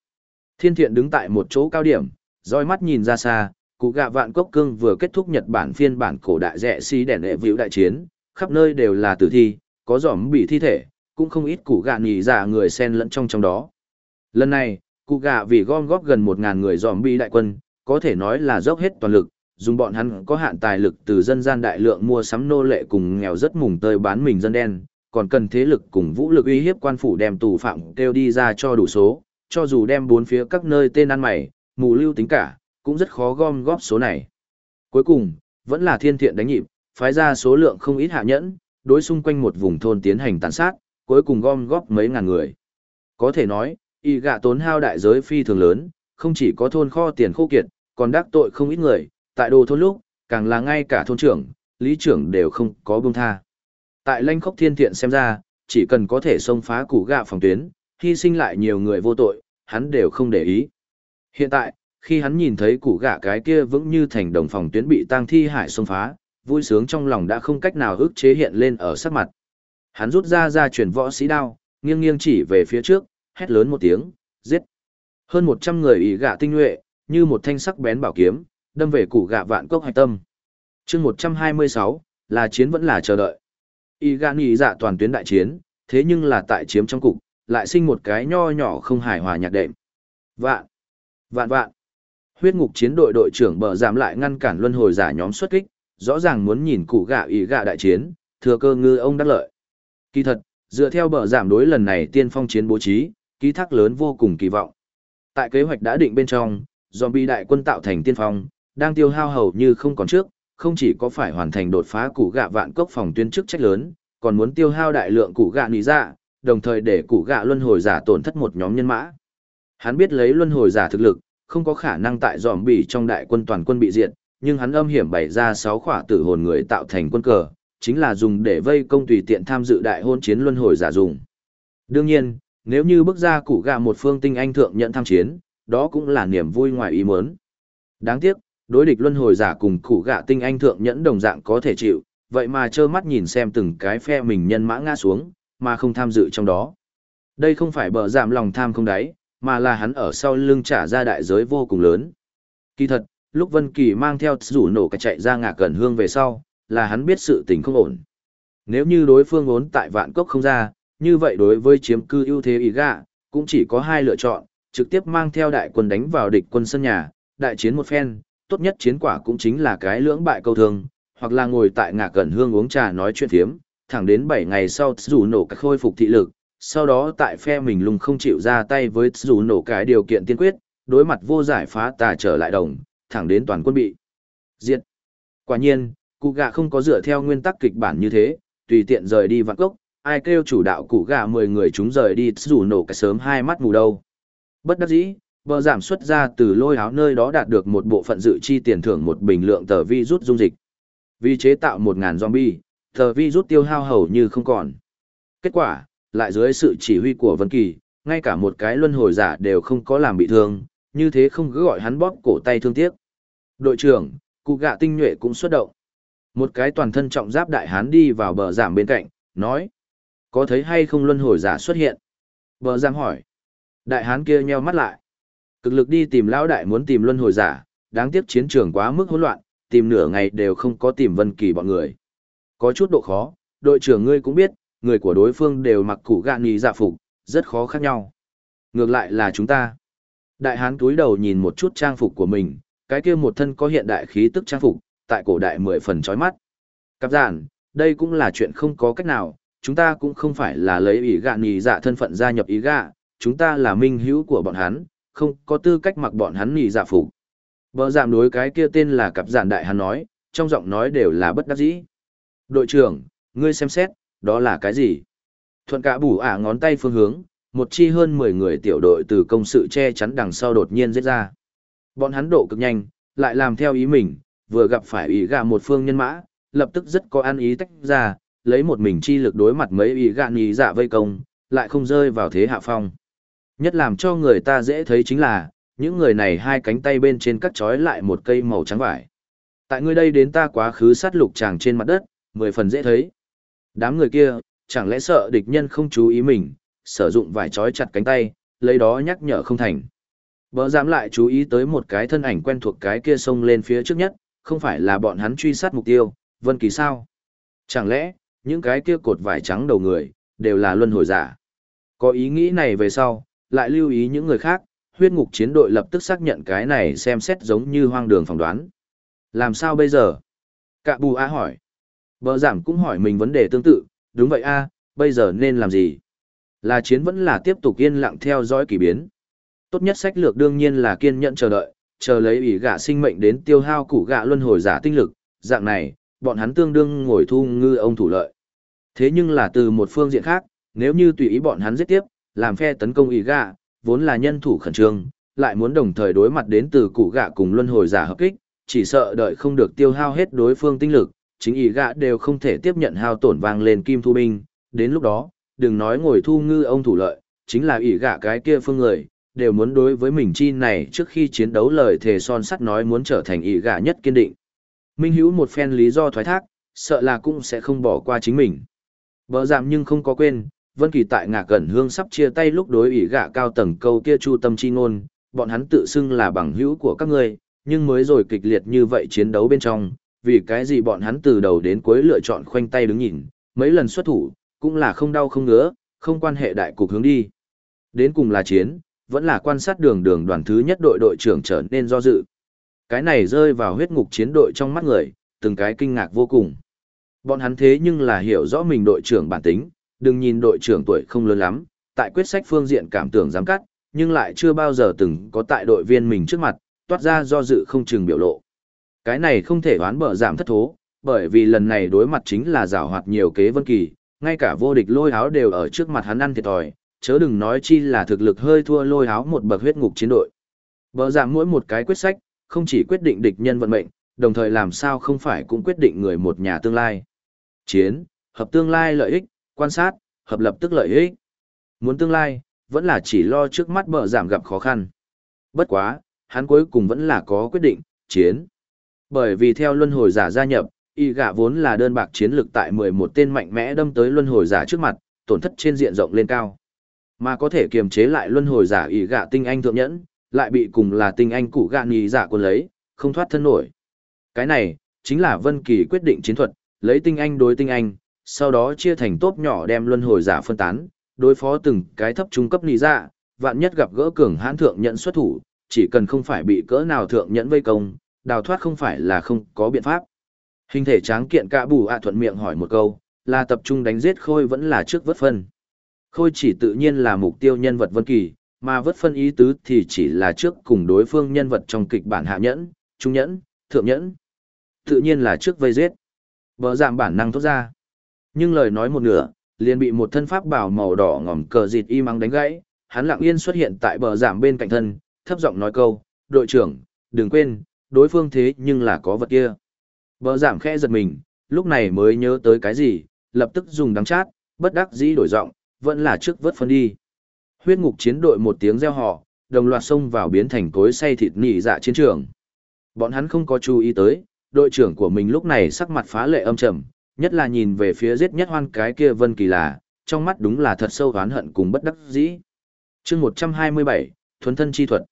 Thiên thiện đứng tại một chỗ cao điểm, roi mắt nhìn ra xa, cụ gạ vạn cốc cương vừa kết thúc Nhật Bản phiên bản cổ đại rẻ si đèn đệ vĩu đại chiến, khắp nơi đều là tử thi, có giỏm bị thi thể, cũng không ít cụ gạ nhì giả dạ người xen lẫn trong trong đó. Lần này, cụ gạ vì gom góp gần 1.000 người giỏm bị đại quân, có thể nói là dốc hết toàn lực, dùng bọn hắn có hạn tài lực từ dân gian đại lượng mua sắm nô lệ cùng nghèo rất mùng tơi bán mình dân đen, còn cần thế lực cùng vũ lực uy hiếp quan phủ đem tù phạm kêu đi ra cho đủ số, cho dù đem bốn phía các nơi tên ăn mày, mù lưu tính cả, cũng rất khó gom góp số này. Cuối cùng, vẫn là thiên thiện đánh nhịp, phái ra số lượng không ít hạ nhẫn, đối xung quanh một vùng thôn tiến hành tàn sát, cuối cùng gom góp mấy ngàn người. Có thể nói, y gạ tốn hao đại giới phi thường lớn, không chỉ có thôn kho tiền khô kiệt, còn đắc tội không ít người, tại đồ thôn lúc, càng là ngay cả thôn trưởng, lý trưởng đều không có buông tha. Tại lanh khốc thiên thiện xem ra, chỉ cần có thể xông phá củ gạ phòng tuyến, hy sinh lại nhiều người vô tội, hắn đều không để ý. Hiện tại, khi hắn nhìn thấy củ gạ cái kia vững như thành đồng phòng tuyến bị tang thi hải xông phá, vui sướng trong lòng đã không cách nào ức chế hiện lên ở sắc mặt. Hắn rút ra ra chuyển võ sĩ đao, Nghiêng nghiêng chỉ về phía trước, hét lớn một tiếng, giết. Hơn 100 người ý gạ tinh nhuệ, như một thanh sắc bén bảo kiếm, đâm về củ gạ vạn cốc hạch tâm. chương 126, là chiến vẫn là chờ đợi. Ý gạ nghĩ dạ toàn tuyến đại chiến, thế nhưng là tại chiếm trong cục, lại sinh một cái nho nhỏ không hài hòa nhạc đệm. Vạn, vạn vạn. Huyết ngục chiến đội đội trưởng bờ giảm lại ngăn cản luân hồi giả nhóm xuất kích, rõ ràng muốn nhìn củ gạ ý gạ đại chiến, thừa cơ ngư ông đắc lợi. Kỳ thật, dựa theo bờ giảm đối lần này tiên phong chiến bố trí, ký thác lớn vô cùng kỳ vọng. Tại kế hoạch đã định bên trong, zombie đại quân tạo thành tiên phong, đang tiêu hao hầu như không còn trước, không chỉ có phải hoàn thành đột phá củ gạ vạn cốc phòng tuyến chức trách lớn, còn muốn tiêu hao đại lượng củ gạ nỉ dạ, đồng thời để cụ gạ luân hồi giả tổn thất một nhóm nhân mã. Hắn biết lấy luân hồi giả thực lực, không có khả năng tại dòm bỉ trong đại quân toàn quân bị diệt, nhưng hắn âm hiểm bày ra sáu khỏa tử hồn người tạo thành quân cờ, chính là dùng để vây công tùy tiện tham dự đại hôn chiến luân hồi giả dùng. Đương nhiên, nếu như bước ra cụ gạ một phương tinh anh thượng nhận tham chiến, đó cũng là niềm vui ngoài ý muốn. Đáng tiếc, đối địch luân hồi giả cùng cụ gạ tinh anh thượng nhẫn đồng dạng có thể chịu, vậy mà trơ mắt nhìn xem từng cái phe mình nhân mã ngã xuống, mà không tham dự trong đó. Đây không phải bờ giảm lòng tham không đáy, mà là hắn ở sau lưng trả ra đại giới vô cùng lớn. Kỳ thật, lúc Vân Kỳ mang theo rủ nổ cái chạy ra ngả cẩn hương về sau, là hắn biết sự tình không ổn. Nếu như đối phương ốn tại vạn cốc không ra, như vậy đối với chiếm cư ưu thế ý gạ, cũng chỉ có hai lựa chọn, trực tiếp mang theo đại quân đánh vào địch quân sân nhà, đại chiến một phen, tốt nhất chiến quả cũng chính là cái lưỡng bại câu thương, hoặc là ngồi tại ngả cẩn hương uống trà nói chuyện thiếm, thẳng đến 7 ngày sau rủ nổ cái khôi phục thị lực, sau đó tại phe mình lùng không chịu ra tay với rủ nổ cái điều kiện tiên quyết, đối mặt vô giải phá tà trở lại đồng, thẳng đến toàn quân bị diệt. Quả nhiên, cụ gà không có dựa theo nguyên tắc kịch bản như thế, tùy tiện rời đi vạn cốc, ai kêu chủ đạo cụ gà 10 người chúng rời đi rủ nổ cái sớm hai mắt mù đâu. Bất đắc dĩ, bờ giảm xuất ra từ lôi áo nơi đó đạt được một bộ phận dự chi tiền thưởng một bình lượng tờ vi rút dung dịch. Vì chế tạo 1.000 zombie, tờ vi rút tiêu hao hầu như không còn. Kết quả, lại dưới sự chỉ huy của Vân Kỳ, ngay cả một cái luân hồi giả đều không có làm bị thương, như thế không cứ gọi hắn bóp cổ tay thương tiếc. Đội trưởng, cụ gạ tinh nhuệ cũng xuất động. Một cái toàn thân trọng giáp đại hán đi vào bờ giảm bên cạnh, nói. Có thấy hay không luân hồi giả xuất hiện? Bờ giảm hỏi. Đại hán kia nheo mắt lại. Cực lực đi tìm lão đại muốn tìm luân hồi giả, đáng tiếc chiến trường quá mức hỗn loạn, tìm nửa ngày đều không có tìm Vân Kỳ bọn người. Có chút độ khó, đội trưởng ngươi cũng biết, người của đối phương đều mặc củ gạn nhì dạ phục, rất khó khác nhau. Ngược lại là chúng ta. Đại hán túi đầu nhìn một chút trang phục của mình, cái kia một thân có hiện đại khí tức trang phục, tại cổ đại mười phần chói mắt. Cặp giản, đây cũng là chuyện không có cách nào, chúng ta cũng không phải là lấy ý gạn nhì dạ thân phận gia nhập ý gạ, chúng ta là minh hữu của bọn hắn, không có tư cách mặc bọn hắn nhì dạ phục. Bờ giảm đối cái kia tên là cặp giản đại hán nói, trong giọng nói đều là bất đắc dĩ. Đội trưởng, ngươi xem xét, đó là cái gì? Thuận cả bủ ả ngón tay phương hướng, một chi hơn 10 người tiểu đội từ công sự che chắn đằng sau đột nhiên giết ra. Bọn hắn độ cực nhanh, lại làm theo ý mình, vừa gặp phải ý gạ một phương nhân mã, lập tức rất có ăn ý tách ra, lấy một mình chi lực đối mặt mấy ý gạ nhì dạ vây công, lại không rơi vào thế hạ phong. Nhất làm cho người ta dễ thấy chính là, những người này hai cánh tay bên trên cắt trói lại một cây màu trắng vải. Tại ngươi đây đến ta quá khứ sát lục chàng trên mặt đất, mười phần dễ thấy. Đám người kia, chẳng lẽ sợ địch nhân không chú ý mình, sử dụng vải trói chặt cánh tay, lấy đó nhắc nhở không thành. Bỡ dám lại chú ý tới một cái thân ảnh quen thuộc cái kia xông lên phía trước nhất, không phải là bọn hắn truy sát mục tiêu, Vân Kỳ sao? Chẳng lẽ, những cái kia cột vải trắng đầu người, đều là luân hồi giả? Có ý nghĩ này về sau, lại lưu ý những người khác, huyết ngục chiến đội lập tức xác nhận cái này xem xét giống như hoang đường phỏng đoán. Làm sao bây giờ? Cạ bù á hỏi. Bờ giảm cũng hỏi mình vấn đề tương tự, đúng vậy A, bây giờ nên làm gì? Là chiến vẫn là tiếp tục yên lặng theo dõi kỳ biến. Tốt nhất sách lược đương nhiên là kiên nhẫn chờ đợi, chờ lấy ủy gạ sinh mệnh đến tiêu hao củ gạ luân hồi giả tinh lực, dạng này, bọn hắn tương đương ngồi thu ngư ông thủ lợi. Thế nhưng là từ một phương diện khác, nếu như tùy ý bọn hắn giết tiếp, làm phe tấn công ủy gạ, vốn là nhân thủ khẩn trương, lại muốn đồng thời đối mặt đến từ củ gạ cùng luân hồi giả hợp kích, chỉ sợ đợi không được tiêu hao hết đối phương tinh lực, chính ý gạ đều không thể tiếp nhận hao tổn vang lên kim thu binh, đến lúc đó, đừng nói ngồi thu ngư ông thủ lợi, chính là ý gạ cái kia phương người, đều muốn đối với mình chi này trước khi chiến đấu lời thề son sắt nói muốn trở thành ý gạ nhất kiên định. Minh hữu một phen lý do thoái thác, sợ là cũng sẽ không bỏ qua chính mình. Bờ giảm nhưng không có quên, Vân Kỳ tại ngạc gần hương sắp chia tay lúc đối ý gạ cao tầng câu kia chu tâm chi ngôn, bọn hắn tự xưng là bằng hữu của các ngươi, nhưng mới rồi kịch liệt như vậy chiến đấu bên trong, vì cái gì bọn hắn từ đầu đến cuối lựa chọn khoanh tay đứng nhìn, mấy lần xuất thủ, cũng là không đau không ngứa, không quan hệ đại cục hướng đi. Đến cùng là chiến, vẫn là quan sát đường đường đoàn thứ nhất đội đội trưởng trở nên do dự. Cái này rơi vào huyết ngục chiến đội trong mắt người, từng cái kinh ngạc vô cùng. Bọn hắn thế nhưng là hiểu rõ mình đội trưởng bản tính, đừng nhìn đội trưởng tuổi không lớn lắm, tại quyết sách phương diện cảm tưởng dám cắt, nhưng lại chưa bao giờ từng có tại đội viên mình trước mặt, toát ra do dự không chừng biểu lộ. Cái này không thể đoán bở giảm thất thố, bởi vì lần này đối mặt chính là giảo hoạt nhiều kế vân kỳ, ngay cả vô địch lôi háo đều ở trước mặt hắn ăn thiệt thòi, chớ đừng nói chi là thực lực hơi thua lôi háo một bậc huyết ngục chiến đội. Bở giảm mỗi một cái quyết sách, không chỉ quyết định địch nhân vận mệnh, đồng thời làm sao không phải cũng quyết định người một nhà tương lai. Chiến, hợp tương lai lợi ích, quan sát, hợp lập tức lợi ích. Muốn tương lai, vẫn là chỉ lo trước mắt bờ giảm gặp khó khăn. Bất quá, hắn cuối cùng vẫn là có quyết định, chiến. Bởi vì theo luân hồi giả gia nhập, y gạ vốn là đơn bạc chiến lực tại 11 tên mạnh mẽ đâm tới luân hồi giả trước mặt, tổn thất trên diện rộng lên cao. Mà có thể kiềm chế lại luân hồi giả y gạ tinh anh thượng nhẫn, lại bị cùng là tinh anh củ gạ nhì giả quân lấy, không thoát thân nổi. Cái này, chính là Vân Kỳ quyết định chiến thuật, lấy tinh anh đối tinh anh, sau đó chia thành tốp nhỏ đem luân hồi giả phân tán, đối phó từng cái thấp trung cấp nhì giả, vạn nhất gặp gỡ cường hãn thượng nhẫn xuất thủ, chỉ cần không phải bị cỡ nào thượng nhẫn vây công, đào thoát không phải là không có biện pháp. Hình thể tráng kiện cả bù ạ thuận miệng hỏi một câu, là tập trung đánh giết khôi vẫn là trước vất phân. Khôi chỉ tự nhiên là mục tiêu nhân vật vân kỳ, mà vất phân ý tứ thì chỉ là trước cùng đối phương nhân vật trong kịch bản hạ nhẫn, trung nhẫn, thượng nhẫn. Tự nhiên là trước vây giết. Bờ giảm bản năng thốt ra. Nhưng lời nói một nửa, liền bị một thân pháp bảo màu đỏ ngòm cờ dịt y mắng đánh gãy, hắn lặng yên xuất hiện tại bờ giảm bên cạnh thân, thấp giọng nói câu, đội trưởng, đừng quên, đối phương thế nhưng là có vật kia. Bờ giảm khẽ giật mình, lúc này mới nhớ tới cái gì, lập tức dùng đắng chát, bất đắc dĩ đổi giọng, vẫn là trước vớt phân đi. Huyết ngục chiến đội một tiếng reo hò, đồng loạt xông vào biến thành cối say thịt nỉ dạ chiến trường. Bọn hắn không có chú ý tới, đội trưởng của mình lúc này sắc mặt phá lệ âm trầm, nhất là nhìn về phía giết nhất hoan cái kia Vân Kỳ là, trong mắt đúng là thật sâu oán hận cùng bất đắc dĩ. Chương 127, Thuấn thân chi thuật.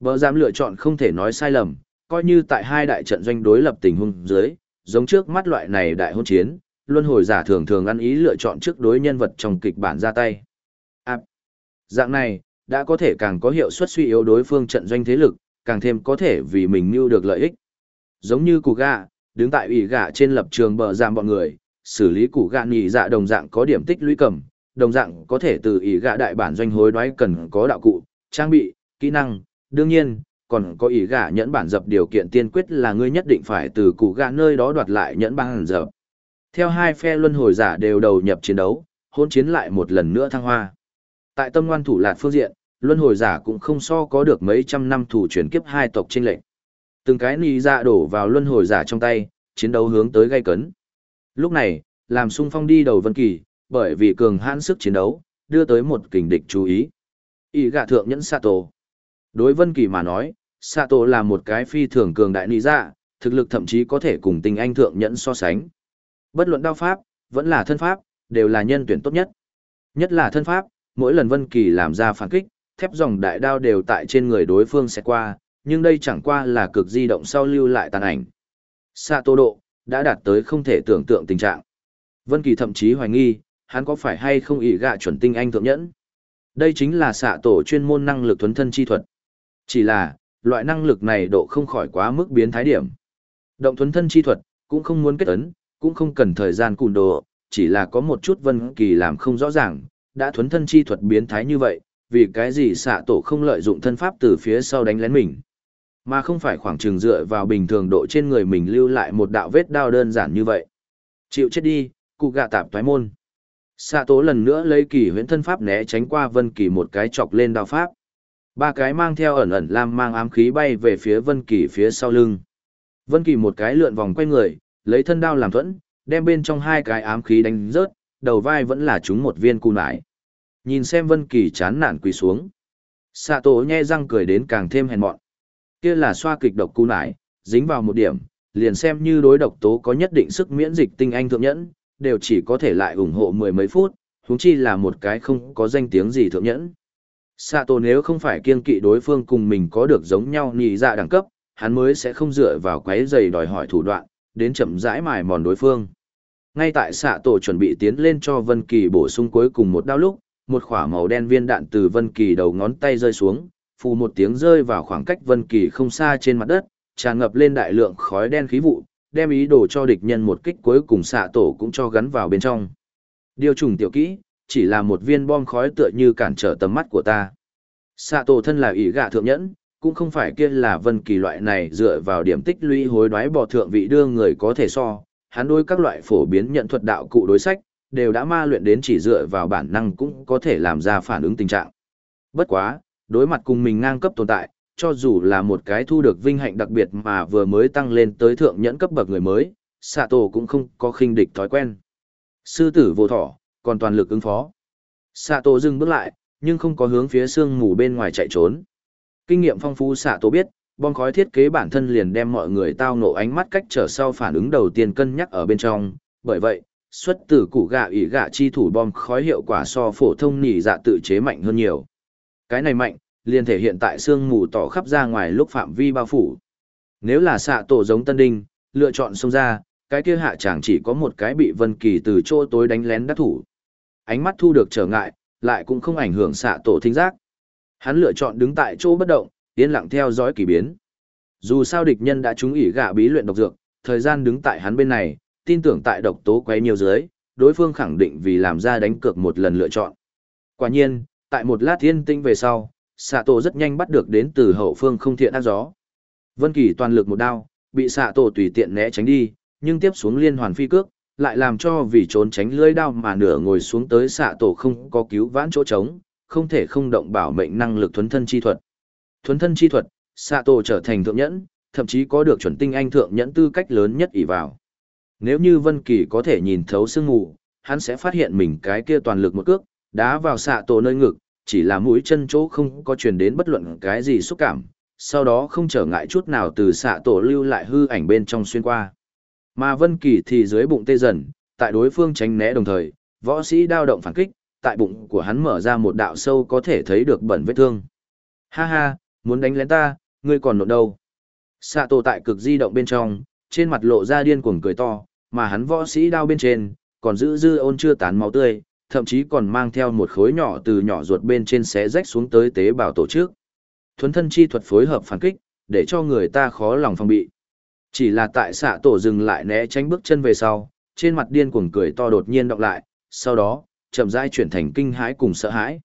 Bờ giám lựa chọn không thể nói sai lầm, coi như tại hai đại trận doanh đối lập tình huống dưới, giống trước mắt loại này đại hôn chiến, luân hồi giả thường thường ăn ý lựa chọn trước đối nhân vật trong kịch bản ra tay. À, dạng này, đã có thể càng có hiệu suất suy yếu đối phương trận doanh thế lực, càng thêm có thể vì mình mưu được lợi ích. Giống như củ gạ, đứng tại ủy gạ trên lập trường bờ giảm bọn người, xử lý củ gạ nhị dạ đồng dạng có điểm tích lũy cầm, đồng dạng có thể từ ủy gạ đại bản doanh hối đoái cần có đạo cụ, trang bị, kỹ năng, đương nhiên, còn có ý gạ nhẫn bản dập điều kiện tiên quyết là ngươi nhất định phải từ cụ gạ nơi đó đoạt lại nhẫn bản dập. Theo hai phe luân hồi giả đều đầu nhập chiến đấu, hôn chiến lại một lần nữa thăng hoa. Tại tâm ngoan thủ lạt phương diện, luân hồi giả cũng không so có được mấy trăm năm thủ chuyển kiếp hai tộc trên lệnh. Từng cái nì dạ đổ vào luân hồi giả trong tay, chiến đấu hướng tới gây cấn. Lúc này, làm sung phong đi đầu Vân Kỳ, bởi vì cường hãn sức chiến đấu, đưa tới một kình địch chú ý. Ý gạ thượng nhẫn Sato. Đối Vân Kỳ mà nói, Sato là một cái phi thường cường đại nì dạ, thực lực thậm chí có thể cùng tình anh thượng nhẫn so sánh. Bất luận đao pháp, vẫn là thân pháp, đều là nhân tuyển tốt nhất. Nhất là thân pháp, mỗi lần Vân Kỳ làm ra phản kích, thép dòng đại đao đều tại trên người đối phương sẽ qua, nhưng đây chẳng qua là cực di động sau lưu lại tàn ảnh. Sato độ, đã đạt tới không thể tưởng tượng tình trạng. Vân Kỳ thậm chí hoài nghi, hắn có phải hay không ỷ gạ chuẩn tinh anh thượng nhẫn. Đây chính là xạ tổ chuyên môn năng lực thuấn thân chi thuật. Chỉ là, loại năng lực này độ không khỏi quá mức biến thái điểm. Động thuấn thân chi thuật, cũng không muốn kết ấn, cũng không cần thời gian cùn đồ, chỉ là có một chút Vân Kỳ làm không rõ ràng, đã thuấn thân chi thuật biến thái như vậy, vì cái gì xạ tổ không lợi dụng thân pháp từ phía sau đánh lén mình. Mà không phải khoảng trường dựa vào bình thường độ trên người mình lưu lại một đạo vết đao đơn giản như vậy. Chịu chết đi, cụ gạ tạp thoái môn. Xạ tổ lần nữa lấy kỳ huyễn thân pháp né tránh qua vân kỳ một cái chọc lên đao pháp. Ba cái mang theo ẩn ẩn lam mang ám khí bay về phía vân kỳ phía sau lưng. Vân kỳ một cái lượn vòng quay người, lấy thân đao làm thuẫn, đem bên trong hai cái ám khí đánh rớt, đầu vai vẫn là chúng một viên cù nải. Nhìn xem vân kỳ chán nản quỳ xuống. Xạ tổ nhe răng cười đến càng thêm hèn mọn kia là xoa kịch độc cù nải, dính vào một điểm, liền xem như đối độc tố có nhất định sức miễn dịch tinh anh thượng nhẫn, đều chỉ có thể lại ủng hộ mười mấy phút, huống chi là một cái không có danh tiếng gì thượng nhẫn. Sạ tổ nếu không phải kiên kỵ đối phương cùng mình có được giống nhau nhị dạ đẳng cấp, hắn mới sẽ không dựa vào quấy giày đòi hỏi thủ đoạn, đến chậm rãi mài mòn đối phương. Ngay tại sạ tổ chuẩn bị tiến lên cho Vân Kỳ bổ sung cuối cùng một đao lúc, một quả màu đen viên đạn từ Vân Kỳ đầu ngón tay rơi xuống, phù một tiếng rơi vào khoảng cách Vân Kỳ không xa trên mặt đất, tràn ngập lên đại lượng khói đen khí vụ, đem ý đồ cho địch nhân một kích cuối cùng xạ tổ cũng cho gắn vào bên trong. Điều trùng tiểu kỹ, chỉ là một viên bom khói tựa như cản trở tầm mắt của ta. Xạ tổ thân là ý gạ thượng nhẫn, cũng không phải kia là vân kỳ loại này dựa vào điểm tích lũy hối đoái bò thượng vị đưa người có thể so, hắn đối các loại phổ biến nhận thuật đạo cụ đối sách, đều đã ma luyện đến chỉ dựa vào bản năng cũng có thể làm ra phản ứng tình trạng. Bất quá, đối mặt cùng mình ngang cấp tồn tại, cho dù là một cái thu được vinh hạnh đặc biệt mà vừa mới tăng lên tới thượng nhẫn cấp bậc người mới, Sato cũng không có khinh địch thói quen. Sư tử vô thỏ, còn toàn lực ứng phó. Sato dừng bước lại, nhưng không có hướng phía sương mù bên ngoài chạy trốn. Kinh nghiệm phong phú Sato biết, bom khói thiết kế bản thân liền đem mọi người tao nổ ánh mắt cách trở sau phản ứng đầu tiên cân nhắc ở bên trong, bởi vậy, xuất từ củ gạ ỉ gạ chi thủ bom khói hiệu quả so phổ thông nỉ dạ tự chế mạnh hơn nhiều. Cái này mạnh, liền thể hiện tại sương mù tỏ khắp ra ngoài lúc phạm vi bao phủ. Nếu là xạ tổ giống Tân Đinh, lựa chọn xông ra, cái kia hạ chẳng chỉ có một cái bị Vân Kỳ từ chỗ tối đánh lén đắc thủ. Ánh mắt thu được trở ngại, lại cũng không ảnh hưởng xạ tổ thính giác. Hắn lựa chọn đứng tại chỗ bất động, yên lặng theo dõi kỳ biến. Dù sao địch nhân đã trúng ỉ gạ bí luyện độc dược, thời gian đứng tại hắn bên này, tin tưởng tại độc tố quấy nhiều dưới, đối phương khẳng định vì làm ra đánh cược một lần lựa chọn. Quả nhiên, tại một lát thiên tinh về sau, xạ tổ rất nhanh bắt được đến từ hậu phương không thiện ác gió. Vân Kỳ toàn lực một đao, bị xạ tổ tùy tiện né tránh đi, nhưng tiếp xuống liên hoàn phi cước, lại làm cho vì trốn tránh lưỡi đao mà nửa ngồi xuống tới xạ tổ không có cứu vãn chỗ trống, không thể không động bảo mệnh năng lực thuấn thân chi thuật. Thuấn thân chi thuật, xạ tổ trở thành thượng nhẫn, thậm chí có được chuẩn tinh anh thượng nhẫn tư cách lớn nhất ỷ vào. Nếu như Vân Kỳ có thể nhìn thấu sương mù, hắn sẽ phát hiện mình cái kia toàn lực một cước, đá vào xạ tổ nơi ngực, chỉ là mũi chân chỗ không có truyền đến bất luận cái gì xúc cảm, sau đó không trở ngại chút nào từ xạ tổ lưu lại hư ảnh bên trong xuyên qua. Mà Vân Kỳ thì dưới bụng tê dần, tại đối phương tránh né đồng thời, võ sĩ đao động phản kích, tại bụng của hắn mở ra một đạo sâu có thể thấy được bẩn vết thương. Ha ha, muốn đánh lén ta, ngươi còn nộn đâu. Sạ tổ tại cực di động bên trong, trên mặt lộ ra điên cuồng cười to, mà hắn võ sĩ đao bên trên, còn giữ dư ôn chưa tán máu tươi, thậm chí còn mang theo một khối nhỏ từ nhỏ ruột bên trên xé rách xuống tới tế bào tổ chức. Thuấn thân chi thuật phối hợp phản kích, để cho người ta khó lòng phòng bị. Chỉ là tại xạ tổ dừng lại né tránh bước chân về sau, trên mặt điên cuồng cười to đột nhiên đọc lại, sau đó, chậm rãi chuyển thành kinh hãi cùng sợ hãi.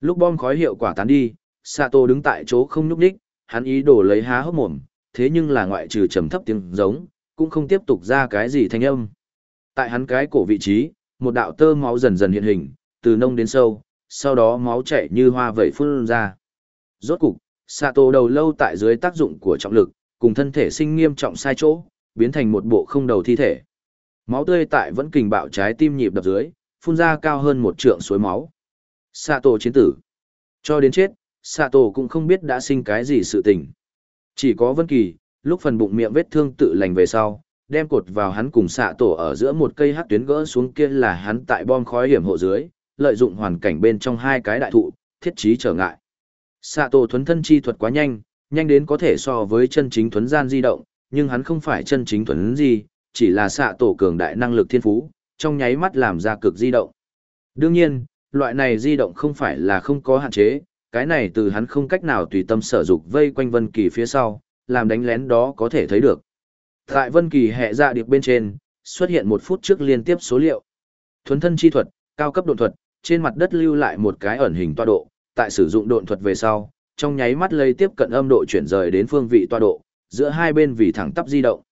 Lúc bom khói hiệu quả tán đi, xạ tổ đứng tại chỗ không nhúc đích, hắn ý đồ lấy há hốc mồm, thế nhưng là ngoại trừ trầm thấp tiếng giống, cũng không tiếp tục ra cái gì thanh âm. Tại hắn cái cổ vị trí, một đạo tơ máu dần dần hiện hình, từ nông đến sâu, sau đó máu chảy như hoa vẩy phun ra. Rốt cục, Sato đầu lâu tại dưới tác dụng của trọng lực, cùng thân thể sinh nghiêm trọng sai chỗ, biến thành một bộ không đầu thi thể. Máu tươi tại vẫn kình bạo trái tim nhịp đập dưới, phun ra cao hơn một trượng suối máu. Sato chiến tử. Cho đến chết, Sato cũng không biết đã sinh cái gì sự tình. Chỉ có Vân Kỳ, lúc phần bụng miệng vết thương tự lành về sau, đem cột vào hắn cùng sạ tổ ở giữa một cây hắc tuyến gỡ xuống kia là hắn tại bom khói hiểm hộ dưới, lợi dụng hoàn cảnh bên trong hai cái đại thụ, thiết trí trở ngại. Sạ tổ thuấn thân chi thuật quá nhanh, nhanh đến có thể so với chân chính thuấn gian di động, nhưng hắn không phải chân chính thuấn gì, chỉ là xạ tổ cường đại năng lực thiên phú, trong nháy mắt làm ra cực di động. Đương nhiên, loại này di động không phải là không có hạn chế, cái này từ hắn không cách nào tùy tâm sở dục vây quanh Vân Kỳ phía sau, làm đánh lén đó có thể thấy được. Tại Vân Kỳ hệ dạ điệp bên trên, xuất hiện một phút trước liên tiếp số liệu. Thuấn thân chi thuật, cao cấp độn thuật, trên mặt đất lưu lại một cái ẩn hình toa độ, tại sử dụng độn thuật về sau, trong nháy mắt lây tiếp cận âm độ chuyển rời đến phương vị toa độ, giữa hai bên vì thẳng tắp di động.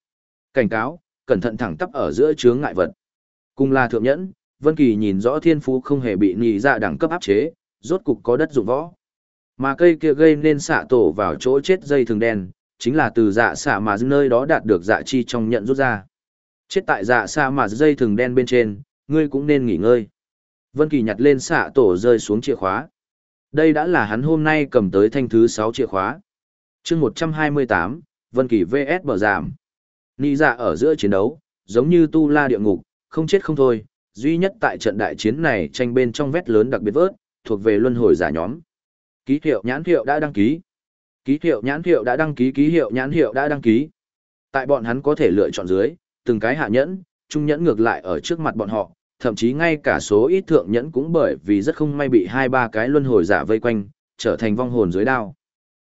Cảnh cáo, cẩn thận thẳng tắp ở giữa chướng ngại vật. Cùng là thượng nhẫn, Vân Kỳ nhìn rõ thiên phú không hề bị nhị dạ đẳng cấp áp chế, rốt cục có đất dụng võ. Mà cây kia gây nên xạ tổ vào chỗ chết dây thường đen, chính là từ dạ xạ mà nơi đó đạt được dạ chi trong nhận rút ra. Chết tại dạ xạ mà dây thường đen bên trên, ngươi cũng nên nghỉ ngơi. Vân Kỳ nhặt lên xạ tổ rơi xuống chìa khóa. Đây đã là hắn hôm nay cầm tới thanh thứ 6 chìa khóa. chương 128, Vân Kỳ VS bờ giảm. Nị dạ ở giữa chiến đấu, giống như tu la địa ngục, không chết không thôi, duy nhất tại trận đại chiến này tranh bên trong vét lớn đặc biệt vớt, thuộc về luân hồi giả nhóm. Ký hiệu nhãn hiệu đã đăng ký. Ký hiệu nhãn hiệu đã đăng ký, ký hiệu nhãn hiệu đã đăng ký. Tại bọn hắn có thể lựa chọn dưới, từng cái hạ nhẫn, trung nhẫn ngược lại ở trước mặt bọn họ, thậm chí ngay cả số ít thượng nhẫn cũng bởi vì rất không may bị hai ba cái luân hồi giả vây quanh, trở thành vong hồn dưới đao.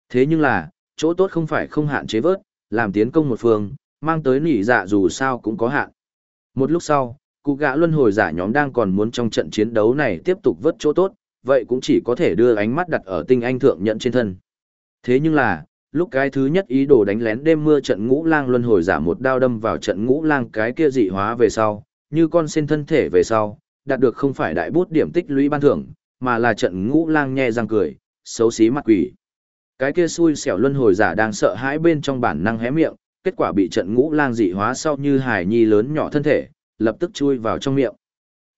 Thế nhưng là, chỗ tốt không phải không hạn chế vớt, làm tiến công một phương, mang tới nỉ dạ dù sao cũng có hạn. Một lúc sau, cụ gã luân hồi giả nhóm đang còn muốn trong trận chiến đấu này tiếp tục vớt chỗ tốt, vậy cũng chỉ có thể đưa ánh mắt đặt ở tinh anh thượng nhẫn trên thân. Thế nhưng là, lúc cái thứ nhất ý đồ đánh lén đêm mưa trận ngũ lang luân hồi giả một đao đâm vào trận ngũ lang cái kia dị hóa về sau, như con sen thân thể về sau, đạt được không phải đại bút điểm tích lũy ban thưởng, mà là trận ngũ lang nhe răng cười, xấu xí mặt quỷ. Cái kia xui xẻo luân hồi giả đang sợ hãi bên trong bản năng hé miệng, kết quả bị trận ngũ lang dị hóa sau như hải nhi lớn nhỏ thân thể, lập tức chui vào trong miệng.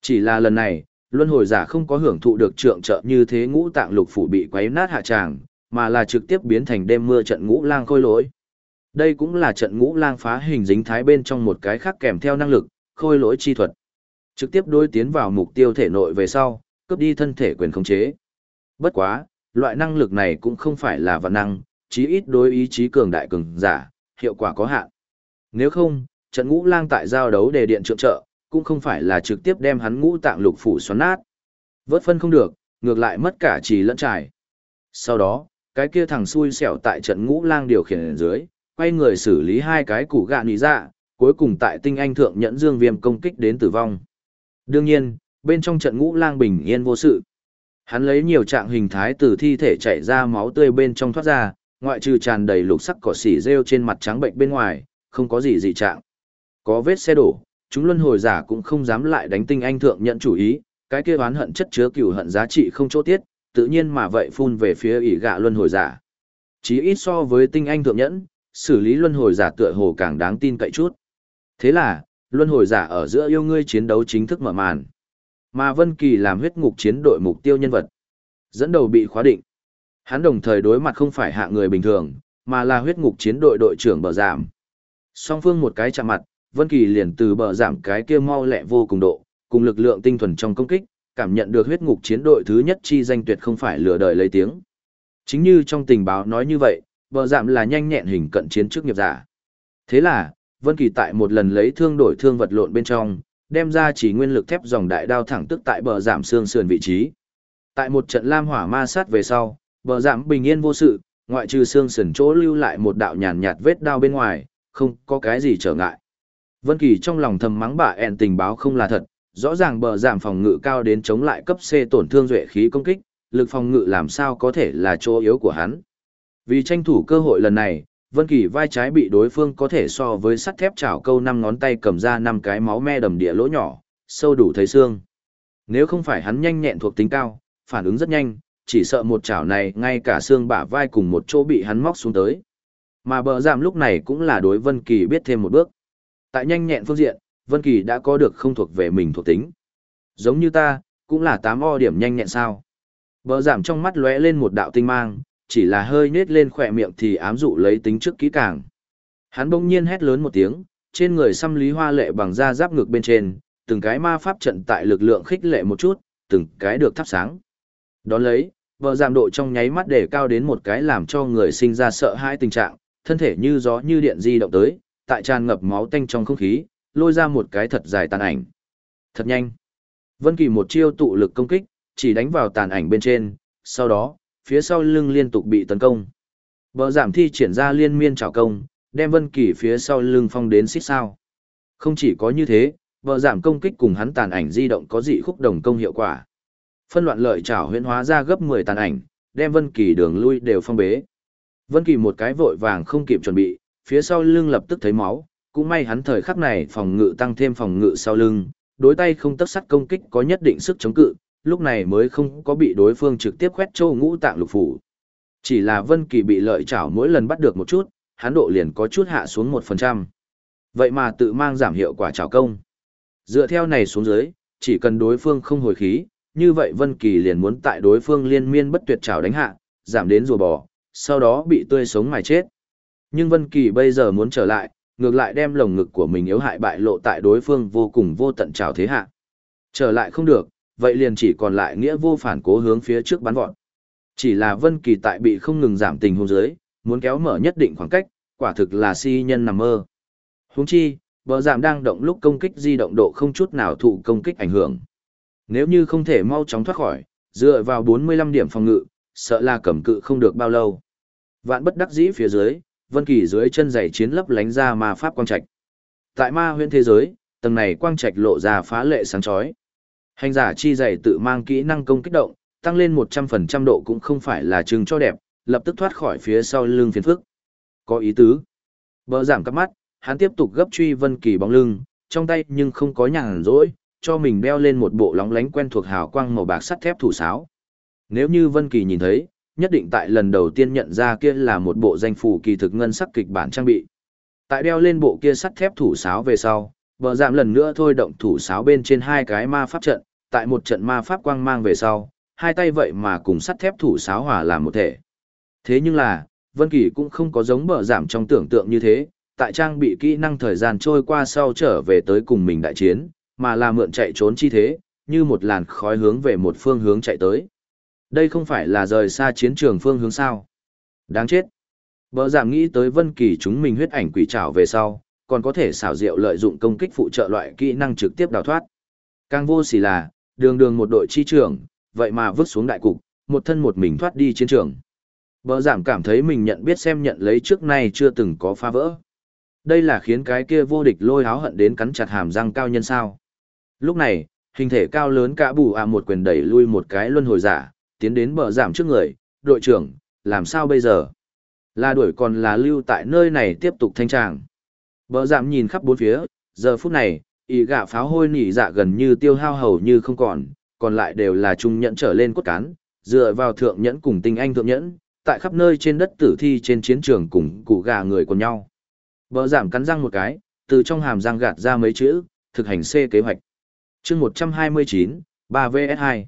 Chỉ là lần này, luân hồi giả không có hưởng thụ được trượng trợ như thế ngũ tạng lục phủ bị quấy nát hạ tràng, mà là trực tiếp biến thành đêm mưa trận ngũ lang khôi lỗi. Đây cũng là trận ngũ lang phá hình dính thái bên trong một cái khác kèm theo năng lực, khôi lỗi chi thuật. Trực tiếp đối tiến vào mục tiêu thể nội về sau, cướp đi thân thể quyền khống chế. Bất quá, loại năng lực này cũng không phải là vận năng, chí ít đối ý chí cường đại cường giả, hiệu quả có hạn. Nếu không, trận ngũ lang tại giao đấu đề điện trượng trợ, cũng không phải là trực tiếp đem hắn ngũ tạng lục phủ xoắn nát. Vớt phân không được, ngược lại mất cả trì lẫn trải. Sau đó, cái kia thằng xui xẻo tại trận ngũ lang điều khiển ở dưới, quay người xử lý hai cái củ gạ nỉ dạ, cuối cùng tại tinh anh thượng nhẫn dương viêm công kích đến tử vong. Đương nhiên, bên trong trận ngũ lang bình yên vô sự. Hắn lấy nhiều trạng hình thái từ thi thể chảy ra máu tươi bên trong thoát ra, ngoại trừ tràn đầy lục sắc cỏ xỉ rêu trên mặt trắng bệnh bên ngoài, không có gì dị trạng. Có vết xe đổ, chúng luân hồi giả cũng không dám lại đánh tinh anh thượng nhận chủ ý, cái kia oán hận chất chứa cửu hận giá trị không chỗ tiết, tự nhiên mà vậy phun về phía ỷ gạ luân hồi giả. Chí ít so với tinh anh thượng nhẫn, xử lý luân hồi giả tựa hồ càng đáng tin cậy chút. Thế là, luân hồi giả ở giữa yêu ngươi chiến đấu chính thức mở màn. Mà Vân Kỳ làm huyết ngục chiến đội mục tiêu nhân vật. Dẫn đầu bị khóa định. Hắn đồng thời đối mặt không phải hạ người bình thường, mà là huyết ngục chiến đội đội trưởng bờ giảm. Song phương một cái chạm mặt, Vân Kỳ liền từ bờ giảm cái kia mau lẹ vô cùng độ, cùng lực lượng tinh thuần trong công kích, cảm nhận được huyết ngục chiến đội thứ nhất chi danh tuyệt không phải lừa đời lấy tiếng. Chính như trong tình báo nói như vậy, bờ giảm là nhanh nhẹn hình cận chiến trước nghiệp giả. Thế là, Vân Kỳ tại một lần lấy thương đổi thương vật lộn bên trong, đem ra chỉ nguyên lực thép dòng đại đao thẳng tức tại bờ giảm xương sườn vị trí. Tại một trận lam hỏa ma sát về sau, bờ giảm bình yên vô sự, ngoại trừ xương sườn chỗ lưu lại một đạo nhàn nhạt vết đao bên ngoài, không có cái gì trở ngại. Vân Kỳ trong lòng thầm mắng bà ẹn tình báo không là thật, rõ ràng bờ giảm phòng ngự cao đến chống lại cấp C tổn thương duệ khí công kích, lực phòng ngự làm sao có thể là chỗ yếu của hắn. Vì tranh thủ cơ hội lần này, Vân Kỳ vai trái bị đối phương có thể so với sắt thép chảo câu năm ngón tay cầm ra năm cái máu me đầm địa lỗ nhỏ, sâu đủ thấy xương. Nếu không phải hắn nhanh nhẹn thuộc tính cao, phản ứng rất nhanh, chỉ sợ một chảo này ngay cả xương bả vai cùng một chỗ bị hắn móc xuống tới. Mà bờ giảm lúc này cũng là đối Vân Kỳ biết thêm một bước. Tại nhanh nhẹn phương diện, Vân Kỳ đã có được không thuộc về mình thuộc tính. Giống như ta, cũng là 8 o điểm nhanh nhẹn sao. Bờ giảm trong mắt lóe lên một đạo tinh mang, chỉ là hơi nết lên khỏe miệng thì ám dụ lấy tính trước kỹ càng. Hắn bỗng nhiên hét lớn một tiếng, trên người xăm lý hoa lệ bằng da giáp ngực bên trên, từng cái ma pháp trận tại lực lượng khích lệ một chút, từng cái được thắp sáng. Đón lấy, vợ giảm độ trong nháy mắt để cao đến một cái làm cho người sinh ra sợ hãi tình trạng, thân thể như gió như điện di động tới, tại tràn ngập máu tanh trong không khí, lôi ra một cái thật dài tàn ảnh. Thật nhanh. Vân Kỳ một chiêu tụ lực công kích, chỉ đánh vào tàn ảnh bên trên, sau đó, phía sau lưng liên tục bị tấn công. Bờ giảm thi triển ra liên miên trảo công, đem Vân Kỳ phía sau lưng phong đến xích sao. Không chỉ có như thế, bờ giảm công kích cùng hắn tàn ảnh di động có dị khúc đồng công hiệu quả. Phân loạn lợi trảo huyễn hóa ra gấp 10 tàn ảnh, đem Vân Kỳ đường lui đều phong bế. Vân Kỳ một cái vội vàng không kịp chuẩn bị, phía sau lưng lập tức thấy máu, cũng may hắn thời khắc này phòng ngự tăng thêm phòng ngự sau lưng, đối tay không tất sắt công kích có nhất định sức chống cự, lúc này mới không có bị đối phương trực tiếp quét châu ngũ tạng lục phủ. Chỉ là Vân Kỳ bị lợi chảo mỗi lần bắt được một chút, hắn độ liền có chút hạ xuống 1%. Vậy mà tự mang giảm hiệu quả chảo công. Dựa theo này xuống dưới, chỉ cần đối phương không hồi khí, như vậy Vân Kỳ liền muốn tại đối phương liên miên bất tuyệt chảo đánh hạ, giảm đến rùa bò, sau đó bị tươi sống mài chết. Nhưng Vân Kỳ bây giờ muốn trở lại, ngược lại đem lồng ngực của mình yếu hại bại lộ tại đối phương vô cùng vô tận trào thế hạ. Trở lại không được, vậy liền chỉ còn lại nghĩa vô phản cố hướng phía trước bắn vọt. Chỉ là Vân Kỳ tại bị không ngừng giảm tình huống dưới, muốn kéo mở nhất định khoảng cách, quả thực là si nhân nằm mơ. Huống chi, bờ giảm đang động lúc công kích di động độ không chút nào thụ công kích ảnh hưởng. Nếu như không thể mau chóng thoát khỏi, dựa vào 45 điểm phòng ngự, sợ là cầm cự không được bao lâu. Vạn bất đắc dĩ phía dưới, Vân Kỳ dưới chân giày chiến lấp lánh ra ma pháp quang trạch. Tại ma huyễn thế giới, tầng này quang trạch lộ ra phá lệ sáng chói. Hành giả chi giày tự mang kỹ năng công kích động, tăng lên 100% độ cũng không phải là chừng cho đẹp, lập tức thoát khỏi phía sau lưng phiền phức. Có ý tứ. Bờ giảm cắp mắt, hắn tiếp tục gấp truy Vân Kỳ bóng lưng, trong tay nhưng không có nhàn rỗi, cho mình đeo lên một bộ lóng lánh quen thuộc hào quang màu bạc sắt thép thủ sáo. Nếu như Vân Kỳ nhìn thấy, nhất định tại lần đầu tiên nhận ra kia là một bộ danh phủ kỳ thực ngân sắc kịch bản trang bị. Tại đeo lên bộ kia sắt thép thủ sáo về sau, bờ giảm lần nữa thôi động thủ sáo bên trên hai cái ma pháp trận, tại một trận ma pháp quang mang về sau, hai tay vậy mà cùng sắt thép thủ sáo hòa làm một thể. Thế nhưng là, Vân Kỳ cũng không có giống bờ giảm trong tưởng tượng như thế, tại trang bị kỹ năng thời gian trôi qua sau trở về tới cùng mình đại chiến, mà là mượn chạy trốn chi thế, như một làn khói hướng về một phương hướng chạy tới. Đây không phải là rời xa chiến trường phương hướng sao. Đáng chết. Bờ giảm nghĩ tới Vân Kỳ chúng mình huyết ảnh quỷ trảo về sau, còn có thể xảo diệu lợi dụng công kích phụ trợ loại kỹ năng trực tiếp đào thoát. Càng vô sỉ là, đường đường một đội chi trưởng, vậy mà vứt xuống đại cục, một thân một mình thoát đi chiến trường. Bờ giảm cảm thấy mình nhận biết xem nhận lấy trước nay chưa từng có phá vỡ. Đây là khiến cái kia vô địch lôi háo hận đến cắn chặt hàm răng cao nhân sao. Lúc này, hình thể cao lớn cả bù à một quyền đẩy lui một cái luân hồi giả, tiến đến bờ giảm trước người, đội trưởng, làm sao bây giờ? Là đuổi còn là lưu tại nơi này tiếp tục thanh tràng. Bờ giảm nhìn khắp bốn phía, giờ phút này, ý gạ pháo hôi nỉ dạ gần như tiêu hao hầu như không còn, còn lại đều là trung nhẫn trở lên cốt cán, dựa vào thượng nhẫn cùng tinh anh thượng nhẫn, tại khắp nơi trên đất tử thi trên chiến trường cùng cụ gà người của nhau. Bờ giảm cắn răng một cái, từ trong hàm răng gạt ra mấy chữ, thực hành C kế hoạch. chương 129, 3VS2.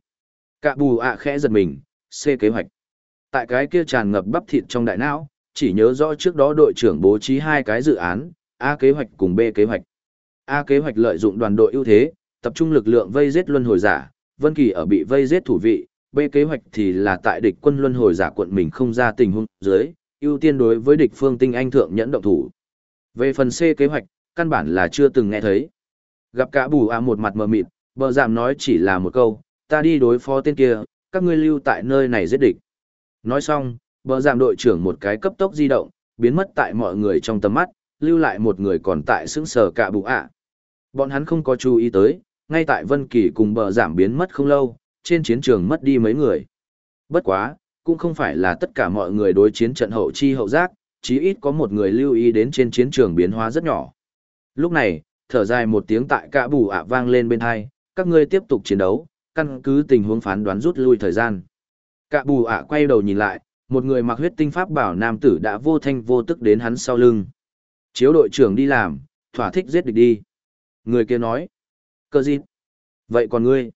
Cạ bù ạ khẽ giật mình, C kế hoạch. Tại cái kia tràn ngập bắp thịt trong đại não, chỉ nhớ rõ trước đó đội trưởng bố trí hai cái dự án, A kế hoạch cùng B kế hoạch. A kế hoạch lợi dụng đoàn đội ưu thế, tập trung lực lượng vây giết luân hồi giả, Vân Kỳ ở bị vây giết thủ vị, B kế hoạch thì là tại địch quân luân hồi giả quận mình không ra tình huống dưới, ưu tiên đối với địch phương tinh anh thượng nhẫn động thủ. Về phần C kế hoạch, căn bản là chưa từng nghe thấy. Gặp cả bù à một mặt mờ mịt, bờ giảm nói chỉ là một câu, ta đi đối phó tên kia, các ngươi lưu tại nơi này giết địch. Nói xong, bờ giảm đội trưởng một cái cấp tốc di động, biến mất tại mọi người trong tầm mắt, lưu lại một người còn tại xứng sở cả bụ ạ. Bọn hắn không có chú ý tới, ngay tại Vân Kỳ cùng bờ giảm biến mất không lâu, trên chiến trường mất đi mấy người. Bất quá, cũng không phải là tất cả mọi người đối chiến trận hậu chi hậu giác, chí ít có một người lưu ý đến trên chiến trường biến hóa rất nhỏ. Lúc này, thở dài một tiếng tại cả bù ạ vang lên bên hai, các ngươi tiếp tục chiến đấu, căn cứ tình huống phán đoán rút lui thời gian. Cả bù ạ quay đầu nhìn lại, một người mặc huyết tinh pháp bảo nam tử đã vô thanh vô tức đến hắn sau lưng. Chiếu đội trưởng đi làm, thỏa thích giết địch đi. Người kia nói. Cơ gì? Vậy còn ngươi?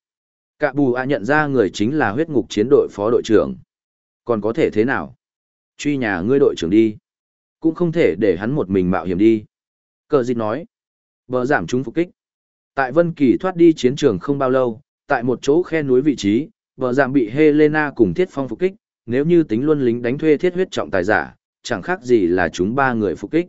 Cả bù ạ nhận ra người chính là huyết ngục chiến đội phó đội trưởng. Còn có thể thế nào? Truy nhà ngươi đội trưởng đi. Cũng không thể để hắn một mình mạo hiểm đi. Cờ dịch nói. Bờ giảm chúng phục kích. Tại Vân Kỳ thoát đi chiến trường không bao lâu, tại một chỗ khe núi vị trí, bờ giảm bị Helena cùng Thiết Phong phục kích, nếu như tính luân lính đánh thuê thiết huyết trọng tài giả, chẳng khác gì là chúng ba người phục kích.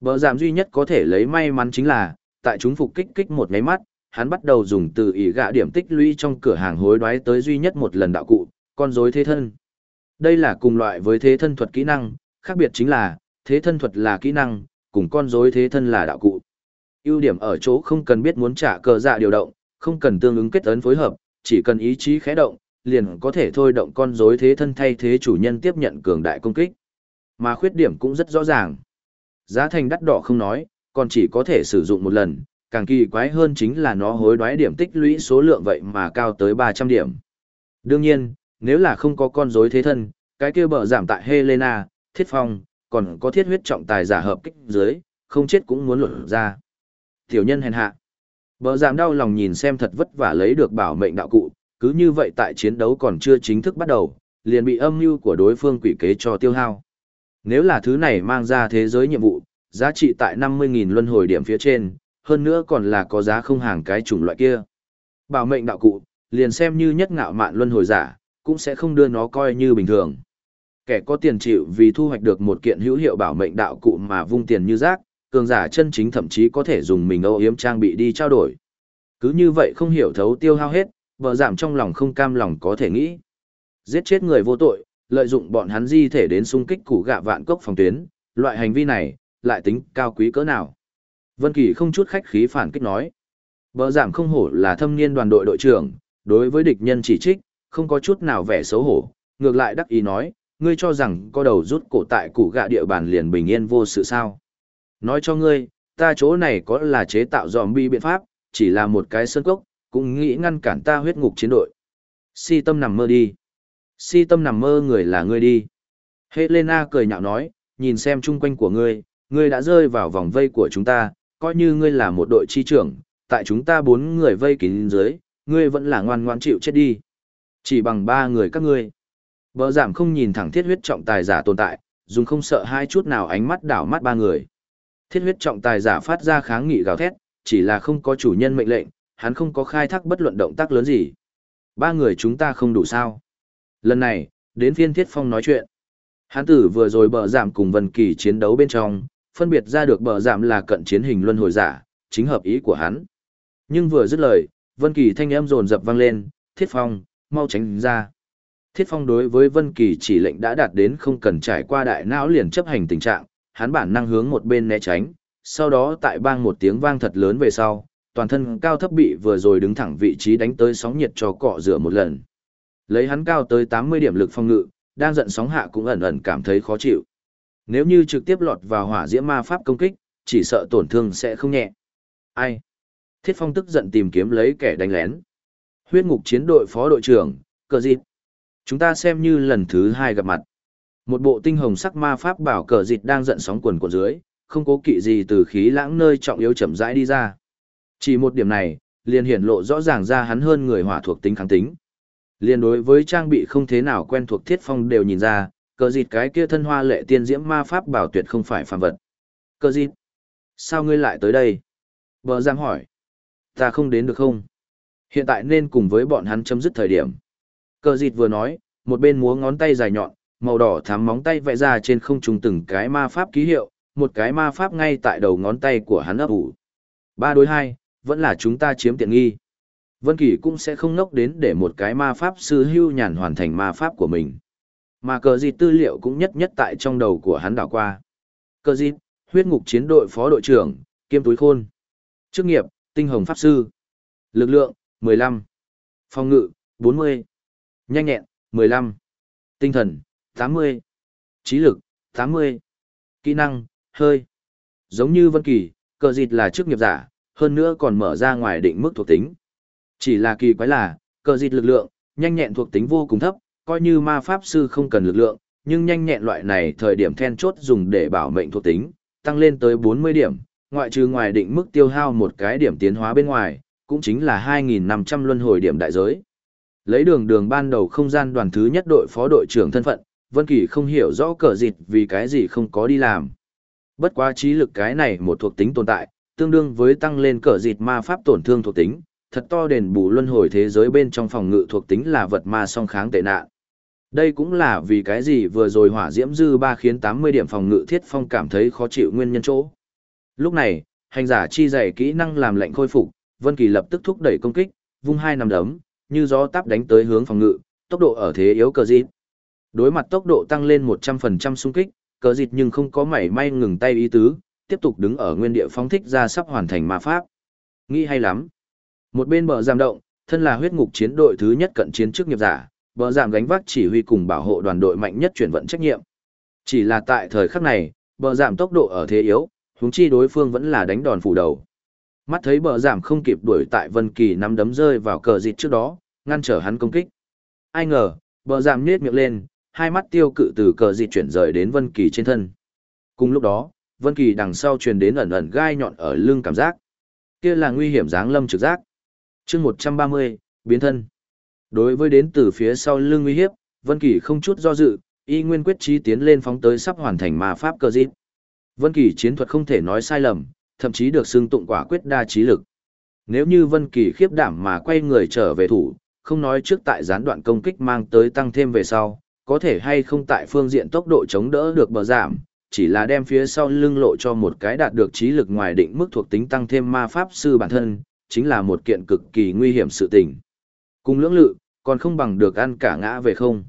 Bờ giảm duy nhất có thể lấy may mắn chính là, tại chúng phục kích kích một nháy mắt, hắn bắt đầu dùng từ ý gạ điểm tích lũy trong cửa hàng hối đoái tới duy nhất một lần đạo cụ, con rối thế thân. Đây là cùng loại với thế thân thuật kỹ năng, khác biệt chính là, thế thân thuật là kỹ năng, cùng con rối thế thân là đạo cụ. ưu điểm ở chỗ không cần biết muốn trả cờ dạ điều động, không cần tương ứng kết ấn phối hợp, chỉ cần ý chí khẽ động, liền có thể thôi động con rối thế thân thay thế chủ nhân tiếp nhận cường đại công kích. Mà khuyết điểm cũng rất rõ ràng. Giá thành đắt đỏ không nói, còn chỉ có thể sử dụng một lần, càng kỳ quái hơn chính là nó hối đoái điểm tích lũy số lượng vậy mà cao tới 300 điểm. Đương nhiên, nếu là không có con rối thế thân, cái kia bở giảm tại Helena, Thiết Phong, còn có thiết huyết trọng tài giả hợp kích dưới, không chết cũng muốn lột ra. Tiểu nhân hèn hạ. Bờ giảm đau lòng nhìn xem thật vất vả lấy được bảo mệnh đạo cụ, cứ như vậy tại chiến đấu còn chưa chính thức bắt đầu, liền bị âm mưu của đối phương quỷ kế cho tiêu hao. Nếu là thứ này mang ra thế giới nhiệm vụ, giá trị tại 50.000 luân hồi điểm phía trên, hơn nữa còn là có giá không hàng cái chủng loại kia. Bảo mệnh đạo cụ, liền xem như nhất ngạo mạn luân hồi giả, cũng sẽ không đưa nó coi như bình thường. Kẻ có tiền chịu vì thu hoạch được một kiện hữu hiệu bảo mệnh đạo cụ mà vung tiền như rác, cường giả chân chính thậm chí có thể dùng mình âu yếm trang bị đi trao đổi. Cứ như vậy không hiểu thấu tiêu hao hết, vợ giảm trong lòng không cam lòng có thể nghĩ. Giết chết người vô tội, lợi dụng bọn hắn di thể đến xung kích củ gạ vạn cốc phòng tuyến, loại hành vi này, lại tính cao quý cỡ nào. Vân Kỳ không chút khách khí phản kích nói. Bờ giảm không hổ là thâm niên đoàn đội đội trưởng, đối với địch nhân chỉ trích, không có chút nào vẻ xấu hổ, ngược lại đắc ý nói, ngươi cho rằng có đầu rút cổ tại củ gạ địa bàn liền bình yên vô sự sao. Nói cho ngươi, ta chỗ này có là chế tạo zombie biện pháp, chỉ là một cái sơn cốc, cũng nghĩ ngăn cản ta huyết ngục chiến đội. Si tâm nằm mơ đi. Si tâm nằm mơ người là ngươi đi. Helena cười nhạo nói, nhìn xem chung quanh của ngươi, ngươi đã rơi vào vòng vây của chúng ta, coi như ngươi là một đội chi trưởng, tại chúng ta bốn người vây kín dưới, ngươi vẫn là ngoan ngoan chịu chết đi. Chỉ bằng ba người các ngươi. Bờ giảm không nhìn thẳng thiết huyết trọng tài giả tồn tại, dùng không sợ hai chút nào ánh mắt đảo mắt ba người. Thiết huyết trọng tài giả phát ra kháng nghị gào thét, chỉ là không có chủ nhân mệnh lệnh, hắn không có khai thác bất luận động tác lớn gì. Ba người chúng ta không đủ sao. Lần này, đến phiên thiết phong nói chuyện. hán tử vừa rồi bờ giảm cùng Vân Kỳ chiến đấu bên trong, phân biệt ra được bờ giảm là cận chiến hình luân hồi giả, chính hợp ý của hắn. Nhưng vừa dứt lời, Vân Kỳ thanh âm rồn rập vang lên, "Thiết Phong, mau tránh ra." Thiết Phong đối với Vân Kỳ chỉ lệnh đã đạt đến không cần trải qua đại não liền chấp hành tình trạng, hắn bản năng hướng một bên né tránh, sau đó tại bang một tiếng vang thật lớn về sau, toàn thân cao thấp bị vừa rồi đứng thẳng vị trí đánh tới sóng nhiệt cho cọ rửa một lần. Lấy hắn cao tới 80 điểm lực phong ngự, đang giận sóng hạ cũng ẩn ẩn cảm thấy khó chịu. Nếu như trực tiếp lọt vào hỏa diễm ma pháp công kích, chỉ sợ tổn thương sẽ không nhẹ. Ai? Thiết Phong tức giận tìm kiếm lấy kẻ đánh lén. Huyết ngục chiến đội phó đội trưởng, cờ dịt. Chúng ta xem như lần thứ hai gặp mặt. Một bộ tinh hồng sắc ma pháp bảo cờ dịt đang giận sóng quần của dưới, không cố kỵ gì từ khí lãng nơi trọng yếu chậm rãi đi ra. Chỉ một điểm này, liền hiển lộ rõ ràng ra hắn hơn người hỏa thuộc tính kháng tính. Liên đối với trang bị không thế nào quen thuộc thiết phong đều nhìn ra, cờ dịt cái kia thân hoa lệ tiên diễm ma pháp bảo tuyệt không phải phàm vật. Cờ dịt, sao ngươi lại tới đây? Bờ Giang hỏi, ta không đến được không? Hiện tại nên cùng với bọn hắn chấm dứt thời điểm. Cờ dịt vừa nói, một bên múa ngón tay dài nhọn, màu đỏ thắm móng tay vẽ ra trên không trung từng cái ma pháp ký hiệu, một cái ma pháp ngay tại đầu ngón tay của hắn ấp ủ. Ba đối hai, vẫn là chúng ta chiếm tiện nghi. Vân Kỳ cũng sẽ không nốc đến để một cái ma pháp sư hưu nhàn hoàn thành ma pháp của mình. Mà cờ dịt tư liệu cũng nhất nhất tại trong đầu của hắn đảo qua. Cờ dịt, huyết ngục chiến đội phó đội trưởng, kiêm túi khôn. Chức nghiệp, tinh hồng pháp sư. Lực lượng, 15. Phòng ngự, 40. Nhanh nhẹn, 15. Tinh thần, 80. Trí lực, 80. Kỹ năng, hơi. Giống như Vân Kỳ, cờ dịt là chức nghiệp giả, hơn nữa còn mở ra ngoài định mức thuộc tính. Chỉ là kỳ quái là, cờ dịt lực lượng, nhanh nhẹn thuộc tính vô cùng thấp, coi như ma pháp sư không cần lực lượng, nhưng nhanh nhẹn loại này thời điểm then chốt dùng để bảo mệnh thuộc tính, tăng lên tới 40 điểm, ngoại trừ ngoài định mức tiêu hao một cái điểm tiến hóa bên ngoài, cũng chính là 2.500 luân hồi điểm đại giới. Lấy đường đường ban đầu không gian đoàn thứ nhất đội phó đội trưởng thân phận, Vân Kỳ không hiểu rõ cờ dịt vì cái gì không có đi làm. Bất quá trí lực cái này một thuộc tính tồn tại, tương đương với tăng lên cờ dịt ma pháp tổn thương thuộc tính, thật to đền bù luân hồi thế giới bên trong phòng ngự thuộc tính là vật ma song kháng tệ nạn. Đây cũng là vì cái gì vừa rồi hỏa diễm dư ba khiến 80 điểm phòng ngự thiết phong cảm thấy khó chịu nguyên nhân chỗ. Lúc này, hành giả chi dày kỹ năng làm lệnh khôi phục, Vân Kỳ lập tức thúc đẩy công kích, vung hai nắm đấm, như gió táp đánh tới hướng phòng ngự, tốc độ ở thế yếu cờ dịt. Đối mặt tốc độ tăng lên 100% xung kích, cờ dịt nhưng không có mảy may ngừng tay ý tứ, tiếp tục đứng ở nguyên địa phóng thích ra sắp hoàn thành ma pháp. Nghĩ hay lắm. Một bên bờ giảm động, thân là huyết ngục chiến đội thứ nhất cận chiến trước nghiệp giả, bờ giảm gánh vác chỉ huy cùng bảo hộ đoàn đội mạnh nhất chuyển vận trách nhiệm. Chỉ là tại thời khắc này, bờ giảm tốc độ ở thế yếu, huống chi đối phương vẫn là đánh đòn phủ đầu. Mắt thấy bờ giảm không kịp đuổi tại Vân Kỳ nắm đấm rơi vào cờ dịt trước đó, ngăn trở hắn công kích. Ai ngờ, bờ giảm nhếch miệng lên, hai mắt tiêu cự từ cờ dịt chuyển rời đến Vân Kỳ trên thân. Cùng lúc đó, Vân Kỳ đằng sau truyền đến ẩn ẩn gai nhọn ở lưng cảm giác. Kia là nguy hiểm dáng lâm trực giác. Chương 130, biến thân. Đối với đến từ phía sau lưng nguy hiếp, Vân Kỳ không chút do dự, y nguyên quyết chí tiến lên phóng tới sắp hoàn thành ma pháp cơ dít. Vân Kỳ chiến thuật không thể nói sai lầm, thậm chí được xưng tụng quả quyết đa trí lực. Nếu như Vân Kỳ khiếp đảm mà quay người trở về thủ, không nói trước tại gián đoạn công kích mang tới tăng thêm về sau, có thể hay không tại phương diện tốc độ chống đỡ được bờ giảm, chỉ là đem phía sau lưng lộ cho một cái đạt được trí lực ngoài định mức thuộc tính tăng thêm ma pháp sư bản thân, chính là một kiện cực kỳ nguy hiểm sự tình. Cùng lưỡng lự, còn không bằng được ăn cả ngã về không.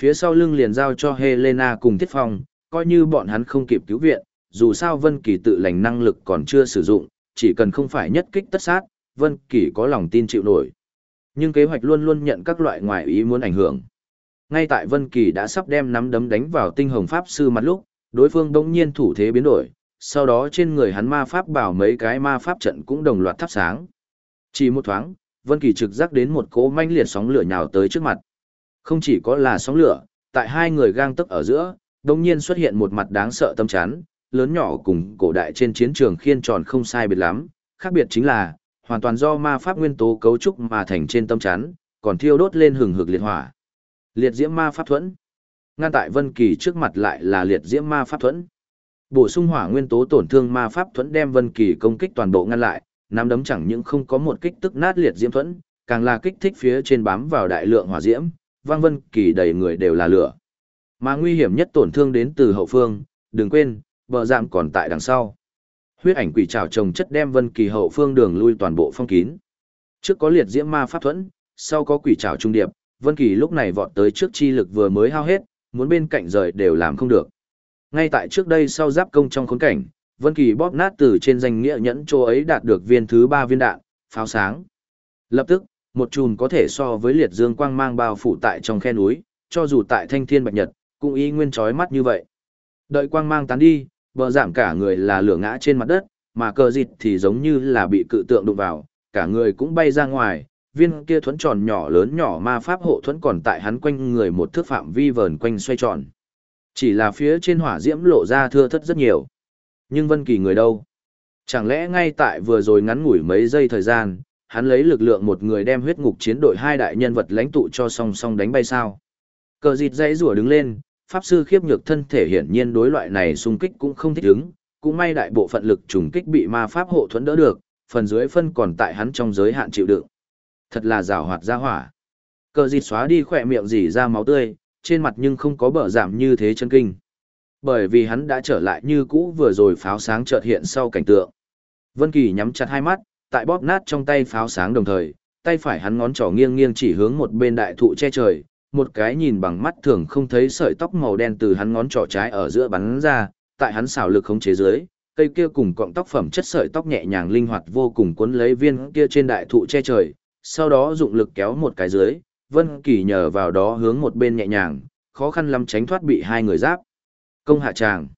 Phía sau lưng liền giao cho Helena cùng Thiết Phong, coi như bọn hắn không kịp cứu viện, dù sao Vân Kỳ tự lành năng lực còn chưa sử dụng, chỉ cần không phải nhất kích tất sát, Vân Kỳ có lòng tin chịu nổi. Nhưng kế hoạch luôn luôn nhận các loại ngoại ý muốn ảnh hưởng. Ngay tại Vân Kỳ đã sắp đem nắm đấm đánh vào tinh hồng pháp sư mặt lúc, đối phương bỗng nhiên thủ thế biến đổi, sau đó trên người hắn ma pháp bảo mấy cái ma pháp trận cũng đồng loạt thắp sáng. Chỉ một thoáng, Vân Kỳ trực giác đến một cỗ manh liệt sóng lửa nhào tới trước mặt. Không chỉ có là sóng lửa, tại hai người gang tấc ở giữa, đột nhiên xuất hiện một mặt đáng sợ tâm chắn, lớn nhỏ cùng cổ đại trên chiến trường khiên tròn không sai biệt lắm, khác biệt chính là hoàn toàn do ma pháp nguyên tố cấu trúc mà thành trên tâm chắn, còn thiêu đốt lên hừng hực liệt hỏa. Liệt diễm ma pháp thuẫn. Ngăn tại Vân Kỳ trước mặt lại là liệt diễm ma pháp thuẫn. Bổ sung hỏa nguyên tố tổn thương ma pháp thuẫn đem Vân Kỳ công kích toàn bộ ngăn lại, nắm đấm chẳng những không có một kích tức nát liệt diễm thuẫn, càng là kích thích phía trên bám vào đại lượng hỏa diễm, Vang Vân Kỳ đầy người đều là lửa. Mà nguy hiểm nhất tổn thương đến từ hậu phương, đừng quên, bờ giảm còn tại đằng sau. Huyết ảnh quỷ trảo trồng chất đem Vân Kỳ hậu phương đường lui toàn bộ phong kín. Trước có liệt diễm ma pháp thuẫn, sau có quỷ trảo trung điệp, Vân Kỳ lúc này vọt tới trước chi lực vừa mới hao hết, muốn bên cạnh rời đều làm không được. Ngay tại trước đây sau giáp công trong khốn cảnh, Vân Kỳ bóp nát từ trên danh nghĩa nhẫn chỗ ấy đạt được viên thứ ba viên đạn, pháo sáng. Lập tức, một chùm có thể so với liệt dương quang mang bao phủ tại trong khe núi, cho dù tại thanh thiên bạch nhật, cũng y nguyên chói mắt như vậy. Đợi quang mang tán đi, bờ giảm cả người là lửa ngã trên mặt đất, mà cờ dịt thì giống như là bị cự tượng đụng vào, cả người cũng bay ra ngoài, viên kia thuẫn tròn nhỏ lớn nhỏ ma pháp hộ thuẫn còn tại hắn quanh người một thước phạm vi vờn quanh xoay tròn. Chỉ là phía trên hỏa diễm lộ ra thưa thất rất nhiều. Nhưng Vân Kỳ người đâu? Chẳng lẽ ngay tại vừa rồi ngắn ngủi mấy giây thời gian, hắn lấy lực lượng một người đem huyết ngục chiến đội hai đại nhân vật lãnh tụ cho song song đánh bay sao? Cờ dịt dãy rủa đứng lên, pháp sư khiếp nhược thân thể hiển nhiên đối loại này xung kích cũng không thích ứng, cũng may đại bộ phận lực trùng kích bị ma pháp hộ thuẫn đỡ được, phần dưới phân còn tại hắn trong giới hạn chịu đựng. Thật là rào hoạt ra hỏa. Cờ dịt xóa đi khỏe miệng dỉ ra máu tươi, trên mặt nhưng không có bở giảm như thế chân kinh. Bởi vì hắn đã trở lại như cũ vừa rồi pháo sáng chợt hiện sau cảnh tượng. Vân Kỳ nhắm chặt hai mắt, tại bóp nát trong tay pháo sáng đồng thời, tay phải hắn ngón trỏ nghiêng nghiêng chỉ hướng một bên đại thụ che trời, một cái nhìn bằng mắt thường không thấy sợi tóc màu đen từ hắn ngón trỏ trái ở giữa bắn ra, tại hắn xảo lực khống chế dưới, cây kia cùng cọng tóc phẩm chất sợi tóc nhẹ nhàng linh hoạt vô cùng cuốn lấy viên kia trên đại thụ che trời, sau đó dụng lực kéo một cái dưới, Vân Kỳ nhờ vào đó hướng một bên nhẹ nhàng, khó khăn lắm tránh thoát bị hai người giáp. Công hạ tràng.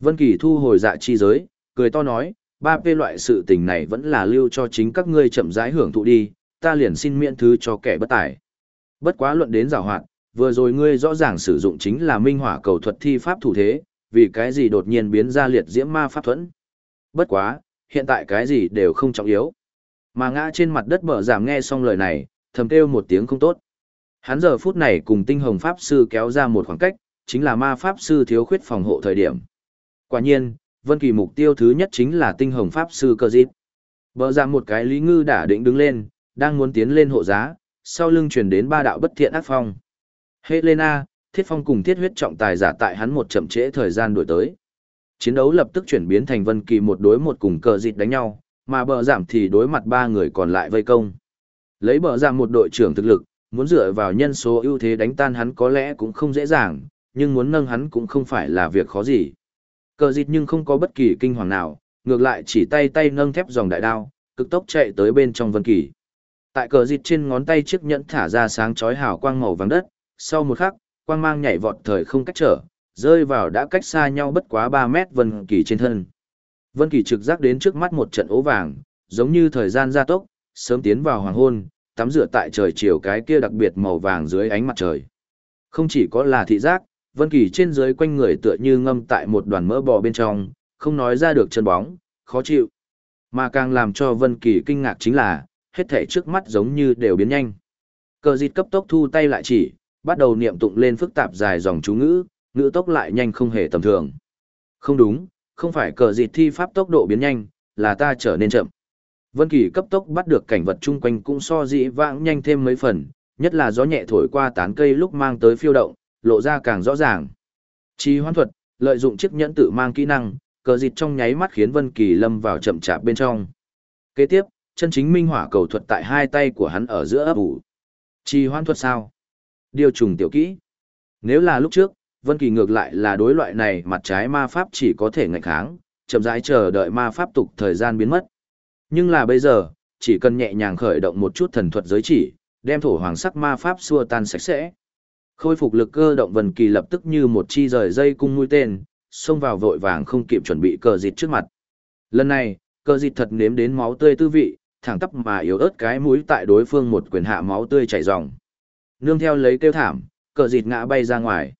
Vân Kỳ thu hồi dạ chi giới, cười to nói, ba p loại sự tình này vẫn là lưu cho chính các ngươi chậm rãi hưởng thụ đi, ta liền xin miễn thứ cho kẻ bất tài. Bất quá luận đến giảo hoạt, vừa rồi ngươi rõ ràng sử dụng chính là minh hỏa cầu thuật thi pháp thủ thế, vì cái gì đột nhiên biến ra liệt diễm ma pháp thuẫn. Bất quá, hiện tại cái gì đều không trọng yếu. Mà ngã trên mặt đất bờ giảm nghe xong lời này, thầm kêu một tiếng không tốt. Hắn giờ phút này cùng tinh hồng pháp sư kéo ra một khoảng cách, chính là ma pháp sư thiếu khuyết phòng hộ thời điểm. Quả nhiên, Vân Kỳ mục tiêu thứ nhất chính là tinh hồng pháp sư cơ dít. Bờ giảm một cái lý ngư đã định đứng lên, đang muốn tiến lên hộ giá, sau lưng truyền đến ba đạo bất thiện ác phong. Helena, Thiết Phong cùng Thiết Huyết trọng tài giả tại hắn một chậm trễ thời gian đuổi tới. Chiến đấu lập tức chuyển biến thành Vân Kỳ một đối một cùng cờ dịt đánh nhau, mà bờ giảm thì đối mặt ba người còn lại vây công. Lấy bờ giảm một đội trưởng thực lực, muốn dựa vào nhân số ưu thế đánh tan hắn có lẽ cũng không dễ dàng, nhưng muốn nâng hắn cũng không phải là việc khó gì. Cờ dịt nhưng không có bất kỳ kinh hoàng nào, ngược lại chỉ tay tay nâng thép dòng đại đao, cực tốc chạy tới bên trong Vân Kỳ. Tại cờ dịt trên ngón tay chiếc nhẫn thả ra sáng chói hào quang màu vàng đất, sau một khắc, quang mang nhảy vọt thời không cách trở, rơi vào đã cách xa nhau bất quá 3 mét Vân Kỳ trên thân. Vân Kỳ trực giác đến trước mắt một trận ố vàng, giống như thời gian gia tốc, sớm tiến vào hoàng hôn, tắm rửa tại trời chiều cái kia đặc biệt màu vàng dưới ánh mặt trời. Không chỉ có là thị giác, Vân Kỳ trên dưới quanh người tựa như ngâm tại một đoàn mỡ bò bên trong, không nói ra được chân bóng, khó chịu. Mà càng làm cho Vân Kỳ kinh ngạc chính là, hết thảy trước mắt giống như đều biến nhanh. Cờ dịt cấp tốc thu tay lại chỉ, bắt đầu niệm tụng lên phức tạp dài dòng chú ngữ, ngữ tốc lại nhanh không hề tầm thường. Không đúng, không phải cờ dịt thi pháp tốc độ biến nhanh, là ta trở nên chậm. Vân Kỳ cấp tốc bắt được cảnh vật chung quanh cũng so dĩ vãng nhanh thêm mấy phần, nhất là gió nhẹ thổi qua tán cây lúc mang tới phiêu động, lộ ra càng rõ ràng. Chi hoán thuật, lợi dụng chiếc nhẫn tự mang kỹ năng, cờ dịch trong nháy mắt khiến Vân Kỳ lâm vào chậm chạp bên trong. Kế tiếp, chân chính minh hỏa cầu thuật tại hai tay của hắn ở giữa ấp ủ. Chi hoán thuật sao? Điều trùng tiểu kỹ. Nếu là lúc trước, Vân Kỳ ngược lại là đối loại này mặt trái ma pháp chỉ có thể ngạnh kháng, chậm rãi chờ đợi ma pháp tục thời gian biến mất. Nhưng là bây giờ, chỉ cần nhẹ nhàng khởi động một chút thần thuật giới chỉ, đem thổ hoàng sắc ma pháp xua tan sạch sẽ. Khôi phục lực cơ động Vân Kỳ lập tức như một chi rời dây cung mũi tên, xông vào vội vàng không kịp chuẩn bị cờ dịt trước mặt. Lần này, cờ dịt thật nếm đến máu tươi tư vị, thẳng tắp mà yếu ớt cái mũi tại đối phương một quyền hạ máu tươi chảy ròng. Nương theo lấy kêu thảm, cờ dịt ngã bay ra ngoài.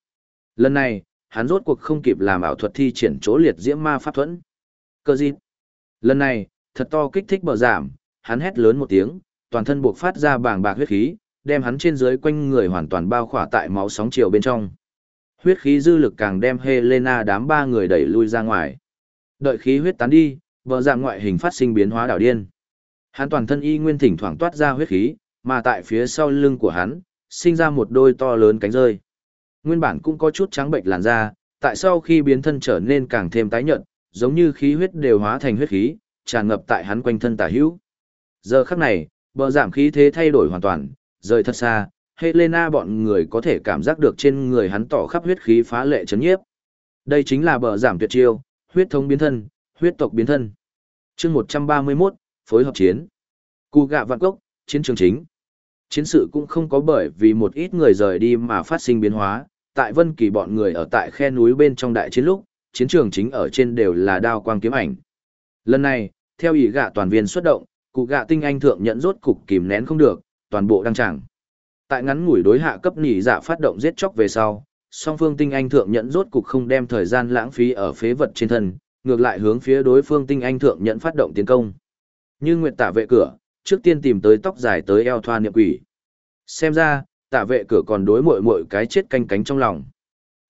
Lần này, hắn rốt cuộc không kịp làm ảo thuật thi triển chỗ liệt diễm ma pháp thuẫn. Cờ dịt. Lần này, thật to kích thích bờ giảm, hắn hét lớn một tiếng, toàn thân buộc phát ra bàng bạc huyết khí, đem hắn trên dưới quanh người hoàn toàn bao khỏa tại máu sóng chiều bên trong. Huyết khí dư lực càng đem Helena đám ba người đẩy lui ra ngoài. Đợi khí huyết tán đi, vợ dạng ngoại hình phát sinh biến hóa đảo điên. Hắn toàn thân y nguyên thỉnh thoảng toát ra huyết khí, mà tại phía sau lưng của hắn, sinh ra một đôi to lớn cánh rơi. Nguyên bản cũng có chút trắng bệnh làn da, tại sau khi biến thân trở nên càng thêm tái nhợt, giống như khí huyết đều hóa thành huyết khí, tràn ngập tại hắn quanh thân tả hữu. Giờ khắc này, bờ giảm khí thế thay đổi hoàn toàn, rời thật xa, Helena bọn người có thể cảm giác được trên người hắn tỏ khắp huyết khí phá lệ chấn nhiếp. Đây chính là bờ giảm tuyệt chiêu, huyết thống biến thân, huyết tộc biến thân. chương 131, phối hợp chiến. Cù gạ vạn cốc, chiến trường chính. Chiến sự cũng không có bởi vì một ít người rời đi mà phát sinh biến hóa, tại Vân Kỳ bọn người ở tại khe núi bên trong đại chiến lúc, chiến trường chính ở trên đều là đao quang kiếm ảnh. Lần này, theo ý gạ toàn viên xuất động, cụ gạ tinh anh thượng nhận rốt cục kìm nén không được, toàn bộ đăng tràng. Tại ngắn ngủi đối hạ cấp nỉ dạ phát động giết chóc về sau, song phương tinh anh thượng nhận rốt cục không đem thời gian lãng phí ở phế vật trên thân, ngược lại hướng phía đối phương tinh anh thượng nhận phát động tiến công. Như Nguyệt Tả vệ cửa, trước tiên tìm tới tóc dài tới eo thoa niệm quỷ. Xem ra, Tả vệ cửa còn đối muội muội cái chết canh cánh trong lòng.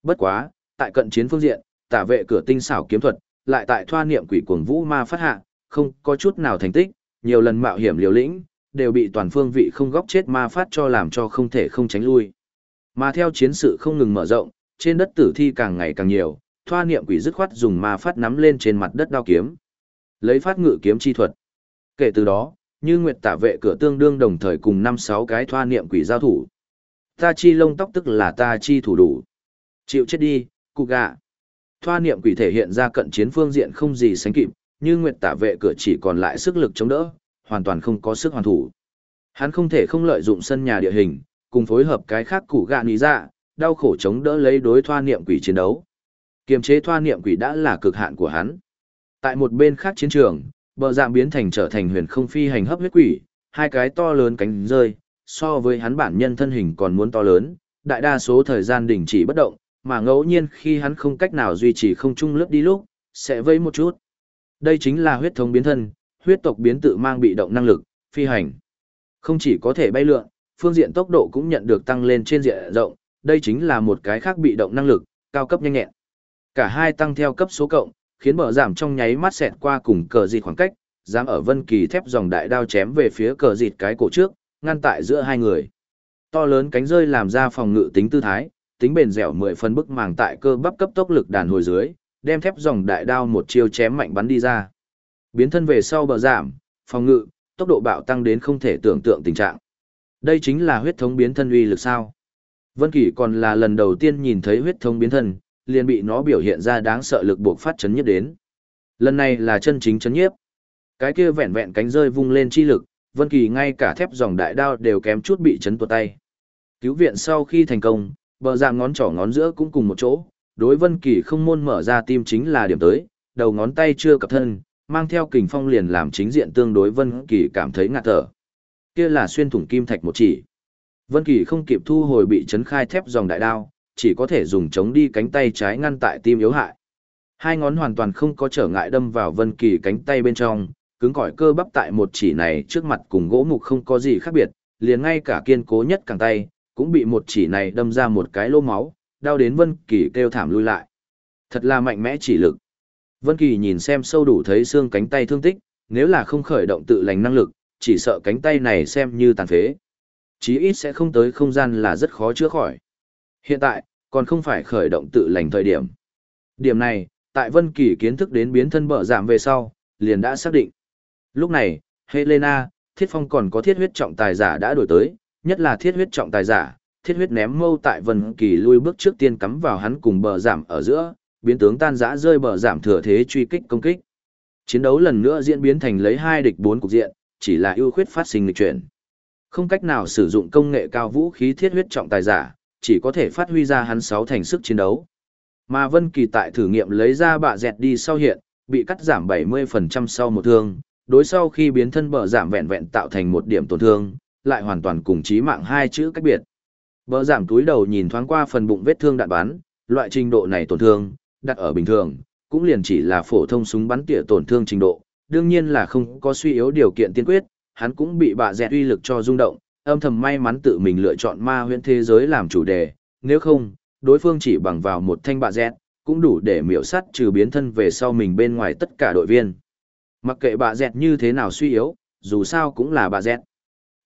Bất quá, tại cận chiến phương diện, Tả vệ cửa tinh xảo kiếm thuật, lại tại thoa niệm quỷ cuồng vũ ma phát hạ, không có chút nào thành tích, nhiều lần mạo hiểm liều lĩnh, đều bị toàn phương vị không góc chết ma phát cho làm cho không thể không tránh lui. Mà theo chiến sự không ngừng mở rộng, trên đất tử thi càng ngày càng nhiều, thoa niệm quỷ dứt khoát dùng ma phát nắm lên trên mặt đất đao kiếm. Lấy phát ngự kiếm chi thuật. Kể từ đó, như Nguyệt tả vệ cửa tương đương đồng thời cùng năm sáu cái thoa niệm quỷ giao thủ. Ta chi lông tóc tức là ta chi thủ đủ. Chịu chết đi, cụ gạ. Thoa niệm quỷ thể hiện ra cận chiến phương diện không gì sánh kịp, như Nguyệt tả vệ cửa chỉ còn lại sức lực chống đỡ, hoàn toàn không có sức hoàn thủ. Hắn không thể không lợi dụng sân nhà địa hình, cùng phối hợp cái khác củ gạ ní ra, dạ, đau khổ chống đỡ lấy đối thoa niệm quỷ chiến đấu. Kiềm chế thoa niệm quỷ đã là cực hạn của hắn. Tại một bên khác chiến trường, bờ dạng biến thành trở thành huyền không phi hành hấp huyết quỷ, hai cái to lớn cánh rơi, so với hắn bản nhân thân hình còn muốn to lớn, đại đa số thời gian đình chỉ bất động, mà ngẫu nhiên khi hắn không cách nào duy trì không trung lướt đi lúc, sẽ vây một chút. Đây chính là huyết thống biến thân, huyết tộc biến tự mang bị động năng lực, phi hành. Không chỉ có thể bay lượn, phương diện tốc độ cũng nhận được tăng lên trên diện rộng, đây chính là một cái khác bị động năng lực, cao cấp nhanh nhẹn. Cả hai tăng theo cấp số cộng, khiến bờ giảm trong nháy mắt xẹt qua cùng cờ dịt khoảng cách, dám ở vân kỳ thép dòng đại đao chém về phía cờ dịt cái cổ trước, ngăn tại giữa hai người. To lớn cánh rơi làm ra phòng ngự tính tư thái, tính bền dẻo mười phần bức màng tại cơ bắp cấp tốc lực đàn hồi dưới, đem thép dòng đại đao một chiêu chém mạnh bắn đi ra. Biến thân về sau bờ giảm, phòng ngự, tốc độ bạo tăng đến không thể tưởng tượng tình trạng. Đây chính là huyết thống biến thân uy lực sao. Vân Kỳ còn là lần đầu tiên nhìn thấy huyết thống biến thân, liền bị nó biểu hiện ra đáng sợ lực buộc phát chấn nhiếp đến. Lần này là chân chính chấn nhiếp. Cái kia vẹn vẹn cánh rơi vung lên chi lực, Vân Kỳ ngay cả thép dòng đại đao đều kém chút bị chấn tuột tay. Cứu viện sau khi thành công, bờ dạng ngón trỏ ngón giữa cũng cùng một chỗ, đối Vân Kỳ không môn mở ra tim chính là điểm tới, đầu ngón tay chưa cập thân, mang theo kình phong liền làm chính diện tương đối Vân Kỳ cảm thấy ngạt thở. Kia là xuyên thủng kim thạch một chỉ. Vân Kỳ không kịp thu hồi bị chấn khai thép dòng đại đao, chỉ có thể dùng chống đi cánh tay trái ngăn tại tim yếu hại. Hai ngón hoàn toàn không có trở ngại đâm vào Vân Kỳ cánh tay bên trong, cứng cỏi cơ bắp tại một chỉ này trước mặt cùng gỗ mục không có gì khác biệt, liền ngay cả kiên cố nhất càng tay, cũng bị một chỉ này đâm ra một cái lỗ máu, đau đến Vân Kỳ kêu thảm lui lại. Thật là mạnh mẽ chỉ lực. Vân Kỳ nhìn xem sâu đủ thấy xương cánh tay thương tích, nếu là không khởi động tự lành năng lực, chỉ sợ cánh tay này xem như tàn phế. Chí ít sẽ không tới không gian là rất khó chữa khỏi. Hiện tại, còn không phải khởi động tự lành thời điểm. Điểm này, tại Vân Kỳ kiến thức đến biến thân bợ giảm về sau, liền đã xác định. Lúc này, Helena, Thiết Phong còn có thiết huyết trọng tài giả đã đổi tới, nhất là thiết huyết trọng tài giả, thiết huyết ném mâu tại Vân Kỳ lui bước trước tiên cắm vào hắn cùng bờ giảm ở giữa, biến tướng tan rã rơi bờ giảm thừa thế truy kích công kích. Chiến đấu lần nữa diễn biến thành lấy hai địch bốn cục diện, chỉ là ưu khuyết phát sinh lịch chuyển. Không cách nào sử dụng công nghệ cao vũ khí thiết huyết trọng tài giả, chỉ có thể phát huy ra hắn sáu thành sức chiến đấu. Mà Vân Kỳ tại thử nghiệm lấy ra bạ dẹt đi sau hiện, bị cắt giảm 70% sau một thương, đối sau khi biến thân bờ giảm vẹn vẹn tạo thành một điểm tổn thương, lại hoàn toàn cùng chí mạng hai chữ cách biệt. Bờ giảm túi đầu nhìn thoáng qua phần bụng vết thương đạn bắn, loại trình độ này tổn thương, đặt ở bình thường, cũng liền chỉ là phổ thông súng bắn tỉa tổn thương trình độ, đương nhiên là không có suy yếu điều kiện tiên quyết, hắn cũng bị bạ dẹt uy lực cho rung động, âm thầm may mắn tự mình lựa chọn ma huyễn thế giới làm chủ đề, nếu không, đối phương chỉ bằng vào một thanh bạ dẹt, cũng đủ để miểu sát trừ biến thân về sau mình bên ngoài tất cả đội viên. Mặc kệ bạ dẹt như thế nào suy yếu, dù sao cũng là bạ dẹt.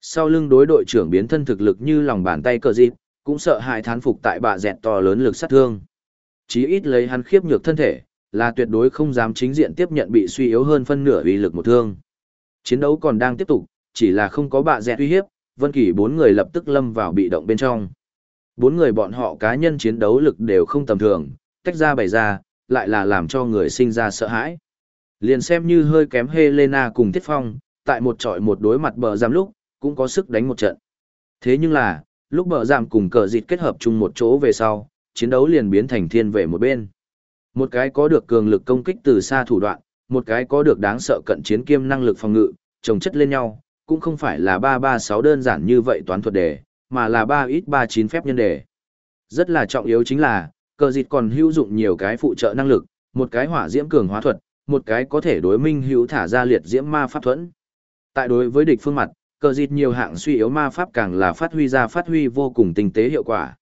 Sau lưng đối đội trưởng biến thân thực lực như lòng bàn tay cờ dịp, cũng sợ hại thán phục tại bạ dẹt to lớn lực sát thương. Chí ít lấy hắn khiếp nhược thân thể, là tuyệt đối không dám chính diện tiếp nhận bị suy yếu hơn phân nửa uy lực một thương. Chiến đấu còn đang tiếp tục, chỉ là không có bạ dẹt uy hiếp, Vân Kỳ bốn người lập tức lâm vào bị động bên trong. Bốn người bọn họ cá nhân chiến đấu lực đều không tầm thường, tách ra bày ra, lại là làm cho người sinh ra sợ hãi. Liền xem như hơi kém Helena cùng Tiết Phong, tại một trọi một đối mặt bờ giam lúc, cũng có sức đánh một trận. Thế nhưng là, lúc bờ giảm cùng cờ dịt kết hợp chung một chỗ về sau, chiến đấu liền biến thành thiên về một bên. Một cái có được cường lực công kích từ xa thủ đoạn, một cái có được đáng sợ cận chiến kiêm năng lực phòng ngự, chồng chất lên nhau, cũng không phải là 336 đơn giản như vậy toán thuật đề, mà là 3 ít 39 phép nhân đề. Rất là trọng yếu chính là, cờ dịt còn hữu dụng nhiều cái phụ trợ năng lực, một cái hỏa diễm cường hóa thuật, một cái có thể đối minh hữu thả ra liệt diễm ma pháp thuẫn. Tại đối với địch phương mặt, cờ dịt nhiều hạng suy yếu ma pháp càng là phát huy ra phát huy vô cùng tinh tế hiệu quả.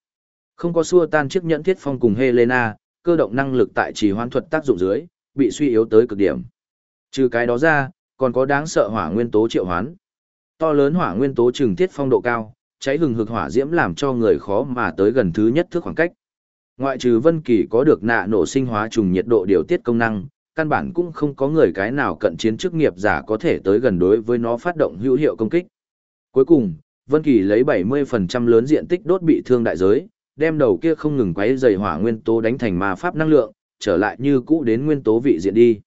Không có xua tan chiếc nhẫn thiết phong cùng Helena, cơ động năng lực tại trì hoãn thuật tác dụng dưới, bị suy yếu tới cực điểm. Trừ cái đó ra, còn có đáng sợ hỏa nguyên tố triệu hoán. To lớn hỏa nguyên tố trừng thiết phong độ cao, cháy hừng hực hỏa diễm làm cho người khó mà tới gần thứ nhất thước khoảng cách. Ngoại trừ Vân Kỳ có được nạ nổ sinh hóa trùng nhiệt độ điều tiết công năng, căn bản cũng không có người cái nào cận chiến chức nghiệp giả có thể tới gần đối với nó phát động hữu hiệu công kích. Cuối cùng, Vân Kỳ lấy 70% lớn diện tích đốt bị thương đại giới, đem đầu kia không ngừng quấy rầy hỏa nguyên tố đánh thành ma pháp năng lượng, trở lại như cũ đến nguyên tố vị diện đi.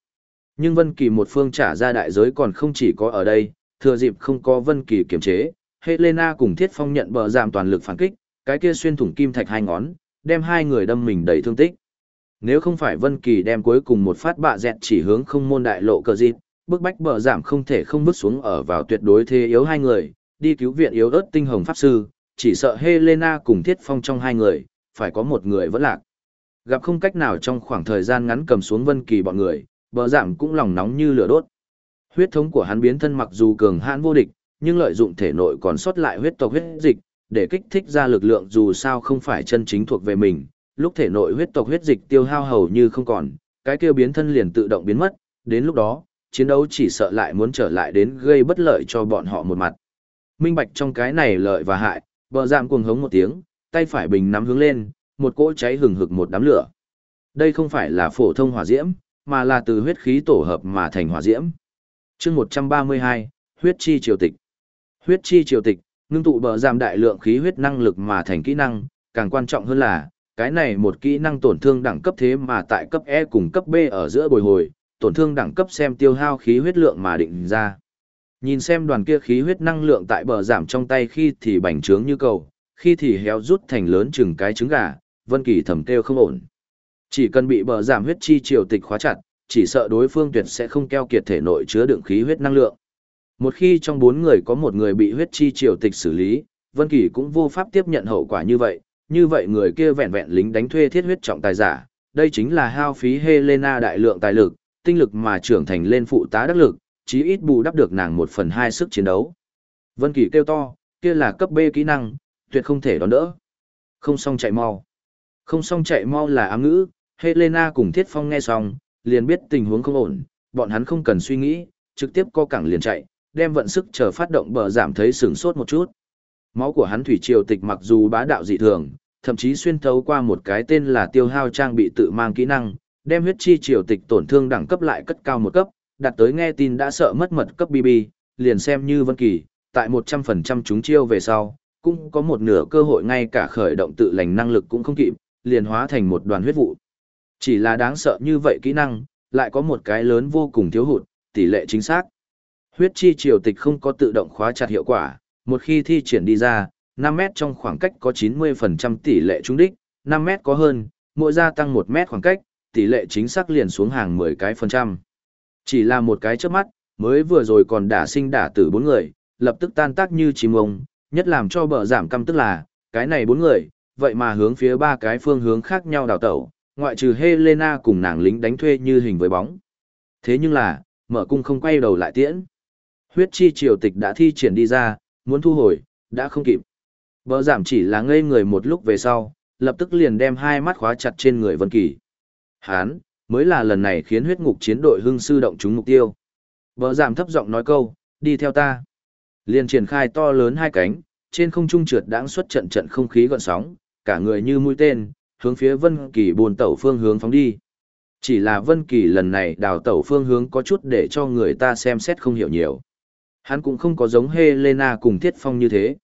Nhưng Vân Kỳ một phương trả ra đại giới còn không chỉ có ở đây, thừa dịp không có Vân Kỳ kiềm chế, Helena cùng Thiết Phong nhận bờ giảm toàn lực phản kích, cái kia xuyên thủng kim thạch hai ngón, đem hai người đâm mình đầy thương tích. Nếu không phải Vân Kỳ đem cuối cùng một phát bạ dẹt chỉ hướng không môn đại lộ cờ dịp, bức bách bờ giảm không thể không bước xuống ở vào tuyệt đối thế yếu hai người, đi cứu viện yếu ớt tinh hồng pháp sư, chỉ sợ Helena cùng Thiết Phong trong hai người, phải có một người vẫn lạc. Gặp không cách nào trong khoảng thời gian ngắn cầm xuống Vân Kỳ bọn người, bờ giảm cũng lòng nóng như lửa đốt. Huyết thống của hắn biến thân mặc dù cường hãn vô địch, nhưng lợi dụng thể nội còn sót lại huyết tộc huyết dịch, để kích thích ra lực lượng dù sao không phải chân chính thuộc về mình, lúc thể nội huyết tộc huyết dịch tiêu hao hầu như không còn, cái kia biến thân liền tự động biến mất, đến lúc đó, chiến đấu chỉ sợ lại muốn trở lại đến gây bất lợi cho bọn họ một mặt. Minh bạch trong cái này lợi và hại, bờ giảm cuồng hống một tiếng, tay phải bình nắm hướng lên, một cỗ cháy hừng hực một đám lửa. Đây không phải là phổ thông hỏa diễm, mà là từ huyết khí tổ hợp mà thành hỏa diễm. chương 132, huyết chi triều tịch. Huyết chi triều tịch, ngưng tụ bờ giảm đại lượng khí huyết năng lực mà thành kỹ năng, càng quan trọng hơn là, cái này một kỹ năng tổn thương đẳng cấp thế mà tại cấp E cùng cấp B ở giữa bồi hồi, tổn thương đẳng cấp xem tiêu hao khí huyết lượng mà định ra. Nhìn xem đoàn kia khí huyết năng lượng tại bờ giảm trong tay khi thì bành trướng như cầu, khi thì héo rút thành lớn chừng cái trứng gà, Vân Kỳ thầm kêu không ổn. Chỉ cần bị bờ giảm huyết chi triều tịch khóa chặt, chỉ sợ đối phương tuyệt sẽ không keo kiệt thể nội chứa đựng khí huyết năng lượng. Một khi trong bốn người có một người bị huyết chi triều tịch xử lý, Vân Kỳ cũng vô pháp tiếp nhận hậu quả như vậy, như vậy người kia vẹn vẹn lính đánh thuê thiết huyết trọng tài giả, đây chính là hao phí Helena đại lượng tài lực, tinh lực mà trưởng thành lên phụ tá đắc lực, chí ít bù đắp được nàng một phần hai sức chiến đấu. Vân Kỳ kêu to, kia là cấp B kỹ năng, tuyệt không thể đón đỡ. Không xong chạy mau. Không xong chạy mau là ám ngữ, Helena cùng Thiết Phong nghe xong, liền biết tình huống không ổn, bọn hắn không cần suy nghĩ, trực tiếp co cẳng liền chạy, đem vận sức chờ phát động bờ giảm thấy sửng sốt một chút. Máu của hắn thủy triều tịch mặc dù bá đạo dị thường, thậm chí xuyên thấu qua một cái tên là tiêu hao trang bị tự mang kỹ năng, đem huyết chi triều tịch tổn thương đẳng cấp lại cất cao một cấp, đạt tới nghe tin đã sợ mất mật cấp BB, liền xem như Vân Kỳ, tại 100% chúng chiêu về sau, cũng có một nửa cơ hội ngay cả khởi động tự lành năng lực cũng không kịp, liền hóa thành một đoàn huyết vụ. Chỉ là đáng sợ như vậy kỹ năng, lại có một cái lớn vô cùng thiếu hụt, tỷ lệ chính xác. Huyết chi triều tịch không có tự động khóa chặt hiệu quả, một khi thi triển đi ra, 5 mét trong khoảng cách có 90% tỷ lệ trúng đích, 5 mét có hơn, mỗi gia tăng 1 mét khoảng cách, tỷ lệ chính xác liền xuống hàng 10 cái phần trăm. Chỉ là một cái chớp mắt, mới vừa rồi còn đả sinh đả tử bốn người, lập tức tan tác như chim ông, nhất làm cho bờ giảm căm tức là, cái này bốn người, vậy mà hướng phía ba cái phương hướng khác nhau đào tẩu, ngoại trừ Helena cùng nàng lính đánh thuê như hình với bóng. Thế nhưng là, mở cung không quay đầu lại tiễn. Huyết chi triều tịch đã thi triển đi ra, muốn thu hồi, đã không kịp. Bờ giảm chỉ là ngây người một lúc về sau, lập tức liền đem hai mắt khóa chặt trên người Vân Kỳ. Hán, mới là lần này khiến huyết ngục chiến đội hưng sư động chúng mục tiêu. Bờ giảm thấp giọng nói câu, đi theo ta. Liền triển khai to lớn hai cánh, trên không trung trượt đãng xuất trận trận không khí gợn sóng, cả người như mũi tên, hướng phía Vân Kỳ buồn tẩu phương hướng phóng đi. Chỉ là Vân Kỳ lần này đào tẩu phương hướng có chút để cho người ta xem xét không hiểu nhiều. Hắn cũng không có giống Helena cùng Thiết Phong như thế.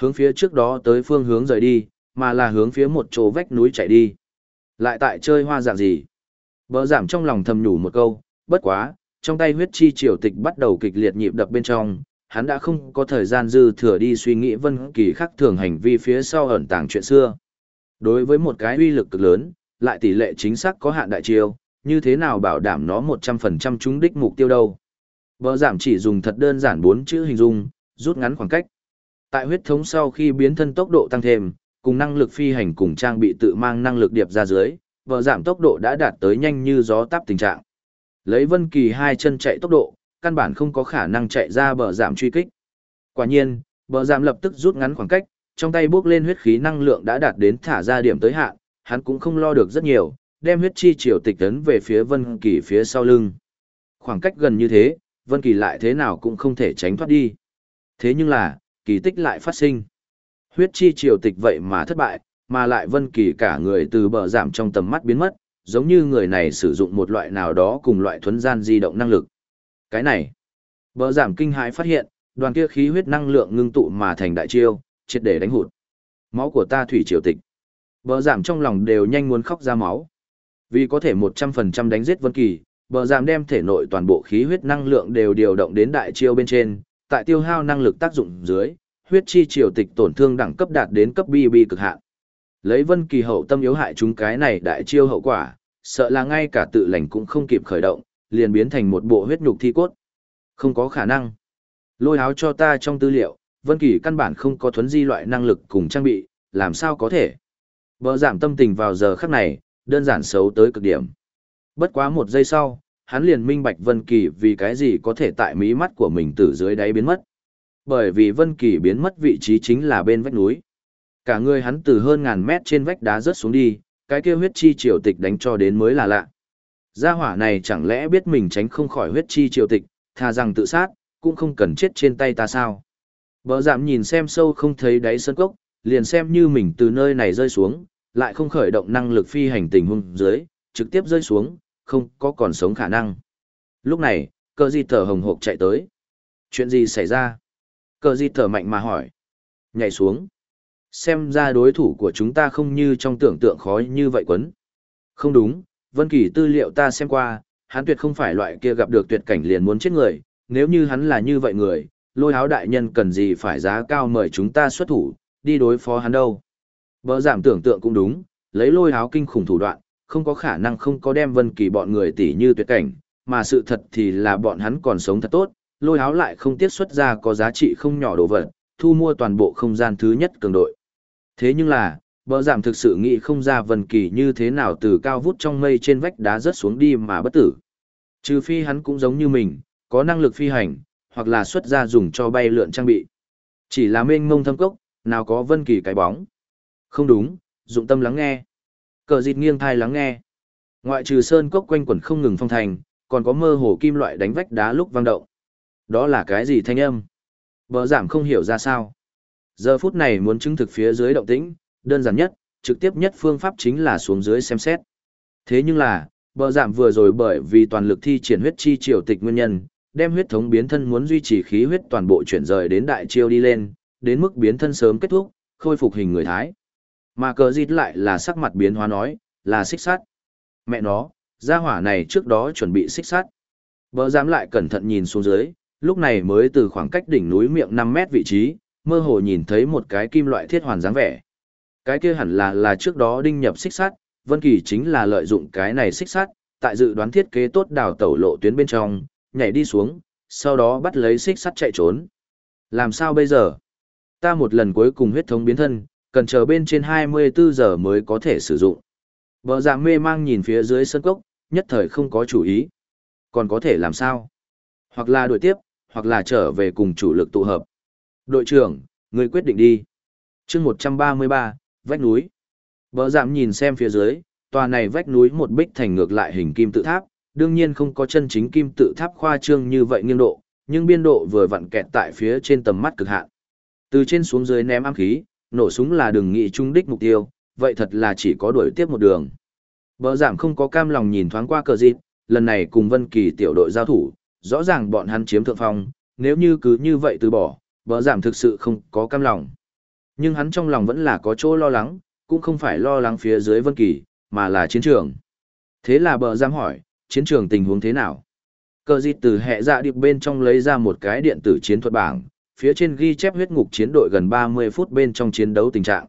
Hướng phía trước đó tới phương hướng rời đi, mà là hướng phía một chỗ vách núi chạy đi. Lại tại chơi hoa dạng gì? Bờ giảm trong lòng thầm nhủ một câu, bất quá, trong tay huyết chi triều tịch bắt đầu kịch liệt nhịp đập bên trong, hắn đã không có thời gian dư thừa đi suy nghĩ vân kỳ khắc thường hành vi phía sau ẩn tàng chuyện xưa. Đối với một cái uy lực cực lớn, lại tỷ lệ chính xác có hạn đại chiêu, như thế nào bảo đảm nó 100% trúng đích mục tiêu đâu. Bờ giảm chỉ dùng thật đơn giản bốn chữ hình dung, rút ngắn khoảng cách. Tại huyết thống sau khi biến thân tốc độ tăng thêm, cùng năng lực phi hành cùng trang bị tự mang năng lực điệp ra dưới, vợ giảm tốc độ đã đạt tới nhanh như gió táp tình trạng. Lấy Vân Kỳ hai chân chạy tốc độ, căn bản không có khả năng chạy ra bờ giảm truy kích. Quả nhiên, bờ giảm lập tức rút ngắn khoảng cách, trong tay bước lên huyết khí năng lượng đã đạt đến thả ra điểm tới hạn, hắn cũng không lo được rất nhiều, đem huyết chi triều tịch tấn về phía Vân Kỳ phía sau lưng. Khoảng cách gần như thế, Vân Kỳ lại thế nào cũng không thể tránh thoát đi. Thế nhưng là, kỳ tích lại phát sinh. Huyết chi triều tịch vậy mà thất bại, mà lại Vân Kỳ cả người từ bờ giảm trong tầm mắt biến mất, giống như người này sử dụng một loại nào đó cùng loại thuấn gian di động năng lực. Cái này, bờ giảm kinh hãi phát hiện, đoàn kia khí huyết năng lượng ngưng tụ mà thành đại chiêu, triệt để đánh hụt. Máu của ta thủy triều tịch. Bờ giảm trong lòng đều nhanh muốn khóc ra máu. Vì có thể 100% đánh giết Vân Kỳ, bờ giảm đem thể nội toàn bộ khí huyết năng lượng đều điều động đến đại chiêu bên trên, tại tiêu hao năng lực tác dụng dưới, huyết chi triều tịch tổn thương đẳng cấp đạt đến cấp BB cực hạn. Lấy Vân Kỳ hậu tâm yếu hại chúng cái này đại chiêu hậu quả, sợ là ngay cả tự lành cũng không kịp khởi động, liền biến thành một bộ huyết nhục thi cốt. Không có khả năng. Lôi áo cho ta trong tư liệu, Vân Kỳ căn bản không có thuấn di loại năng lực cùng trang bị, làm sao có thể. Bỡ giảm tâm tình vào giờ khắc này, đơn giản xấu tới cực điểm. Bất quá một giây sau, hắn liền minh bạch Vân Kỳ vì cái gì có thể tại mí mắt của mình từ dưới đáy biến mất. Bởi vì Vân Kỳ biến mất vị trí chính là bên vách núi. Cả người hắn từ hơn ngàn mét trên vách đá rớt xuống đi, cái kia huyết chi triều tịch đánh cho đến mới là lạ. Gia hỏa này chẳng lẽ biết mình tránh không khỏi huyết chi triều tịch, thà rằng tự sát, cũng không cần chết trên tay ta sao. Bờ giảm nhìn xem sâu không thấy đáy sân cốc, liền xem như mình từ nơi này rơi xuống, lại không khởi động năng lực phi hành tình huống dưới, trực tiếp rơi xuống, không có còn sống khả năng. Lúc này, cờ di thở hồng hộc chạy tới. Chuyện gì xảy ra? Cờ di thở mạnh mà hỏi. Nhảy xuống. Xem ra đối thủ của chúng ta không như trong tưởng tượng khó như vậy quấn. Không đúng, Vân Kỳ tư liệu ta xem qua, hắn tuyệt không phải loại kia gặp được tuyệt cảnh liền muốn chết người, nếu như hắn là như vậy người, lôi áo đại nhân cần gì phải giá cao mời chúng ta xuất thủ, đi đối phó hắn đâu. Bỡ giảm tưởng tượng cũng đúng, lấy lôi áo kinh khủng thủ đoạn, không có khả năng không có đem Vân Kỳ bọn người tỷ như tuyệt cảnh, mà sự thật thì là bọn hắn còn sống thật tốt, lôi áo lại không tiết xuất ra có giá trị không nhỏ đồ vật, thu mua toàn bộ không gian thứ nhất cường đội. Thế nhưng là, bờ giảm thực sự nghĩ không ra Vân Kỳ như thế nào từ cao vút trong mây trên vách đá rớt xuống đi mà bất tử. Trừ phi hắn cũng giống như mình, có năng lực phi hành, hoặc là xuất ra dùng cho bay lượn trang bị. Chỉ là mênh mông thâm cốc, nào có Vân Kỳ cái bóng. Không đúng, dụng tâm lắng nghe. Cờ dịt nghiêng thai lắng nghe. Ngoại trừ sơn cốc quanh quẩn không ngừng phong thành, còn có mơ hồ kim loại đánh vách đá lúc vang động. Đó là cái gì thanh âm? Bờ giảm không hiểu ra sao. Giờ phút này muốn chứng thực phía dưới động tĩnh, đơn giản nhất, trực tiếp nhất phương pháp chính là xuống dưới xem xét. Thế nhưng là, bờ giảm vừa rồi bởi vì toàn lực thi triển huyết chi triều tịch nguyên nhân, đem huyết thống biến thân muốn duy trì khí huyết toàn bộ chuyển rời đến đại chiêu đi lên, đến mức biến thân sớm kết thúc, khôi phục hình người thái. Mà cờ dịt lại là sắc mặt biến hóa nói, là xích sắt. Mẹ nó, gia hỏa này trước đó chuẩn bị xích sắt. Bờ dám lại cẩn thận nhìn xuống dưới, lúc này mới từ khoảng cách đỉnh núi miệng 5 mét vị trí, mơ hồ nhìn thấy một cái kim loại thiết hoàn dáng vẻ. Cái kia hẳn là là trước đó đinh nhập xích sắt, Vân Kỳ chính là lợi dụng cái này xích sắt, tại dự đoán thiết kế tốt đào tẩu lộ tuyến bên trong, nhảy đi xuống, sau đó bắt lấy xích sắt chạy trốn. Làm sao bây giờ? Ta một lần cuối cùng huyết thống biến thân, cần chờ bên trên 24 giờ mới có thể sử dụng. Bờ dạng mê mang nhìn phía dưới sân cốc, nhất thời không có chủ ý. Còn có thể làm sao? Hoặc là đổi tiếp, hoặc là trở về cùng chủ lực tụ hợp. Đội trưởng, người quyết định đi. chương 133, vách núi. Bờ giảm nhìn xem phía dưới, tòa này vách núi một bích thành ngược lại hình kim tự tháp, đương nhiên không có chân chính kim tự tháp khoa trương như vậy nghiêng độ, nhưng biên độ vừa vặn kẹt tại phía trên tầm mắt cực hạn. Từ trên xuống dưới ném ám khí, nổ súng là đừng nghĩ trung đích mục tiêu, vậy thật là chỉ có đuổi tiếp một đường. Bờ giảm không có cam lòng nhìn thoáng qua cờ dịp, lần này cùng Vân Kỳ tiểu đội giao thủ, rõ ràng bọn hắn chiếm thượng phong, nếu như cứ như vậy từ bỏ, bờ giảm thực sự không có cam lòng. Nhưng hắn trong lòng vẫn là có chỗ lo lắng, cũng không phải lo lắng phía dưới Vân Kỳ, mà là chiến trường. Thế là bờ giảm hỏi, chiến trường tình huống thế nào? Cờ dịp từ hệ dạ điệp bên trong lấy ra một cái điện tử chiến thuật bảng, phía trên ghi chép huyết ngục chiến đội gần 30 phút bên trong chiến đấu tình trạng.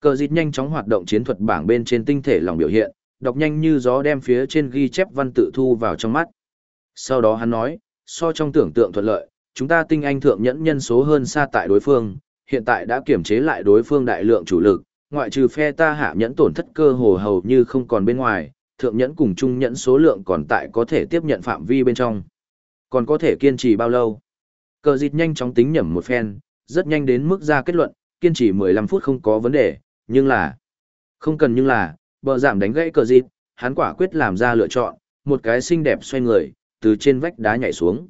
Cờ dịch nhanh chóng hoạt động chiến thuật bảng bên trên tinh thể lòng biểu hiện, đọc nhanh như gió đem phía trên ghi chép văn tự thu vào trong mắt. Sau đó hắn nói, so trong tưởng tượng thuận lợi, chúng ta tinh anh thượng nhẫn nhân số hơn xa tại đối phương, hiện tại đã kiểm chế lại đối phương đại lượng chủ lực, ngoại trừ phe ta hạ nhẫn tổn thất cơ hồ hầu như không còn bên ngoài, thượng nhẫn cùng trung nhẫn số lượng còn tại có thể tiếp nhận phạm vi bên trong. Còn có thể kiên trì bao lâu? Cờ dịt nhanh chóng tính nhẩm một phen, rất nhanh đến mức ra kết luận, kiên trì 15 phút không có vấn đề, nhưng là... Không cần nhưng là, bờ giảm đánh gãy cờ dịt, hắn quả quyết làm ra lựa chọn, một cái xinh đẹp xoay người, từ trên vách đá nhảy xuống.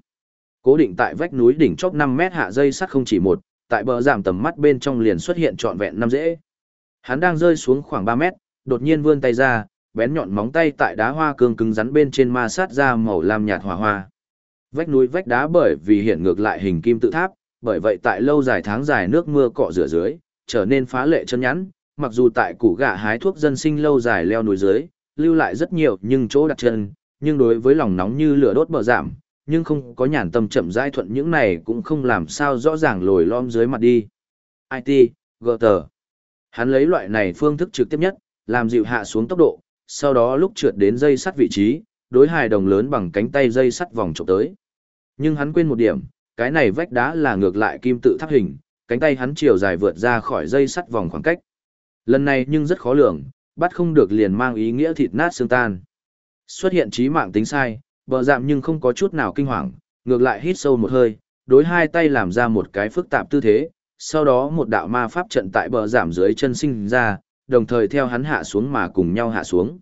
Cố định tại vách núi đỉnh chóp 5 mét hạ dây sắt không chỉ một, tại bờ giảm tầm mắt bên trong liền xuất hiện trọn vẹn năm dễ. Hắn đang rơi xuống khoảng 3 mét, đột nhiên vươn tay ra, bén nhọn móng tay tại đá hoa cương cứng rắn bên trên ma sát ra màu lam nhạt hỏa hoa. Vách núi vách đá bởi vì hiện ngược lại hình kim tự tháp, bởi vậy tại lâu dài tháng dài nước mưa cọ rửa dưới, trở nên phá lệ chân nhẵn, mặc dù tại củ gạ hái thuốc dân sinh lâu dài leo núi dưới, lưu lại rất nhiều nhưng chỗ đặt chân, nhưng đối với lòng nóng như lửa đốt bờ giảm, nhưng không có nhàn tâm chậm rãi thuận những này cũng không làm sao rõ ràng lồi lom dưới mặt đi. IT, GT. Hắn lấy loại này phương thức trực tiếp nhất, làm dịu hạ xuống tốc độ, sau đó lúc trượt đến dây sắt vị trí, đối hài đồng lớn bằng cánh tay dây sắt vòng trộm tới. Nhưng hắn quên một điểm, cái này vách đá là ngược lại kim tự tháp hình, cánh tay hắn chiều dài vượt ra khỏi dây sắt vòng khoảng cách. Lần này nhưng rất khó lường, bắt không được liền mang ý nghĩa thịt nát xương tan. Xuất hiện trí mạng tính sai, bờ giảm nhưng không có chút nào kinh hoàng, ngược lại hít sâu một hơi, đối hai tay làm ra một cái phức tạp tư thế, sau đó một đạo ma pháp trận tại bờ giảm dưới chân sinh ra, đồng thời theo hắn hạ xuống mà cùng nhau hạ xuống.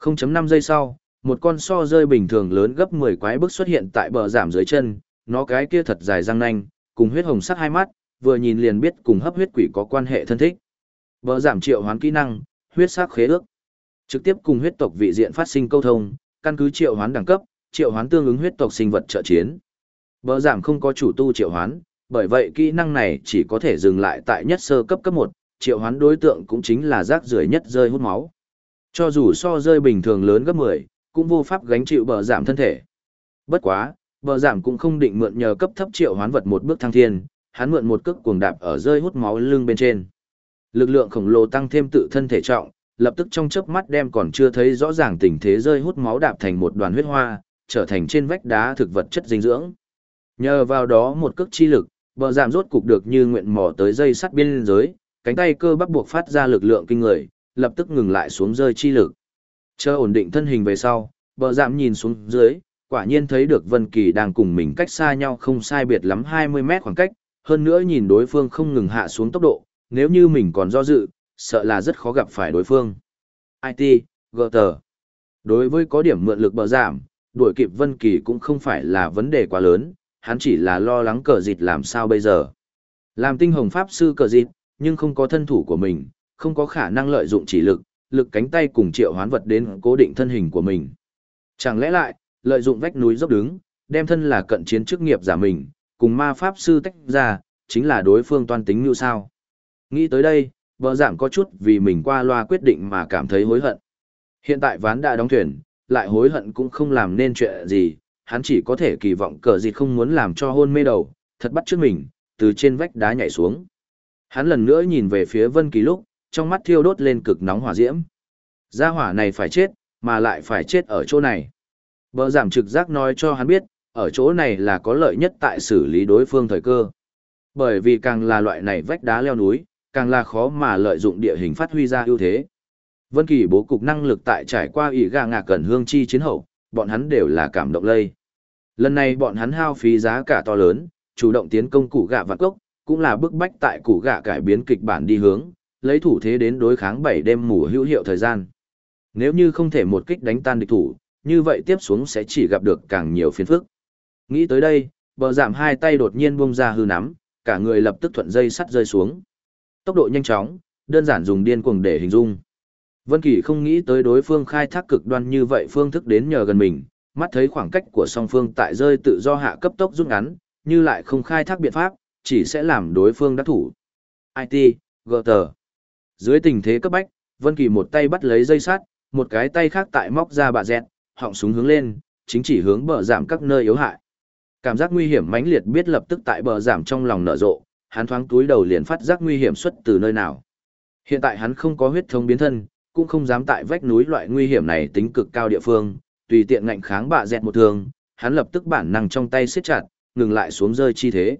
0.5 giây sau, một con so rơi bình thường lớn gấp 10 quái bức xuất hiện tại bờ giảm dưới chân, nó cái kia thật dài răng nanh, cùng huyết hồng sắc hai mắt, vừa nhìn liền biết cùng hấp huyết quỷ có quan hệ thân thích. Bờ giảm triệu hoán kỹ năng, huyết sắc khế ước. Trực tiếp cùng huyết tộc vị diện phát sinh câu thông, căn cứ triệu hoán đẳng cấp, triệu hoán tương ứng huyết tộc sinh vật trợ chiến. Bờ giảm không có chủ tu triệu hoán, bởi vậy kỹ năng này chỉ có thể dừng lại tại nhất sơ cấp cấp 1, triệu hoán đối tượng cũng chính là rác rưởi nhất rơi hút máu. Cho dù so rơi bình thường lớn gấp 10, cũng vô pháp gánh chịu bờ giảm thân thể. Bất quá, bờ giảm cũng không định mượn nhờ cấp thấp triệu hoán vật một bước thăng thiên, hắn mượn một cước cuồng đạp ở rơi hút máu lưng bên trên. Lực lượng khổng lồ tăng thêm tự thân thể trọng, lập tức trong chớp mắt đem còn chưa thấy rõ ràng tình thế rơi hút máu đạp thành một đoàn huyết hoa, trở thành trên vách đá thực vật chất dinh dưỡng. Nhờ vào đó một cước chi lực, bờ giảm rốt cục được như nguyện mò tới dây sắt biên giới, cánh tay cơ bắp buộc phát ra lực lượng kinh người, lập tức ngừng lại xuống rơi chi lực. Chờ ổn định thân hình về sau, bờ giảm nhìn xuống dưới, quả nhiên thấy được Vân Kỳ đang cùng mình cách xa nhau không sai biệt lắm 20 mét khoảng cách, hơn nữa nhìn đối phương không ngừng hạ xuống tốc độ, nếu như mình còn do dự, sợ là rất khó gặp phải đối phương. IT, GT. Đối với có điểm mượn lực bờ giảm, đuổi kịp Vân Kỳ cũng không phải là vấn đề quá lớn, hắn chỉ là lo lắng cờ dịt làm sao bây giờ. Làm tinh hồng pháp sư cờ dịt, nhưng không có thân thủ của mình, không có khả năng lợi dụng chỉ lực, lực cánh tay cùng triệu hoán vật đến cố định thân hình của mình. Chẳng lẽ lại, lợi dụng vách núi dốc đứng, đem thân là cận chiến chức nghiệp giả mình, cùng ma pháp sư tách ra, chính là đối phương toan tính như sao. Nghĩ tới đây, bờ giảm có chút vì mình qua loa quyết định mà cảm thấy hối hận. Hiện tại ván đã đóng thuyền, lại hối hận cũng không làm nên chuyện gì, hắn chỉ có thể kỳ vọng cờ gì không muốn làm cho hôn mê đầu, thật bắt trước mình, từ trên vách đá nhảy xuống. Hắn lần nữa nhìn về phía Vân Kỳ lúc, trong mắt thiêu đốt lên cực nóng hỏa diễm. Gia hỏa này phải chết, mà lại phải chết ở chỗ này. Bờ giảm trực giác nói cho hắn biết, ở chỗ này là có lợi nhất tại xử lý đối phương thời cơ. Bởi vì càng là loại này vách đá leo núi, càng là khó mà lợi dụng địa hình phát huy ra ưu thế. Vân Kỳ bố cục năng lực tại trải qua ỷ gà ngạc cẩn hương chi chiến hậu, bọn hắn đều là cảm động lây. Lần này bọn hắn hao phí giá cả to lớn, chủ động tiến công củ gạ vạn cốc, cũng là bức bách tại củ gạ cải biến kịch bản đi hướng, lấy thủ thế đến đối kháng bảy đêm mù hữu hiệu thời gian. Nếu như không thể một kích đánh tan địch thủ, như vậy tiếp xuống sẽ chỉ gặp được càng nhiều phiền phức. Nghĩ tới đây, bờ giảm hai tay đột nhiên bung ra hư nắm, cả người lập tức thuận dây sắt rơi xuống. Tốc độ nhanh chóng, đơn giản dùng điên cuồng để hình dung. Vân Kỳ không nghĩ tới đối phương khai thác cực đoan như vậy phương thức đến nhờ gần mình, mắt thấy khoảng cách của song phương tại rơi tự do hạ cấp tốc rút ngắn, như lại không khai thác biện pháp, chỉ sẽ làm đối phương đắc thủ. IT, GT. Dưới tình thế cấp bách, Vân Kỳ một tay bắt lấy dây sắt, một cái tay khác tại móc ra bạ dẹt, họng súng hướng lên, chính chỉ hướng bờ giảm các nơi yếu hại. Cảm giác nguy hiểm mãnh liệt biết lập tức tại bờ giảm trong lòng nở rộ, hắn thoáng túi đầu liền phát giác nguy hiểm xuất từ nơi nào. Hiện tại hắn không có huyết thống biến thân, cũng không dám tại vách núi loại nguy hiểm này tính cực cao địa phương, tùy tiện ngạnh kháng bạ dẹt một thường, hắn lập tức bản năng trong tay siết chặt, ngừng lại xuống rơi chi thế.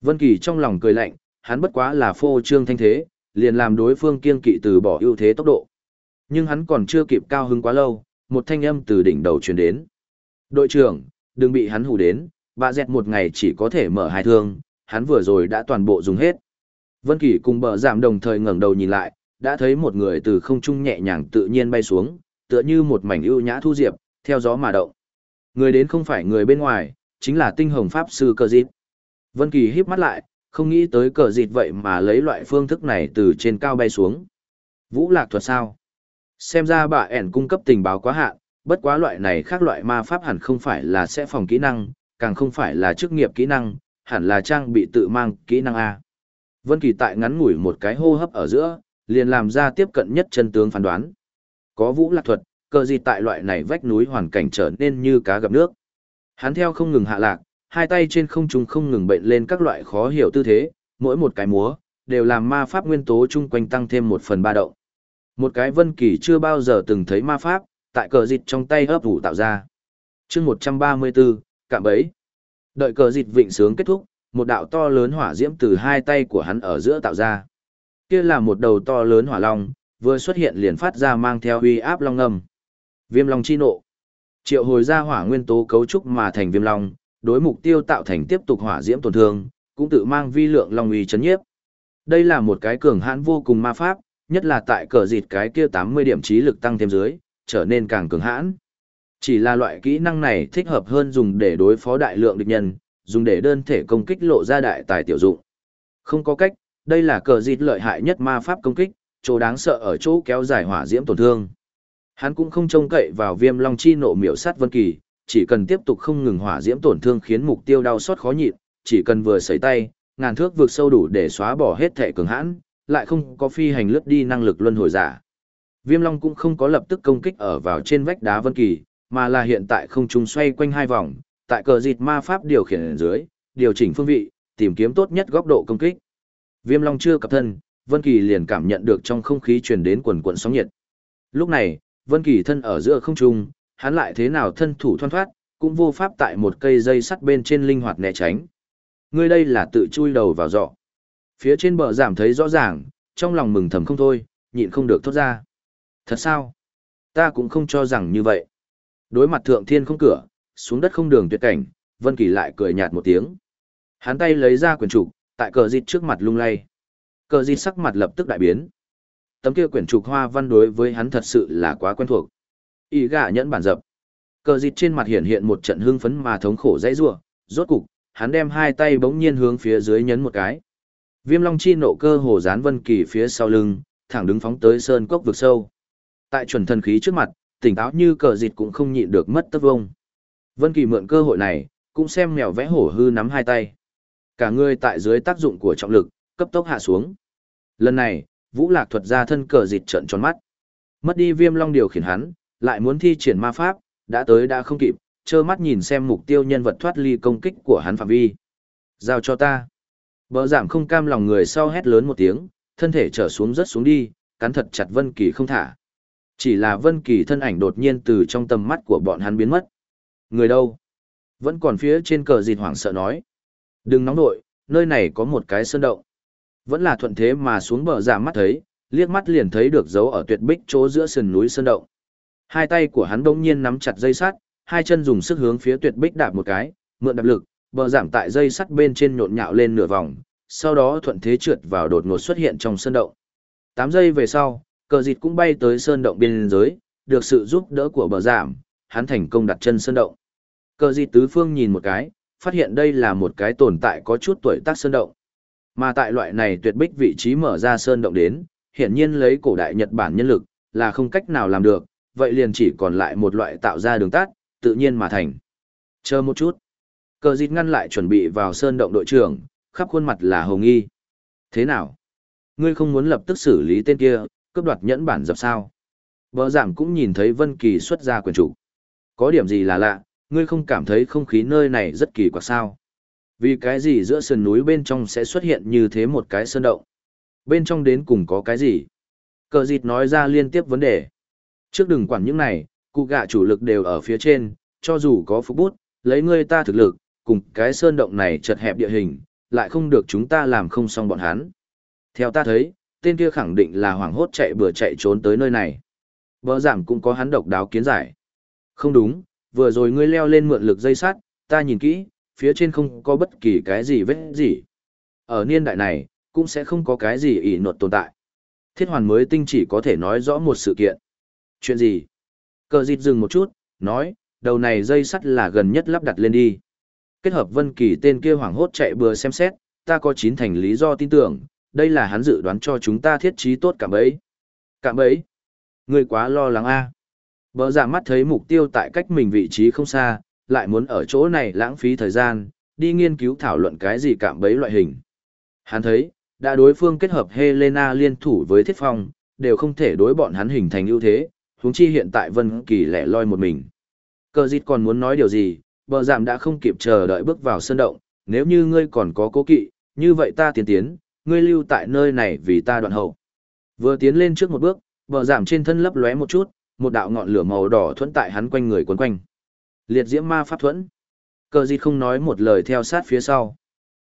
Vân Kỳ trong lòng cười lạnh, hắn bất quá là phô trương thanh thế, liền làm đối phương kiên kỵ từ bỏ ưu thế tốc độ. Nhưng hắn còn chưa kịp cao hứng quá lâu, một thanh âm từ đỉnh đầu truyền đến. Đội trưởng, đừng bị hắn hù đến, bạ dẹt một ngày chỉ có thể mở hai thương, hắn vừa rồi đã toàn bộ dùng hết. Vân Kỳ cùng bờ giảm đồng thời ngẩng đầu nhìn lại, đã thấy một người từ không trung nhẹ nhàng tự nhiên bay xuống, tựa như một mảnh ưu nhã thu diệp, theo gió mà động. Người đến không phải người bên ngoài, chính là tinh hồng pháp sư cờ dịt. Vân Kỳ híp mắt lại, không nghĩ tới cờ dịt vậy mà lấy loại phương thức này từ trên cao bay xuống. Vũ lạc thuật sao? Xem ra bà ẻn cung cấp tình báo quá hạn, bất quá loại này khác loại ma pháp hẳn không phải là sẽ phòng kỹ năng, càng không phải là chức nghiệp kỹ năng, hẳn là trang bị tự mang kỹ năng A. Vân Kỳ tại ngắn ngủi một cái hô hấp ở giữa, liền làm ra tiếp cận nhất chân tướng phán đoán. Có vũ lạc thuật, cờ gì tại loại này vách núi hoàn cảnh trở nên như cá gặp nước. Hắn theo không ngừng hạ lạc, hai tay trên không trung không ngừng bệnh lên các loại khó hiểu tư thế, mỗi một cái múa, đều làm ma pháp nguyên tố chung quanh tăng thêm một phần ba động. Một cái vân kỳ chưa bao giờ từng thấy ma pháp, tại cờ dịch trong tay ấp ủ tạo ra. chương 134, cạm bấy. Đợi cờ dịch vịnh sướng kết thúc, một đạo to lớn hỏa diễm từ hai tay của hắn ở giữa tạo ra. Kia là một đầu to lớn hỏa long, vừa xuất hiện liền phát ra mang theo uy áp long ngầm. Viêm long chi nộ. Triệu hồi ra hỏa nguyên tố cấu trúc mà thành viêm long, đối mục tiêu tạo thành tiếp tục hỏa diễm tổn thương, cũng tự mang vi lượng long uy chấn nhiếp. Đây là một cái cường hãn vô cùng ma pháp, nhất là tại cờ dịt cái kia 80 điểm trí lực tăng thêm dưới, trở nên càng cường hãn. Chỉ là loại kỹ năng này thích hợp hơn dùng để đối phó đại lượng địch nhân, dùng để đơn thể công kích lộ ra đại tài tiểu dụng. Không có cách, đây là cờ dịt lợi hại nhất ma pháp công kích, chỗ đáng sợ ở chỗ kéo dài hỏa diễm tổn thương. Hắn cũng không trông cậy vào viêm long chi nộ miểu sát vân kỳ, chỉ cần tiếp tục không ngừng hỏa diễm tổn thương khiến mục tiêu đau xót khó nhịn, chỉ cần vừa sấy tay, ngàn thước vượt sâu đủ để xóa bỏ hết thể cường hãn, lại không có phi hành lướt đi năng lực luân hồi giả. Viêm Long cũng không có lập tức công kích ở vào trên vách đá Vân Kỳ, mà là hiện tại không trung xoay quanh hai vòng, tại cờ dịt ma pháp điều khiển ở dưới, điều chỉnh phương vị, tìm kiếm tốt nhất góc độ công kích. Viêm Long chưa cập thân, Vân Kỳ liền cảm nhận được trong không khí truyền đến quần quần sóng nhiệt. Lúc này, Vân Kỳ thân ở giữa không trung, hắn lại thế nào thân thủ thoăn thoát, cũng vô pháp tại một cây dây sắt bên trên linh hoạt né tránh. Ngươi đây là tự chui đầu vào rọ Phía trên bờ giảm thấy rõ ràng, trong lòng mừng thầm không thôi, nhịn không được thốt ra. Thật sao? Ta cũng không cho rằng như vậy. Đối mặt thượng thiên không cửa, xuống đất không đường tuyệt cảnh, Vân Kỳ lại cười nhạt một tiếng. Hắn tay lấy ra quyển trục, tại cờ dịt trước mặt lung lay. Cờ dịt sắc mặt lập tức đại biến. Tấm kia quyển trục hoa văn đối với hắn thật sự là quá quen thuộc. Ý gạ nhẫn bản dập. Cờ dịt trên mặt hiện hiện một trận hưng phấn mà thống khổ dãy giụa rốt cục, hắn đem hai tay bỗng nhiên hướng phía dưới nhấn một cái. Viêm Long chi nộ cơ hồ dán Vân Kỳ phía sau lưng, thẳng đứng phóng tới sơn cốc vực sâu. Tại chuẩn thần khí trước mặt, tỉnh táo như cờ dịt cũng không nhịn được mất tất vông. Vân Kỳ mượn cơ hội này, cũng xem mèo vẽ hổ hư nắm hai tay. Cả người tại dưới tác dụng của trọng lực, cấp tốc hạ xuống. Lần này, Vũ Lạc thuật ra thân cờ dịt trợn tròn mắt. Mất đi Viêm Long điều khiển hắn, lại muốn thi triển ma pháp, đã tới đã không kịp, trơ mắt nhìn xem mục tiêu nhân vật thoát ly công kích của hắn phạm vi. Giao cho ta. Bờ giảm không cam lòng người sau hét lớn một tiếng, thân thể trở xuống rất xuống đi, cắn thật chặt Vân Kỳ không thả. Chỉ là Vân Kỳ thân ảnh đột nhiên từ trong tầm mắt của bọn hắn biến mất. Người đâu? Vẫn còn phía trên cờ dịt hoảng sợ nói. Đừng nóng nội, nơi này có một cái sơn động. Vẫn là thuận thế mà xuống bờ giảm mắt thấy, liếc mắt liền thấy được dấu ở tuyệt bích chỗ giữa sườn núi sơn động. Hai tay của hắn đông nhiên nắm chặt dây sắt, hai chân dùng sức hướng phía tuyệt bích đạp một cái, mượn đạp lực, bờ giảm tại dây sắt bên trên nhộn nhạo lên nửa vòng, sau đó thuận thế trượt vào đột ngột xuất hiện trong sơn động. Tám giây về sau, cờ dịt cũng bay tới sơn động biên giới, được sự giúp đỡ của bờ giảm, hắn thành công đặt chân sơn động. Cờ dịt tứ phương nhìn một cái, phát hiện đây là một cái tồn tại có chút tuổi tác sơn động. Mà tại loại này tuyệt bích vị trí mở ra sơn động đến, hiển nhiên lấy cổ đại Nhật Bản nhân lực, là không cách nào làm được, vậy liền chỉ còn lại một loại tạo ra đường tắt, tự nhiên mà thành. Chờ một chút. Cờ dịt ngăn lại chuẩn bị vào sơn động đội trưởng, khắp khuôn mặt là hồng nghi. Thế nào? Ngươi không muốn lập tức xử lý tên kia, cướp đoạt nhẫn bản dập sao? Bờ giảm cũng nhìn thấy Vân Kỳ xuất ra quyền chủ. Có điểm gì là lạ, ngươi không cảm thấy không khí nơi này rất kỳ quặc sao? Vì cái gì giữa sườn núi bên trong sẽ xuất hiện như thế một cái sơn động? Bên trong đến cùng có cái gì? Cờ dịt nói ra liên tiếp vấn đề. Trước đừng quản những này, cụ gạ chủ lực đều ở phía trên, cho dù có phục bút, lấy ngươi ta thực lực, cùng cái sơn động này chật hẹp địa hình, lại không được chúng ta làm không xong bọn hắn. Theo ta thấy, tên kia khẳng định là hoảng hốt chạy bừa chạy trốn tới nơi này. Bờ giảm cũng có hắn độc đáo kiến giải. Không đúng, vừa rồi ngươi leo lên mượn lực dây sắt, ta nhìn kỹ, phía trên không có bất kỳ cái gì vết gì. Ở niên đại này, cũng sẽ không có cái gì ỷ nột tồn tại. Thiết hoàn mới tinh chỉ có thể nói rõ một sự kiện. Chuyện gì? Cờ dịt dừng một chút, nói, đầu này dây sắt là gần nhất lắp đặt lên đi. Kết hợp Vân Kỳ tên kia hoảng hốt chạy bừa xem xét, ta có chín thành lý do tin tưởng, đây là hắn dự đoán cho chúng ta thiết trí tốt cả bấy. Cả bấy? Ngươi quá lo lắng a. Bỡ giả dạ mắt thấy mục tiêu tại cách mình vị trí không xa, lại muốn ở chỗ này lãng phí thời gian, đi nghiên cứu thảo luận cái gì cảm bấy loại hình. Hắn thấy, đã đối phương kết hợp Helena liên thủ với Thiết Phong, đều không thể đối bọn hắn hình thành ưu thế, huống chi hiện tại Vân Kỳ lẻ loi một mình. Cờ dịt còn muốn nói điều gì, bờ giảm đã không kịp chờ đợi bước vào sân động, nếu như ngươi còn có cố kỵ, như vậy ta tiến tiến, ngươi lưu tại nơi này vì ta đoạn hậu. Vừa tiến lên trước một bước, bờ giảm trên thân lấp lóe một chút, một đạo ngọn lửa màu đỏ thuẫn tại hắn quanh người quấn quanh. Liệt diễm ma pháp thuẫn. Cờ dịt không nói một lời theo sát phía sau.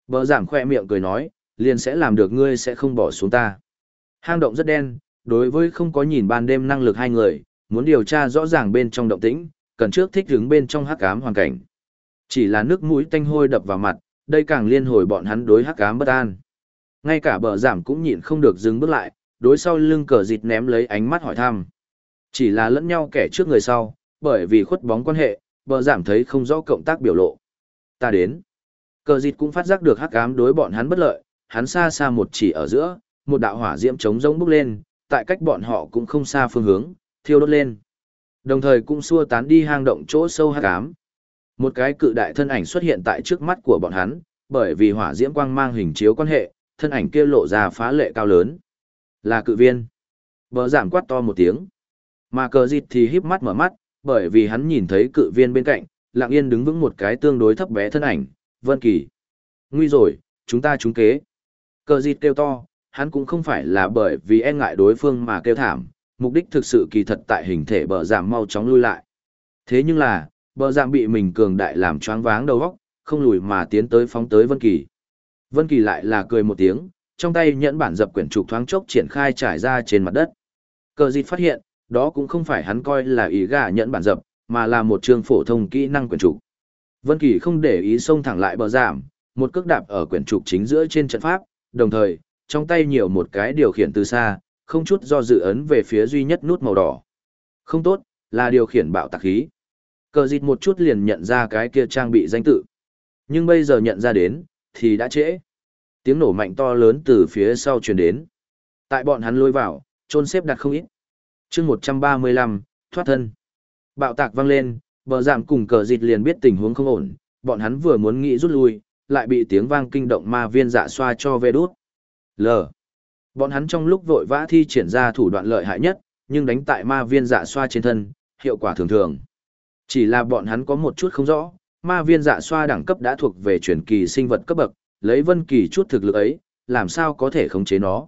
Bờ giảm khoe miệng cười nói, liền sẽ làm được ngươi sẽ không bỏ xuống ta. Hang động rất đen, đối với không có nhìn ban đêm năng lực hai người, muốn điều tra rõ ràng bên trong động tĩnh, cần trước thích ứng bên trong hắc ám hoàn cảnh. Chỉ là nước mũi tanh hôi đập vào mặt, đây càng liên hồi bọn hắn đối hắc ám bất an. Ngay cả bờ giảm cũng nhịn không được dừng bước lại, đối sau lưng cờ dịt ném lấy ánh mắt hỏi thăm. Chỉ là lẫn nhau kẻ trước người sau, bởi vì khuất bóng quan hệ, bờ giảm thấy không rõ cộng tác biểu lộ. Ta đến. Cờ dịt cũng phát giác được hắc ám đối bọn hắn bất lợi, hắn xa xa một chỉ ở giữa, một đạo hỏa diễm trống rỗng bốc lên, tại cách bọn họ cũng không xa phương hướng, thiêu đốt lên. Đồng thời cũng xua tán đi hang động chỗ sâu hắc ám. Một cái cự đại thân ảnh xuất hiện tại trước mắt của bọn hắn, bởi vì hỏa diễm quang mang hình chiếu quan hệ, thân ảnh kia lộ ra phá lệ cao lớn. Là cự viên. Bờ giảm quát to một tiếng. Mà cờ dịt thì híp mắt mở mắt, bởi vì hắn nhìn thấy cự viên bên cạnh, lặng yên đứng vững một cái tương đối thấp bé thân ảnh, Vân Kỳ. Nguy rồi, chúng ta trúng kế. Cờ dịt kêu to, hắn cũng không phải là bởi vì e ngại đối phương mà kêu thảm, mục đích thực sự kỳ thật tại hình thể bờ giảm mau chóng lui lại. Thế nhưng là, bờ giảm bị mình cường đại làm choáng váng đầu óc, không lùi mà tiến tới phóng tới Vân Kỳ. Vân Kỳ lại là cười một tiếng, trong tay nhẫn bản dập quyển trục thoáng chốc triển khai trải ra trên mặt đất. Cờ dịt phát hiện, đó cũng không phải hắn coi là ý gà nhẫn bản dập, mà là một trường phổ thông kỹ năng quyển trục. Vân Kỳ không để ý xông thẳng lại bờ giảm, một cước đạp ở quyển trục chính giữa trên trận pháp, đồng thời, trong tay nhiều một cái điều khiển từ xa, không chút do dự ấn về phía duy nhất nút màu đỏ. Không tốt, là điều khiển bạo tạc khí. Cờ dịt một chút liền nhận ra cái kia trang bị danh tự. Nhưng bây giờ nhận ra đến, thì đã trễ. Tiếng nổ mạnh to lớn từ phía sau truyền đến. Tại bọn hắn lôi vào, trôn xếp đặt không ít. chương 135, thoát thân. Bạo tạc vang lên, bờ giảm cùng cờ dịt liền biết tình huống không ổn. Bọn hắn vừa muốn nghĩ rút lui, lại bị tiếng vang kinh động ma viên dạ xoa cho về đút. L. Bọn hắn trong lúc vội vã thi triển ra thủ đoạn lợi hại nhất, nhưng đánh tại ma viên dạ xoa trên thân, hiệu quả thường thường. Chỉ là bọn hắn có một chút không rõ, ma viên dạ xoa đẳng cấp đã thuộc về truyền kỳ sinh vật cấp bậc, lấy vân kỳ chút thực lực ấy, làm sao có thể khống chế nó.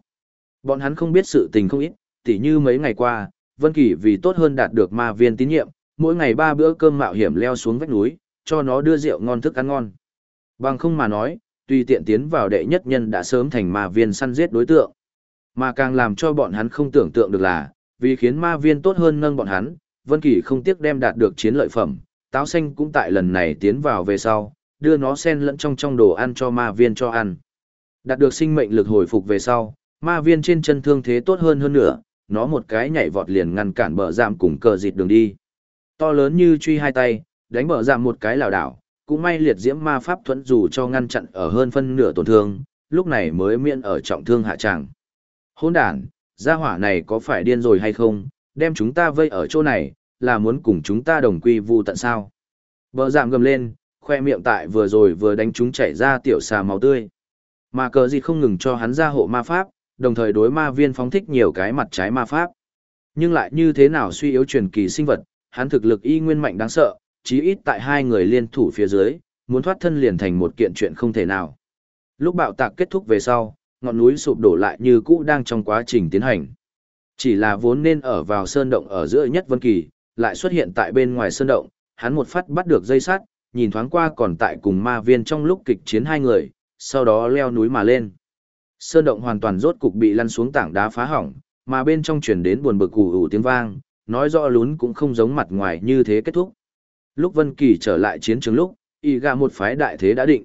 Bọn hắn không biết sự tình không ít, tỉ như mấy ngày qua, vân kỳ vì tốt hơn đạt được ma viên tín nhiệm, mỗi ngày ba bữa cơm mạo hiểm leo xuống vách núi, cho nó đưa rượu ngon thức ăn ngon. Bằng không mà nói, tùy tiện tiến vào đệ nhất nhân đã sớm thành ma viên săn giết đối tượng. Mà càng làm cho bọn hắn không tưởng tượng được là, vì khiến ma viên tốt hơn nâng bọn hắn, Vân Kỳ không tiếc đem đạt được chiến lợi phẩm, táo xanh cũng tại lần này tiến vào về sau, đưa nó xen lẫn trong trong đồ ăn cho ma viên cho ăn. Đạt được sinh mệnh lực hồi phục về sau, ma viên trên chân thương thế tốt hơn hơn nữa, nó một cái nhảy vọt liền ngăn cản bờ giảm cùng cờ dịt đường đi. To lớn như truy hai tay, đánh bờ giảm một cái lảo đảo, cũng may liệt diễm ma pháp thuẫn dù cho ngăn chặn ở hơn phân nửa tổn thương, lúc này mới miễn ở trọng thương hạ tràng. Hôn đàn, gia hỏa này có phải điên rồi hay không, đem chúng ta vây ở chỗ này, là muốn cùng chúng ta đồng quy vu tận sao. Bờ giảm gầm lên, khoe miệng tại vừa rồi vừa đánh chúng chảy ra tiểu xà máu tươi. Mà cờ gì không ngừng cho hắn ra hộ ma pháp, đồng thời đối ma viên phóng thích nhiều cái mặt trái ma pháp. Nhưng lại như thế nào suy yếu truyền kỳ sinh vật, hắn thực lực y nguyên mạnh đáng sợ, chí ít tại hai người liên thủ phía dưới, muốn thoát thân liền thành một kiện chuyện không thể nào. Lúc bạo tạc kết thúc về sau, ngọn núi sụp đổ lại như cũ đang trong quá trình tiến hành. Chỉ là vốn nên ở vào sơn động ở giữa nhất vân kỳ, lại xuất hiện tại bên ngoài sơn động, hắn một phát bắt được dây sắt, nhìn thoáng qua còn tại cùng ma viên trong lúc kịch chiến hai người, sau đó leo núi mà lên. Sơn động hoàn toàn rốt cục bị lăn xuống tảng đá phá hỏng, mà bên trong truyền đến buồn bực ủ ủ tiếng vang, nói rõ lún cũng không giống mặt ngoài như thế kết thúc. Lúc Vân Kỳ trở lại chiến trường lúc, ý gạ một phái đại thế đã định.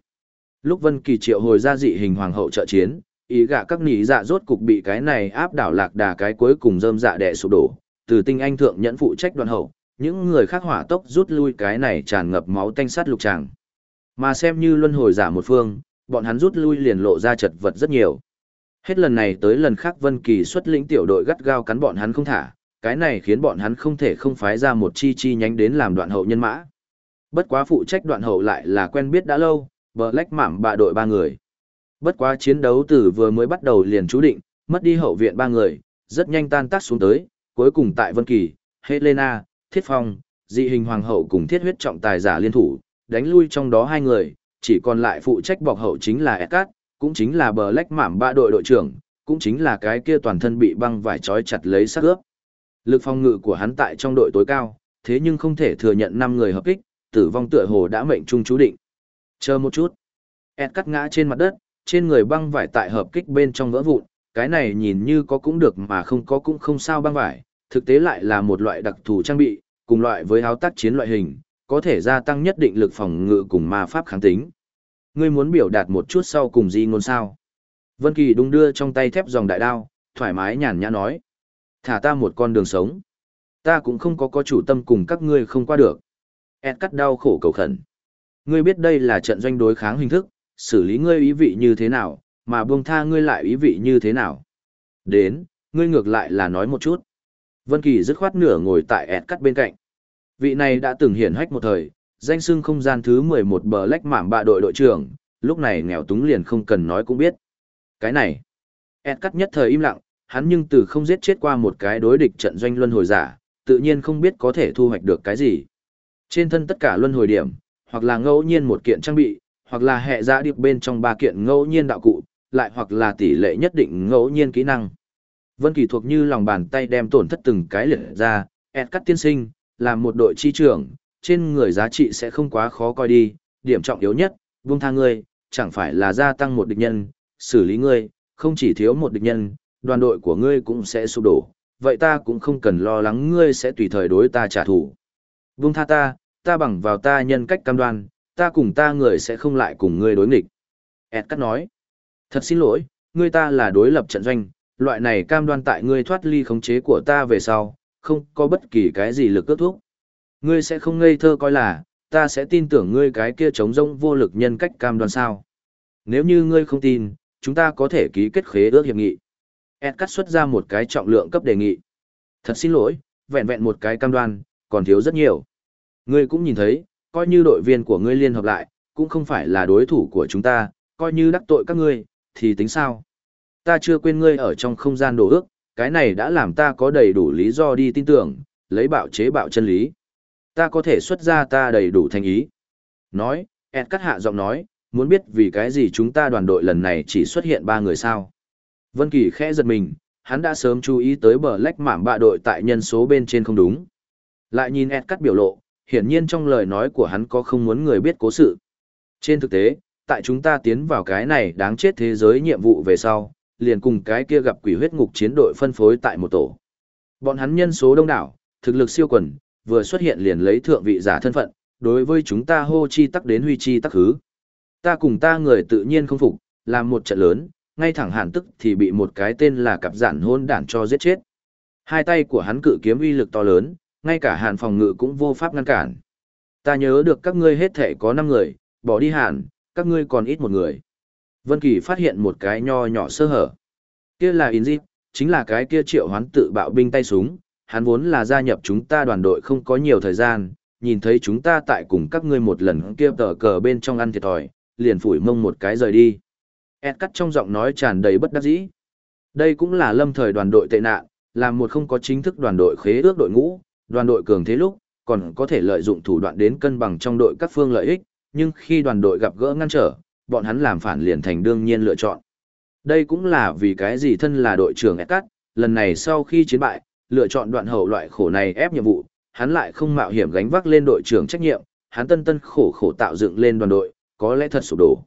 Lúc Vân Kỳ triệu hồi ra dị hình hoàng hậu trợ chiến, ý gạ các nỉ dạ rốt cục bị cái này áp đảo lạc đà cái cuối cùng rơm dạ đè sụp đổ, từ tinh anh thượng nhẫn phụ trách đoàn hậu, những người khác hỏa tốc rút lui cái này tràn ngập máu tanh sát lục tràng. Mà xem như luân hồi giả một phương, bọn hắn rút lui liền lộ ra chật vật rất nhiều. Hết lần này tới lần khác Vân Kỳ xuất lĩnh tiểu đội gắt gao cắn bọn hắn không thả, cái này khiến bọn hắn không thể không phái ra một chi chi nhánh đến làm đoạn hậu nhân mã. Bất quá phụ trách đoạn hậu lại là quen biết đã lâu, Black mảm bạ đội ba người. Bất quá chiến đấu từ vừa mới bắt đầu liền chú định, mất đi hậu viện ba người, rất nhanh tan tác xuống tới, cuối cùng tại Vân Kỳ, Helena, Thiết Phong, dị hình hoàng hậu cùng thiết huyết trọng tài giả liên thủ, đánh lui trong đó hai người, chỉ còn lại phụ trách bọc hậu chính là Ekat, cũng chính là Black mảm bạ đội đội trưởng, cũng chính là cái kia toàn thân bị băng vải trói chặt lấy sát ướp. Lực phòng ngự của hắn tại trong đội tối cao, thế nhưng không thể thừa nhận 5 người hợp kích, tử vong tựa hồ đã mệnh trung chú định. Chờ một chút. Ed cắt ngã trên mặt đất, trên người băng vải tại hợp kích bên trong vỡ vụn, cái này nhìn như có cũng được mà không có cũng không sao băng vải, thực tế lại là một loại đặc thù trang bị, cùng loại với áo tác chiến loại hình, có thể gia tăng nhất định lực phòng ngự cùng ma pháp kháng tính. Ngươi muốn biểu đạt một chút sau cùng gì ngôn sao? Vân Kỳ đung đưa trong tay thép dòng đại đao, thoải mái nhàn nhã nói. Thả ta một con đường sống. Ta cũng không có có chủ tâm cùng các ngươi không qua được. Ed cắt đau khổ cầu khẩn. Ngươi biết đây là trận doanh đối kháng hình thức, xử lý ngươi ý vị như thế nào, mà buông tha ngươi lại ý vị như thế nào. Đến, ngươi ngược lại là nói một chút. Vân Kỳ dứt khoát nửa ngồi tại Ed cắt bên cạnh. Vị này đã từng hiển hách một thời, danh xưng không gian thứ 11 bờ lách mảm bạ đội đội trưởng, lúc này nghèo túng liền không cần nói cũng biết. Cái này, Ed cắt nhất thời im lặng, hắn nhưng từ không giết chết qua một cái đối địch trận doanh luân hồi giả, tự nhiên không biết có thể thu hoạch được cái gì. Trên thân tất cả luân hồi điểm, hoặc là ngẫu nhiên một kiện trang bị, hoặc là hệ ra điệp bên trong ba kiện ngẫu nhiên đạo cụ, lại hoặc là tỷ lệ nhất định ngẫu nhiên kỹ năng. Vân Kỳ thuộc như lòng bàn tay đem tổn thất từng cái liệt ra, ẹt cắt tiên sinh, làm một đội chi trưởng, trên người giá trị sẽ không quá khó coi đi, điểm trọng yếu nhất, buông tha ngươi, chẳng phải là gia tăng một địch nhân, xử lý ngươi, không chỉ thiếu một địch nhân, đoàn đội của ngươi cũng sẽ sụp đổ, vậy ta cũng không cần lo lắng ngươi sẽ tùy thời đối ta trả thù. Vung tha ta, ta bằng vào ta nhân cách cam đoan, ta cùng ta người sẽ không lại cùng ngươi đối nghịch. Ed cắt nói, thật xin lỗi, ngươi ta là đối lập trận doanh, loại này cam đoan tại ngươi thoát ly khống chế của ta về sau, không có bất kỳ cái gì lực cướp thúc. Ngươi sẽ không ngây thơ coi là, ta sẽ tin tưởng ngươi cái kia chống rông vô lực nhân cách cam đoan sao. Nếu như ngươi không tin, chúng ta có thể ký kết khế ước hiệp nghị. Ed cắt xuất ra một cái trọng lượng cấp đề nghị. Thật xin lỗi, vẹn vẹn một cái cam đoan, còn thiếu rất nhiều. Ngươi cũng nhìn thấy, coi như đội viên của ngươi liên hợp lại, cũng không phải là đối thủ của chúng ta, coi như đắc tội các ngươi, thì tính sao? Ta chưa quên ngươi ở trong không gian đồ ước, cái này đã làm ta có đầy đủ lý do đi tin tưởng, lấy bạo chế bạo chân lý. Ta có thể xuất ra ta đầy đủ thành ý. Nói, Ed cắt hạ giọng nói, muốn biết vì cái gì chúng ta đoàn đội lần này chỉ xuất hiện ba người sao. Vân Kỳ khẽ giật mình, hắn đã sớm chú ý tới bờ lách mảm bạ đội tại nhân số bên trên không đúng. Lại nhìn Ed cắt biểu lộ, hiển nhiên trong lời nói của hắn có không muốn người biết cố sự. Trên thực tế, tại chúng ta tiến vào cái này đáng chết thế giới nhiệm vụ về sau, liền cùng cái kia gặp quỷ huyết ngục chiến đội phân phối tại một tổ. Bọn hắn nhân số đông đảo, thực lực siêu quần, vừa xuất hiện liền lấy thượng vị giả thân phận, đối với chúng ta hô chi tắc đến huy chi tắc hứ. Ta cùng ta người tự nhiên không phục, làm một trận lớn, ngay thẳng hàn tức thì bị một cái tên là cặp giản hôn đản cho giết chết. Hai tay của hắn cự kiếm uy lực to lớn, ngay cả hàn phòng ngự cũng vô pháp ngăn cản. Ta nhớ được các ngươi hết thể có 5 người, bỏ đi hàn, các ngươi còn ít một người. Vân Kỳ phát hiện một cái nho nhỏ sơ hở. Kia là Inzip, chính là cái kia triệu hoán tự bạo binh tay súng, hắn vốn là gia nhập chúng ta đoàn đội không có nhiều thời gian, nhìn thấy chúng ta tại cùng các ngươi một lần kia tờ cờ bên trong ăn thiệt thòi, liền phủi mông một cái rời đi. Ed cắt trong giọng nói tràn đầy bất đắc dĩ. Đây cũng là lâm thời đoàn đội tệ nạn, làm một không có chính thức đoàn đội khế ước đội ngũ, đoàn đội cường thế lúc, còn có thể lợi dụng thủ đoạn đến cân bằng trong đội các phương lợi ích, nhưng khi đoàn đội gặp gỡ ngăn trở, bọn hắn làm phản liền thành đương nhiên lựa chọn. Đây cũng là vì cái gì thân là đội trưởng Ed cắt, lần này sau khi chiến bại, lựa chọn đoạn hậu loại khổ này ép nhiệm vụ, hắn lại không mạo hiểm gánh vác lên đội trưởng trách nhiệm, hắn tân tân khổ khổ tạo dựng lên đoàn đội, có lẽ thật sụp đổ.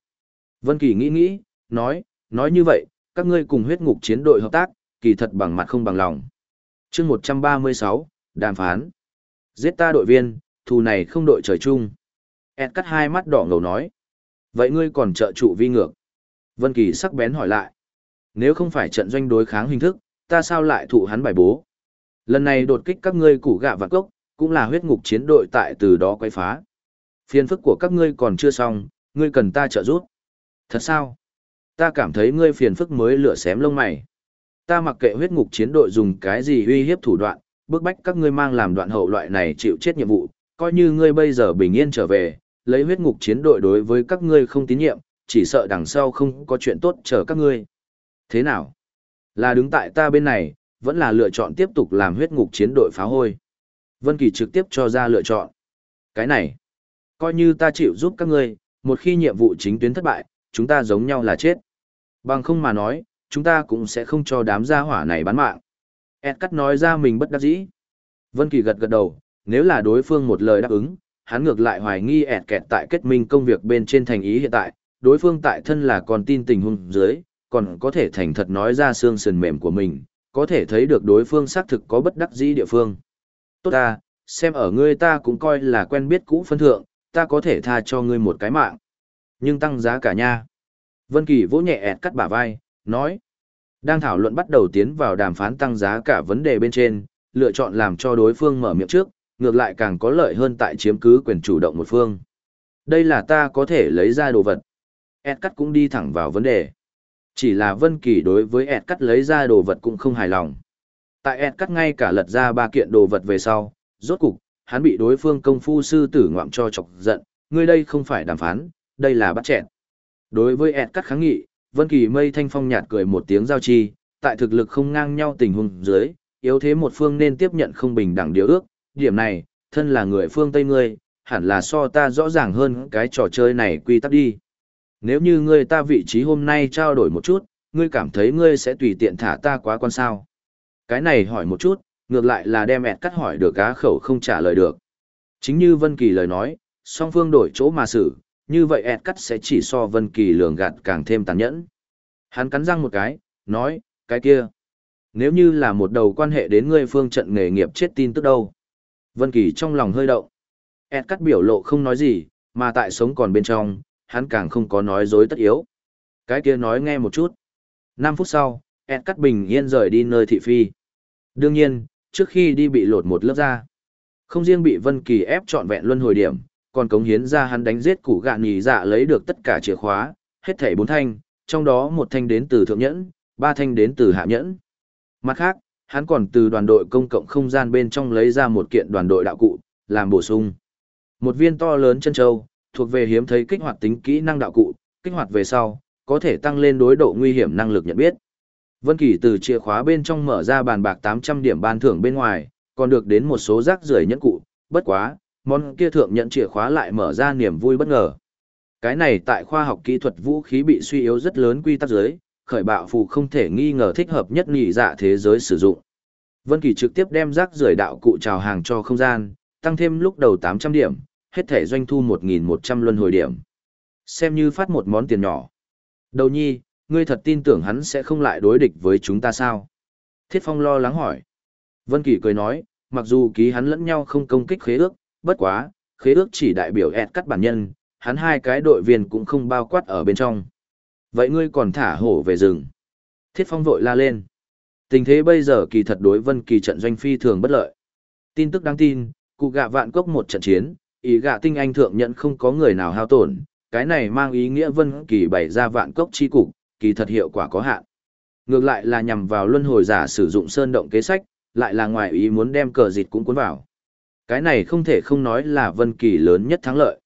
Vân Kỳ nghĩ nghĩ, nói, nói như vậy, các ngươi cùng huyết ngục chiến đội hợp tác, kỳ thật bằng mặt không bằng lòng. Chương 136, đàm phán. Giết ta đội viên, thù này không đội trời chung. Ed cắt hai mắt đỏ ngầu nói. Vậy ngươi còn trợ trụ vi ngược? Vân Kỳ sắc bén hỏi lại. Nếu không phải trận doanh đối kháng hình thức, ta sao lại thụ hắn bài bố? Lần này đột kích các ngươi củ gạ vặt cốc cũng là huyết ngục chiến đội tại từ đó quay phá. Phiền phức của các ngươi còn chưa xong, ngươi cần ta trợ giúp. Thật sao? Ta cảm thấy ngươi phiền phức mới lửa xém lông mày. Ta mặc kệ huyết ngục chiến đội dùng cái gì uy hiếp thủ đoạn, bức bách các ngươi mang làm đoạn hậu loại này chịu chết nhiệm vụ, coi như ngươi bây giờ bình yên trở về, lấy huyết ngục chiến đội đối với các ngươi không tín nhiệm, chỉ sợ đằng sau không có chuyện tốt chờ các ngươi. Thế nào? Là đứng tại ta bên này, vẫn là lựa chọn tiếp tục làm huyết ngục chiến đội phá hôi. Vân Kỳ trực tiếp cho ra lựa chọn. Cái này, coi như ta chịu giúp các ngươi, một khi nhiệm vụ chính tuyến thất bại, chúng ta giống nhau là chết. Bằng không mà nói, chúng ta cũng sẽ không cho đám gia hỏa này bán mạng. Ed cắt nói ra mình bất đắc dĩ. Vân Kỳ gật gật đầu, nếu là đối phương một lời đáp ứng, hắn ngược lại hoài nghi Ed kẹt tại kết minh công việc bên trên thành ý hiện tại, đối phương tại thân là còn tin tình huống dưới, còn có thể thành thật nói ra xương sườn mềm của mình, có thể thấy được đối phương xác thực có bất đắc dĩ địa phương. Tốt ta, xem ở ngươi ta cũng coi là quen biết cũ phân thượng, ta có thể tha cho ngươi một cái mạng. Nhưng tăng giá cả nha. Vân Kỳ vỗ nhẹ ẹt cắt bả vai, nói. Đang thảo luận bắt đầu tiến vào đàm phán tăng giá cả vấn đề bên trên, lựa chọn làm cho đối phương mở miệng trước, ngược lại càng có lợi hơn tại chiếm cứ quyền chủ động một phương. Đây là ta có thể lấy ra đồ vật. Ẹt cắt cũng đi thẳng vào vấn đề. Chỉ là Vân Kỳ đối với ẹt cắt lấy ra đồ vật cũng không hài lòng. Tại ẹt cắt ngay cả lật ra ba kiện đồ vật về sau, rốt cục, hắn bị đối phương công phu sư tử ngoạm cho chọc giận, ngươi đây không phải đàm phán, đây là bắt chẹn. Đối với ẹt cắt kháng nghị, Vân Kỳ mây thanh phong nhạt cười một tiếng giao chi, tại thực lực không ngang nhau tình huống dưới, yếu thế một phương nên tiếp nhận không bình đẳng điều ước, điểm này, thân là người phương Tây ngươi, hẳn là so ta rõ ràng hơn cái trò chơi này quy tắc đi. Nếu như ngươi ta vị trí hôm nay trao đổi một chút, ngươi cảm thấy ngươi sẽ tùy tiện thả ta quá quan sao. Cái này hỏi một chút, ngược lại là đem ẹt cắt hỏi được cá khẩu không trả lời được. Chính như Vân Kỳ lời nói, song phương đổi chỗ mà xử, như vậy ẹt cắt sẽ chỉ so Vân Kỳ lường gạt càng thêm tàn nhẫn. Hắn cắn răng một cái, nói, cái kia. Nếu như là một đầu quan hệ đến ngươi phương trận nghề nghiệp chết tin tức đâu. Vân Kỳ trong lòng hơi động. ẹt cắt biểu lộ không nói gì, mà tại sống còn bên trong, hắn càng không có nói dối tất yếu. Cái kia nói nghe một chút. Năm phút sau, ẹt cắt bình yên rời đi nơi thị phi. Đương nhiên, trước khi đi bị lột một lớp da. Không riêng bị Vân Kỳ ép trọn vẹn luân hồi điểm, còn cống hiến ra hắn đánh giết củ gạn nhì dạ lấy được tất cả chìa khóa, hết thảy bốn thanh, trong đó một thanh đến từ thượng nhẫn, ba thanh đến từ hạ nhẫn. Mặt khác, hắn còn từ đoàn đội công cộng không gian bên trong lấy ra một kiện đoàn đội đạo cụ, làm bổ sung. Một viên to lớn chân châu, thuộc về hiếm thấy kích hoạt tính kỹ năng đạo cụ, kích hoạt về sau, có thể tăng lên đối độ nguy hiểm năng lực nhận biết. Vân Kỳ từ chìa khóa bên trong mở ra bàn bạc 800 điểm ban thưởng bên ngoài, còn được đến một số rác rưởi nhẫn cụ, bất quá, món kia thượng nhận chìa khóa lại mở ra niềm vui bất ngờ. Cái này tại khoa học kỹ thuật vũ khí bị suy yếu rất lớn quy tắc giới, khởi bạo phù không thể nghi ngờ thích hợp nhất nhị dạ thế giới sử dụng. Vân Kỳ trực tiếp đem rác rưởi đạo cụ chào hàng cho không gian, tăng thêm lúc đầu 800 điểm, hết thể doanh thu 1.100 luân hồi điểm. Xem như phát một món tiền nhỏ. Đầu nhi, ngươi thật tin tưởng hắn sẽ không lại đối địch với chúng ta sao? Thiết Phong lo lắng hỏi. Vân Kỳ cười nói, mặc dù ký hắn lẫn nhau không công kích khế ước, bất quá, khế ước chỉ đại biểu ẹt cắt bản nhân, hắn hai cái đội viên cũng không bao quát ở bên trong. Vậy ngươi còn thả hổ về rừng. Thiết Phong vội la lên. Tình thế bây giờ kỳ thật đối Vân Kỳ trận doanh phi thường bất lợi. Tin tức đáng tin, cụ gạ vạn cốc một trận chiến, ý gạ tinh anh thượng nhận không có người nào hao tổn, cái này mang ý nghĩa Vân Kỳ bày ra vạn cốc chi cục, kỳ thật hiệu quả có hạn. Ngược lại là nhằm vào luân hồi giả sử dụng sơn động kế sách, lại là ngoài ý muốn đem cờ dịch cũng cuốn vào. Cái này không thể không nói là Vân Kỳ lớn nhất thắng lợi.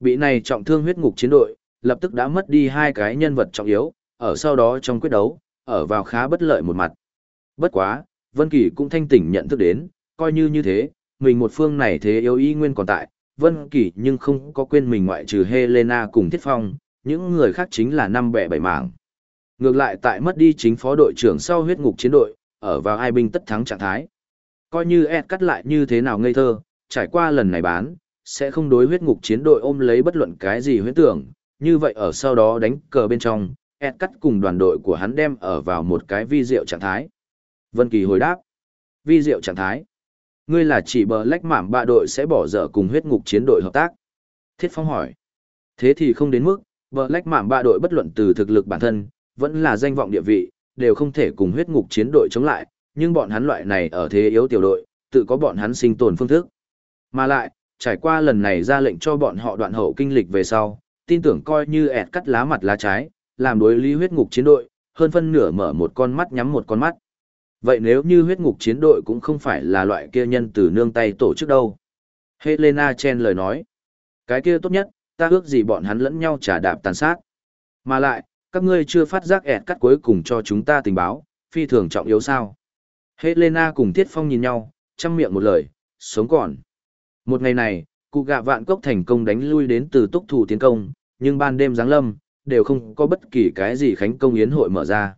Bị này trọng thương huyết ngục chiến đội, lập tức đã mất đi hai cái nhân vật trọng yếu, ở sau đó trong quyết đấu, ở vào khá bất lợi một mặt. Bất quá, Vân Kỳ cũng thanh tỉnh nhận thức đến, coi như như thế, mình một phương này thế yếu y nguyên còn tại, Vân Kỳ nhưng không có quên mình ngoại trừ Helena cùng Thiết Phong, những người khác chính là năm bẻ bảy mảng. Ngược lại tại mất đi chính phó đội trưởng sau huyết ngục chiến đội, ở vào hai binh tất thắng trạng thái. Coi như Ed cắt lại như thế nào ngây thơ, trải qua lần này bán, sẽ không đối huyết ngục chiến đội ôm lấy bất luận cái gì huyết tưởng, như vậy ở sau đó đánh cờ bên trong, Ed cắt cùng đoàn đội của hắn đem ở vào một cái vi diệu trạng thái. Vân Kỳ hồi đáp, vi diệu trạng thái. Ngươi là chỉ bờ lách mảm bạ đội sẽ bỏ dở cùng huyết ngục chiến đội hợp tác. Thiết Phong hỏi, thế thì không đến mức, bờ lách mảm bạ đội bất luận từ thực lực bản thân, vẫn là danh vọng địa vị, đều không thể cùng huyết ngục chiến đội chống lại, nhưng bọn hắn loại này ở thế yếu tiểu đội, tự có bọn hắn sinh tồn phương thức. Mà lại, trải qua lần này ra lệnh cho bọn họ đoạn hậu kinh lịch về sau, tin tưởng coi như ẹt cắt lá mặt lá trái, làm đối lý huyết ngục chiến đội, hơn phân nửa mở một con mắt nhắm một con mắt. Vậy nếu như huyết ngục chiến đội cũng không phải là loại kia nhân từ nương tay tổ chức đâu. Helena Chen lời nói, cái kia tốt nhất, ta ước gì bọn hắn lẫn nhau trả đạp tàn sát. Mà lại, các ngươi chưa phát giác ẹt cắt cuối cùng cho chúng ta tình báo, phi thường trọng yếu sao. Helena cùng Tiết Phong nhìn nhau, chăm miệng một lời, sống còn. Một ngày này, cụ gạ vạn cốc thành công đánh lui đến từ túc thủ tiến công, nhưng ban đêm giáng lâm, đều không có bất kỳ cái gì khánh công yến hội mở ra.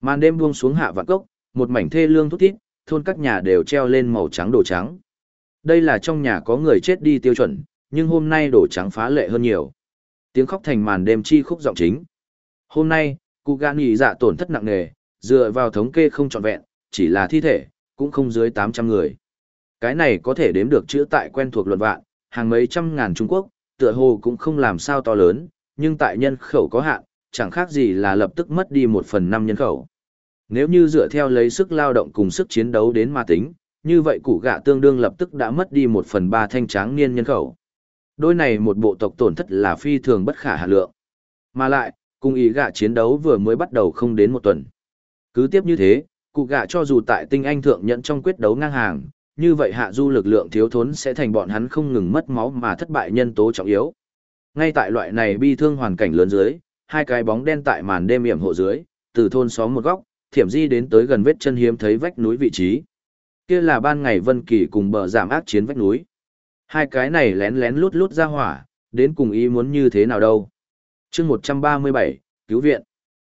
Màn đêm buông xuống hạ vạn cốc, một mảnh thê lương thút thít, thôn các nhà đều treo lên màu trắng đồ trắng. Đây là trong nhà có người chết đi tiêu chuẩn, nhưng hôm nay đồ trắng phá lệ hơn nhiều. Tiếng khóc thành màn đêm chi khúc giọng chính. Hôm nay, cụ gạ nghỉ dạ tổn thất nặng nề, dựa vào thống kê không trọn vẹn, chỉ là thi thể, cũng không dưới 800 người. Cái này có thể đếm được chữ tại quen thuộc luận vạn, hàng mấy trăm ngàn Trung Quốc, tựa hồ cũng không làm sao to lớn, nhưng tại nhân khẩu có hạn, chẳng khác gì là lập tức mất đi một phần năm nhân khẩu. Nếu như dựa theo lấy sức lao động cùng sức chiến đấu đến mà tính, như vậy củ gạ tương đương lập tức đã mất đi một phần ba thanh tráng niên nhân khẩu. Đôi này một bộ tộc tổn thất là phi thường bất khả hạ lượng. Mà lại, cùng ý gạ chiến đấu vừa mới bắt đầu không đến một tuần. Cứ tiếp như thế, cụ gạ cho dù tại tinh anh thượng nhận trong quyết đấu ngang hàng, như vậy hạ du lực lượng thiếu thốn sẽ thành bọn hắn không ngừng mất máu mà thất bại nhân tố trọng yếu. Ngay tại loại này bi thương hoàn cảnh lớn dưới, hai cái bóng đen tại màn đêm yểm hộ dưới, từ thôn xóm một góc, thiểm di đến tới gần vết chân hiếm thấy vách núi vị trí. Kia là ban ngày Vân Kỳ cùng bờ giảm ác chiến vách núi. Hai cái này lén lén lút lút ra hỏa, đến cùng ý muốn như thế nào đâu. chương 137, cứu viện.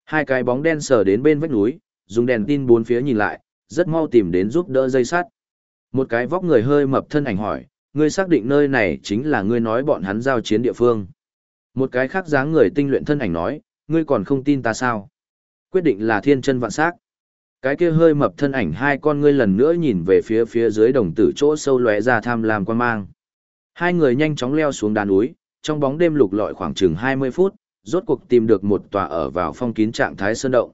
Hai cái bóng đen sờ đến bên vách núi, dùng đèn tin bốn phía nhìn lại, rất mau tìm đến giúp đỡ dây sắt. Một cái vóc người hơi mập thân ảnh hỏi, ngươi xác định nơi này chính là ngươi nói bọn hắn giao chiến địa phương. Một cái khác dáng người tinh luyện thân ảnh nói, ngươi còn không tin ta sao? Quyết định là thiên chân vạn sắc. Cái kia hơi mập thân ảnh hai con ngươi lần nữa nhìn về phía phía dưới đồng tử chỗ sâu lóe ra tham lam quan mang. Hai người nhanh chóng leo xuống đá núi, trong bóng đêm lục lọi khoảng chừng 20 phút, rốt cuộc tìm được một tòa ở vào phong kín trạng thái sơn động.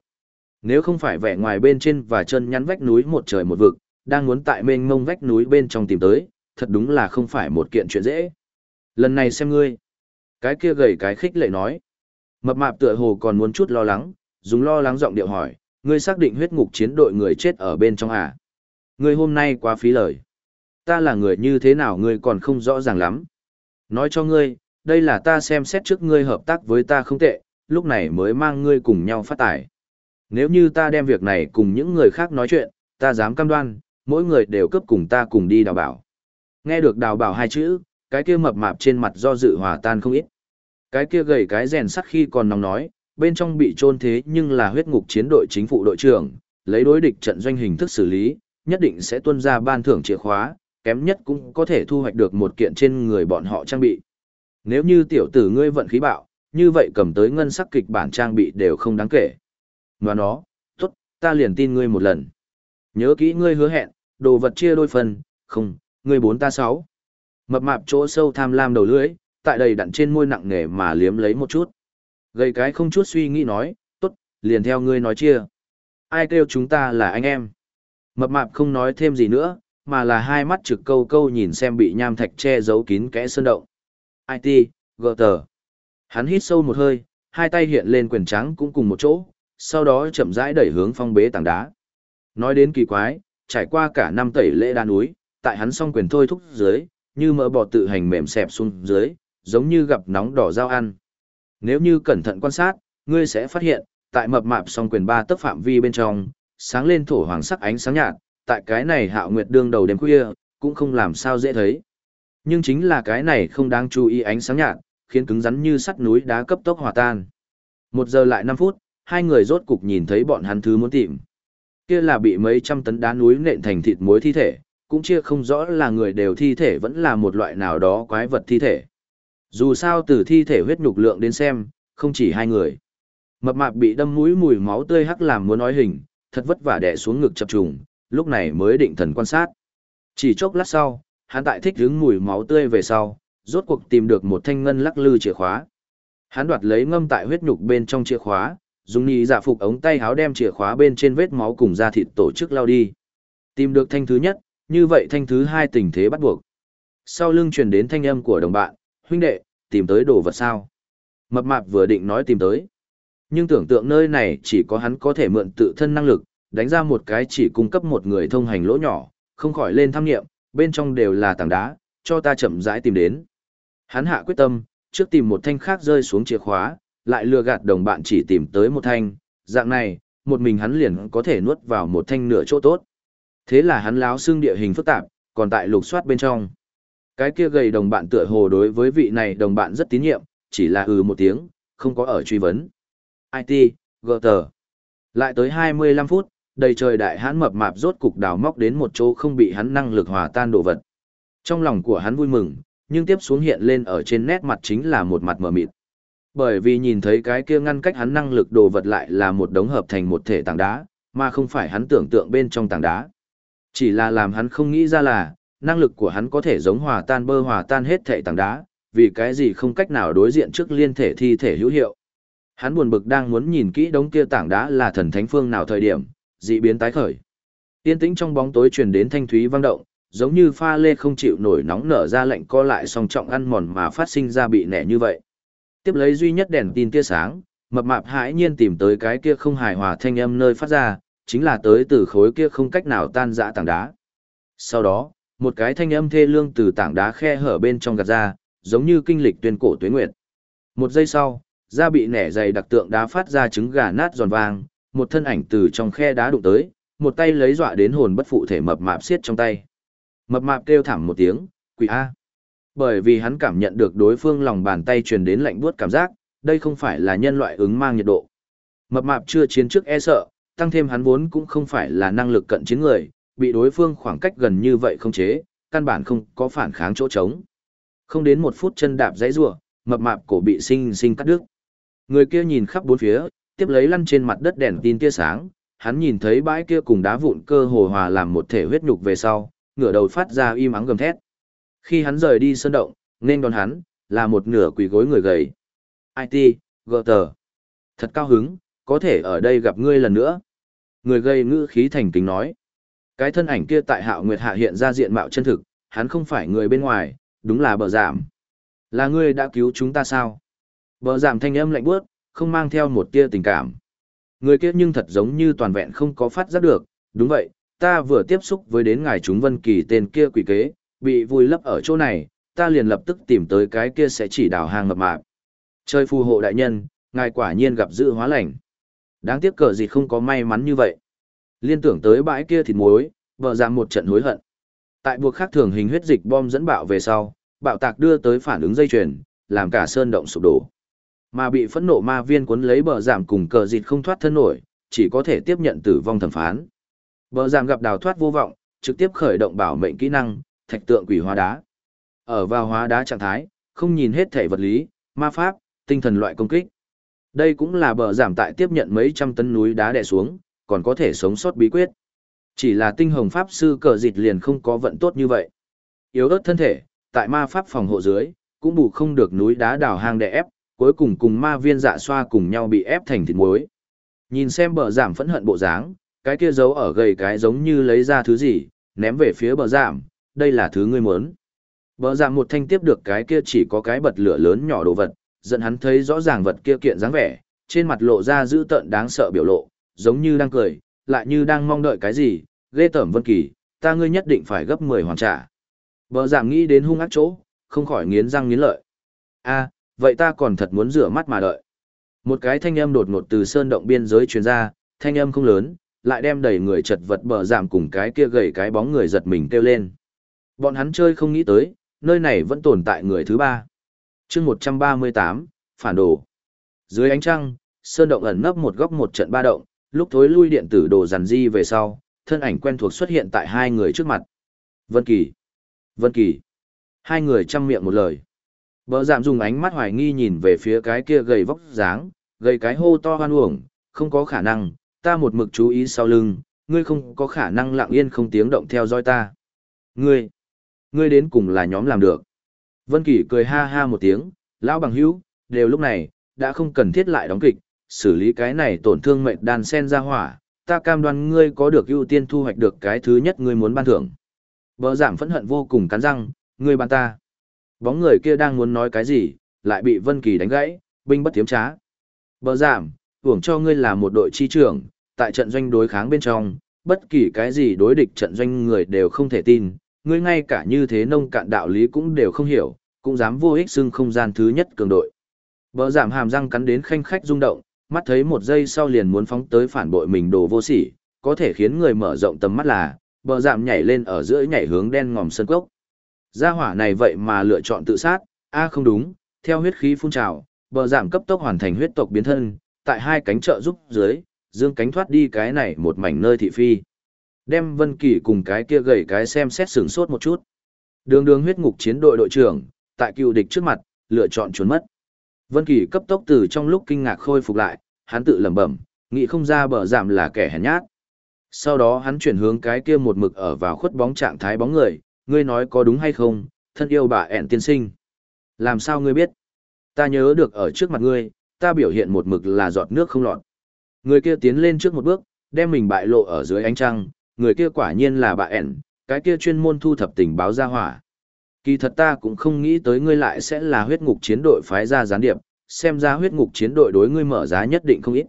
Nếu không phải vẻ ngoài bên trên và chân nhắn vách núi một trời một vực, đang muốn tại mênh mông vách núi bên trong tìm tới, thật đúng là không phải một kiện chuyện dễ. Lần này xem ngươi. Cái kia gầy cái khích lệ nói. Mập mạp tựa hồ còn muốn chút lo lắng, dùng lo lắng giọng điệu hỏi, ngươi xác định huyết ngục chiến đội người chết ở bên trong à? Ngươi hôm nay quá phí lời. Ta là người như thế nào ngươi còn không rõ ràng lắm. Nói cho ngươi, đây là ta xem xét trước ngươi hợp tác với ta không tệ, lúc này mới mang ngươi cùng nhau phát tài. Nếu như ta đem việc này cùng những người khác nói chuyện, ta dám cam đoan, mỗi người đều cấp cùng ta cùng đi đào bảo. Nghe được đào bảo hai chữ, cái kia mập mạp trên mặt do dự hòa tan không ít. Cái kia gầy cái rèn sắt khi còn nóng nói, bên trong bị trôn thế nhưng là huyết ngục chiến đội chính phủ đội trưởng, lấy đối địch trận doanh hình thức xử lý, nhất định sẽ tuân ra ban thưởng chìa khóa, kém nhất cũng có thể thu hoạch được một kiện trên người bọn họ trang bị. Nếu như tiểu tử ngươi vận khí bạo, như vậy cầm tới ngân sắc kịch bản trang bị đều không đáng kể. Và nó, tốt, ta liền tin ngươi một lần. Nhớ kỹ ngươi hứa hẹn, đồ vật chia đôi phần, không, ngươi bốn ta sáu. Mập mạp chỗ sâu tham lam đầu lưỡi, tại đầy đặn trên môi nặng nề mà liếm lấy một chút. Gây cái không chút suy nghĩ nói, tốt, liền theo ngươi nói chia. Ai kêu chúng ta là anh em. Mập mạp không nói thêm gì nữa, mà là hai mắt trực câu câu nhìn xem bị nham thạch che giấu kín kẽ sơn động. IT, gờ tờ. Hắn hít sâu một hơi, hai tay hiện lên quyền trắng cũng cùng một chỗ, sau đó chậm rãi đẩy hướng phong bế tảng đá. Nói đến kỳ quái, trải qua cả năm tẩy lễ đa núi, tại hắn song quyền thôi thúc dưới, như mỡ bò tự hành mềm xẹp xuống dưới, giống như gặp nóng đỏ dao ăn. Nếu như cẩn thận quan sát, ngươi sẽ phát hiện, tại mập mạp song quyền ba tấc phạm vi bên trong, sáng lên thổ hoàng sắc ánh sáng nhạt, tại cái này hạo nguyệt đương đầu đêm khuya, cũng không làm sao dễ thấy. Nhưng chính là cái này không đáng chú ý ánh sáng nhạt, khiến cứng rắn như sắt núi đá cấp tốc hòa tan. Một giờ lại năm phút, hai người rốt cục nhìn thấy bọn hắn thứ muốn tìm. Kia là bị mấy trăm tấn đá núi nện thành thịt muối thi thể, cũng chia không rõ là người đều thi thể vẫn là một loại nào đó quái vật thi thể. Dù sao từ thi thể huyết nhục lượng đến xem, không chỉ hai người. Mập mạp bị đâm mũi mùi máu tươi hắc làm muốn nói hình, thật vất vả đè xuống ngực chập trùng, lúc này mới định thần quan sát. Chỉ chốc lát sau, hắn tại thích hứng mùi máu tươi về sau, rốt cuộc tìm được một thanh ngân lắc lư chìa khóa. Hắn đoạt lấy ngâm tại huyết nhục bên trong chìa khóa, dùng nhị dạ phục ống tay háo đem chìa khóa bên trên vết máu cùng da thịt tổ chức lao đi. Tìm được thanh thứ nhất, như vậy thanh thứ hai tình thế bắt buộc. Sau lưng truyền đến thanh âm của đồng bạn, huynh đệ, tìm tới đồ vật sao. Mập mạp vừa định nói tìm tới. Nhưng tưởng tượng nơi này chỉ có hắn có thể mượn tự thân năng lực, đánh ra một cái chỉ cung cấp một người thông hành lỗ nhỏ, không khỏi lên tham nghiệm, bên trong đều là tảng đá, cho ta chậm rãi tìm đến. Hắn hạ quyết tâm, trước tìm một thanh khác rơi xuống chìa khóa, lại lừa gạt đồng bạn chỉ tìm tới một thanh, dạng này, một mình hắn liền có thể nuốt vào một thanh nửa chỗ tốt. Thế là hắn láo xương địa hình phức tạp, còn tại lục soát bên trong. Cái kia gầy đồng bạn tựa hồ đối với vị này đồng bạn rất tín nhiệm, chỉ là ừ một tiếng, không có ở truy vấn. IT, GT. Lại tới 25 phút, đầy trời đại hãn mập mạp rốt cục đào móc đến một chỗ không bị hắn năng lực hòa tan đồ vật. Trong lòng của hắn vui mừng, nhưng tiếp xuống hiện lên ở trên nét mặt chính là một mặt mờ mịt. Bởi vì nhìn thấy cái kia ngăn cách hắn năng lực đồ vật lại là một đống hợp thành một thể tảng đá, mà không phải hắn tưởng tượng bên trong tảng đá. Chỉ là làm hắn không nghĩ ra là, năng lực của hắn có thể giống hòa tan bơ hòa tan hết thể tảng đá, vì cái gì không cách nào đối diện trước liên thể thi thể hữu hiệu. Hắn buồn bực đang muốn nhìn kỹ đống kia tảng đá là thần thánh phương nào thời điểm, dị biến tái khởi. Yên tĩnh trong bóng tối truyền đến thanh thúy vang động, giống như pha lê không chịu nổi nóng nở ra lạnh co lại song trọng ăn mòn mà phát sinh ra bị nẻ như vậy. Tiếp lấy duy nhất đèn tin tia sáng, mập mạp hãi nhiên tìm tới cái kia không hài hòa thanh âm nơi phát ra, chính là tới từ khối kia không cách nào tan dã tảng đá. Sau đó, một cái thanh âm thê lương từ tảng đá khe hở bên trong gạt ra, giống như kinh lịch tuyên cổ tuế nguyệt. Một giây sau, da bị nẻ dày đặc tượng đá phát ra trứng gà nát giòn vàng, một thân ảnh từ trong khe đá đụng tới, một tay lấy dọa đến hồn bất phụ thể mập mạp xiết trong tay. Mập mạp kêu thảm một tiếng, quỷ A. Bởi vì hắn cảm nhận được đối phương lòng bàn tay truyền đến lạnh buốt cảm giác, đây không phải là nhân loại ứng mang nhiệt độ. Mập mạp chưa chiến trước e sợ, tăng thêm hắn vốn cũng không phải là năng lực cận chiến người, bị đối phương khoảng cách gần như vậy không chế, căn bản không có phản kháng chỗ trống. Không đến một phút chân đạp dãy rủa, mập mạp cổ bị sinh sinh cắt đứt. Người kia nhìn khắp bốn phía, tiếp lấy lăn trên mặt đất đèn tin tia sáng, hắn nhìn thấy bãi kia cùng đá vụn cơ hồ hòa làm một thể huyết nhục về sau, ngửa đầu phát ra im ắng gầm thét. Khi hắn rời đi sơn động, nên đón hắn, là một nửa quỳ gối người gầy. IT, tờ, Thật cao hứng, có thể ở đây gặp ngươi lần nữa. Người gầy ngữ khí thành kính nói. Cái thân ảnh kia tại hạo nguyệt hạ hiện ra diện mạo chân thực, hắn không phải người bên ngoài, đúng là bờ giảm. Là ngươi đã cứu chúng ta sao? Bờ giảm thanh âm lạnh bước, không mang theo một tia tình cảm. Người kia nhưng thật giống như toàn vẹn không có phát giác được, đúng vậy, ta vừa tiếp xúc với đến ngài chúng vân kỳ tên kia quỷ kế, bị vùi lấp ở chỗ này, ta liền lập tức tìm tới cái kia sẽ chỉ đào hàng mập mạp. Chơi phù hộ đại nhân, ngài quả nhiên gặp dự hóa lành. Đáng tiếc cờ gì không có may mắn như vậy. Liên tưởng tới bãi kia thịt muối, vợ giảm một trận hối hận. Tại buộc khác thường hình huyết dịch bom dẫn bạo về sau, bạo tạc đưa tới phản ứng dây chuyền, làm cả sơn động sụp đổ. Mà bị phẫn nộ ma viên cuốn lấy bờ giảm cùng cờ dịt không thoát thân nổi, chỉ có thể tiếp nhận tử vong thẩm phán. Bờ giảm gặp đào thoát vô vọng, trực tiếp khởi động bảo mệnh kỹ năng, thạch tượng quỷ hóa đá. Ở vào hóa đá trạng thái, không nhìn hết thể vật lý, ma pháp, tinh thần loại công kích. Đây cũng là bờ giảm tại tiếp nhận mấy trăm tấn núi đá đè xuống, còn có thể sống sót bí quyết. Chỉ là tinh hồng pháp sư cờ dịt liền không có vận tốt như vậy. Yếu ớt thân thể, tại ma pháp phòng hộ dưới, cũng bù không được núi đá đào hang đè ép, cuối cùng cùng ma viên dạ xoa cùng nhau bị ép thành thịt muối. Nhìn xem bờ giảm phẫn hận bộ dáng, cái kia giấu ở gầy cái giống như lấy ra thứ gì, ném về phía bờ giảm, đây là thứ ngươi muốn. Bờ giảm một thanh tiếp được cái kia chỉ có cái bật lửa lớn nhỏ đồ vật, dẫn hắn thấy rõ ràng vật kia kiện dáng vẻ, trên mặt lộ ra dữ tợn đáng sợ biểu lộ, giống như đang cười, lại như đang mong đợi cái gì, ghê tởm vân kỳ, ta ngươi nhất định phải gấp 10 hoàn trả. Bờ giảm nghĩ đến hung ác chỗ, không khỏi nghiến răng nghiến lợi. a vậy ta còn thật muốn rửa mắt mà đợi. Một cái thanh âm đột ngột từ sơn động biên giới truyền ra, thanh âm không lớn, lại đem đầy người chật vật bờ giảm cùng cái kia gầy cái bóng người giật mình kêu lên. Bọn hắn chơi không nghĩ tới, nơi này vẫn tồn tại người thứ ba. chương 138, phản đồ. Dưới ánh trăng, sơn động ẩn nấp một góc một trận ba động, lúc thối lui điện tử đồ dàn di về sau, thân ảnh quen thuộc xuất hiện tại hai người trước mặt. Vân Kỳ. Vân Kỳ. Hai người chăm miệng một lời. Bờ giảm dùng ánh mắt hoài nghi nhìn về phía cái kia gầy vóc dáng, gầy cái hô to hoan uổng, không có khả năng, ta một mực chú ý sau lưng, ngươi không có khả năng lặng yên không tiếng động theo dõi ta. Ngươi, ngươi đến cùng là nhóm làm được. Vân Kỳ cười ha ha một tiếng, lão bằng hữu, đều lúc này, đã không cần thiết lại đóng kịch, xử lý cái này tổn thương mệnh đàn sen ra hỏa, ta cam đoan ngươi có được ưu tiên thu hoạch được cái thứ nhất ngươi muốn ban thưởng. Bỡ giảm phẫn hận vô cùng cắn răng, ngươi ban ta. Bóng người kia đang muốn nói cái gì, lại bị Vân Kỳ đánh gãy, binh bất tiếm trá. Bỡ giảm, hưởng cho ngươi là một đội chi trưởng, tại trận doanh đối kháng bên trong, bất kỳ cái gì đối địch trận doanh người đều không thể tin, ngươi ngay cả như thế nông cạn đạo lý cũng đều không hiểu, cũng dám vô ích xưng không gian thứ nhất cường đội. Bờ giảm hàm răng cắn đến khanh khách rung động, mắt thấy một giây sau liền muốn phóng tới phản bội mình đồ vô sỉ, có thể khiến người mở rộng tầm mắt là, bờ giảm nhảy lên ở giữa nhảy hướng đen ngòm sân cốc. Gia hỏa này vậy mà lựa chọn tự sát, a không đúng, theo huyết khí phun trào, bờ giảm cấp tốc hoàn thành huyết tộc biến thân, tại hai cánh trợ giúp dưới, dương cánh thoát đi cái này một mảnh nơi thị phi. Đem Vân Kỳ cùng cái kia gầy cái xem xét sửng sốt một chút. Đường đường huyết ngục chiến đội đội trưởng, tại cựu địch trước mặt, lựa chọn trốn mất. Vân Kỳ cấp tốc từ trong lúc kinh ngạc khôi phục lại, hắn tự lẩm bẩm, nghĩ không ra bờ giảm là kẻ hèn nhát. Sau đó hắn chuyển hướng cái kia một mực ở vào khuất bóng trạng thái bóng người, ngươi nói có đúng hay không, thân yêu bà ẹn tiên sinh. Làm sao ngươi biết? Ta nhớ được ở trước mặt ngươi, ta biểu hiện một mực là giọt nước không lọt. Người kia tiến lên trước một bước, đem mình bại lộ ở dưới ánh trăng, người kia quả nhiên là bà ẻn, cái kia chuyên môn thu thập tình báo ra hỏa. Kỳ thật ta cũng không nghĩ tới ngươi lại sẽ là huyết ngục chiến đội phái ra gián điệp, xem ra huyết ngục chiến đội đối ngươi mở giá nhất định không ít.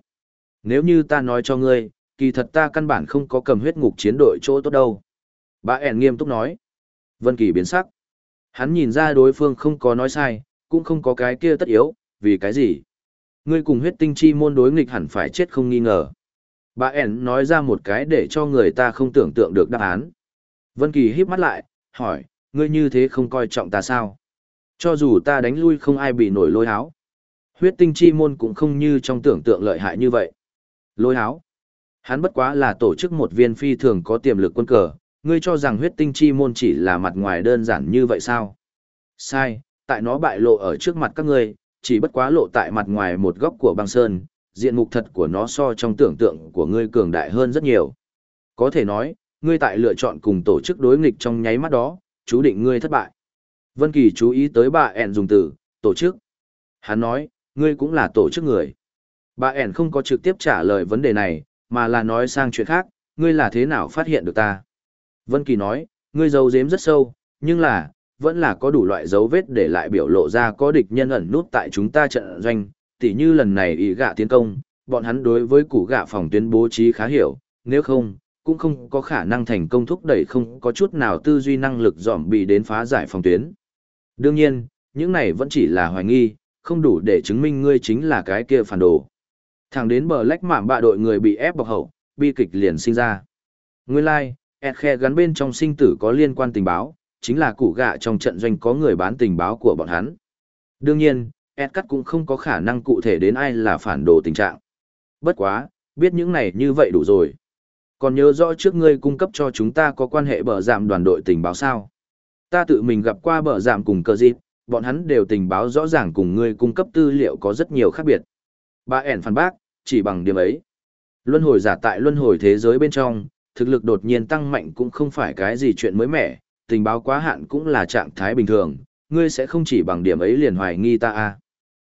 Nếu như ta nói cho ngươi, kỳ thật ta căn bản không có cầm huyết ngục chiến đội chỗ tốt đâu. Bà ẻn nghiêm túc nói. Vân Kỳ biến sắc. Hắn nhìn ra đối phương không có nói sai, cũng không có cái kia tất yếu, vì cái gì? Ngươi cùng huyết tinh chi môn đối nghịch hẳn phải chết không nghi ngờ. Bà ẻn nói ra một cái để cho người ta không tưởng tượng được đáp án. Vân Kỳ híp mắt lại, hỏi, ngươi như thế không coi trọng ta sao? Cho dù ta đánh lui không ai bị nổi lôi háo. Huyết tinh chi môn cũng không như trong tưởng tượng lợi hại như vậy. Lôi háo. Hắn bất quá là tổ chức một viên phi thường có tiềm lực quân cờ, ngươi cho rằng huyết tinh chi môn chỉ là mặt ngoài đơn giản như vậy sao? Sai, tại nó bại lộ ở trước mặt các ngươi, chỉ bất quá lộ tại mặt ngoài một góc của băng sơn, diện mục thật của nó so trong tưởng tượng của ngươi cường đại hơn rất nhiều. Có thể nói, ngươi tại lựa chọn cùng tổ chức đối nghịch trong nháy mắt đó, chú định ngươi thất bại. Vân Kỳ chú ý tới bà ẻn dùng từ, tổ chức. Hắn nói, ngươi cũng là tổ chức người. Bà ẻn không có trực tiếp trả lời vấn đề này, mà là nói sang chuyện khác, ngươi là thế nào phát hiện được ta. Vân Kỳ nói, ngươi giấu giếm rất sâu, nhưng là, vẫn là có đủ loại dấu vết để lại biểu lộ ra có địch nhân ẩn nút tại chúng ta trận doanh, tỉ như lần này ý gạ tiến công, bọn hắn đối với củ gạ phòng tuyến bố trí khá hiểu, nếu không, cũng không có khả năng thành công thúc đẩy không có chút nào tư duy năng lực dòm bị đến phá giải phòng tuyến. Đương nhiên, những này vẫn chỉ là hoài nghi, không đủ để chứng minh ngươi chính là cái kia phản đồ. Thẳng đến bờ lách mạm bạ đội người bị ép bọc hậu, bi kịch liền sinh ra. Nguyên lai, like, ẹt khe gắn bên trong sinh tử có liên quan tình báo, chính là củ gạ trong trận doanh có người bán tình báo của bọn hắn. Đương nhiên, ed cắt cũng không có khả năng cụ thể đến ai là phản đồ tình trạng. Bất quá, biết những này như vậy đủ rồi. Còn nhớ rõ trước ngươi cung cấp cho chúng ta có quan hệ bờ giảm đoàn đội tình báo sao? Ta tự mình gặp qua bờ giảm cùng cờ dịp, bọn hắn đều tình báo rõ ràng cùng ngươi cung cấp tư liệu có rất nhiều khác biệt. Bà ẻn phản bác, chỉ bằng điểm ấy. Luân hồi giả tại luân hồi thế giới bên trong, thực lực đột nhiên tăng mạnh cũng không phải cái gì chuyện mới mẻ, tình báo quá hạn cũng là trạng thái bình thường, ngươi sẽ không chỉ bằng điểm ấy liền hoài nghi ta a. À.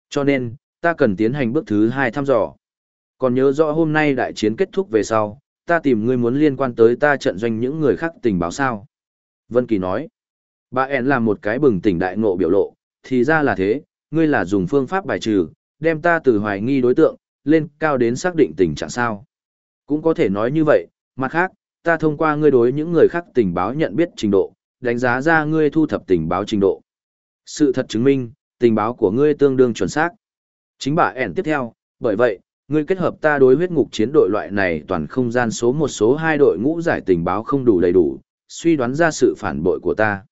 Cho nên, ta cần tiến hành bước thứ hai thăm dò. Còn nhớ rõ hôm nay đại chiến kết thúc về sau, ta tìm ngươi muốn liên quan tới ta trận doanh những người khác tình báo sao. Vân Kỳ nói, bà ẻn làm một cái bừng tỉnh đại ngộ biểu lộ, thì ra là thế, ngươi là dùng phương pháp bài trừ, đem ta từ hoài nghi đối tượng, lên cao đến xác định tình trạng sao. Cũng có thể nói như vậy, mặt khác, ta thông qua ngươi đối những người khác tình báo nhận biết trình độ, đánh giá ra ngươi thu thập tình báo trình độ. Sự thật chứng minh, tình báo của ngươi tương đương chuẩn xác. Chính bà ẻn tiếp theo, bởi vậy, ngươi kết hợp ta đối huyết ngục chiến đội loại này toàn không gian số một số hai đội ngũ giải tình báo không đủ đầy đủ, suy đoán ra sự phản bội của ta.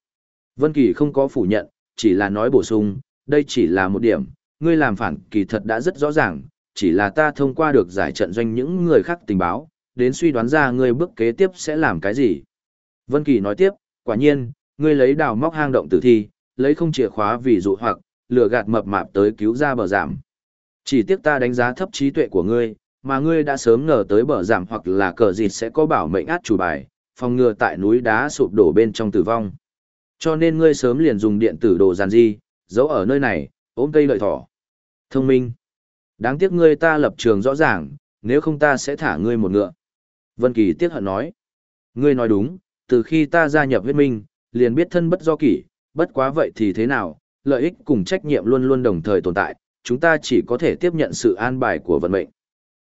Vân Kỳ không có phủ nhận, chỉ là nói bổ sung, đây chỉ là một điểm, ngươi làm phản kỳ thật đã rất rõ ràng, chỉ là ta thông qua được giải trận doanh những người khác tình báo, đến suy đoán ra ngươi bước kế tiếp sẽ làm cái gì. Vân Kỳ nói tiếp, quả nhiên, ngươi lấy đào móc hang động tử thi, lấy không chìa khóa vì dụ hoặc, lừa gạt mập mạp tới cứu ra bờ giảm. Chỉ tiếc ta đánh giá thấp trí tuệ của ngươi, mà ngươi đã sớm ngờ tới bờ giảm hoặc là cờ gì sẽ có bảo mệnh át chủ bài, phòng ngừa tại núi đá sụp đổ bên trong tử vong. Cho nên ngươi sớm liền dùng điện tử đồ giàn di, giấu ở nơi này, ôm cây lợi thỏ. Thông minh. Đáng tiếc ngươi ta lập trường rõ ràng, nếu không ta sẽ thả ngươi một ngựa. Vân Kỳ tiếc hận nói. Ngươi nói đúng, từ khi ta gia nhập huyết minh, liền biết thân bất do kỷ, bất quá vậy thì thế nào, lợi ích cùng trách nhiệm luôn luôn đồng thời tồn tại, chúng ta chỉ có thể tiếp nhận sự an bài của vận mệnh.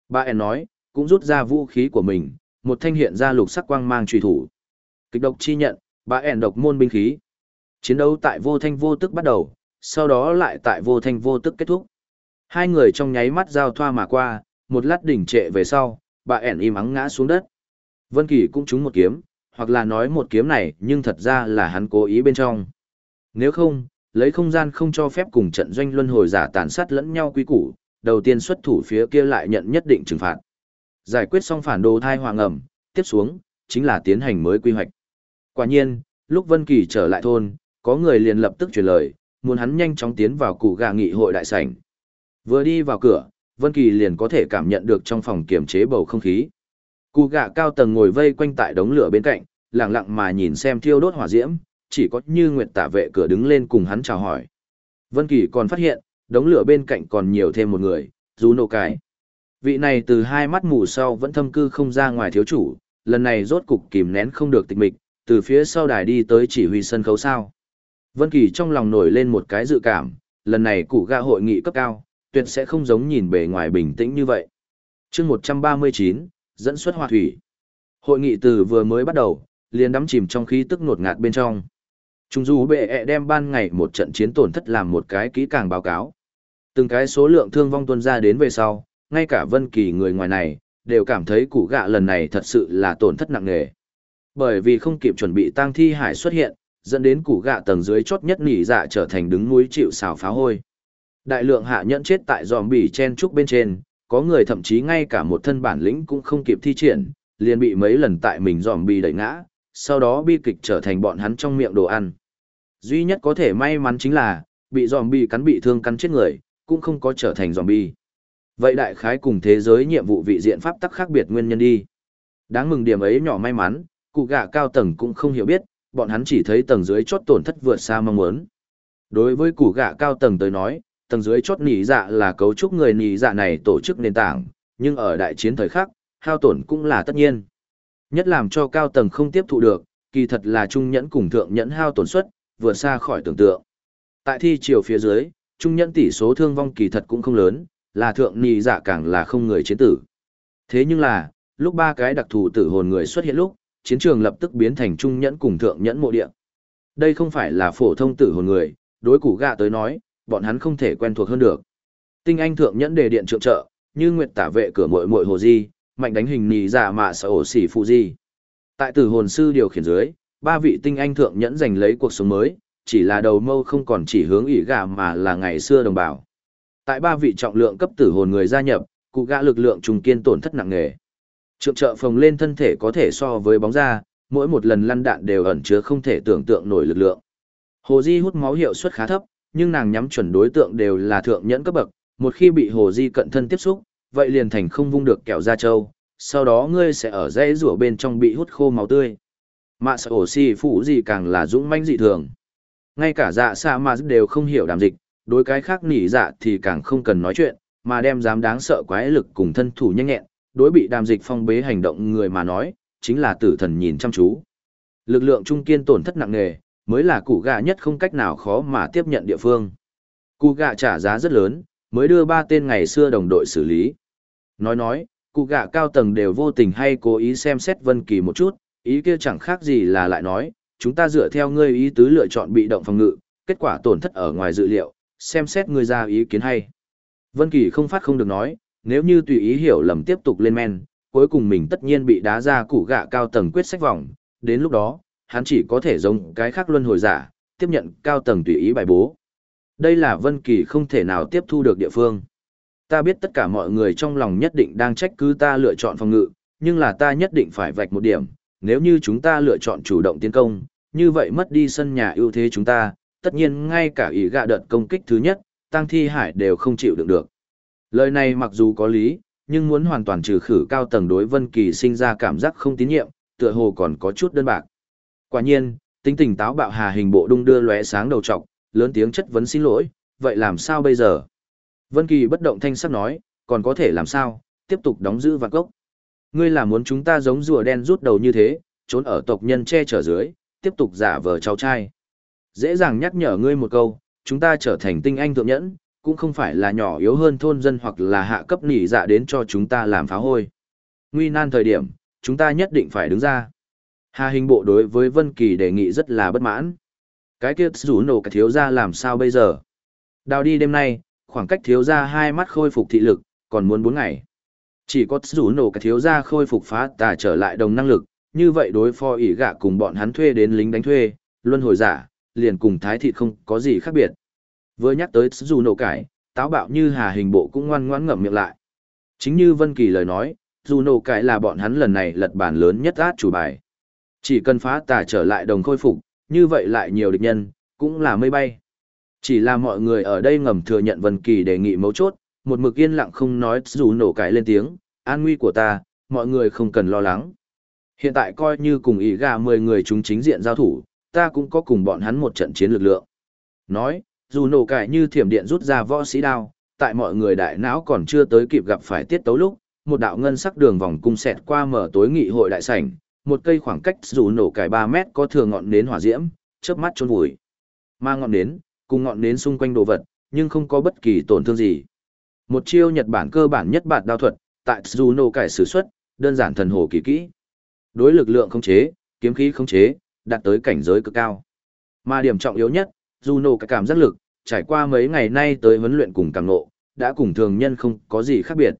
Ba En nói, cũng rút ra vũ khí của mình, một thanh hiện ra lục sắc quang mang truy thủ. Kịch độc chi nhận, ba En độc môn binh khí. Chiến đấu tại vô thanh vô tức bắt đầu, sau đó lại tại vô thanh vô tức kết thúc. Hai người trong nháy mắt giao thoa mà qua, một lát đỉnh trệ về sau, bà ẻn im ắng ngã xuống đất. Vân Kỳ cũng trúng một kiếm, hoặc là nói một kiếm này nhưng thật ra là hắn cố ý bên trong. Nếu không, lấy không gian không cho phép cùng trận doanh luân hồi giả tàn sát lẫn nhau quý củ, đầu tiên xuất thủ phía kia lại nhận nhất định trừng phạt. Giải quyết xong phản đồ thai hoàng ẩm, tiếp xuống, chính là tiến hành mới quy hoạch. Quả nhiên, lúc Vân Kỳ trở lại thôn, có người liền lập tức truyền lời, muốn hắn nhanh chóng tiến vào cụ gà nghị hội đại sảnh. Vừa đi vào cửa, Vân Kỳ liền có thể cảm nhận được trong phòng kiềm chế bầu không khí. Cụ gà cao tầng ngồi vây quanh tại đống lửa bên cạnh, lặng lặng mà nhìn xem thiêu đốt hỏa diễm, chỉ có như nguyệt tả vệ cửa đứng lên cùng hắn chào hỏi. Vân Kỳ còn phát hiện, đống lửa bên cạnh còn nhiều thêm một người, Dù nổ Cái. Vị này từ hai mắt mù sau vẫn thâm cư không ra ngoài thiếu chủ, lần này rốt cục kìm nén không được tịch mịch, từ phía sau đài đi tới chỉ huy sân khấu sao. Vân Kỳ trong lòng nổi lên một cái dự cảm, lần này cụ gạ hội nghị cấp cao, tuyệt sẽ không giống nhìn bề ngoài bình tĩnh như vậy. Chương 139, dẫn xuất hoa thủy. Hội nghị từ vừa mới bắt đầu, liền đắm chìm trong khí tức ngột ngạt bên trong. Trung du bệ ẹ đem ban ngày một trận chiến tổn thất làm một cái kỹ càng báo cáo. Từng cái số lượng thương vong tuân ra đến về sau, ngay cả Vân Kỳ người ngoài này, đều cảm thấy củ gạ lần này thật sự là tổn thất nặng nề. Bởi vì không kịp chuẩn bị tang thi hải xuất hiện, dẫn đến củ gạ tầng dưới chót nhất nỉ dạ trở thành đứng núi chịu xào phá hôi. Đại lượng hạ nhẫn chết tại giòm bỉ chen trúc bên trên, có người thậm chí ngay cả một thân bản lĩnh cũng không kịp thi triển, liền bị mấy lần tại mình giòm bỉ đẩy ngã, sau đó bi kịch trở thành bọn hắn trong miệng đồ ăn. Duy nhất có thể may mắn chính là, bị giòm cắn bị thương cắn chết người, cũng không có trở thành giòm. Vậy đại khái cùng thế giới nhiệm vụ vị diện pháp tắc khác biệt nguyên nhân đi. Đáng mừng điểm ấy nhỏ may mắn, cụ gạ cao tầng cũng không hiểu biết, bọn hắn chỉ thấy tầng dưới chót tổn thất vượt xa mong muốn. Đối với củ gạ cao tầng tới nói, tầng dưới chót nỉ dạ là cấu trúc người nỉ dạ này tổ chức nền tảng, nhưng ở đại chiến thời khắc, hao tổn cũng là tất nhiên. Nhất làm cho cao tầng không tiếp thụ được, kỳ thật là trung nhẫn cùng thượng nhẫn hao tổn suất, vừa xa khỏi tưởng tượng. Tại thi chiều phía dưới, trung nhẫn tỷ số thương vong kỳ thật cũng không lớn, là thượng nhị dạ càng là không người chiến tử. Thế nhưng là, lúc ba cái đặc thù tử hồn người xuất hiện lúc, chiến trường lập tức biến thành trung nhẫn cùng thượng nhẫn mộ địa. Đây không phải là phổ thông tử hồn người, đối củ gạ tới nói, bọn hắn không thể quen thuộc hơn được. Tinh anh thượng nhẫn đề điện trượng trợ, như nguyệt tả vệ cửa muội muội hồ di, mạnh đánh hình nì giả mạ sở ổ xỉ phụ gì. Tại tử hồn sư điều khiển dưới, ba vị tinh anh thượng nhẫn giành lấy cuộc sống mới, chỉ là đầu mâu không còn chỉ hướng ỉ gà mà là ngày xưa đồng bào. Tại ba vị trọng lượng cấp tử hồn người gia nhập, cụ gã lực lượng trùng kiên tổn thất nặng nề. Trượng trợ phồng lên thân thể có thể so với bóng da, mỗi một lần lăn đạn đều ẩn chứa không thể tưởng tượng nổi lực lượng. Hồ Di hút máu hiệu suất khá thấp, nhưng nàng nhắm chuẩn đối tượng đều là thượng nhẫn cấp bậc, một khi bị Hồ Di cận thân tiếp xúc, vậy liền thành không vung được kẹo da trâu, sau đó ngươi sẽ ở dãy rủa bên trong bị hút khô máu tươi. Mạ sợ ổ xì phụ gì càng là dũng manh dị thường. Ngay cả dạ xa mà đều không hiểu đàm dịch, đối cái khác nỉ dạ thì càng không cần nói chuyện, mà đem dám đáng sợ quái lực cùng thân thủ nhanh nhẹn, đối bị đàm dịch phong bế hành động người mà nói, chính là tử thần nhìn chăm chú. Lực lượng trung kiên tổn thất nặng nề, mới là củ gạ nhất không cách nào khó mà tiếp nhận địa phương. Cụ gạ trả giá rất lớn, mới đưa ba tên ngày xưa đồng đội xử lý. Nói nói, cụ gạ cao tầng đều vô tình hay cố ý xem xét Vân Kỳ một chút, ý kia chẳng khác gì là lại nói, chúng ta dựa theo ngươi ý tứ lựa chọn bị động phòng ngự, kết quả tổn thất ở ngoài dự liệu, xem xét ngươi ra ý kiến hay. Vân Kỳ không phát không được nói, nếu như tùy ý hiểu lầm tiếp tục lên men, cuối cùng mình tất nhiên bị đá ra cụ gạ cao tầng quyết sách vòng, đến lúc đó, hắn chỉ có thể giống cái khác luân hồi giả, tiếp nhận cao tầng tùy ý bài bố. Đây là Vân Kỳ không thể nào tiếp thu được địa phương. Ta biết tất cả mọi người trong lòng nhất định đang trách cứ ta lựa chọn phòng ngự, nhưng là ta nhất định phải vạch một điểm, nếu như chúng ta lựa chọn chủ động tiến công, như vậy mất đi sân nhà ưu thế chúng ta, tất nhiên ngay cả ý gạ đợt công kích thứ nhất, Tăng Thi Hải đều không chịu đựng được. Lời này mặc dù có lý, nhưng muốn hoàn toàn trừ khử cao tầng đối Vân Kỳ sinh ra cảm giác không tín nhiệm, tựa hồ còn có chút đơn bạc. Quả nhiên, tính tình táo bạo Hà Hình Bộ đung đưa lóe sáng đầu trọc, lớn tiếng chất vấn xin lỗi, vậy làm sao bây giờ? Vân Kỳ bất động thanh sắc nói, còn có thể làm sao, tiếp tục đóng giữ vạn gốc. Ngươi là muốn chúng ta giống rùa đen rút đầu như thế, trốn ở tộc nhân che chở dưới, tiếp tục giả vờ cháu trai. Dễ dàng nhắc nhở ngươi một câu, chúng ta trở thành tinh anh thượng nhẫn, cũng không phải là nhỏ yếu hơn thôn dân hoặc là hạ cấp nỉ dạ đến cho chúng ta làm phá hôi. Nguy nan thời điểm, chúng ta nhất định phải đứng ra. Hà hình bộ đối với Vân Kỳ đề nghị rất là bất mãn. Cái kia rủ nổ cả thiếu gia làm sao bây giờ? Đào đi đêm nay, khoảng cách thiếu gia hai mắt khôi phục thị lực, còn muốn bốn ngày. Chỉ có rủ nổ cả thiếu gia khôi phục phá tà trở lại đồng năng lực, như vậy đối phó ỉ gạ cùng bọn hắn thuê đến lính đánh thuê, luân hồi giả, liền cùng thái thị không có gì khác biệt. Vừa nhắc tới dù nổ cải, táo bạo như hà hình bộ cũng ngoan ngoãn ngậm miệng lại. Chính như Vân Kỳ lời nói, dù nổ cải là bọn hắn lần này lật bản lớn nhất át chủ bài. Chỉ cần phá tà trở lại đồng khôi phục, như vậy lại nhiều địch nhân, cũng là mây bay. Chỉ là mọi người ở đây ngầm thừa nhận Vân Kỳ đề nghị mấu chốt, một mực yên lặng không nói dù nổ cái lên tiếng, an nguy của ta, mọi người không cần lo lắng. Hiện tại coi như cùng ý gà 10 người chúng chính diện giao thủ, ta cũng có cùng bọn hắn một trận chiến lực lượng. Nói, dù nổ cải như thiểm điện rút ra võ sĩ đao, tại mọi người đại não còn chưa tới kịp gặp phải tiết tấu lúc, một đạo ngân sắc đường vòng cung xẹt qua mở tối nghị hội đại sảnh, một cây khoảng cách dù nổ cải 3 mét có thừa ngọn nến hỏa diễm, chớp mắt chôn vùi. Mà ngọn nến, cùng ngọn nến xung quanh đồ vật, nhưng không có bất kỳ tổn thương gì. Một chiêu Nhật Bản cơ bản nhất bản đao thuật, tại dù nổ cải sử xuất, đơn giản thần hồ kỳ kỹ. Đối lực lượng khống chế, kiếm khí khống chế, đạt tới cảnh giới cực cao. Mà điểm trọng yếu nhất, Juno cái cảm giác lực, trải qua mấy ngày nay tới huấn luyện cùng càng ngộ, đã cùng thường nhân không có gì khác biệt.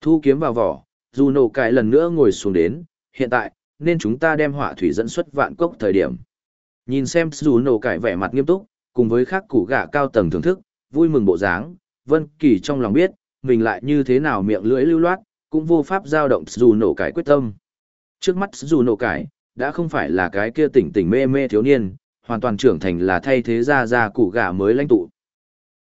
Thu kiếm vào vỏ, Juno cái lần nữa ngồi xuống đến, hiện tại, nên chúng ta đem hỏa thủy dẫn xuất vạn cốc thời điểm. Nhìn xem dù nổ cải vẻ mặt nghiêm túc, cùng với khác củ gạ cao tầng thưởng thức, vui mừng bộ dáng, Vân Kỳ trong lòng biết, mình lại như thế nào miệng lưỡi lưu loát, cũng vô pháp giao động dù nổ cải quyết tâm. Trước mắt dù nổ cải, đã không phải là cái kia tỉnh tỉnh mê mê thiếu niên, hoàn toàn trưởng thành là thay thế ra ra củ gạ mới lãnh tụ.